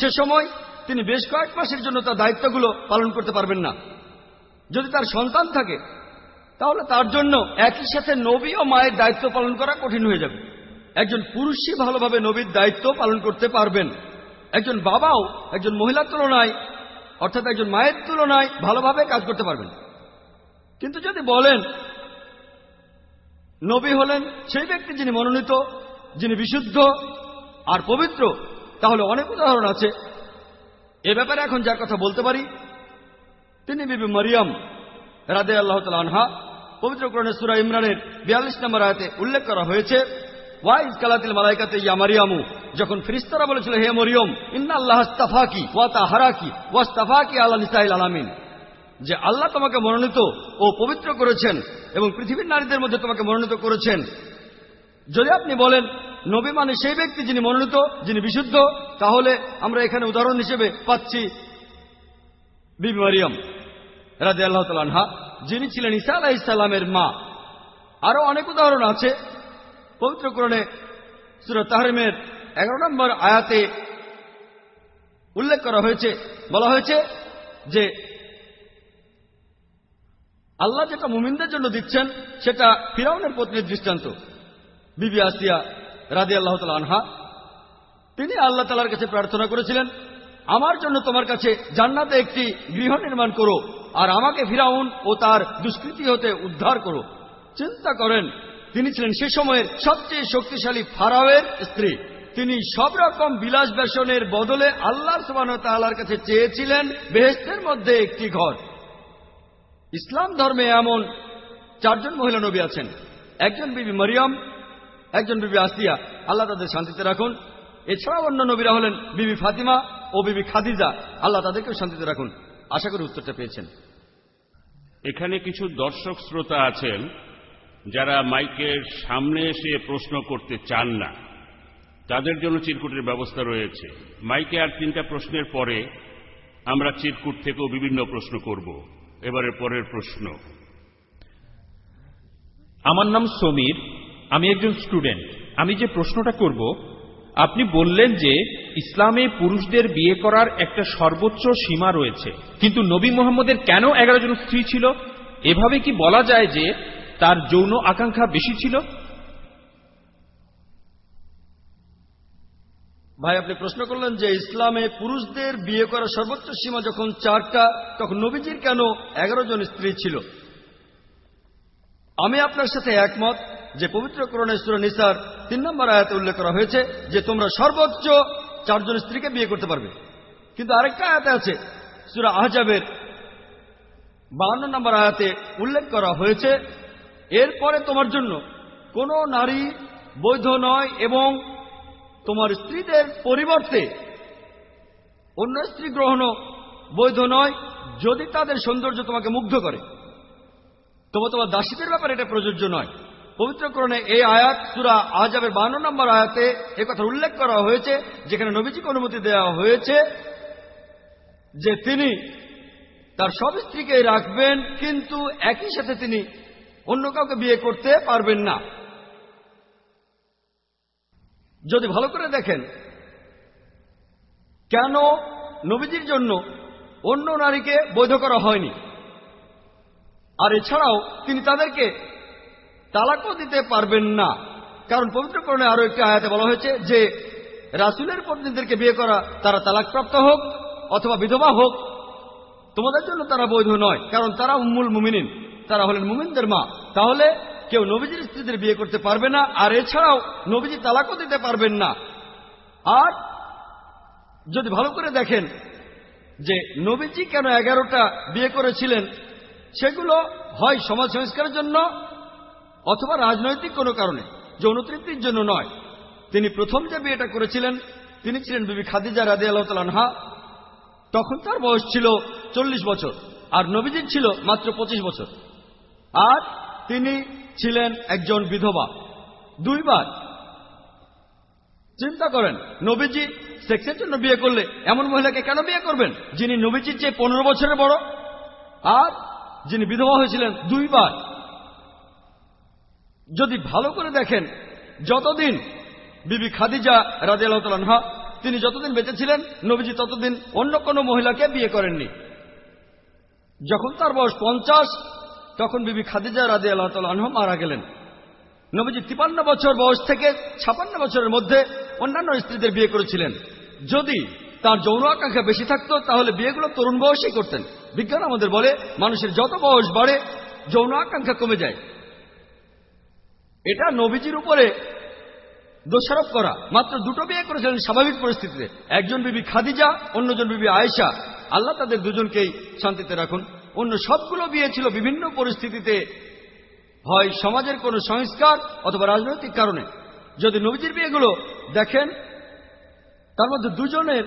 সে সময় তিনি বেশ কয়েক মাসের জন্য তার দায়িত্বগুলো পালন করতে পারবেন না। যদি তার সন্তান থাকে, তাহলে তার জন্য একই সাথে নবী ও মায়ের দায়িত্ব পালন করা কঠিন হয়ে যাবে। একজন পুরুষই ভালোভাবে নবীর দায়িত্ব পালন করতে পারবেন। একজন বাবাও একজন মহিলার তুলনায়, অর্থাৎ একজন মায়ের তুলনায় ভালোভাবে কাজ করতে পারবেন। কিন্তু যদি বলেন, নবী হলেন সেই ব্যক্তি যিনি মনোনীত, যিনি বিশুদ্ধ আর পবিত্র, তাহলে অনেক উদাহরণ আছে। এ ব্যাপারে এখন যার কথা বলতে পারি, তিনি বিবি মরিয়ম রাদে আল্লাহ আনহা, পবিত্র করণে সুরা ইমরানের বিয়াল্লিশ নম্বর আয়তে উল্লেখ করা হয়েছে ওয়াইজ কালাতিল মালাইকাতে ইয়া মারিয়ামু, যখন ফিরিস্তারা বলেছিল, হে মরিয়ম, ইন্না আল্লাহ স্তাফাকি ওয়া তাহারাকি ওয়া স্তাফাকি আল্লাহ নিসাইল আলামিন। যে আল্লাহ তোমাকে মনোনীত ও পবিত্র করেছেন এবং পৃথিবীর নারীদের মধ্যে তোমাকে মনোনীত করেছেন। যদি আপনি বলেন, নবী মানে সেই ব্যক্তি যিনি মনোনীত, যিনি বিশুদ্ধ, তাহলে আমরা এখানে উদাহরণ হিসেবে পাচ্ছি বিবি মারিয়াম রাজে আল্লাহ তালহা যিনি ছিলেন ঈসা আলাহ ইসাল্লামের মা। আরও অনেক উদাহরণ আছে পবিত্র কোরণে সুরত তাহরিমের এগারো নম্বর আয়াতে উল্লেখ করা হয়েছে, বলা হয়েছে যে আল্লাহ যেটা মুমিনদের জন্য দিচ্ছেন, সেটা ফিরাউনের পত্নীর দৃষ্টান্ত। বিবি আসিয়া রাদি আল্লাহ আনহা, তিনি আল্লাহ তালার কাছে প্রার্থনা করেছিলেন, আমার জন্য তোমার কাছে জান্নাতে একটি গৃহ নির্মাণ করো, আর আমাকে ফিরাউন ও তার দুষ্কৃতি হতে উদ্ধার করো। চিন্তা করেন তিনি ছিলেন সে সময়ের সবচেয়ে শক্তিশালী ফারাওয়ের স্ত্রী। তিনি সব রকম বিলাস বেসনের বদলে আল্লাহ সুবান তাল্লার কাছে চেয়েছিলেন বেহেস্তের মধ্যে একটি ঘর। ইসলাম ধর্মে এমন চারজন মহিলা নবী আছেন। একজন বিবি মরিয়ম, একজন বিবি আসিয়া আল্লাহ তাদের শান্তিতে রাখুন। এছাড়াও অন্য নবীরা হলেন বিবি ফাতিমা ও বিবি খাদিজা। আল্লাহ তাদেরকেও শান্তিতে রাখুন। আশা করি উত্তরটা পেয়েছেন। এখানে কিছু দর্শক শ্রোতা আছেন। যারা মাইকের সামনে এসে প্রশ্ন করতে চান না, তাদের জন্য চিরকুটের ব্যবস্থা রয়েছে। মাইকে আর তিনটা প্রশ্নের পরে আমরা চিরকুট থেকেও বিভিন্ন প্রশ্ন করব। এবারে পরের প্রশ্ন। আমার নাম সমীর, আমি একজন স্টুডেন্ট। আমি যে প্রশ্নটা করব, আপনি বললেন যে ইসলামে পুরুষদের বিয়ে করার একটা সর্বোচ্চ সীমা রয়েছে। কিন্তু নবী মোহাম্মদের কেন এগারো জন স্ত্রী ছিল? এভাবে কি বলা যায় যে তার যৌন আকাঙ্ক্ষা বেশি ছিল? ভাই, আপনি প্রশ্ন করলেন যে ইসলামে পুরুষদের বিয়ে করার সর্বোচ্চ সীমা যখন চারটা, তখন নবীজির কেন এগারো জন স্ত্রী ছিল? আমি আপনার সাথে একমত যে পবিত্র করণে সুরা নিসার তিন নম্বর আয়াতে উল্লেখ করা হয়েছে যে তোমরা সর্বোচ্চ চারজন স্ত্রীকে বিয়ে করতে পারবে। কিন্তু আরেকটা আয়াতে আছে, সুরা আহজাবের বাহান্ন নম্বর আয়াতে উল্লেখ করা হয়েছে এরপরে তোমার জন্য কোনো নারী বৈধ নয় এবং তোমার স্ত্রীদের পরিবর্তে অন্য স্ত্রী গ্রহণও বৈধ নয় যদি তাদের সৌন্দর্য তোমাকে মুগ্ধ করে। তবে তোমার দাসীদের ব্যাপারে এটা প্রযোজ্য নয়। পবিত্রকরণে এই আয়াত, সুরা আজাবের বান্ন নম্বর আয়াতে কথা উল্লেখ করা হয়েছে, যেখানে নবীজিকে অনুমতি দেওয়া হয়েছে যে তিনি তার সব স্ত্রীকে রাখবেন, কিন্তু একই সাথে তিনি অন্য কাউকে বিয়ে করতে পারবেন না। যদি ভালো করে দেখেন, কেন নবীজির জন্য অন্য নারীকে বৈধ করা হয়নি? আর এছাড়াও তিনি তাদেরকে তালাকও দিতে পারবেন না। কারণ পবিত্রকরণে আরও একটি আয়াতে বলা হয়েছে যে, রাসুলের পত্নীদেরকে বিয়ে করা তারা তালাকপ্রাপ্ত হোক অথবা বিধবা হোক, তোমাদের জন্য তারা বৈধ নয়, কারণ তারা উম্মুল মুমিনিন। তারা হলেন মুমিনদের মা। তাহলে কেউ নবীজির স্ত্রীদের বিয়ে করতে পারবে না, আর এছাড়াও নবীজি তালাকও দিতে পারবেন না। আর যদি ভালো করে দেখেন যে নবীজি কেন এগারোটা বিয়ে করেছিলেন, সেগুলো হয় সমাজ সংস্কারের জন্য অথবা রাজনৈতিক কোনো কারণে যৌনতৃপ্তির জন্য নয়। তিনি প্রথম যে বিয়েটা করেছিলেন, তিনি ছিলেন বিবি খাদিজা রাদে আল্লাহা তখন তার বয়স ছিল চল্লিশ বছর, আর নবীজির ছিল মাত্র পঁচিশ বছর। আর তিনি ছিলেন একজন বিধবা। দুইবার। চিন্তা করেন, নবীজি সেক্সের জন্য বিয়ে করলে এমন মহিলাকে কেন বিয়ে করবেন, যিনি নবীজির চেয়ে পনেরো বছরের বড়? আর যিনি বিধবা হয়েছিলেন দুইবার। যদি ভালো করে দেখেন, যতদিন বিবি খাদিজা রাজে আল্লাহা তিনি যতদিন বেঁচে ছিলেন, নবীজি ততদিন অন্য কোনো মহিলাকে বিয়ে করেননি। যখন তার বয়স পঞ্চাশ তখন বিবি খাদিজা রাজে আল্লাহ মারা গেলেন। নবীজি তিপান্ন বছর বয়স থেকে ছাপান্ন বছরের মধ্যে অন্যান্য স্ত্রীদের বিয়ে করেছিলেন। যদি তার যৌন আকাঙ্ক্ষা বেশি থাকতো, তাহলে বিয়েগুলো তরুণ বয়সেই করতেন। বিজ্ঞান আমাদের বলে, মানুষের যত বয়স বাড়ে, যৌন আকাঙ্ক্ষা কমে যায়। এটা নবীজির উপরে দোষারোপ করা। মাত্র দুটো বিয়ে করেছিলেন স্বাভাবিক পরিস্থিতিতে। একজন বিবি খাদিজা, অন্যজন বিবি আয়েশা। আল্লাহ তাদের দুজনকেই শান্তিতে রাখুন। অন্য সবগুলো বিয়ে ছিল বিভিন্ন পরিস্থিতিতে। হয় সমাজের কোনো সংস্কার অথবা রাজনৈতিক কারণে। যদি নবীজির বিয়েগুলো দেখেন, তার মধ্যে দুজনের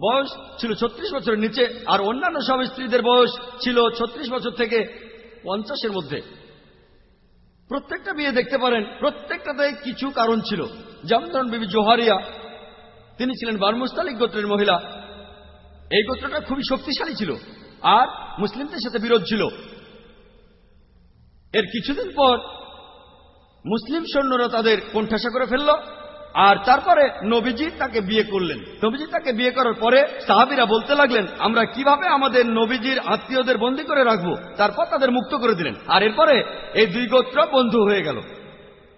বয়স ছিল ছত্রিশ বছরের নিচে, আর অন্যান্য সব স্ত্রীদের বয়স ছিল ছত্রিশ বছর থেকে পঞ্চাশের মধ্যে। প্রত্যেকটা বিয়ে দেখতে পারেন, প্রত্যেকটাতে কিছু কারণ ছিল। যেমন ধরুন বিবি জোহারিয়া, তিনি ছিলেন বারমুস্তালিক গোত্রের মহিলা। এই গোত্রটা খুবই শক্তিশালী ছিল আর মুসলিমদের সাথে বিরোধ ছিল। এর কিছুদিন পর মুসলিম সৈন্যরা তাদের কোণঠাসা করে ফেলল আর তারপরে নবীজি তাকে বিয়ে করলেন। নবীজি তাকে বিয়ে করার পরে সাহাবিরা বলতে লাগলেন, আমরা কীভাবে আমাদের নবীজির আত্মীয়দের বন্দি করে রাখব? তারপর তাদের মুক্ত করে দিলেন। আর এরপরে এই দুই গোত্র বন্ধু হয়ে গেল।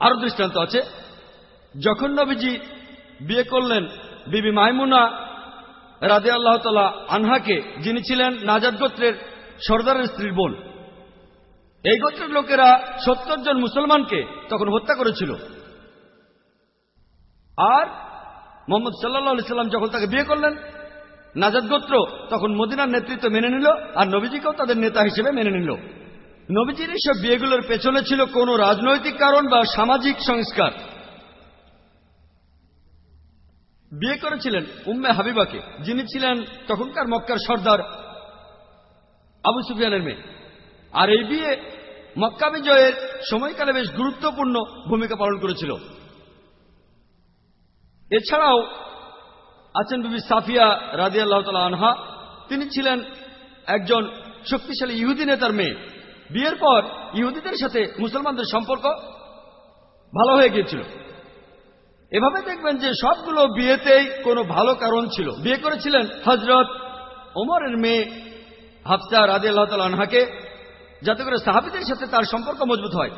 আরও দৃষ্টান্ত আছে। যখন নবীজি বিয়ে করলেন, বিবি মাইমুনা রাদে আল্লাহ তালা আনহাকে, যিনি ছিলেন নাজাদ গোত্রের সর্দারের স্ত্রীর বোন। এই গোত্রের লোকেরা সত্তর জন মুসলমানকে তখন হত্যা করেছিল। আর মোহাম্মদ সাল্লাহ সাল্লাম যখন তাকে বিয়ে করলেন নাজাদ গোত্র তখন মদিনার নেতৃত্ব মেনে নিল আর নবীজিকেও তাদের নেতা হিসেবে মেনে নিল। নবীজির এইসব বিয়েগুলোর পেছনে ছিল কোনো রাজনৈতিক কারণ বা সামাজিক সংস্কার। বিয়ে করেছিলেন উম্মে হাবিবাকে, যিনি ছিলেন তখনকার মক্কার সর্দার আবু সুফিয়ানের মেয়ে। আর এই বিয়ে মক্কা বিজয়ের সময়কালে বেশ গুরুত্বপূর্ণ ভূমিকা পালন করেছিল। এছাড়াও আছেন বিবি সাফিয়া রাজি আল্লাহ আনহা, তিনি ছিলেন একজন শক্তিশালী ইহুদি নেতার মেয়ে। বিয়ের পর ইহুদিদের সাথে মুসলমানদের সম্পর্ক ভালো হয়ে গিয়েছিল। এভাবে দেখবেন যে সবগুলো বিয়েতেই কোনো ভালো কারণ ছিল। বিয়ে করেছিলেন হজরত ওমরের মেয়ে হাফসা রাজি আল্লাহ আনহাকে, যাতে করে সাহাবিদের সাথে তার সম্পর্ক মজবুত হয়।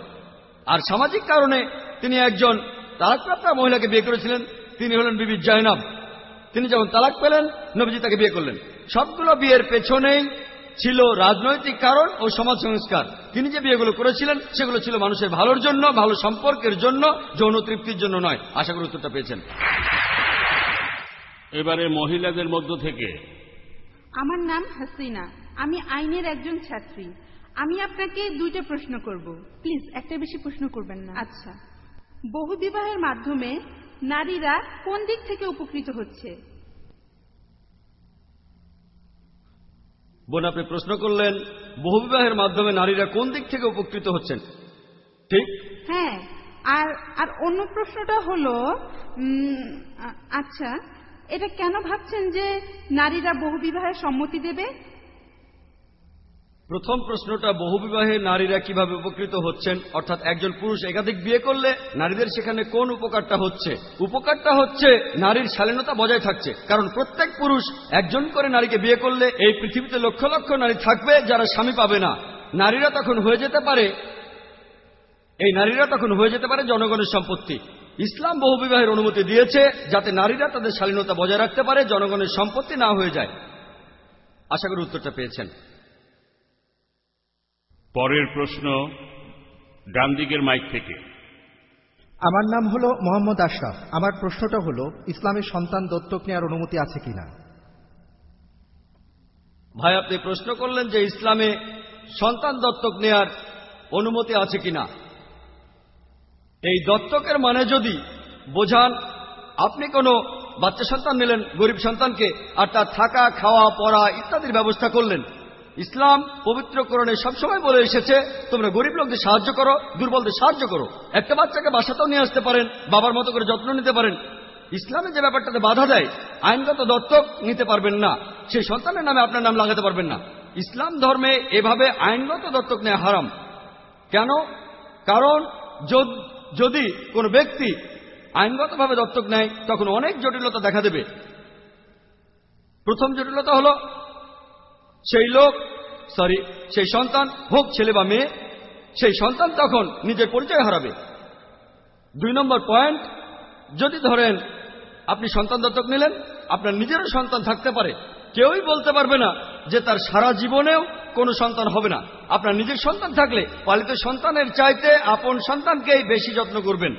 আর সামাজিক কারণে তিনি একজন তালাকপ্রাপ্তা মহিলাকে বিয়ে করেছিলেন। তিনি হলেন বিবি জয়নাব তিনি যখন তালাক পেলেন, নবীজি তাকে বিয়ে করলেন। সবগুলো বিয়ের পেছনেই ছিল রাজনৈতিক কারণ ও সমাজ সংস্কার। তিনি যে বিয়েগুলো করেছিলেন সেগুলো ছিল মানুষের ভালোর জন্য ভালো সম্পর্কের জন্য যৌন তৃপ্তির জন্য নয়। আশা করি উত্তরটা পেয়েছেন। এবারে মহিলাদের মধ্য থেকে। আমার নাম হাসিনা। আমি আইনের একজন ছাত্রী। আমি আপনাকে দুইটা প্রশ্ন করব। প্লিজ একটা বেশি প্রশ্ন করবেন না। আচ্ছা। বহু বিবাহের মাধ্যমে নারীরা কোন দিক থেকে উপকৃত হচ্ছে? বোন, আপনি প্রশ্ন করলেন, বহুবিবাহের মাধ্যমে নারীরা কোন দিক থেকে উপকৃত হচ্ছেন? ঠিক? হ্যাঁ আর আর অন্য প্রশ্নটা হলো আচ্ছা এটা কেন ভাবছেন যে নারীরা বহুবিবাহের সম্মতি দেবে? প্রথম প্রশ্নটা বহুবিবাহে নারীরা কীভাবে উপকৃত হচ্ছেন? অর্থাৎ একজন পুরুষ একাধিক বিয়ে করলে নারীদের সেখানে কোন উপকারটা হচ্ছে? উপকারটা হচ্ছে নারীর শালীনতা বজায় থাকছে। কারণ প্রত্যেক পুরুষ একজন করে নারীকে বিয়ে করলে এই পৃথিবীতে লক্ষ লক্ষ নারী থাকবে যারা স্বামী পাবে না। নারীরা তখন হয়ে যেতে পারে, এই নারীরা তখন হয়ে যেতে পারে জনগণের সম্পত্তি। ইসলাম বহুবিবাহের অনুমতি দিয়েছে যাতে নারীরা তাদের শালীনতা বজায় রাখতে পারে, জনগণের সম্পত্তি না হয়ে যায়। আশা করি উত্তরটা পেয়েছেন। পরের প্রশ্ন ডান দিকের মাইক থেকে। আমার নাম হলো মোহাম্মদ আশরাফ। আমার প্রশ্নটা হলো ইসলামের সন্তান দত্তক নেওয়ার অনুমতি আছে কিনা? ভাই আপনি প্রশ্ন করলেন যে ইসলামে সন্তান দত্তক নেয়ার অনুমতি আছে কিনা। এই দত্তকের মানে যদি বোঝান আপনি কোনো বাচ্চা সন্তান নিলেন গরিব সন্তানকে আর তার থাকা খাওয়া পড়া ইত্যাদির ব্যবস্থা করলেন ইসলাম পবিত্রকরণে সবসময় বলে এসেছে, তোমরা গরিব লোকদের সাহায্য করো, দুর্বলদের সাহায্য করো। একটা বাচ্চাকে বাসাতেও নিয়ে আসতে পারেন, বাবার মতো করে যত্ন নিতে পারেন। ইসলামে যে ব্যাপারটাতে বাধা দেয়, আইনগত দত্তক নিতে পারবেন না। সেই সন্তানের নামে আপনার নাম লাগাতে পারবেন না। ইসলাম ধর্মে এভাবে আইনগত দত্তক নেওয়া হারাম। কেন? কারণ যদি কোনো ব্যক্তি আইনগতভাবে দত্তক নেয়, তখন অনেক জটিলতা দেখা দেবে। প্রথম জটিলতা হল সেই লোক সরি সেই সন্তান, হোক ছেলে বা মেয়ে, সেই সন্তান তখন নিজের পরিচয় হারাবে। দুই নম্বর পয়েন্ট, যদি ধরেন আপনি সন্তান দত্তক নিলেন, আপনার নিজেরও সন্তান থাকতে পারে। কেউই বলতে পারবে না যে তার সারা জীবনেও কোনো সন্তান হবে না। আপনার নিজের সন্তান থাকলে পালিত সন্তানের চাইতে আপন সন্তানকেই বেশি যত্ন করবেন।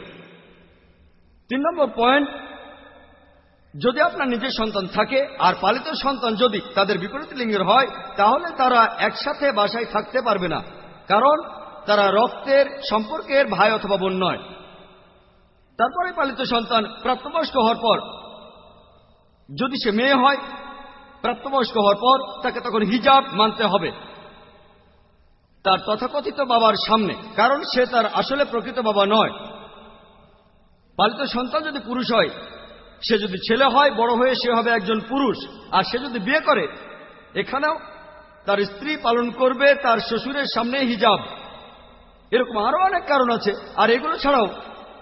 তিন নম্বর পয়েন্ট যদি আপনার নিজের সন্তান থাকে আর পালিত সন্তান যদি তাদের বিপরীত লিঙ্গের হয়, তাহলে তারা একসাথে বাসায় থাকতে পারবে না, কারণ তারা রক্তের সম্পর্কের ভাই অথবা বোন নয়। তারপরে পালিত সন্তান প্রাপ্তবয়স্ক হওয়ার পর, যদি সে মেয়ে হয়, প্রাপ্তবয়স্ক হওয়ার পর তাকে তখন হিজাব মানতে হবে। তার তথাকথিত বাবার সামনে, কারণ সে তার আসলে প্রকৃত বাবা নয়। পালিত সন্তান যদি পুরুষ হয় সে যদি ছেলে হয়, বড় হয়ে সে হবে একজন পুরুষ। আর সে যদি বিয়ে করে, এখানেও তার স্ত্রী পালন করবে, তার শ্বশুরের সামনে হিজাব। এরকম আরও অনেক কারণ আছে। আর এগুলো ছাড়াও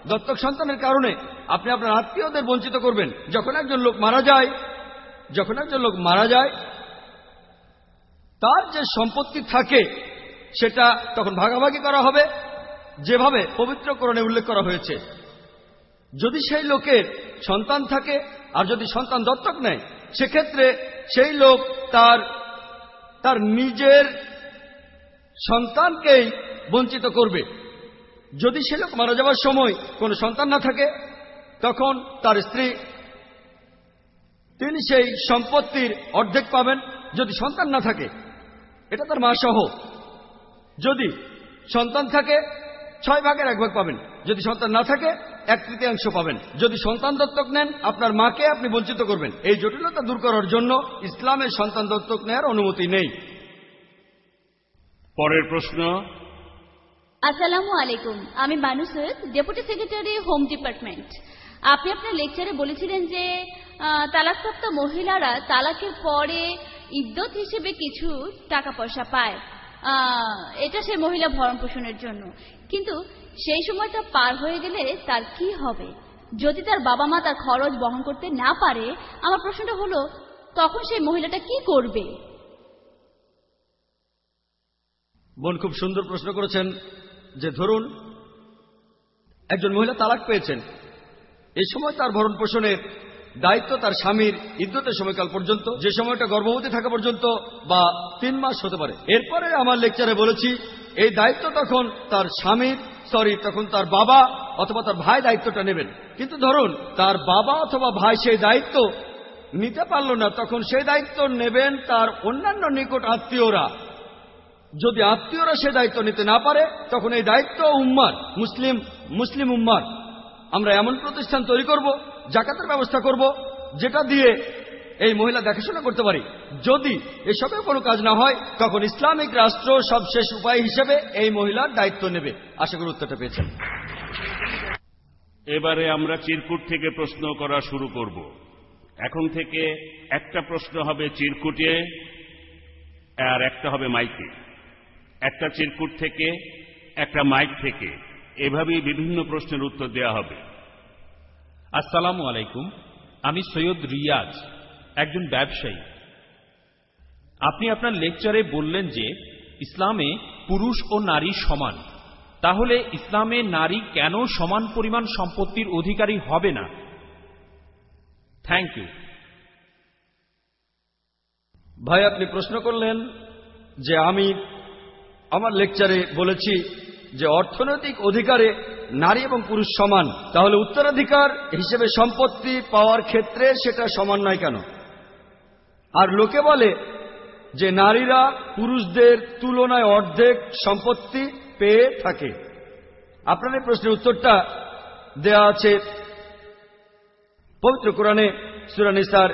দত্তক সন্তানের কারণে আপনি আপনার আত্মীয়দের বঞ্চিত করবেন। যখন একজন লোক মারা যায়, যখন একজন লোক মারা যায়, তার যে সম্পত্তি থাকে, সেটা তখন ভাগাভাগি করা হবে। যেভাবে পবিত্রকরণে উল্লেখ করা হয়েছে, যদি সেই লোকের সন্তান থাকে, আর যদি সন্তান দত্তক নেয়, সেক্ষেত্রে সেই লোক তার তার নিজের সন্তানকেই বঞ্চিত করবে। যদি সে লোক মারা যাওয়ার সময় কোনো সন্তান না থাকে, তখন তার স্ত্রী, তিনি সেই সম্পত্তির অর্ধেক পাবেন। যদি সন্তান না থাকে, এটা তার মা সহ। যদি সন্তান থাকে, ছয় ভাগের এক ভাগ পাবেন। যদি সন্তান না থাকে এক তৃতীয়াংশ পাবেন। যদি সন্তান দত্তক নেন আপনার মাকে আপনি বঞ্চিত করবেন। এই জটিলতা দূর করার জন্য ইসলামের সন্তান দত্তক নেওয়ার অনুমতি নেই। পরের প্রশ্ন। আসসালামু আলাইকুম। আমি Banu Syed deputy secretary home department. আপনি আপনার লেকচারে বলেছিলেন যে তালাকপ্রাপ্ত মহিলারা তালাকের পরে ইদ্যত হিসেবে কিছু টাকা পয়সা পায়। আহ, এটা সে মহিলা ভরণ পোষণের জন্য। কিন্তু সেই সময়টা পার হয়ে গেলে তার কি হবে? যদি তার বাবা মা তার খরচ বহন করতে না পারে, আমার প্রশ্নটা হলো, তখন সেই মহিলাটা কি করবে? বোন খুব সুন্দর প্রশ্ন করেছেন যে ধরুন, একজন মহিলা তালাক পেয়েছেন। এই সময় তার ভরণ পোষণের দায়িত্ব তার স্বামীর ইদ্যতের সময়কাল পর্যন্ত, যে সময়টা গর্ভবতী থাকা পর্যন্ত বা তিন মাস হতে পারে। এরপরে আমার লেকচারে বলেছি, এই দায়িত্ব তখন তার স্বামীর সরি, তখন তার বাবা অথবা তার ভাই দায়িত্বটা নেবেন। কিন্তু ধরুন, তার বাবা অথবা ভাই সেই দায়িত্ব নিতে পারল না, তখন সেই দায়িত্ব নেবেন তার অন্যান্য নিকট আত্মীয়রা। যদি আত্মীয়রা সে দায়িত্ব নিতে না পারে, তখন এই দায়িত্ব উম্মার, মুসলিম মুসলিম উম্মার। আমরা এমন প্রতিষ্ঠান তৈরি করব, জাকাতের ব্যবস্থা করব, যেটা দিয়ে এই মহিলা দেখাশোনা করতে পারি। যদি এসবেও কোনো কাজ না হয়, তখন ইসলামিক রাষ্ট্র সবশেষ উপায় হিসেবে এই মহিলার দায়িত্ব নেবে। আশা করি উত্তরটা পেয়েছেন। এবারে আমরা চিরকুট থেকে প্রশ্ন করা শুরু করব। এখন থেকে একটা প্রশ্ন হবে চিরকুটে, আর একটা হবে মাইকে। একটা চিরকুট থেকে, একটা মাইক থেকে। এভাবেই বিভিন্ন প্রশ্নের উত্তর দেওয়া হবে। আসসালামু আলাইকুম। আমি সৈয়দ রিয়াজ, একজন ব্যবসায়ী। আপনি আপনার লেকচারে বললেন যে ইসলামে পুরুষ ও নারী সমান। তাহলে ইসলামে নারী কেন সমান পরিমাণ সম্পত্তির অধিকারী হবে না? থ্যাংক ইউ ভাই, আপনি প্রশ্ন করলেন যে আমি আমার লেকচারে বলেছি যে অর্থনৈতিক অধিকারে নারী এবং পুরুষ সমান। তাহলে উত্তরাধিকার হিসেবে সম্পত্তি পাওয়ার ক্ষেত্রে সেটা সমান নয় কেন? আর লোকে বলে যে নারীরা পুরুষদের তুলনায় অর্ধেক সম্পত্তি পেয়ে থাকে। আপনার এই প্রশ্নের উত্তরটা দেয়া আছে পবিত্র কোরআনে সুরানিসার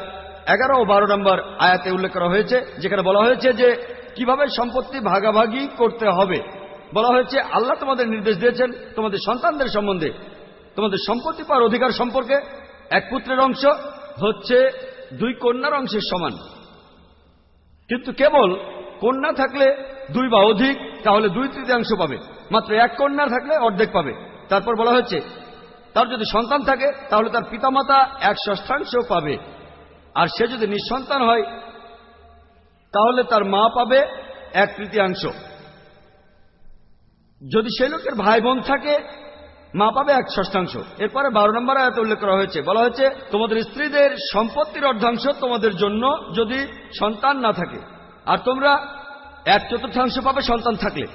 এগারো ও বারো নম্বর আয়াতে উল্লেখ করা হয়েছে, যেখানে বলা হয়েছে যে কীভাবে সম্পত্তি ভাগাভাগি করতে হবে। বলা হয়েছে, আল্লাহ তোমাদের নির্দেশ দিয়েছেন তোমাদের সন্তানদের সম্বন্ধে। তোমাদের সম্পত্তি পাওয়ার অধিকার সম্পর্কে এক পুত্রের অংশ হচ্ছে দুই কন্যার অংশের সমান। কিন্তু কেবল কন্যা থাকলে দুই বা অধিক, তাহলে দুই তৃতীয়াংশ পাবে। মাত্র এক কন্যা থাকলে অর্ধেক পাবে। তারপর বলা হয়েছে তার যদি সন্তান থাকে, তাহলে তার পিতামাতা এক ষষ্ঠাংশ পাবে। আর সে যদি নিঃসন্তান হয়, তাহলে তার মা পাবে এক তৃতীয়াংশ। যদি সে লোকের ভাই বোন থাকে মা পাবে এক ষষ্ঠাংশ। এরপরে বারো নম্বর আয়াত উল্লেখ করা হয়েছে। বলা হয়েছে, তোমাদের স্ত্রীদের সম্পত্তির অর্ধাংশ তোমাদের জন্য যদি সন্তান না থাকে। আর তোমরা এক চতুর্থাংশ পাবে সন্তান থাকলে।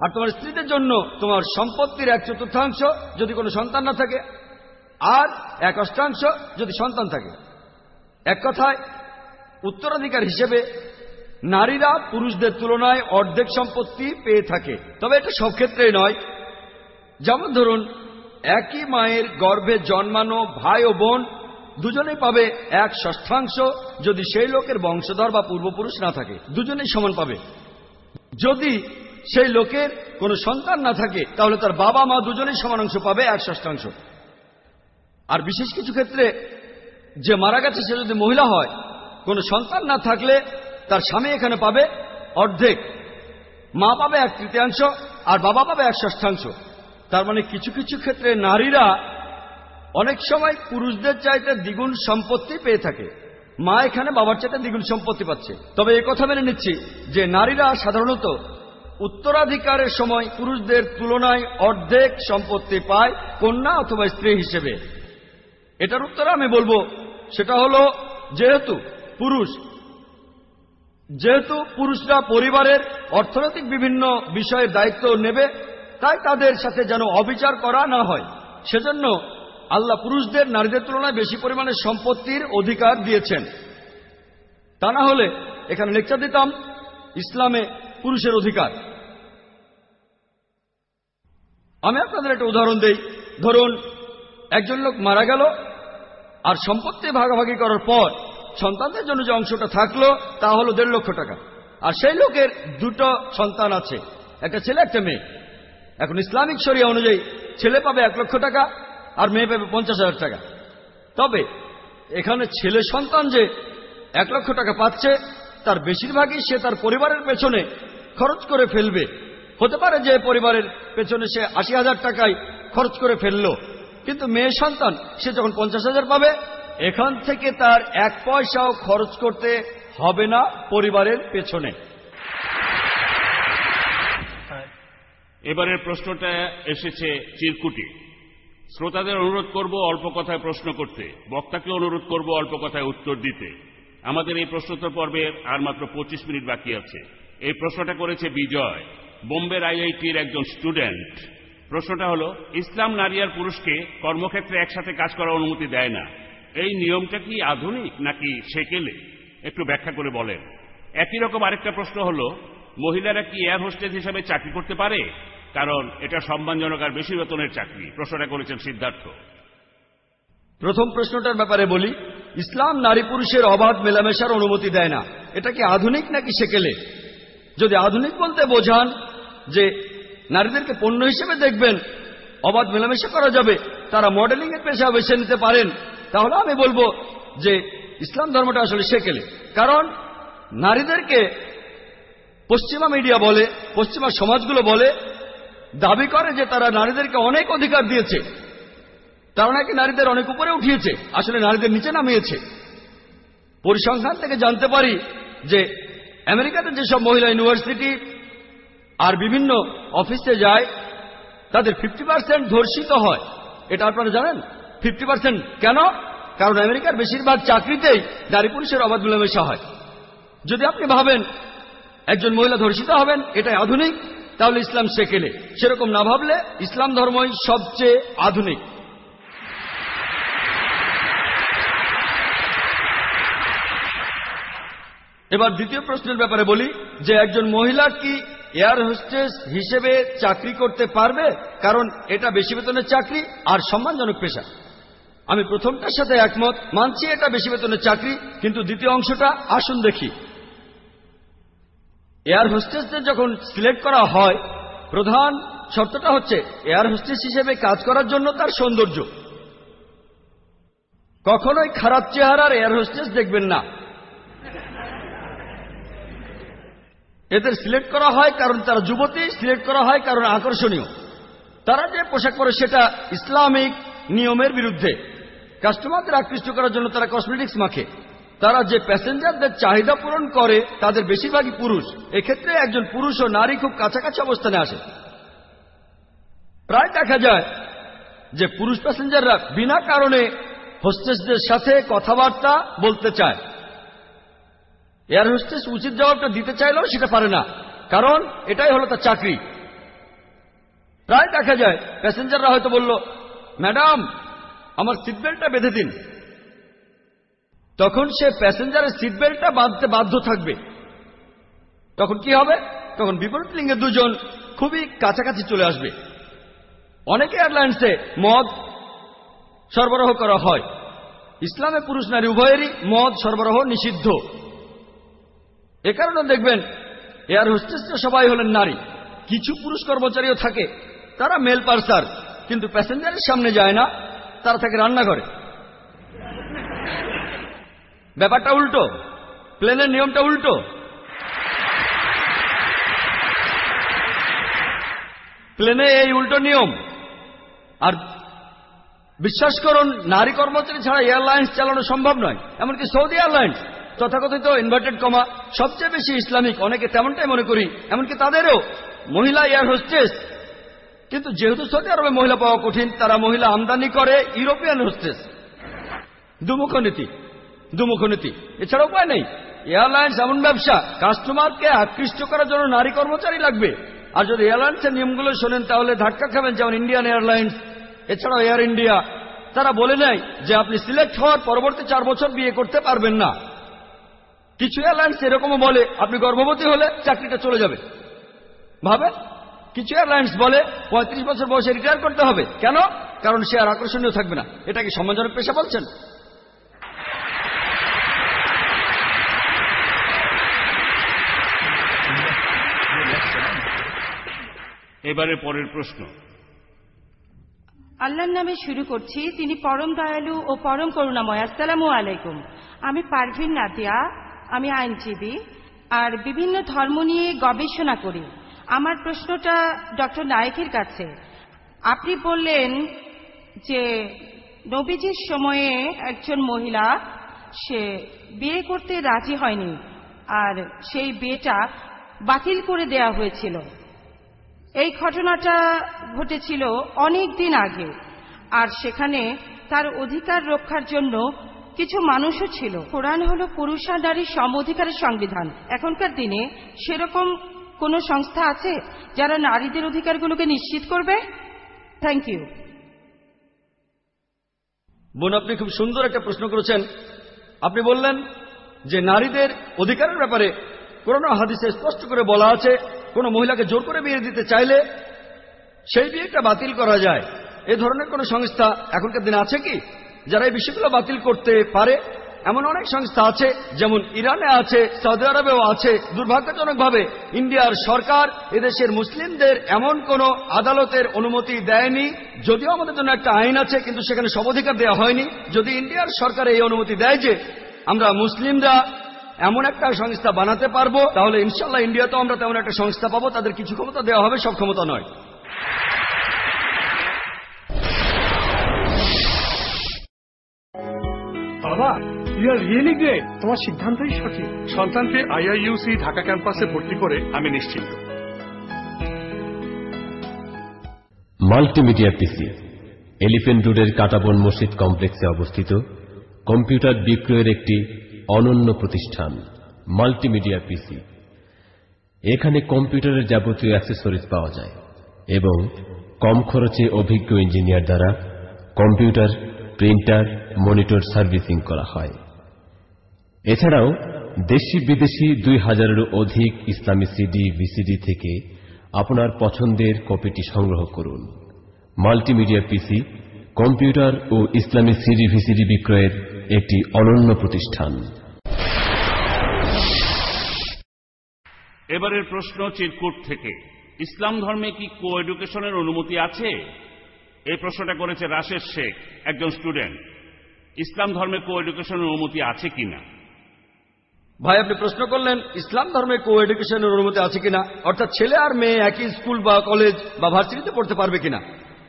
আর তোমার স্ত্রীদের জন্য তোমার সম্পত্তির এক চতুর্থাংশ যদি কোনো সন্তান না থাকে। আর এক অষ্টাংশ যদি সন্তান থাকে। এক কথায়, উত্তরাধিকার হিসেবে নারীরা পুরুষদের তুলনায় অর্ধেক সম্পত্তি পেয়ে থাকে। তবে এটা সব ক্ষেত্রেই নয়। যেমন ধরুন, একই মায়ের গর্ভে জন্মানো ভাই ও বোন দুজনেই পাবে এক ষষ্ঠাংশ যদি সেই লোকের বংশধর বা পূর্বপুরুষ না থাকে, দুজনেই সমান পাবে। যদি সেই লোকের কোনো সন্তান না থাকে, তাহলে তার বাবা মা দুজনেই সমান অংশ পাবে এক ষষ্ঠাংশ। আর বিশেষ কিছু ক্ষেত্রে যে মারা গেছে সে যদি মহিলা হয়, কোনো সন্তান না থাকলে তার স্বামী এখানে পাবে অর্ধেক। মা পাবে এক তৃতীয়াংশ আর বাবা পাবে এক ষষ্ঠাংশ। তার মানে কিছু কিছু ক্ষেত্রে নারীরা অনেক সময় পুরুষদের চাইতে দ্বিগুণ সম্পত্তি পেয়ে থাকে। মা এখানে বাবার চাইতে দ্বিগুণ সম্পত্তি পাচ্ছে। তবে এই কথা মেনে নিচ্ছি যে নারীরা সাধারণত উত্তরাধিকারের সময় পুরুষদের তুলনায় অর্ধেক সম্পত্তি পায় কন্যা অথবা স্ত্রী হিসেবে। এটার উত্তরে আমি বলব, সেটা হলো যেহেতু পুরুষ, যেহেতু পুরুষরা পরিবারের অর্থনৈতিক বিভিন্ন বিষয়ের দায়িত্ব নেবে তাই তাদের সাথে যেন অবিচার করা না হয়। সেজন্য আল্লাহ পুরুষদের নারীদের তুলনায় বেশি পরিমাণে সম্পত্তির অধিকার দিয়েছেন। তা না হলে এখানে লেকচার দিতাম, ইসলামে পুরুষের অধিকার। আমি আপনাদের একটা উদাহরণ দেই। ধরুন, একজন লোক মারা গেল, আর সম্পত্তি ভাগাভাগি করার পর সন্তানদের জন্য যে অংশটা থাকল, তা হলো দেড় লক্ষ টাকা। আর সেই লোকের দুটো সন্তান আছে, একটা ছেলে, একটা মেয়ে। এখন ইসলামিক শরিয়া অনুযায়ী ছেলে পাবে এক লক্ষ টাকা আর মেয়ে পাবে পঞ্চাশ হাজার টাকা। তবে এখানে ছেলে সন্তান যে এক লক্ষ টাকা পাচ্ছে, তার বেশিরভাগই সে তার পরিবারের পেছনে খরচ করে ফেলবে। হতে পারে যে পরিবারের পেছনে সে আশি হাজার টাকায় খরচ করে ফেলল। কিন্তু মেয়ে সন্তান, সে যখন পঞ্চাশ হাজার পাবে, এখান থেকে তার এক পয়সাও খরচ করতে হবে না পরিবারের পেছনে। এবারের প্রশ্নটা এসেছে চিরকুটি। শ্রোতাদের অনুরোধ করব অল্প কথায় প্রশ্ন করতে। বক্তাকে অনুরোধ করব অল্প কথায় উত্তর দিতে। আমাদের এই প্রশ্নোত্তর পর্বের আর মাত্র পঁচিশ মিনিট বাকি আছে। এই প্রশ্নটা করেছে বিজয় বোম্বের আইআইটির একজন স্টুডেন্ট। প্রশ্নটা হল, ইসলাম নারী আর পুরুষকে কর্মক্ষেত্রে একসাথে কাজ করার অনুমতি দেয় না। এই নিয়মটা কি আধুনিক নাকি সেকেলে? একটু ব্যাখ্যা করে বলেন। একই রকম আরেকটা প্রশ্ন হলো মহিলারা কি এয়ার হোস্টেস হিসাবে চাকরি করতে পারে? কারণ এটা সম্মানজনক আর বেশি বেতনের চাকরি, প্রশ্নটা করেছেন সিদ্ধার্থ। প্রথম প্রশ্নটার ব্যাপারে বলি, ইসলাম নারী পুরুষের অবাধ মেলামেশার অনুমতি দেয় না। এটা কি আধুনিক নাকি সেকেলে? যদি আধুনিক বলতে বোঝান যে নারীদেরকে পণ্য হিসেবে দেখবেন, অবাধ মেলামেশা করা যাবে, তারা মডেলিং এর পেশা বেছে নিতে পারেন, তাহলে আমি বলব যে ইসলাম ধর্মটা আসলে সেকেলে। কারণ নারীদেরকে পশ্চিমা মিডিয়া বলে, পশ্চিমা সমাজগুলো বলে, দাবি করে যে তারা নারীদেরকে অনেক অধিকার দিয়েছে। তারা নাকি নারীদের অনেক উপরে উঠিয়েছে, আসলে নারীদের নিচে নামিয়েছে। পরিসংখ্যান থেকে জানতে পারি যে আমেরিকাতে যেসব মহিলা ইউনিভার্সিটি আর বিভিন্ন অফিসে যায়, তাদের ফিফটি পার্সেন্ট ধর্ষিত হয়। এটা আপনারা জানেন? ফিফটি পার্সেন্ট কেন? কারণ আমেরিকার বেশিরভাগ চাকরিতেই নারী পুরুষের অবাধ মিলামেশা হয়। যদি আপনি ভাবেন একজন মহিলা ধর্ষিত হবেন, এটাই আধুনিক, তাহলে ইসলাম সেকেলে। সেরকম না ভাবলে ইসলাম ধর্মই সবচেয়ে আধুনিক। এবার দ্বিতীয় প্রশ্নের ব্যাপারে বলি যে একজন মহিলা কি এয়ার হোস্টেস হিসেবে চাকরি করতে পারবে? কারণ এটা বেশি বেতনের চাকরি আর সম্মানজনক পেশা। আমি প্রথমটার সাথে একমত, মানছি এটা বেশি বেতনের চাকরি, কিন্তু দ্বিতীয় অংশটা আসুন দেখি। এয়ার হোস্টেসদের যখন সিলেক্ট করা হয়, প্রধান শর্তটা হচ্ছে এয়ার হোস্টেস হিসেবে কাজ করার জন্য তার সৌন্দর্য। কখনোই খারাপ চেহারার এয়ার হোস্টেস দেখবেন না। এদের সিলেক্ট করা হয় কারণ তারা যুবতী, সিলেক্ট করা হয় কারণ আকর্ষণীয়। তারা যে পোশাক পরে সেটা ইসলামিক নিয়মের বিরুদ্ধে। কাস্টমারদের আকৃষ্ট করার জন্য তারা কসমেটিক্স মাখে। তারা যে প্যাসেঞ্জারদের চাহিদা পূরণ করে, তাদের বেশিরভাগই পুরুষ। এক্ষেত্রে একজন পুরুষ ও নারী খুব কাছাকাছি অবস্থানে আসে। প্রায় দেখা যায় যে পুরুষ প্যাসেঞ্জাররা বিনা কারণে হোস্টেসদের সাথে কথাবার্তা বলতে চায়। এয়ার হোস্টেস উচিত জবাবটা দিতে চাইলেও সেটা পারে না, কারণ এটাই হলো তার চাকরি। প্রায় দেখা যায়, প্যাসেঞ্জাররা হয়তো বলল, ম্যাডাম, আমার সিট বেল্টটা বেঁধে দিন। তখন সে প্যাসেঞ্জারের সিট বেল্টটা বাঁধতে বাধ্য থাকবে। তখন কি হবে? তখন বিপরীত লিঙ্গের দুজন খুবই কাছাকাছি চলে আসবে। অনেক এয়ারলাইন্সে মদ সরবরাহ করা হয়। ইসলামে পুরুষ নারী উভয়েরই মদ সরবরাহ নিষিদ্ধ। এ কারণে দেখবেন এয়ার হোস্টেসরা সবাই হলেন নারী। কিছু পুরুষ কর্মচারীও থাকে। তারা মেল পার্সার। কিন্তু প্যাসেঞ্জারের সামনে যায় না। তারা থাকে রান্না করে ব্যাপারটা উল্টো। প্লেনের নিয়মটা উল্টো। প্লেনে এই উল্টো নিয়ম। আর বিশ্বাস করুন, নারী কর্মচারী ছাড়া এয়ারলাইন্স চালানো সম্ভব নয়। এমনকি সৌদি এয়ারলাইন্স, তথাকথিত ইনভার্টেড কমা, সবচেয়ে বেশি ইসলামিক, অনেকে তেমনটাই মনে করি, এমনকি তাদেরও। মহিলা এয়ার হোস্টেস। কিন্তু যেহেতু সৌদি আরবে মহিলা পাওয়া কঠিন, তারা মহিলা আমদানি করে ইউরোপিয়ান হোস্টেস। দুমুখ নীতি দুমুখ নীতি। এছাড়া উপায় নেই। এয়ারলাইন্স এমন ব্যবসা, কাস্টমারকে আকৃষ্ট করার জন্য নারী কর্মচারী লাগবে। আর যদি এয়ারলাইন্সের নিয়মগুলো শোনেন, তাহলে ধাক্কা খাবেন যেমন ইন্ডিয়ান এয়ারলাইন্স, এছাড়াও এয়ার ইন্ডিয়া। তারা বলে নেয় যে আপনি সিলেক্ট হওয়ার পরবর্তী চার বছর বিয়ে করতে পারবেন না। কিছু এয়ারলাইন্স এরকমও বলে, আপনি গর্ভবতী হলে চাকরিটা চলে যাবে। ভাবেন? কিছু এয়ারলাইন্স বলে, পঁয়ত্রিশ বছর বয়সে রিটায়ার করতে হবে। কেন? কারণ সে আর আকর্ষণীয় থাকবে না। এটা কি সম্মানজনক পেশা বলছেন? এবারে পরের প্রশ্ন। আল্লাহর নামে শুরু করছি। তিনি পরম দয়ালু ও পরম করুণাময়। আসসালামু আলাইকুম। আমি পারভিন নাদিয়া আমি আইনজীবী। আর বিভিন্ন ধর্ম নিয়ে গবেষণা করি। আমার প্রশ্নটা ডক্টর নায়কের কাছে। আপনি বললেন যে নবীজির সময়ে একজন মহিলা, সে বিয়ে করতে রাজি হয়নি। আর সেই বিয়েটা বাতিল করে দেয়া হয়েছিল। এই ঘটনাটা ঘটেছিল অনেক দিন আগে, আর সেখানে তার অধিকার রক্ষার জন্য কিছু মানুষও ছিল। কোরআন হলো পুরুষ নারীর সম অধিকারের সংবিধান। এখনকার দিনে সেরকম কোনো সংস্থা আছে যারা নারীদের অধিকারগুলোকে নিশ্চিত করবে? থ্যাংক ইউ বোন, আপনি খুব সুন্দর একটা প্রশ্ন করেছেন। আপনি বললেন যে নারীদের অধিকারের ব্যাপারে কোরআন হাদিসে স্পষ্ট করে বলা আছে কোনো মহিলাকে জোর করে বিয়ে দিতে চাইলে সেই বিয়েটা বাতিল করা যায়। এ ধরনের কোনো সংস্থা এখনকার দিনে আছে কি? যারা এই বিষয়গুলো বাতিল করতে পারে, এমন অনেক সংস্থা আছে, যেমন ইরানে আছে, সৌদি আরবেও আছে। দুর্ভাগ্যজনকভাবে ইন্ডিয়ার সরকার এদেশের মুসলিমদের এমন কোন আদালতের অনুমতি দেয়নি। যদিও আমাদের জন্য একটা আইন আছে, কিন্তু সেখানে সব অধিকার দেওয়া হয়নি। যদি ইন্ডিয়ার সরকার এই অনুমতি দেয় যে আমরা মুসলিমরা এমন একটা সংস্থা বানাতে পারব তাহলে ইনশাল্লাহ ইন্ডিয়াতেও আমরা তেমন একটা সংস্থা পাবো তাদের কিছু ক্ষমতা দেওয়া হবে সব ক্ষমতা নয়। বাবা ইউ আর রিয়েলি গ্রেট তোমার সিদ্ধান্তই সঠিক। সন্তানকে আইআইইউসি ঢাকা ক্যাম্পাসে ভর্তি করে আমি নিশ্চিন্ত। মাল্টিমিডিয়া পিসি এলিফেন্ট রোডের কাটাবন মসজিদ কমপ্লেক্সে অবস্থিত কম্পিউটার বিক্রয়ের একটি অনন্য প্রতিষ্ঠান, মাল্টিমিডিয়া পিসি। এখানে কম্পিউটারের যাবতীয় অ্যাক্সেসরিজ পাওয়া যায় এবং কম খরচে অভিজ্ঞ ইঞ্জিনিয়ার দ্বারা কম্পিউটার, প্রিন্টার, মনিটর সার্ভিসিং করা হয়। এছাড়াও দেশি বিদেশি দুই হাজারেরও অধিক ইসলামী সিডি, ভিসিডি থেকে আপনার পছন্দের কপিটি সংগ্রহ করুন। মাল্টিমিডিয়া পিসি, কম্পিউটার ও ইসলামী সিডি, ভিসিডি বিক্রয়ের একটি অনন্য প্রতিষ্ঠান। এবারের প্রশ্ন চিরকুট থেকে। ইসলাম ধর্মে কি কো এডুকেশনের অনুমতি আছে? এই প্রশ্নটা করেছে রাশেদ শেখ, একজন স্টুডেন্ট। ইসলাম ধর্মে কো এডুকেশনের অনুমতি আছে কিনা? ভাই, আপনি প্রশ্ন করলেন, ইসলাম ধর্মে কো এডুকেশনের অনুমতি আছে কিনা? অর্থাৎ ছেলে আর মেয়ে একই স্কুল বা কলেজ বা ভার্সিটিতে পড়তে পারবে কিনা?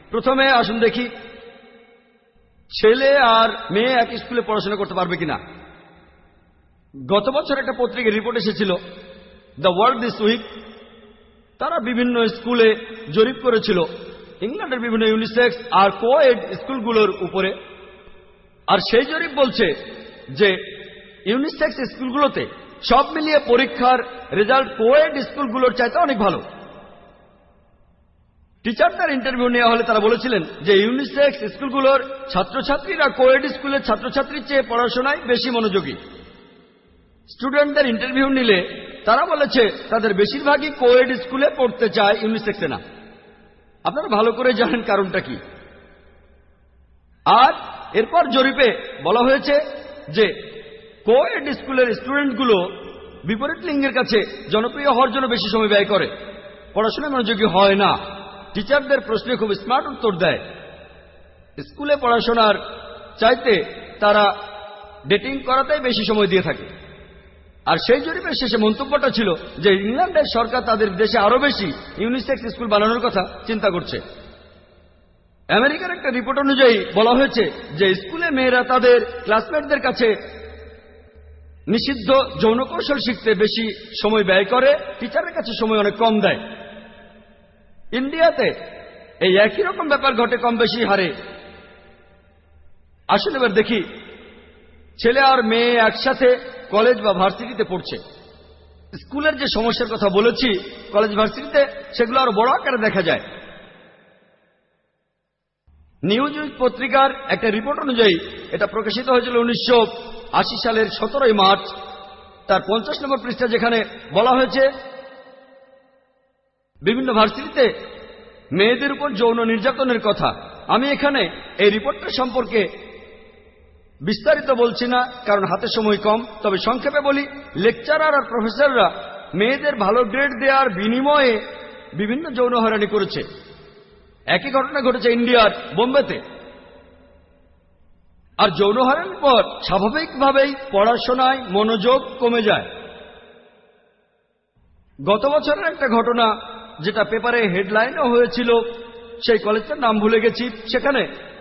প্রথমে আসুন দেখি, ছেলে আর মেয়ে একই স্কুলে পড়াশোনা করতে পারবে কিনা? গত বছর একটা পত্রিকার রিপোর্ট এসেছিল দ্য ওয়ার্ল্ড দিস উইক তারা বিভিন্ন স্কুলে জরিপ করেছিল। ইংল্যান্ডের বিভিন্ন ইউনিসেক্স আর কোয়েড স্কুলগুলোর উপরে। আর সেই জরিপ বলছে যে ইউনিসেক্স স্কুলগুলোতে সব মিলিয়ে পরীক্ষার রেজাল্ট কোয়েড স্কুলগুলোর চাইতে অনেক ভালো। টিচারদের ইন্টারভিউ নেওয়া হলে তারা বলেছিলেন যে ইউনিসেক্স স্কুলগুলোর ছাত্রছাত্রীরা কোয়েড স্কুলের ছাত্রছাত্রীর চেয়ে পড়াশোনায় বেশি মনোযোগী। স্টুডেন্টদের ইন্টারভিউ নিলে তারা বলেছে, তাদের বেশিরভাগই কোয়েড স্কুলে পড়তে চায় ইউনিসেক্সে না। আপনারা ভালো করে জানেন কারণটা কি। আর এরপর জরিপে বলা হয়েছে যে কোয়েড স্কুলের স্টুডেন্টগুলো বিপরীত লিঙ্গের কাছে জনপ্রিয় হওয়ার জন্য বেশি সময় ব্যয় করে। পড়াশোনায় মনোযোগী হয় না। টিচারদের প্রশ্নে খুব স্মার্ট উত্তর দেয়। স্কুলে পড়াশোনার চাইতে তারা ডেটিং করাতেই বেশি সময় দিয়ে থাকে। আর সেই জরিপের শেষে মন্তব্যটা ছিল যে ইংল্যান্ডের সরকার তাদের দেশে আরও বেশি ইউনিসেক্স স্কুল বানানোর কথা চিন্তা করছে। আমেরিকার একটা রিপোর্ট অনুযায়ী বলা হয়েছে যে স্কুলে মেয়েরা তাদের ক্লাসমেটদের কাছে নিষিদ্ধ যৌন কৌশল শিখতে বেশি সময় ব্যয় করে, টিচারের কাছে সময় অনেক কম দেয়। ইন্ডিয়াতে এই একই রকম ব্যাপার ঘটে কম বেশি হারে। আসলে এবার দেখি, ছেলে আর মেয়ে একসাথে কলেজ বা ভার্সিটিতে পড়ছে। স্কুলের যে সমস্যার কথা বলেছি, কলেজ ভার্সিটিতে সেগুলো আরও বড় আকারে দেখা যায়। নিউজ পত্রিকার একটা রিপোর্ট অনুযায়ী এটা প্রকাশিত হয়েছিল উনিশশো আশি সালের সতেরোই মার্চ। তার পঞ্চাশ নম্বর পৃষ্ঠা যেখানে বলা হয়েছে, বিভিন্ন ভার্সিটিতে মেয়েদের উপর যৌন নির্যাতনের কথা। আমি এখানে এই রিপোর্টটা সম্পর্কে বিস্তারিত বলছি না, কারণ হাতে সময় কম। তবে সংক্ষেপে বলি, লেকচারার আর প্রফেসররা মেয়েদের ভালো গ্রেড দেওয়ার বিনিময়ে বিভিন্ন যৌন হয়রানি করেছে। একই ঘটনা ঘটেছে ইন্ডিয়ার বোম্বেতে। আর যৌন হয়রানির পর স্বাভাবিকভাবেই পড়াশোনায় মনোযোগ কমে যায়। গত বছরের একটা ঘটনা, যেটা পেপারে হেডলাইনও হয়েছিল, সেই কলেজটার নাম ভুলে গেছি। সেখানে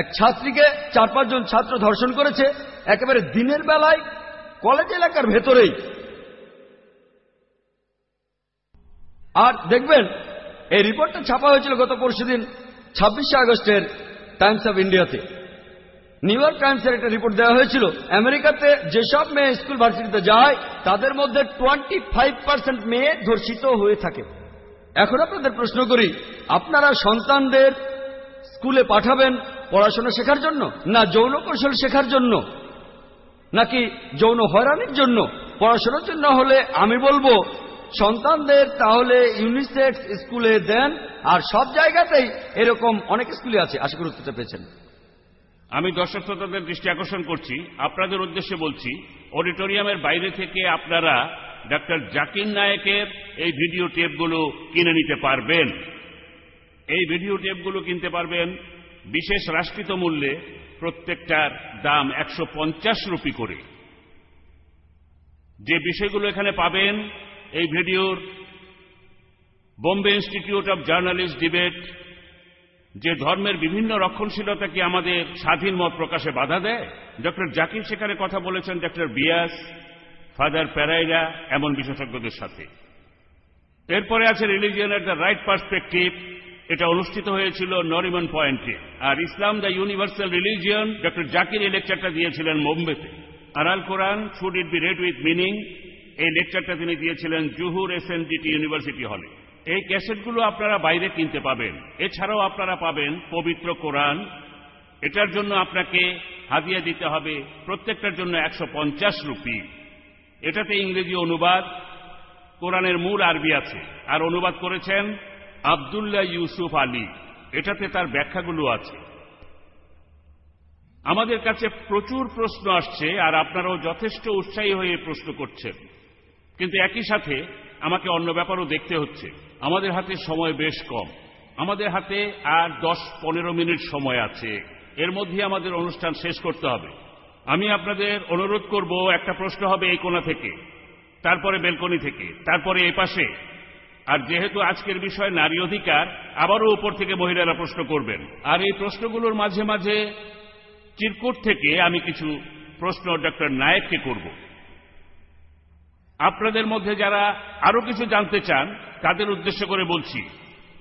এক ছাত্রীকে চার পাঁচজন ছাত্র ধর্ষণ করেছে, একেবারে দিনের বেলায় কলেজ এলাকার ভেতরেই। আর দেখবেন, এই রিপোর্টটা ছাপা হয়েছিল গত পরশু দিন, ছাব্বিশে আগস্টের টাইমস অব ইন্ডিয়াতে। নিউ ইয়র্ক টাইমসের একটা রিপোর্ট দেওয়া হয়েছিল, আমেরিকাতে যেসব মেয়ে স্কুল ভার্সিটিতে যায়, তাদের মধ্যে টোয়েন্টি ফাইভ পার্সেন্ট মেয়ে ধর্ষিত হয়ে থাকে। এখন আপনাদের প্রশ্ন করি, আপনারা সন্তানদের স্কুলে পাঠাবেন পড়াশোনা শেখার জন্য? না যৌন কৌশল শেখার জন্য? নাকি যৌন হয়রানির জন্য? পড়াশোনার জন্য হলে আমি বলব, সন্তানদের তাহলে ইউনিসেক্স স্কুলে দেন, আর সব জায়গাতেই এরকম অনেক স্কুলে আছে। আশা করি উত্তরটা পেয়েছেন। আমি দর্শক শ্রোতাদের দৃষ্টি আকর্ষণ করছি। আপনাদের উদ্দেশ্যে বলছি, অডিটোরিয়ামের বাইরে থেকে আপনারা ডাক্তার জাকির নায়েকের এই ভিডিও টেপগুলো কিনে নিতে পারবেন। এই ভিডিও টেপগুলো কিনতে পারবেন বিশেষ রাষ্ট্রিত মূল্যে প্রত্যেকটার দাম একশো পঞ্চাশ রুপি করে। যে বিষয়গুলো এখানে পাবেন, এই ভিডিওর Bombay institute of journalist debate, যে ধর্মের বিভিন্ন রক্ষণশীলতা কি আমাদের স্বাধীন মত প্রকাশে বাধা দেয়? ডক্টর জাকির সেখানে কথা বলেছেন, ডক্টর বিয়াস, ফাদার প্যারাইরা এমন বিশেষজ্ঞদের সাথে। এরপরে আছে রিলিজিয়নের দ্য রাইট পার্সপেক্টিভ এটা অনুষ্ঠিত হয়েছিল নরিমন পয়েন্টে। আর Islam the universal religion doctor Zakir এই লেকচারটা দিয়েছিলেন মুম্বেতে আর al Quran should it be read with meaning, এই লেকচারটা তিনি দিয়েছিলেন জুহুর এস ইউনিভার্সিটি হলে। এই ক্যাসেটগুলো আপনারা বাইরে কিনতে পাবেন। এছাড়াও আপনারা পাবেন পবিত্র কোরআন। এটার জন্য আপনাকে হাদিয়া দিতে হবে প্রত্যেকটার জন্য একশো পঞ্চাশ রুপি। এটাতে ইংরেজি অনুবাদ, কোরআনের মূল আরবি আছে। আর অনুবাদ করেছেন আবদুল্লাহ ইউসুফ আলী, এটাতে তার ব্যাখ্যাগুলো আছে। আমাদের কাছে প্রচুর প্রশ্ন আসছে আর আপনারাও যথেষ্ট উৎসাহী হয়ে প্রশ্ন করছেন। কিন্তু একই সাথে আমাকে অন্য ব্যাপারও দেখতে হচ্ছে। আমাদের হাতে সময় বেশ কম। আমাদের হাতে আর দশ পনেরো মিনিট সময় আছে। এর মধ্যে আমাদের অনুষ্ঠান শেষ করতে হবে। আমি আপনাদের অনুরোধ করব, একটা প্রশ্ন হবে এই কোণা থেকে, তারপরে বেলকনি থেকে, তারপরে এই পাশে। আর যেহেতু আজকের বিষয় নারী অধিকার, আবারও উপর থেকে মহিলারা প্রশ্ন করবেন। আর এই প্রশ্নগুলোর মাঝে মাঝে চিরকুট থেকে আমি কিছু প্রশ্ন ডক্টর নায়েককে করব। আপনাদের মধ্যে যারা আরও কিছু জানতে চান, তাদের উদ্দেশ্য করে বলছি,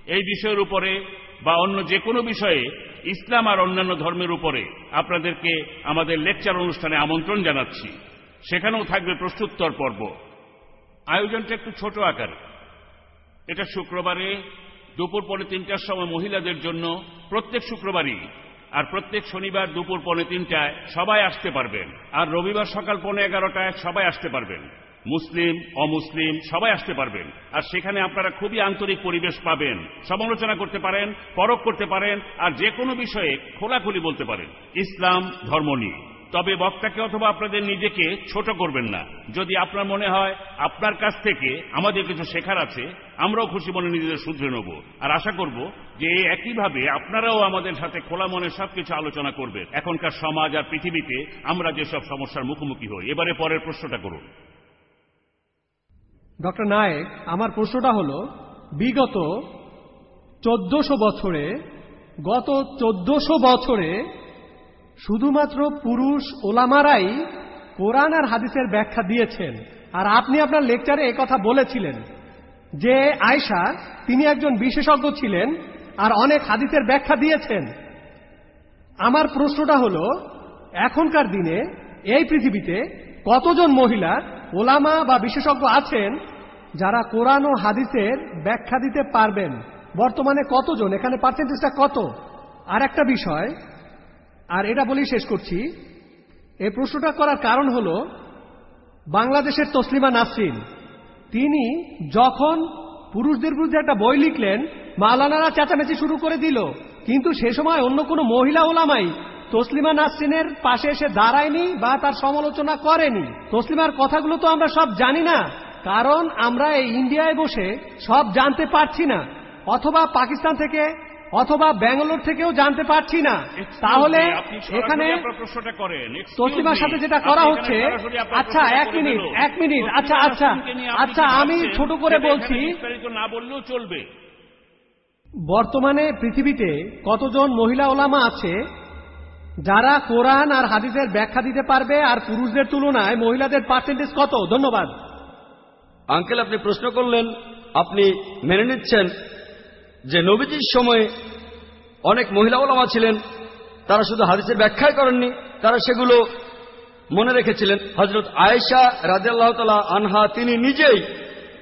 এই বিষয়ের উপরে বা অন্য যে কোনো বিষয়ে ইসলাম আর অন্যান্য ধর্মের উপরে আপনাদেরকে আমাদের লেকচার অনুষ্ঠানে আমন্ত্রণ জানাচ্ছি। সেখানেও থাকবে প্রশ্নোত্তর পর্ব। আয়োজনটা একটু ছোট আকার। এটা শুক্রবারে, দুপুর পৌনে তিনটার সময় মহিলাদের জন্য প্রত্যেক শুক্রবারই, আর প্রত্যেক শনিবার দুপুর পৌনে তিনটায় সবাই আসতে পারবেন। আর রবিবার সকাল পৌনে এগারোটায় সবাই আসতে পারবেন। মুসলিম, অমুসলিম, সবাই আসতে পারবেন। আর সেখানে আপনারা খুবই আন্তরিক পরিবেশ পাবেন। সমালোচনা করতে পারেন, পরখ করতে পারেন, আর যে কোনো বিষয়ে খোলাখুলি বলতে পারেন। ইসলাম ধর্ম নিয়ে। তবে বক্তাকে অথবা আপনাদের নিজেকে ছোট করবেন না। যদি আপনার মনে হয় আপনার কাছ থেকে আমাদের কিছু শেখার আছে, আমরাও খুশি মনে নিজেদের শুধরে নেব। আর আশা করব যে একইভাবে আপনারাও আমাদের সাথে খোলা মনে সবকিছু আলোচনা করবেন। এখনকার সমাজ আর পৃথিবীতে আমরা যেসব সমস্যার মুখোমুখি হই। এবারে পরের প্রশ্নটা করুন। ডক্টর নায়েক, আমার প্রশ্নটা হল, বিগত চোদ্দশো বছরে, গত চোদ্দশো বছরে শুধুমাত্র পুরুষ ওলামারাই কোরআন আর হাদিসের ব্যাখ্যা দিয়েছেন। আর আপনি আপনার লেকচারে কথা বলেছিলেন যে আয়সা তিনি একজন বিশেষজ্ঞ ছিলেন আর অনেক হাদিসের ব্যাখ্যা দিয়েছেন। আমার প্রশ্নটা হল, এখনকার দিনে এই পৃথিবীতে কতজন মহিলা ওলামা বা বিশেষজ্ঞ আছেন যারা কোরআন ও হাদিসের ব্যাখ্যা দিতে পারবেন? বর্তমানে কতজন? এখানে পার্সেন্টেজটা কত? আর একটা বিষয় আর এটা বলেই শেষ করছি। এই প্রশ্নটা করার কারণ হল, বাংলাদেশের তসলিমা নাসরিন, তিনি যখন পুরুষদের বিরুদ্ধে একটা বই লিখলেন মালানারা চেঁচামেচি শুরু করে দিল। কিন্তু সে সময় অন্য কোনো মহিলা ওলামাই তসলিমা নাসরিনের পাশে এসে দাঁড়ায়নি বা তার সমালোচনা করেনি। তসলিমার কথাগুলো তো আমরা সব জানি না, কারণ আমরা এই ইন্ডিয়ায় বসে সব জানতে পারছি না, অথবা পাকিস্তান থেকে অথবা ব্যাঙ্গালোর থেকেও জানতে পারছি না। তাহলে এখানে তসলিমার সাথে যেটা করা হচ্ছে আচ্ছা এক মিনিট এক মিনিট আচ্ছা আচ্ছা আচ্ছা আমি ছোট করে বলছি না বললেও চলবে। বর্তমানে পৃথিবীতে কতজন মহিলা ওলামা আছে যারা কোরআন আর হাদিসের ব্যাখ্যা দিতে পারবে আর পুরুষদের তুলনায় মহিলাদের পার্সেন্টেজ কত? ধন্যবাদ। আঙ্কেল আপনি প্রশ্ন করলেন আপনি মেনে নিচ্ছেন যে নবীজির সময়ে অনেক মহিলা ওলামা ছিলেন, তারা শুধু হাদিসের ব্যাখ্যাই করেননি, তারা সেগুলো মনে রেখেছিলেন। হজরত আয়েশা রাজিয়াল্লাহ তালা আনহা তিনি নিজেই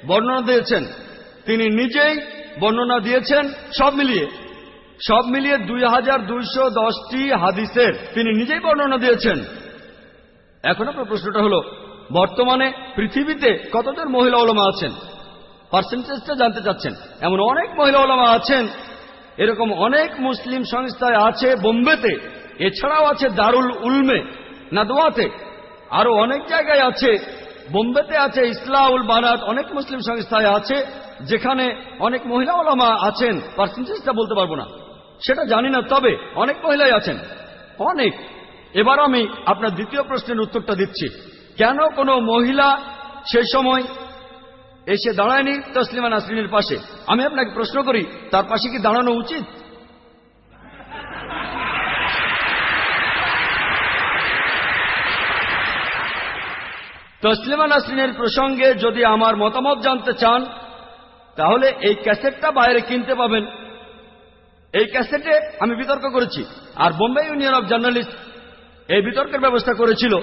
বর্ণনা দিয়েছেন। তিনি নিজেই বর্ণনা দিয়েছেন সব মিলিয়ে। সব মিলিয়ে দুই হাজার দুইশো দশটি হাদিসের তিনি নিজেই বর্ণনা দিয়েছেন। এখন আপনার প্রশ্নটা হলো, বর্তমানে পৃথিবীতে কতজন মহিলা ওলামা আছেন? পার্সেন্টেজটা জানতে চাচ্ছেন। এমন অনেক মহিলা ওলামা আছেন, এরকম অনেক মুসলিম সংস্থায় আছে বোম্বেতে, এছাড়াও আছে দারুল উলমে, নাদওয়াতে আরও অনেক জায়গায় আছে, বোম্বেতে আছে ইসলাউল বানাত অনেক মুসলিম সংস্থায় আছে, যেখানে অনেক মহিলা ওলামা আছেন। পার্সেন্টেজটা বলতে পারব না। সেটা জানি না, তবে অনেক মহিলাই আছেন। অনেক। এবার আমি আপনার দ্বিতীয় প্রশ্নের উত্তরটা দিচ্ছি। কেন কোনো মহিলা সেই সময় এসে দাঁড়ায়নি তসলিমা নাসরিনের পাশে। আমি আপনাকে প্রশ্ন করি, তার পাশে কি দাঁড়ানো উচিত? তসলিমা নাসরিনের প্রসঙ্গে যদি আমার মতামত জানতে চান, তাহলে এই ক্যাসেটটা বাইরে কিনতে পাবেন। এই ক্যাসেটে আমি বিতর্ক করেছি, আর বোম্বে ইউনিয়ন অব জার্নালিস্ট এই বিতর্কের ব্যবস্থা করেছিল।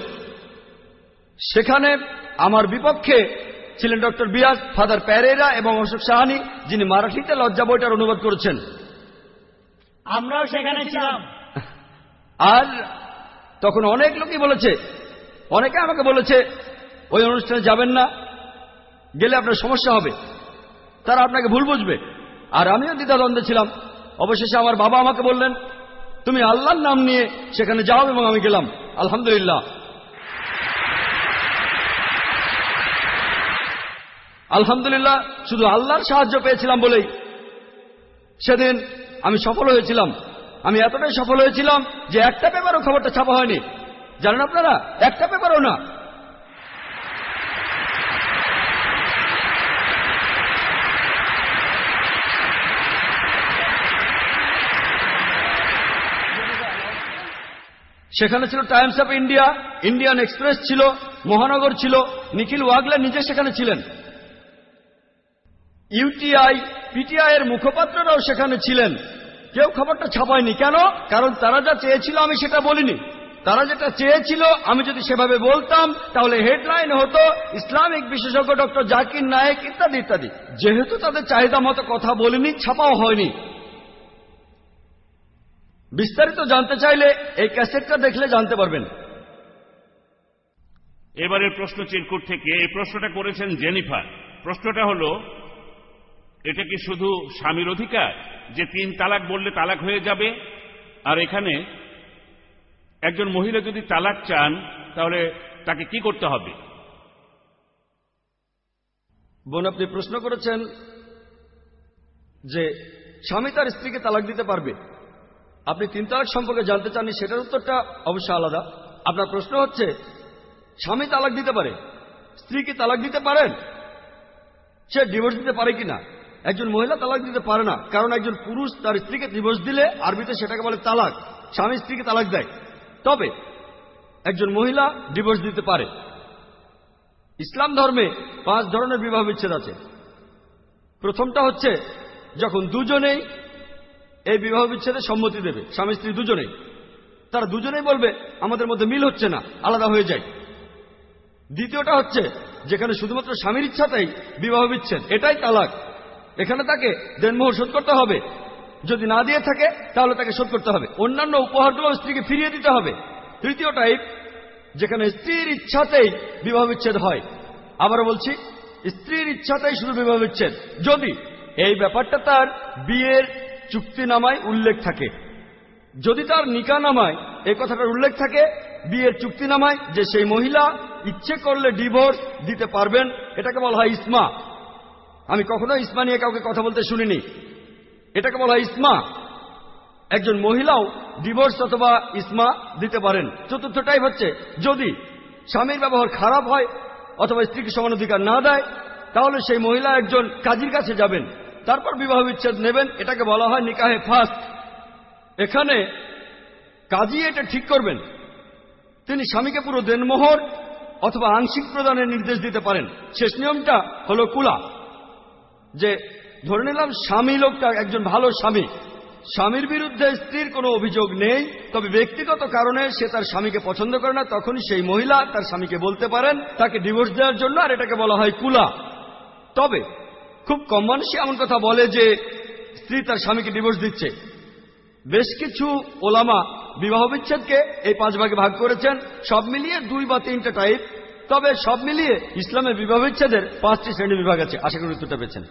সেখানে আমার বিপক্ষে ছিলেন ডক্টর বিয়াস ফাদার প্যারেরা এবং অশোক সাহানি যিনি মারাঠিতে লজ্জা বইটার অনুবাদ করেছেন। আমরাও সেখানে ছিলাম। আর তখন অনেক লোকই বলেছে অনেকে আমাকে বলেছে ওই অনুষ্ঠানে যাবেন না গেলে আপনার সমস্যা হবে তারা আপনাকে ভুল বুঝবে। আর আমিও দ্বিধাদ্বন্দ্বে ছিলাম। অবশেষে আমার বাবা আমাকে বললেন তুমি আল্লাহর নাম নিয়ে সেখানে যাও এবং আমি গেলাম। আলহামদুলিল্লাহ। আলহামদুলিল্লাহ, শুধু আল্লাহর সাহায্য পেয়েছিলাম বলেই। সেদিন আমি সফল হয়েছিলাম। আমি এতটাই সফল হয়েছিলাম যে একটা পেপারও খবরটা ছাপা হয়নি। জানেন আপনারা? একটা পেপারও না। সেখানে ছিল Times of India, Indian express ছিল, মহানগর ছিল, নিখিল ওয়াগলে নিজে সেখানে ছিলেন। ইউটিআই পিটিআই এর মুখপাত্ররাও সেখানে ছিলেন। কেউ খবরটা ছাপায়নি। কেন? কারণ তারা যা চেয়েছিল আমি সেটা বলিনি। তারা যেটা চেয়েছিল আমি যদি সেভাবে বলতাম, তাহলে হেডলাইন হতো ইসলামিক বিশেষজ্ঞ ডক্টর জাকির নায়েক ইত্যাদি ইত্যাদি। যেহেতু তাদের চাহিদা মতো কথা বলিনি, ছাপাও হয়নি। বিস্তারিত জানতে চাইলে এই ক্যাসেটটা দেখলে জানতে পারবেন। এবারের প্রশ্ন চিরকুট থেকে এই প্রশ্নটা করেছেন জেনিফার। প্রশ্নটা হলো এটা কি শুধু স্বামীর অধিকার যে তিন তালাক বললে তালাক হয়ে যাবে? আর এখানে একজন মহিলা যদি তালাক চান, তাহলে তাকে কি করতে হবে? বোন, আপনি প্রশ্ন করেছেন যে স্বামী তার স্ত্রীকে তালাক দিতে পারবে। আপনি তিন তালাক সম্পর্কে জানতে চাননি, সেটার উত্তরটা অবশ্য আলাদা। আপনার প্রশ্ন হচ্ছে, স্বামী তালাক দিতে পারে? স্ত্রীকে তালাক দিতে পারেন? সে ডিভোর্স দিতে পারে কিনা? একজন মহিলা তালাক দিতে পারে না। কারণ একজন পুরুষ তার স্ত্রীকে ডিভোর্স দিলে আরবিতে সেটাকে বলে তালাক। স্বামী স্ত্রীকে তালাক দেয়। তবে একজন মহিলা ডিভোর্স দিতে পারে। ইসলাম ধর্মে পাঁচ ধরনের বিবাহ বিচ্ছেদ আছে। প্রথমটা হচ্ছে যখন দুজনেই এই বিবাহ বিচ্ছেদে সম্মতি দেবে। স্বামী স্ত্রী দুজনেই। তারা দুজনেই বলবে, আমাদের মধ্যে মিল হচ্ছে না, আলাদা হয়ে যায়। দ্বিতীয়টা হচ্ছে, যেখানে শুধুমাত্র স্বামীর ইচ্ছাতেই বিবাহ বিচ্ছেদ, এটাই তালাক। এখানে তাকে দেনমোহর শোধ করতে হবে। যদি না দিয়ে থাকে, তাহলে তাকে শোধ করতে হবে। অন্যান্য উপহারগুলো স্ত্রীকে ফিরিয়ে দিতে হবে। তৃতীয় টাইপ যেখানে স্ত্রীর ইচ্ছাতেই বিবাহ বিচ্ছেদ হয়। আবার বলছি, স্ত্রীর ইচ্ছাতেই শুধু বিবাহ বিচ্ছেদ। যদি এই ব্যাপারটা তার বিয়ের চুক্তিনামায় উল্লেখ থাকে, যদি তার নামায় এই কথাটার উল্লেখ থাকে, বিয়ের চুক্তিনামায় যে সেই মহিলা ইচ্ছে করলে ডিভোর্স দিতে পারবেন, এটাকে বলা হয় ইসমা। আমি কখনো ইসমা নিয়ে কাউকে কথা বলতে শুনিনি। এটাকে বলা ইসমা। একজন মহিলাও ডিভোর্স অথবা ইসমা দিতে পারেন। চতুর্থটাই হচ্ছে, যদি স্বামীর ব্যবহার খারাপ হয় অথবা স্ত্রীকে সমান অধিকার না দেয়, তাহলে সেই মহিলা একজন কাজীর কাছে যাবেন। তারপর বিবাহ বিচ্ছেদ নেবেন। এটাকে বলা হয় নিকাহে ফার্স্ট এখানে কাজী এটা ঠিক করবেন। তিনি স্বামীকে পুরো দেনমোহর অথবা আংশিক প্রদানের নির্দেশ দিতে পারেন। শেষ নিয়মটা হলো কুলা। যে ধরে নিলাম স্বামী লোকটা একজন ভালো স্বামী, স্বামীর বিরুদ্ধে স্ত্রীর কোনো অভিযোগ নেই, তবে ব্যক্তিগত কারণে সে তার স্বামীকে পছন্দ করে না, তখনই সেই মহিলা তার স্বামীকে বলতে পারেন, তাকে ডিভোর্স দেওয়ার জন্য, আর এটাকে বলা হয় কুলা। তবে খুব কম মানুষই এমন কথা বলে যে স্ত্রী তার স্বামীকে ডিভোর্স দিচ্ছে। বেশ কিছু ওলামা বিবাহ বিচ্ছেদকে এই পাঁচ ভাগে ভাগ করেছেন, সব মিলিয়ে দুই বা তিনটা টাইপ তবে সব মিলিয়ে ইসলামের বিবাহ বিচ্ছেদের পাঁচটি শ্রেণি বিভাগ আছে। আশা করি উত্তরটা পেয়েছেন।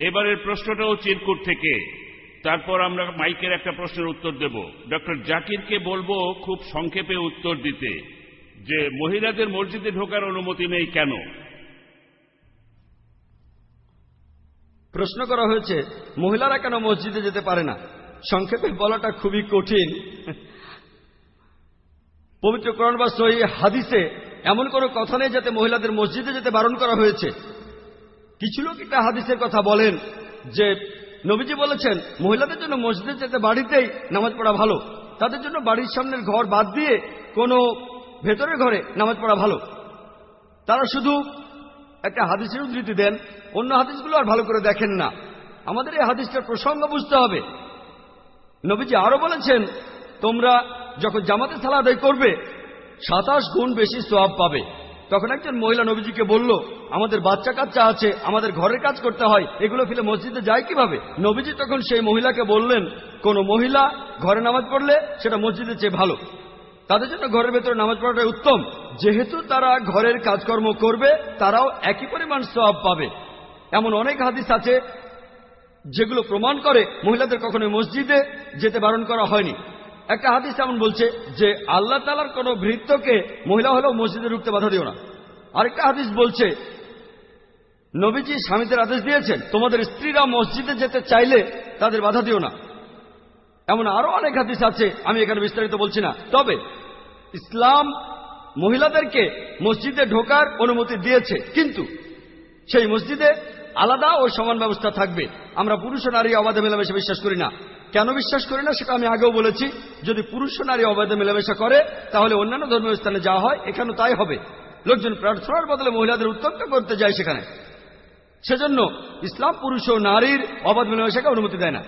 এবারের প্রশ্নটাও চিরকুট থেকে। তারপর আমরা মাইকের একটা প্রশ্নের উত্তর দেব। ডক্টর জাকিরকে বলব খুব সংক্ষেপে উত্তর দিতে যে মহিলাদের মসজিদে ঢোকার অনুমতি নেই কেন? প্রশ্ন করা হয়েছে মহিলারা কেন মসজিদে যেতে পারে না? সংক্ষেপে বলাটা খুবই কঠিন। পবিত্র করণ বা সহি হাদিসে এমন কোনো কথা নেই যাতে মহিলাদের মসজিদে যেতে বারণ করা হয়েছে। কিছু লোক একটা হাদিসের কথা বলেন যে, নবীজি বলেছেন, মহিলাদের জন্য মসজিদে যেতে বাড়িতেই নামাজ পড়া ভালো। তাদের জন্য বাড়ির সামনের ঘর বাদ দিয়ে কোনো ভেতরের ঘরে নামাজ পড়া ভালো। তারা শুধু একটা হাদিসের উদ্ধৃতি দেন, অন্য হাদিসগুলো আর ভালো করে দেখেন না। আমাদের এই হাদিসটার প্রসঙ্গ বুঝতে হবে। নবীজি আরও বলেছেন, তোমরা যখন জামাতে সালা আদায় করবে, সাতাশ গুণ বেশি সোয়াব পাবে। তখন একজন মহিলা নবীজিকে বলল, আমাদের বাচ্চা কাচ্চা আছে, আমাদের ঘরের কাজ করতে হয়, এগুলো ফেলে মসজিদে যায় কীভাবে? নবীজি তখন সেই মহিলাকে বললেন, কোন মহিলা ঘরে নামাজ পড়লে সেটা মসজিদের চেয়ে ভালো। তাদের জন্য ঘরের ভেতরে নামাজ পড়াটাই উত্তম। যেহেতু তারা ঘরের কাজকর্ম করবে, তারাও একই পরিমাণ সব পাবে। এমন অনেক হাদিস আছে, যেগুলো প্রমাণ করে মহিলাদের কখনো মসজিদে যেতে বারণ করা হয়নি। একটা হাদিস এমন বলছে যে আল্লাহ তালার কোন ভৃত্যকে মহিলা হলেও মসজিদে ঢুকতে বাধা দিও না। আরেকটা হাদিস বলছে, নবীজি স্বামীদের আদেশ দিয়েছেন, তোমাদের স্ত্রীরা মসজিদে যেতে চাইলে তাদের বাধা দিও না। এমন আরও অনেক হাদিস আছে, আমি এখানে বিস্তারিত বলছি না। তবে ইসলাম মহিলাদেরকে মসজিদে ঢোকার অনুমতি দিয়েছে, কিন্তু সেই মসজিদে আলাদা ও সমান ব্যবস্থা থাকবে। আমরা পুরুষ নারী অবাধে মেলামেশা বিশ্বাস করি না। কেন বিশ্বাস করি না? সেটা আমি আগেও বলেছি। যদি পুরুষ নারী অবাধে মেলামেশা করে, তাহলে অন্যান্য ধর্মীয় স্থানে যাওয়া হয়, এখানেও তাই হবে। লোকজন প্রার্থনার বদলে মহিলাদের উত্তপ্ত করতে যায় সেখানে। সেজন্য ইসলাম পুরুষ ও নারীর অবাধ মেলামেশাকে অনুমতি দেয় না।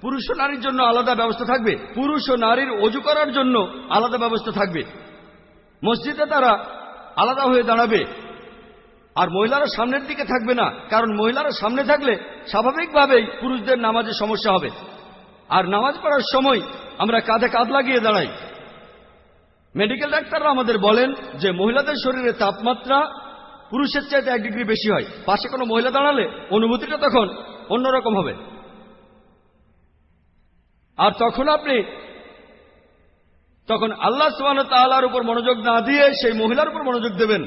পুরুষ ও নারীর জন্য আলাদা ব্যবস্থা থাকবে। পুরুষ ও নারীর অজু করার জন্য আলাদা ব্যবস্থা থাকবে। মসজিদে তারা আলাদা হয়ে দাঁড়াবে। আর মহিলারা সামনের দিকে থাকবে না। কারণ মহিলারা সামনে থাকলে স্বাভাবিকভাবেই পুরুষদের নামাজে সমস্যা হবে। নামাজ পড়ার সময় আমরা কাঁধে কাঁধ লাগিয়ে দাঁড়াই। মেডিকেল ডাক্তাররা আমাদের বলেন যে মহিলাদের শরীরে তাপমাত্রা পুরুষের চাইতে এক ডিগ্রি বেশি হয়। পাশে কোনো মহিলা দাঁড়ালে অনুভূতিটা তখন অন্যরকম হবে। আর তখন আপনি, তখন আল্লাহ তাল্লাহার উপর মনোযোগ না দিয়ে সেই মহিলার উপর মনোযোগ দেবেন।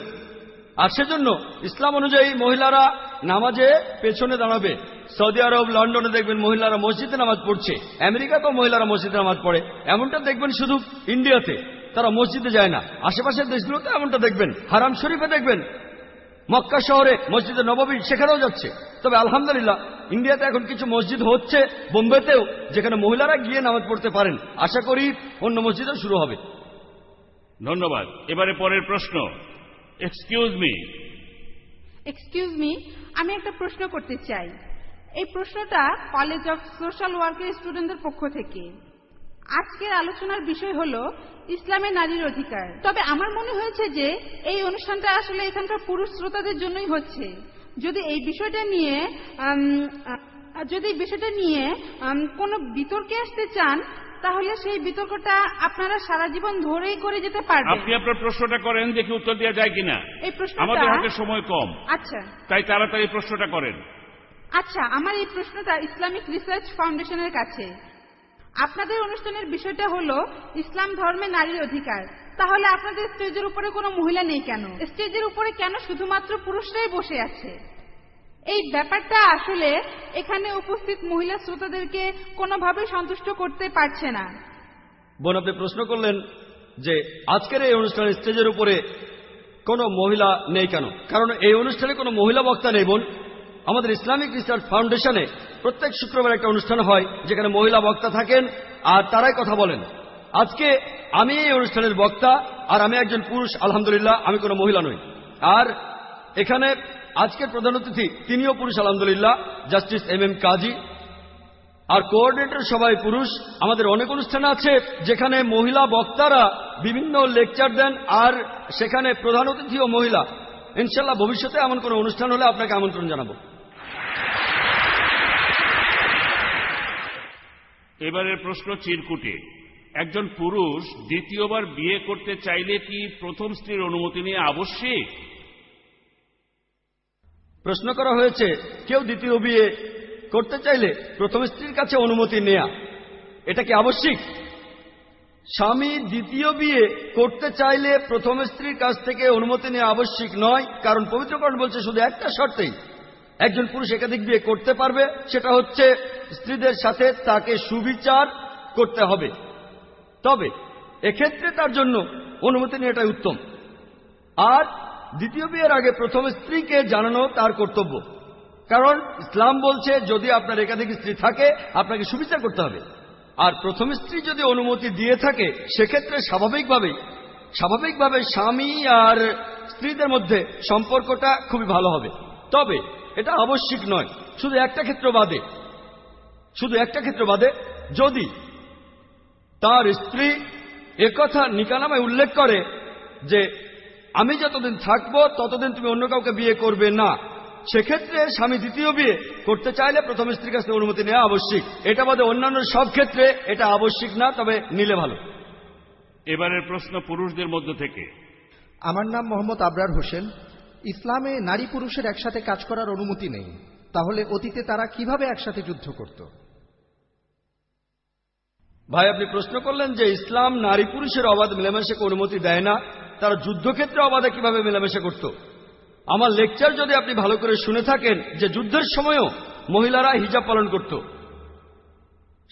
আর সেজন্য ইসলাম অনুযায়ী মহিলারা নামাজে পেছনে দাঁড়াবে। সৌদি আরব লন্ডনে দেখবেন মহিলারা মসজিদে নামাজ পড়ছে। আমেরিকাতেও মহিলারা মসজিদে নামাজ পড়ে। এমনটা দেখবেন শুধু ইন্ডিয়াতে। তারা মসজিদে যায় না। আশেপাশের দেশগুলোতে এমনটা দেখবেন। হারাম শরীফে দেখবেন। মক্কা শহরে মসজিদে নববী সেখানেও যাচ্ছে। তবে আলহামদুলিল্লাহ ইন্ডিয়াতে এখন কিছু মসজিদ হচ্ছে বোম্বেতেও যেখানে মহিলারা গিয়ে নামাজ পড়তে পারেন। আশা করি অন্য মসজিদও শুরু হবে। ধন্যবাদ। এবারে পরের প্রশ্ন। এক্সকিউজ মি এক্সকিউজ মি আমি একটা প্রশ্ন করতে চাই। এই প্রশ্নটা কলেজ অফ সোশ্যাল ওয়ার্কের স্টুডেন্টদের পক্ষ থেকে। আজকের আলোচনার বিষয় হলো ইসলামে নারীর অধিকার। তবে আমার মনে হয়েছে যে এই অনুষ্ঠানটা আসলে এখানকার পুরুষ শ্রোতাদের জন্যই হচ্ছে। যদি এই বিষয়টা নিয়ে যদি বিষয়টা নিয়ে কোনো বিতর্কে আসতে চান তাহলে সেই বিতর্কটা আপনারা সারা জীবন ধরেই করে যেতে পারবেন। আপনি আপনার প্রশ্নটা করেন দেখি উত্তর দেওয়া যায় কিনা। এই প্রশ্নটা আমাদের হাতে সময় কম। আচ্ছা। তাই তাড়াতাড়ি প্রশ্নটা করেন। আচ্ছা আমার এই প্রশ্নটা ইসলামিক রিসার্চ ফাউন্ডেশনের কাছে। আপনাদের অনুষ্ঠানের বিষয়টা হলো, ইসলাম ধর্মে নারীর অধিকার। তাহলে আপনাদের স্টেজের উপরে কোনো মহিলা নেই কেন? স্টেজের উপরে কেন শুধুমাত্র পুরুষরাই বসে আছে? এই ব্যাপারটা আসলে এখানে উপস্থিত মহিলা শ্রোতাদেরকে কোনোভাবে সন্তুষ্ট করতে পারছে না। বোন, আপনি প্রশ্ন করলেন যে আজকের এই অনুষ্ঠানের স্টেজের উপরে কোনো মহিলা নেই কেন? কারণ এই অনুষ্ঠানে কোনো মহিলা বক্তা নেই বোন। আমাদের ইসলামিক রিসার্চ ফাউন্ডেশনে প্রত্যেক শুক্রবার একটা অনুষ্ঠান হয়, যেখানে মহিলা বক্তা থাকেন আর তারাই কথা বলেন। আজকে আমি এই অনুষ্ঠানের বক্তা, আর আমি একজন পুরুষ, আলহামদুলিল্লাহ, আমি কোনো মহিলা নই। আর এখানে আজকের প্রধান অতিথি, তিনিও পুরুষ, আলহামদুলিল্লাহ, জাস্টিস এম এম কাজী। আর কোঅর্ডিনেটর সবাই পুরুষ। আমাদের অনেক অনুষ্ঠান আছে, যেখানে মহিলা বক্তারা বিভিন্ন লেকচার দেন, আর সেখানে প্রধান অতিথিও মহিলা। ইনশাল্লাহ ভবিষ্যতে এমন কোনো অনুষ্ঠান হলে আপনাকে আমন্ত্রণ জানাব। এবারের প্রশ্ন চিরকুটে। একজন পুরুষ দ্বিতীয়বার বিয়ে করতে চাইলে কি প্রথম স্ত্রীর অনুমতি নিয়ে আবশ্যিক? প্রশ্ন করা হয়েছে, কেউ দ্বিতীয় বিয়ে করতে চাইলে প্রথম স্ত্রীর কাছে অনুমতি নেয়া, এটা কি আবশ্যিক? স্বামী দ্বিতীয় বিয়ে করতে চাইলে প্রথম স্ত্রীর কাছ থেকে অনুমতি নেওয়া আবশ্যিক নয়, কারণ পবিত্রকরণ বলছে শুধু একটা শর্তেই একজন পুরুষ একাধিক বিয়ে করতে পারবে, সেটা হচ্ছে স্ত্রীদের সাথে তাকে সুবিচার করতে হবে। তবে এক্ষেত্রে তার জন্য অনুমতি নেওয়াটাই উত্তম। আর দ্বিতীয় বিয়ের আগে প্রথম স্ত্রীকে জানানো তার কর্তব্য। কারণ ইসলাম বলছে, যদি আপনার একাধিক স্ত্রী থাকে, আপনাকে সুবিচার করতে হবে। আর প্রথম স্ত্রী যদি অনুমতি দিয়ে থাকে, সেক্ষেত্রে স্বাভাবিকভাবেই, স্বাভাবিকভাবে স্বামী আর স্ত্রীদের মধ্যে সম্পর্কটা খুবই ভালো হবে। তবে এটা আবশ্যিক নয়। শুধু একটা ক্ষেত্র বাদে। শুধু একটা ক্ষেত্র বাদে যদি তার স্ত্রী একথা নিকানামায় উল্লেখ করে যে আমি যতদিন থাকব ততদিন তুমি অন্য কাউকে বিয়ে করবে না। সেক্ষেত্রে স্বামী দ্বিতীয় বিয়ে করতে চাইলে প্রথম স্ত্রীর কাছে অনুমতি নেওয়া আবশ্যিক। এটা বাদে অন্যান্য সব ক্ষেত্রে এটা আবশ্যিক না তবে নিলে ভালো। এবারের প্রশ্ন পুরুষদের মধ্য থেকে। আমার নাম মোহাম্মদ আবরার হোসেন। ইসলামে নারী পুরুষের একসাথে কাজ করার অনুমতি নেই। তাহলে অতীতে তারা কীভাবে একসাথে যুদ্ধ করত? ভাই, আপনি প্রশ্ন করলেন যে ইসলাম নারী পুরুষের অবাধ মেলামেশাকে অনুমতি দেয় না, তারা যুদ্ধক্ষেত্রে অবাধে কীভাবে মেলামেশা করত? আমার লেকচার যদি আপনি ভালো করে শুনে থাকেন যে যুদ্ধের সময়ও মহিলারা হিজাব পালন করত।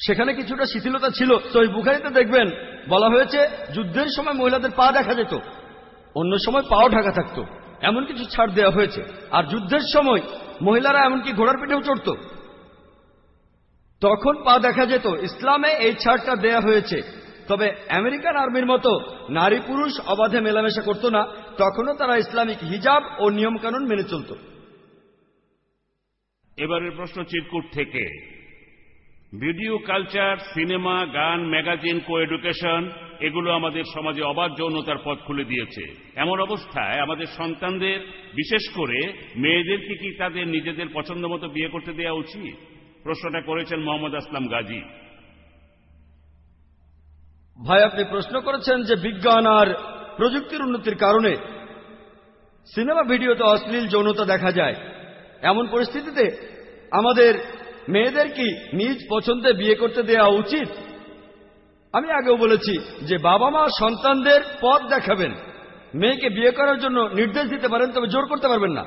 সেখানে কিছুটা শিথিলতা ছিল, তো ওই বুখারিতে দেখবেন বলা হয়েছে, যুদ্ধের সময় মহিলাদের পা দেখা যেত, অন্য সময় পাও ঢাকা থাকত। এমন কিছু ছাড় দেওয়া হয়েছে। আর যুদ্ধের সময় মহিলারা এমনকি ঘোড়ার পিঠেও চড়ত। তখন পা দেখা যেত, ইসলামে এই ছাড়টা দেয়া হয়েছে। তবে আমেরিকান আর্মির মতো নারী পুরুষ অবাধে মেলামেশা করত না, তখনও তারা ইসলামিক হিজাব ও নিয়মকানুন মেনে চলত। এবারের প্রশ্ন চিরকুট থেকে। ভিডিও কালচার, সিনেমা, গান, ম্যাগাজিন কো এডুকেশন এগুলো আমাদের সমাজে অবাধ যৌনতার পথ খুলে দিয়েছে। এমন অবস্থায় আমাদের সন্তানদের, বিশেষ করে মেয়েদেরকে কি তাদের নিজেদের পছন্দ মতো বিয়ে করতে দেওয়া উচিত? প্রশ্নটা করেছেন মোহাম্মদ আসলাম গাজী। ভাই, আপনি প্রশ্ন করেছেন যে বিজ্ঞান আর প্রযুক্তির উন্নতির কারণে সিনেমা ভিডিওতে অশ্লীল যৌনতা দেখা যায়। এমন পরিস্থিতিতে আমাদের মেয়েদের কি নিজ পছন্দে বিয়ে করতে দেওয়া উচিত? আমি আগেও বলেছি যে বাবা মা সন্তানদের পথ দেখাবেন। মেয়েকে বিয়ে করার জন্য নির্দেশ দিতে পারেন, তবে জোর করতে পারবেন না।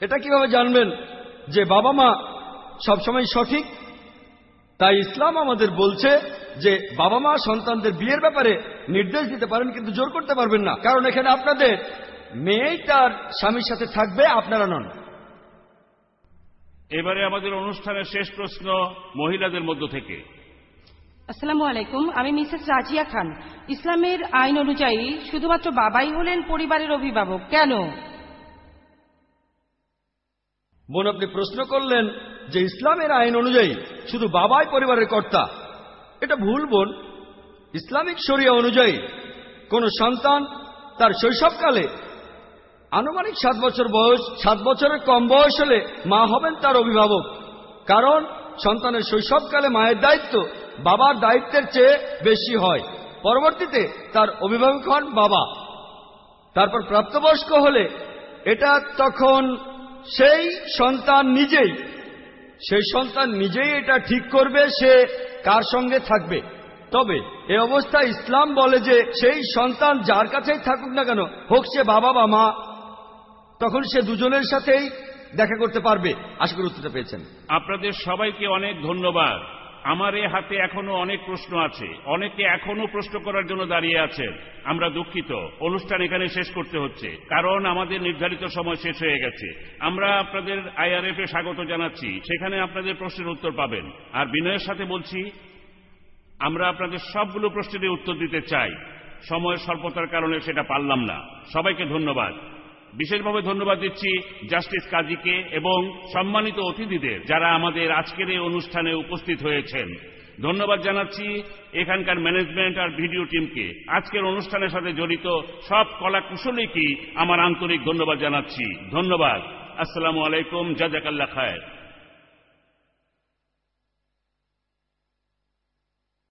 এটা কীভাবে জানবেন যে বাবা মা সবসময় সঠিক? তাই ইসলাম আমাদের বলছে যে বাবা মা সন্তানদের বিয়ের ব্যাপারে নির্দেশ দিতে পারেন, কিন্তু জোর করতে পারবেন না। কারণ এখানে আপনাদের মেয়েই তার স্বামীর সাথে থাকবে, আপনারা নন। এবারে আমাদের অনুষ্ঠানের শেষ প্রশ্ন মহিলাদের মধ্য থেকে। আসসালামু আলাইকুম, আমি মিসেস রাজিয়া খান। ইসলামের আইন অনুযায়ী শুধুমাত্র বাবাই হলেন পরিবারের অভিভাবক। কেন? বোন আপনি প্রশ্ন করলেন যে ইসলামের আইন অনুযায়ী শুধু বাবাই পরিবারের কর্তা। এটা ভুল বোন। ইসলামিক শরিয়া অনুযায়ী কোন সন্তান তার শৈশবকালে আনুমানিক সাত বছর বয়স, সাত বছরের কম বয়স হলে মা হবেন তার অভিভাবক। কারণ সন্তানের শৈশবকালে মায়ের দায়িত্ব বাবার দায়িত্বের চেয়ে বেশি হয়। পরবর্তীতে তার অভিভাবক হন বাবা। তারপর প্রাপ্তবয়স্ক হলে এটা তখন সেই সন্তান নিজেই, সেই সন্তান নিজেই এটা ঠিক করবে সে কার সঙ্গে থাকবে। তবে এ অবস্থায় ইসলাম বলে যে সেই সন্তান যার কাছেই থাকুক না কেন, হোক সে বাবা বা মা, তখন সে দুজনের সাথেই দেখা করতে পারবে। আশা করি উত্তরটা পেয়েছেন। আপনাদের সবাইকে অনেক ধন্যবাদ। আমার এ হাতে এখনও অনেক প্রশ্ন আছে। অনেকে এখনও প্রশ্ন করার জন্য দাঁড়িয়ে আছেন। আমরা দুঃখিত। অনুষ্ঠান এখানে শেষ করতে হচ্ছে। কারণ আমাদের নির্ধারিত সময় শেষ হয়ে গেছে। আমরা আপনাদের আইআরএফ এ স্বাগত জানাচ্ছি। সেখানে আপনাদের প্রশ্নের উত্তর পাবেন। আর বিনয়ের সাথে বলছি, আমরা আপনাদের সবগুলো প্রশ্নের উত্তর দিতে চাই। সময়ের স্বল্পতার কারণে সেটা পারলাম না। সবাইকে ধন্যবাদ। বিশেষভাবে ধন্যবাদ দিচ্ছি জাস্টিস কাজীকে এবং সম্মানিত অতিথিদের যারা আমাদের আজকের এই অনুষ্ঠানে উপস্থিত হয়েছেন। ধন্যবাদ জানাচ্ছি এখানকার ম্যানেজমেন্ট আর ভিডিও টিমকে। আজকের অনুষ্ঠানের সাথে জড়িত সব কলা কুশলীকেই আমার আন্তরিক ধন্যবাদ জানাচ্ছি। ধন্যবাদ। আসসালামু আলাইকুম। জাজাকাল্লা খায়